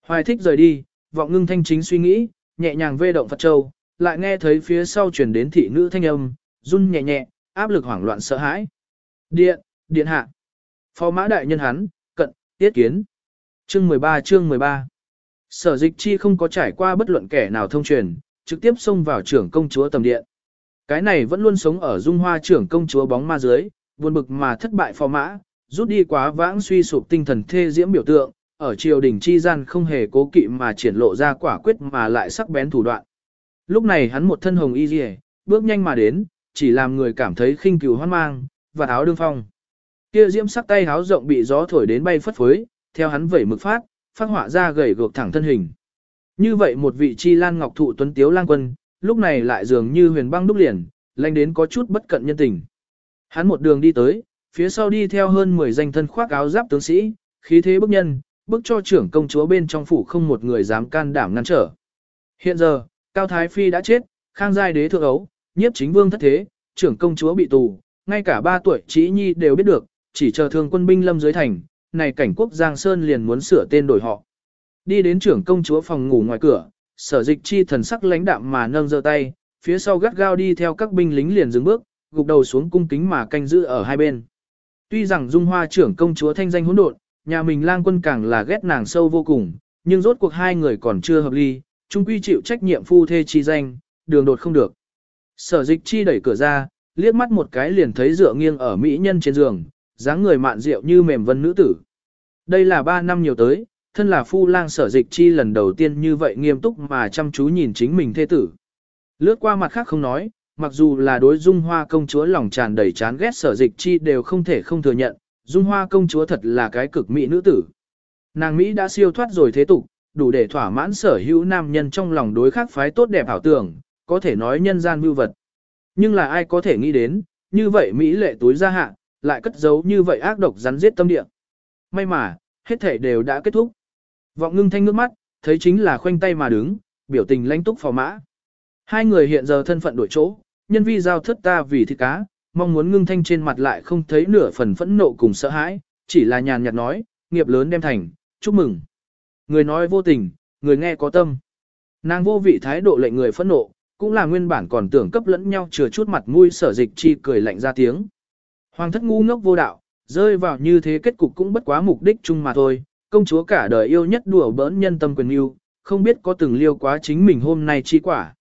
Hoài thích rời đi, vọng ngưng thanh chính suy nghĩ, nhẹ nhàng vê động Phật Châu, lại nghe thấy phía sau truyền đến thị nữ thanh âm, run nhẹ nhẹ, áp lực hoảng loạn sợ hãi. Điện, điện hạ. Phó mã đại nhân hắn, cận, tiết kiến. Chương 13 chương 13 Sở dịch chi không có trải qua bất luận kẻ nào thông truyền, trực tiếp xông vào trưởng công chúa tầm điện. Cái này vẫn luôn sống ở dung hoa trưởng công chúa bóng ma dưới, buồn bực mà thất bại phò mã, rút đi quá vãng suy sụp tinh thần thê diễm biểu tượng, ở triều đình chi gian không hề cố kỵ mà triển lộ ra quả quyết mà lại sắc bén thủ đoạn. Lúc này hắn một thân hồng y rìa, bước nhanh mà đến, chỉ làm người cảm thấy khinh cừu hoang mang, và áo đương phong. Kia diễm sắc tay áo rộng bị gió thổi đến bay phất phới, theo hắn vẩy mực phát, phát họa ra gầy gược thẳng thân hình. Như vậy một vị chi lan ngọc thụ tuấn tiếu lang quân, lúc này lại dường như huyền băng đúc liền, lanh đến có chút bất cận nhân tình. Hắn một đường đi tới, phía sau đi theo hơn 10 danh thân khoác áo giáp tướng sĩ, khí thế bức nhân, bức cho trưởng công chúa bên trong phủ không một người dám can đảm ngăn trở. Hiện giờ, Cao Thái Phi đã chết, Khang Giai đế thượng ấu, nhiếp chính vương thất thế, trưởng công chúa bị tù, ngay cả ba tuổi trí nhi đều biết được, chỉ chờ thương quân binh lâm dưới thành, này cảnh quốc Giang Sơn liền muốn sửa tên đổi họ. Đi đến trưởng công chúa phòng ngủ ngoài cửa, sở dịch chi thần sắc lãnh đạm mà nâng giơ tay, phía sau gắt gao đi theo các binh lính liền dừng bước, gục đầu xuống cung kính mà canh giữ ở hai bên. Tuy rằng Dung Hoa trưởng công chúa thanh danh hỗn độn, nhà mình lang quân càng là ghét nàng sâu vô cùng, nhưng rốt cuộc hai người còn chưa hợp ly, chung quy chịu trách nhiệm phu thê chi danh, đường đột không được. Sở dịch chi đẩy cửa ra, liếc mắt một cái liền thấy dựa nghiêng ở mỹ nhân trên giường, dáng người mạn rượu như mềm vân nữ tử. Đây là ba năm nhiều tới, thân là phu lang sở dịch chi lần đầu tiên như vậy nghiêm túc mà chăm chú nhìn chính mình thê tử. Lướt qua mặt khác không nói, mặc dù là đối dung hoa công chúa lòng tràn đầy chán ghét sở dịch chi đều không thể không thừa nhận, dung hoa công chúa thật là cái cực mỹ nữ tử. Nàng Mỹ đã siêu thoát rồi thế tục, đủ để thỏa mãn sở hữu nam nhân trong lòng đối khác phái tốt đẹp ảo tưởng, có thể nói nhân gian mưu vật. Nhưng là ai có thể nghĩ đến, như vậy Mỹ lệ túi ra hạ, lại cất giấu như vậy ác độc rắn giết tâm địa. May mà, hết thể đều đã kết thúc. Vọng ngưng thanh nước mắt, thấy chính là khoanh tay mà đứng, biểu tình lãnh túc phò mã. Hai người hiện giờ thân phận đổi chỗ, nhân vi giao thất ta vì thịt cá, mong muốn ngưng thanh trên mặt lại không thấy nửa phần phẫn nộ cùng sợ hãi, chỉ là nhàn nhạt nói, nghiệp lớn đem thành, chúc mừng. Người nói vô tình, người nghe có tâm. Nàng vô vị thái độ lệnh người phẫn nộ, cũng là nguyên bản còn tưởng cấp lẫn nhau chừa chút mặt mũi sở dịch chi cười lạnh ra tiếng. Hoàng thất ngu ngốc vô đạo, rơi vào như thế kết cục cũng bất quá mục đích chung mà thôi, công chúa cả đời yêu nhất đùa bỡn nhân tâm quyền yêu, không biết có từng liêu quá chính mình hôm nay chi quả.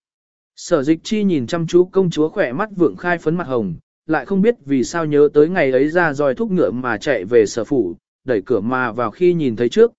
Sở dịch chi nhìn chăm chú công chúa khỏe mắt vượng khai phấn mặt hồng, lại không biết vì sao nhớ tới ngày ấy ra dòi thúc ngựa mà chạy về sở phủ, đẩy cửa mà vào khi nhìn thấy trước,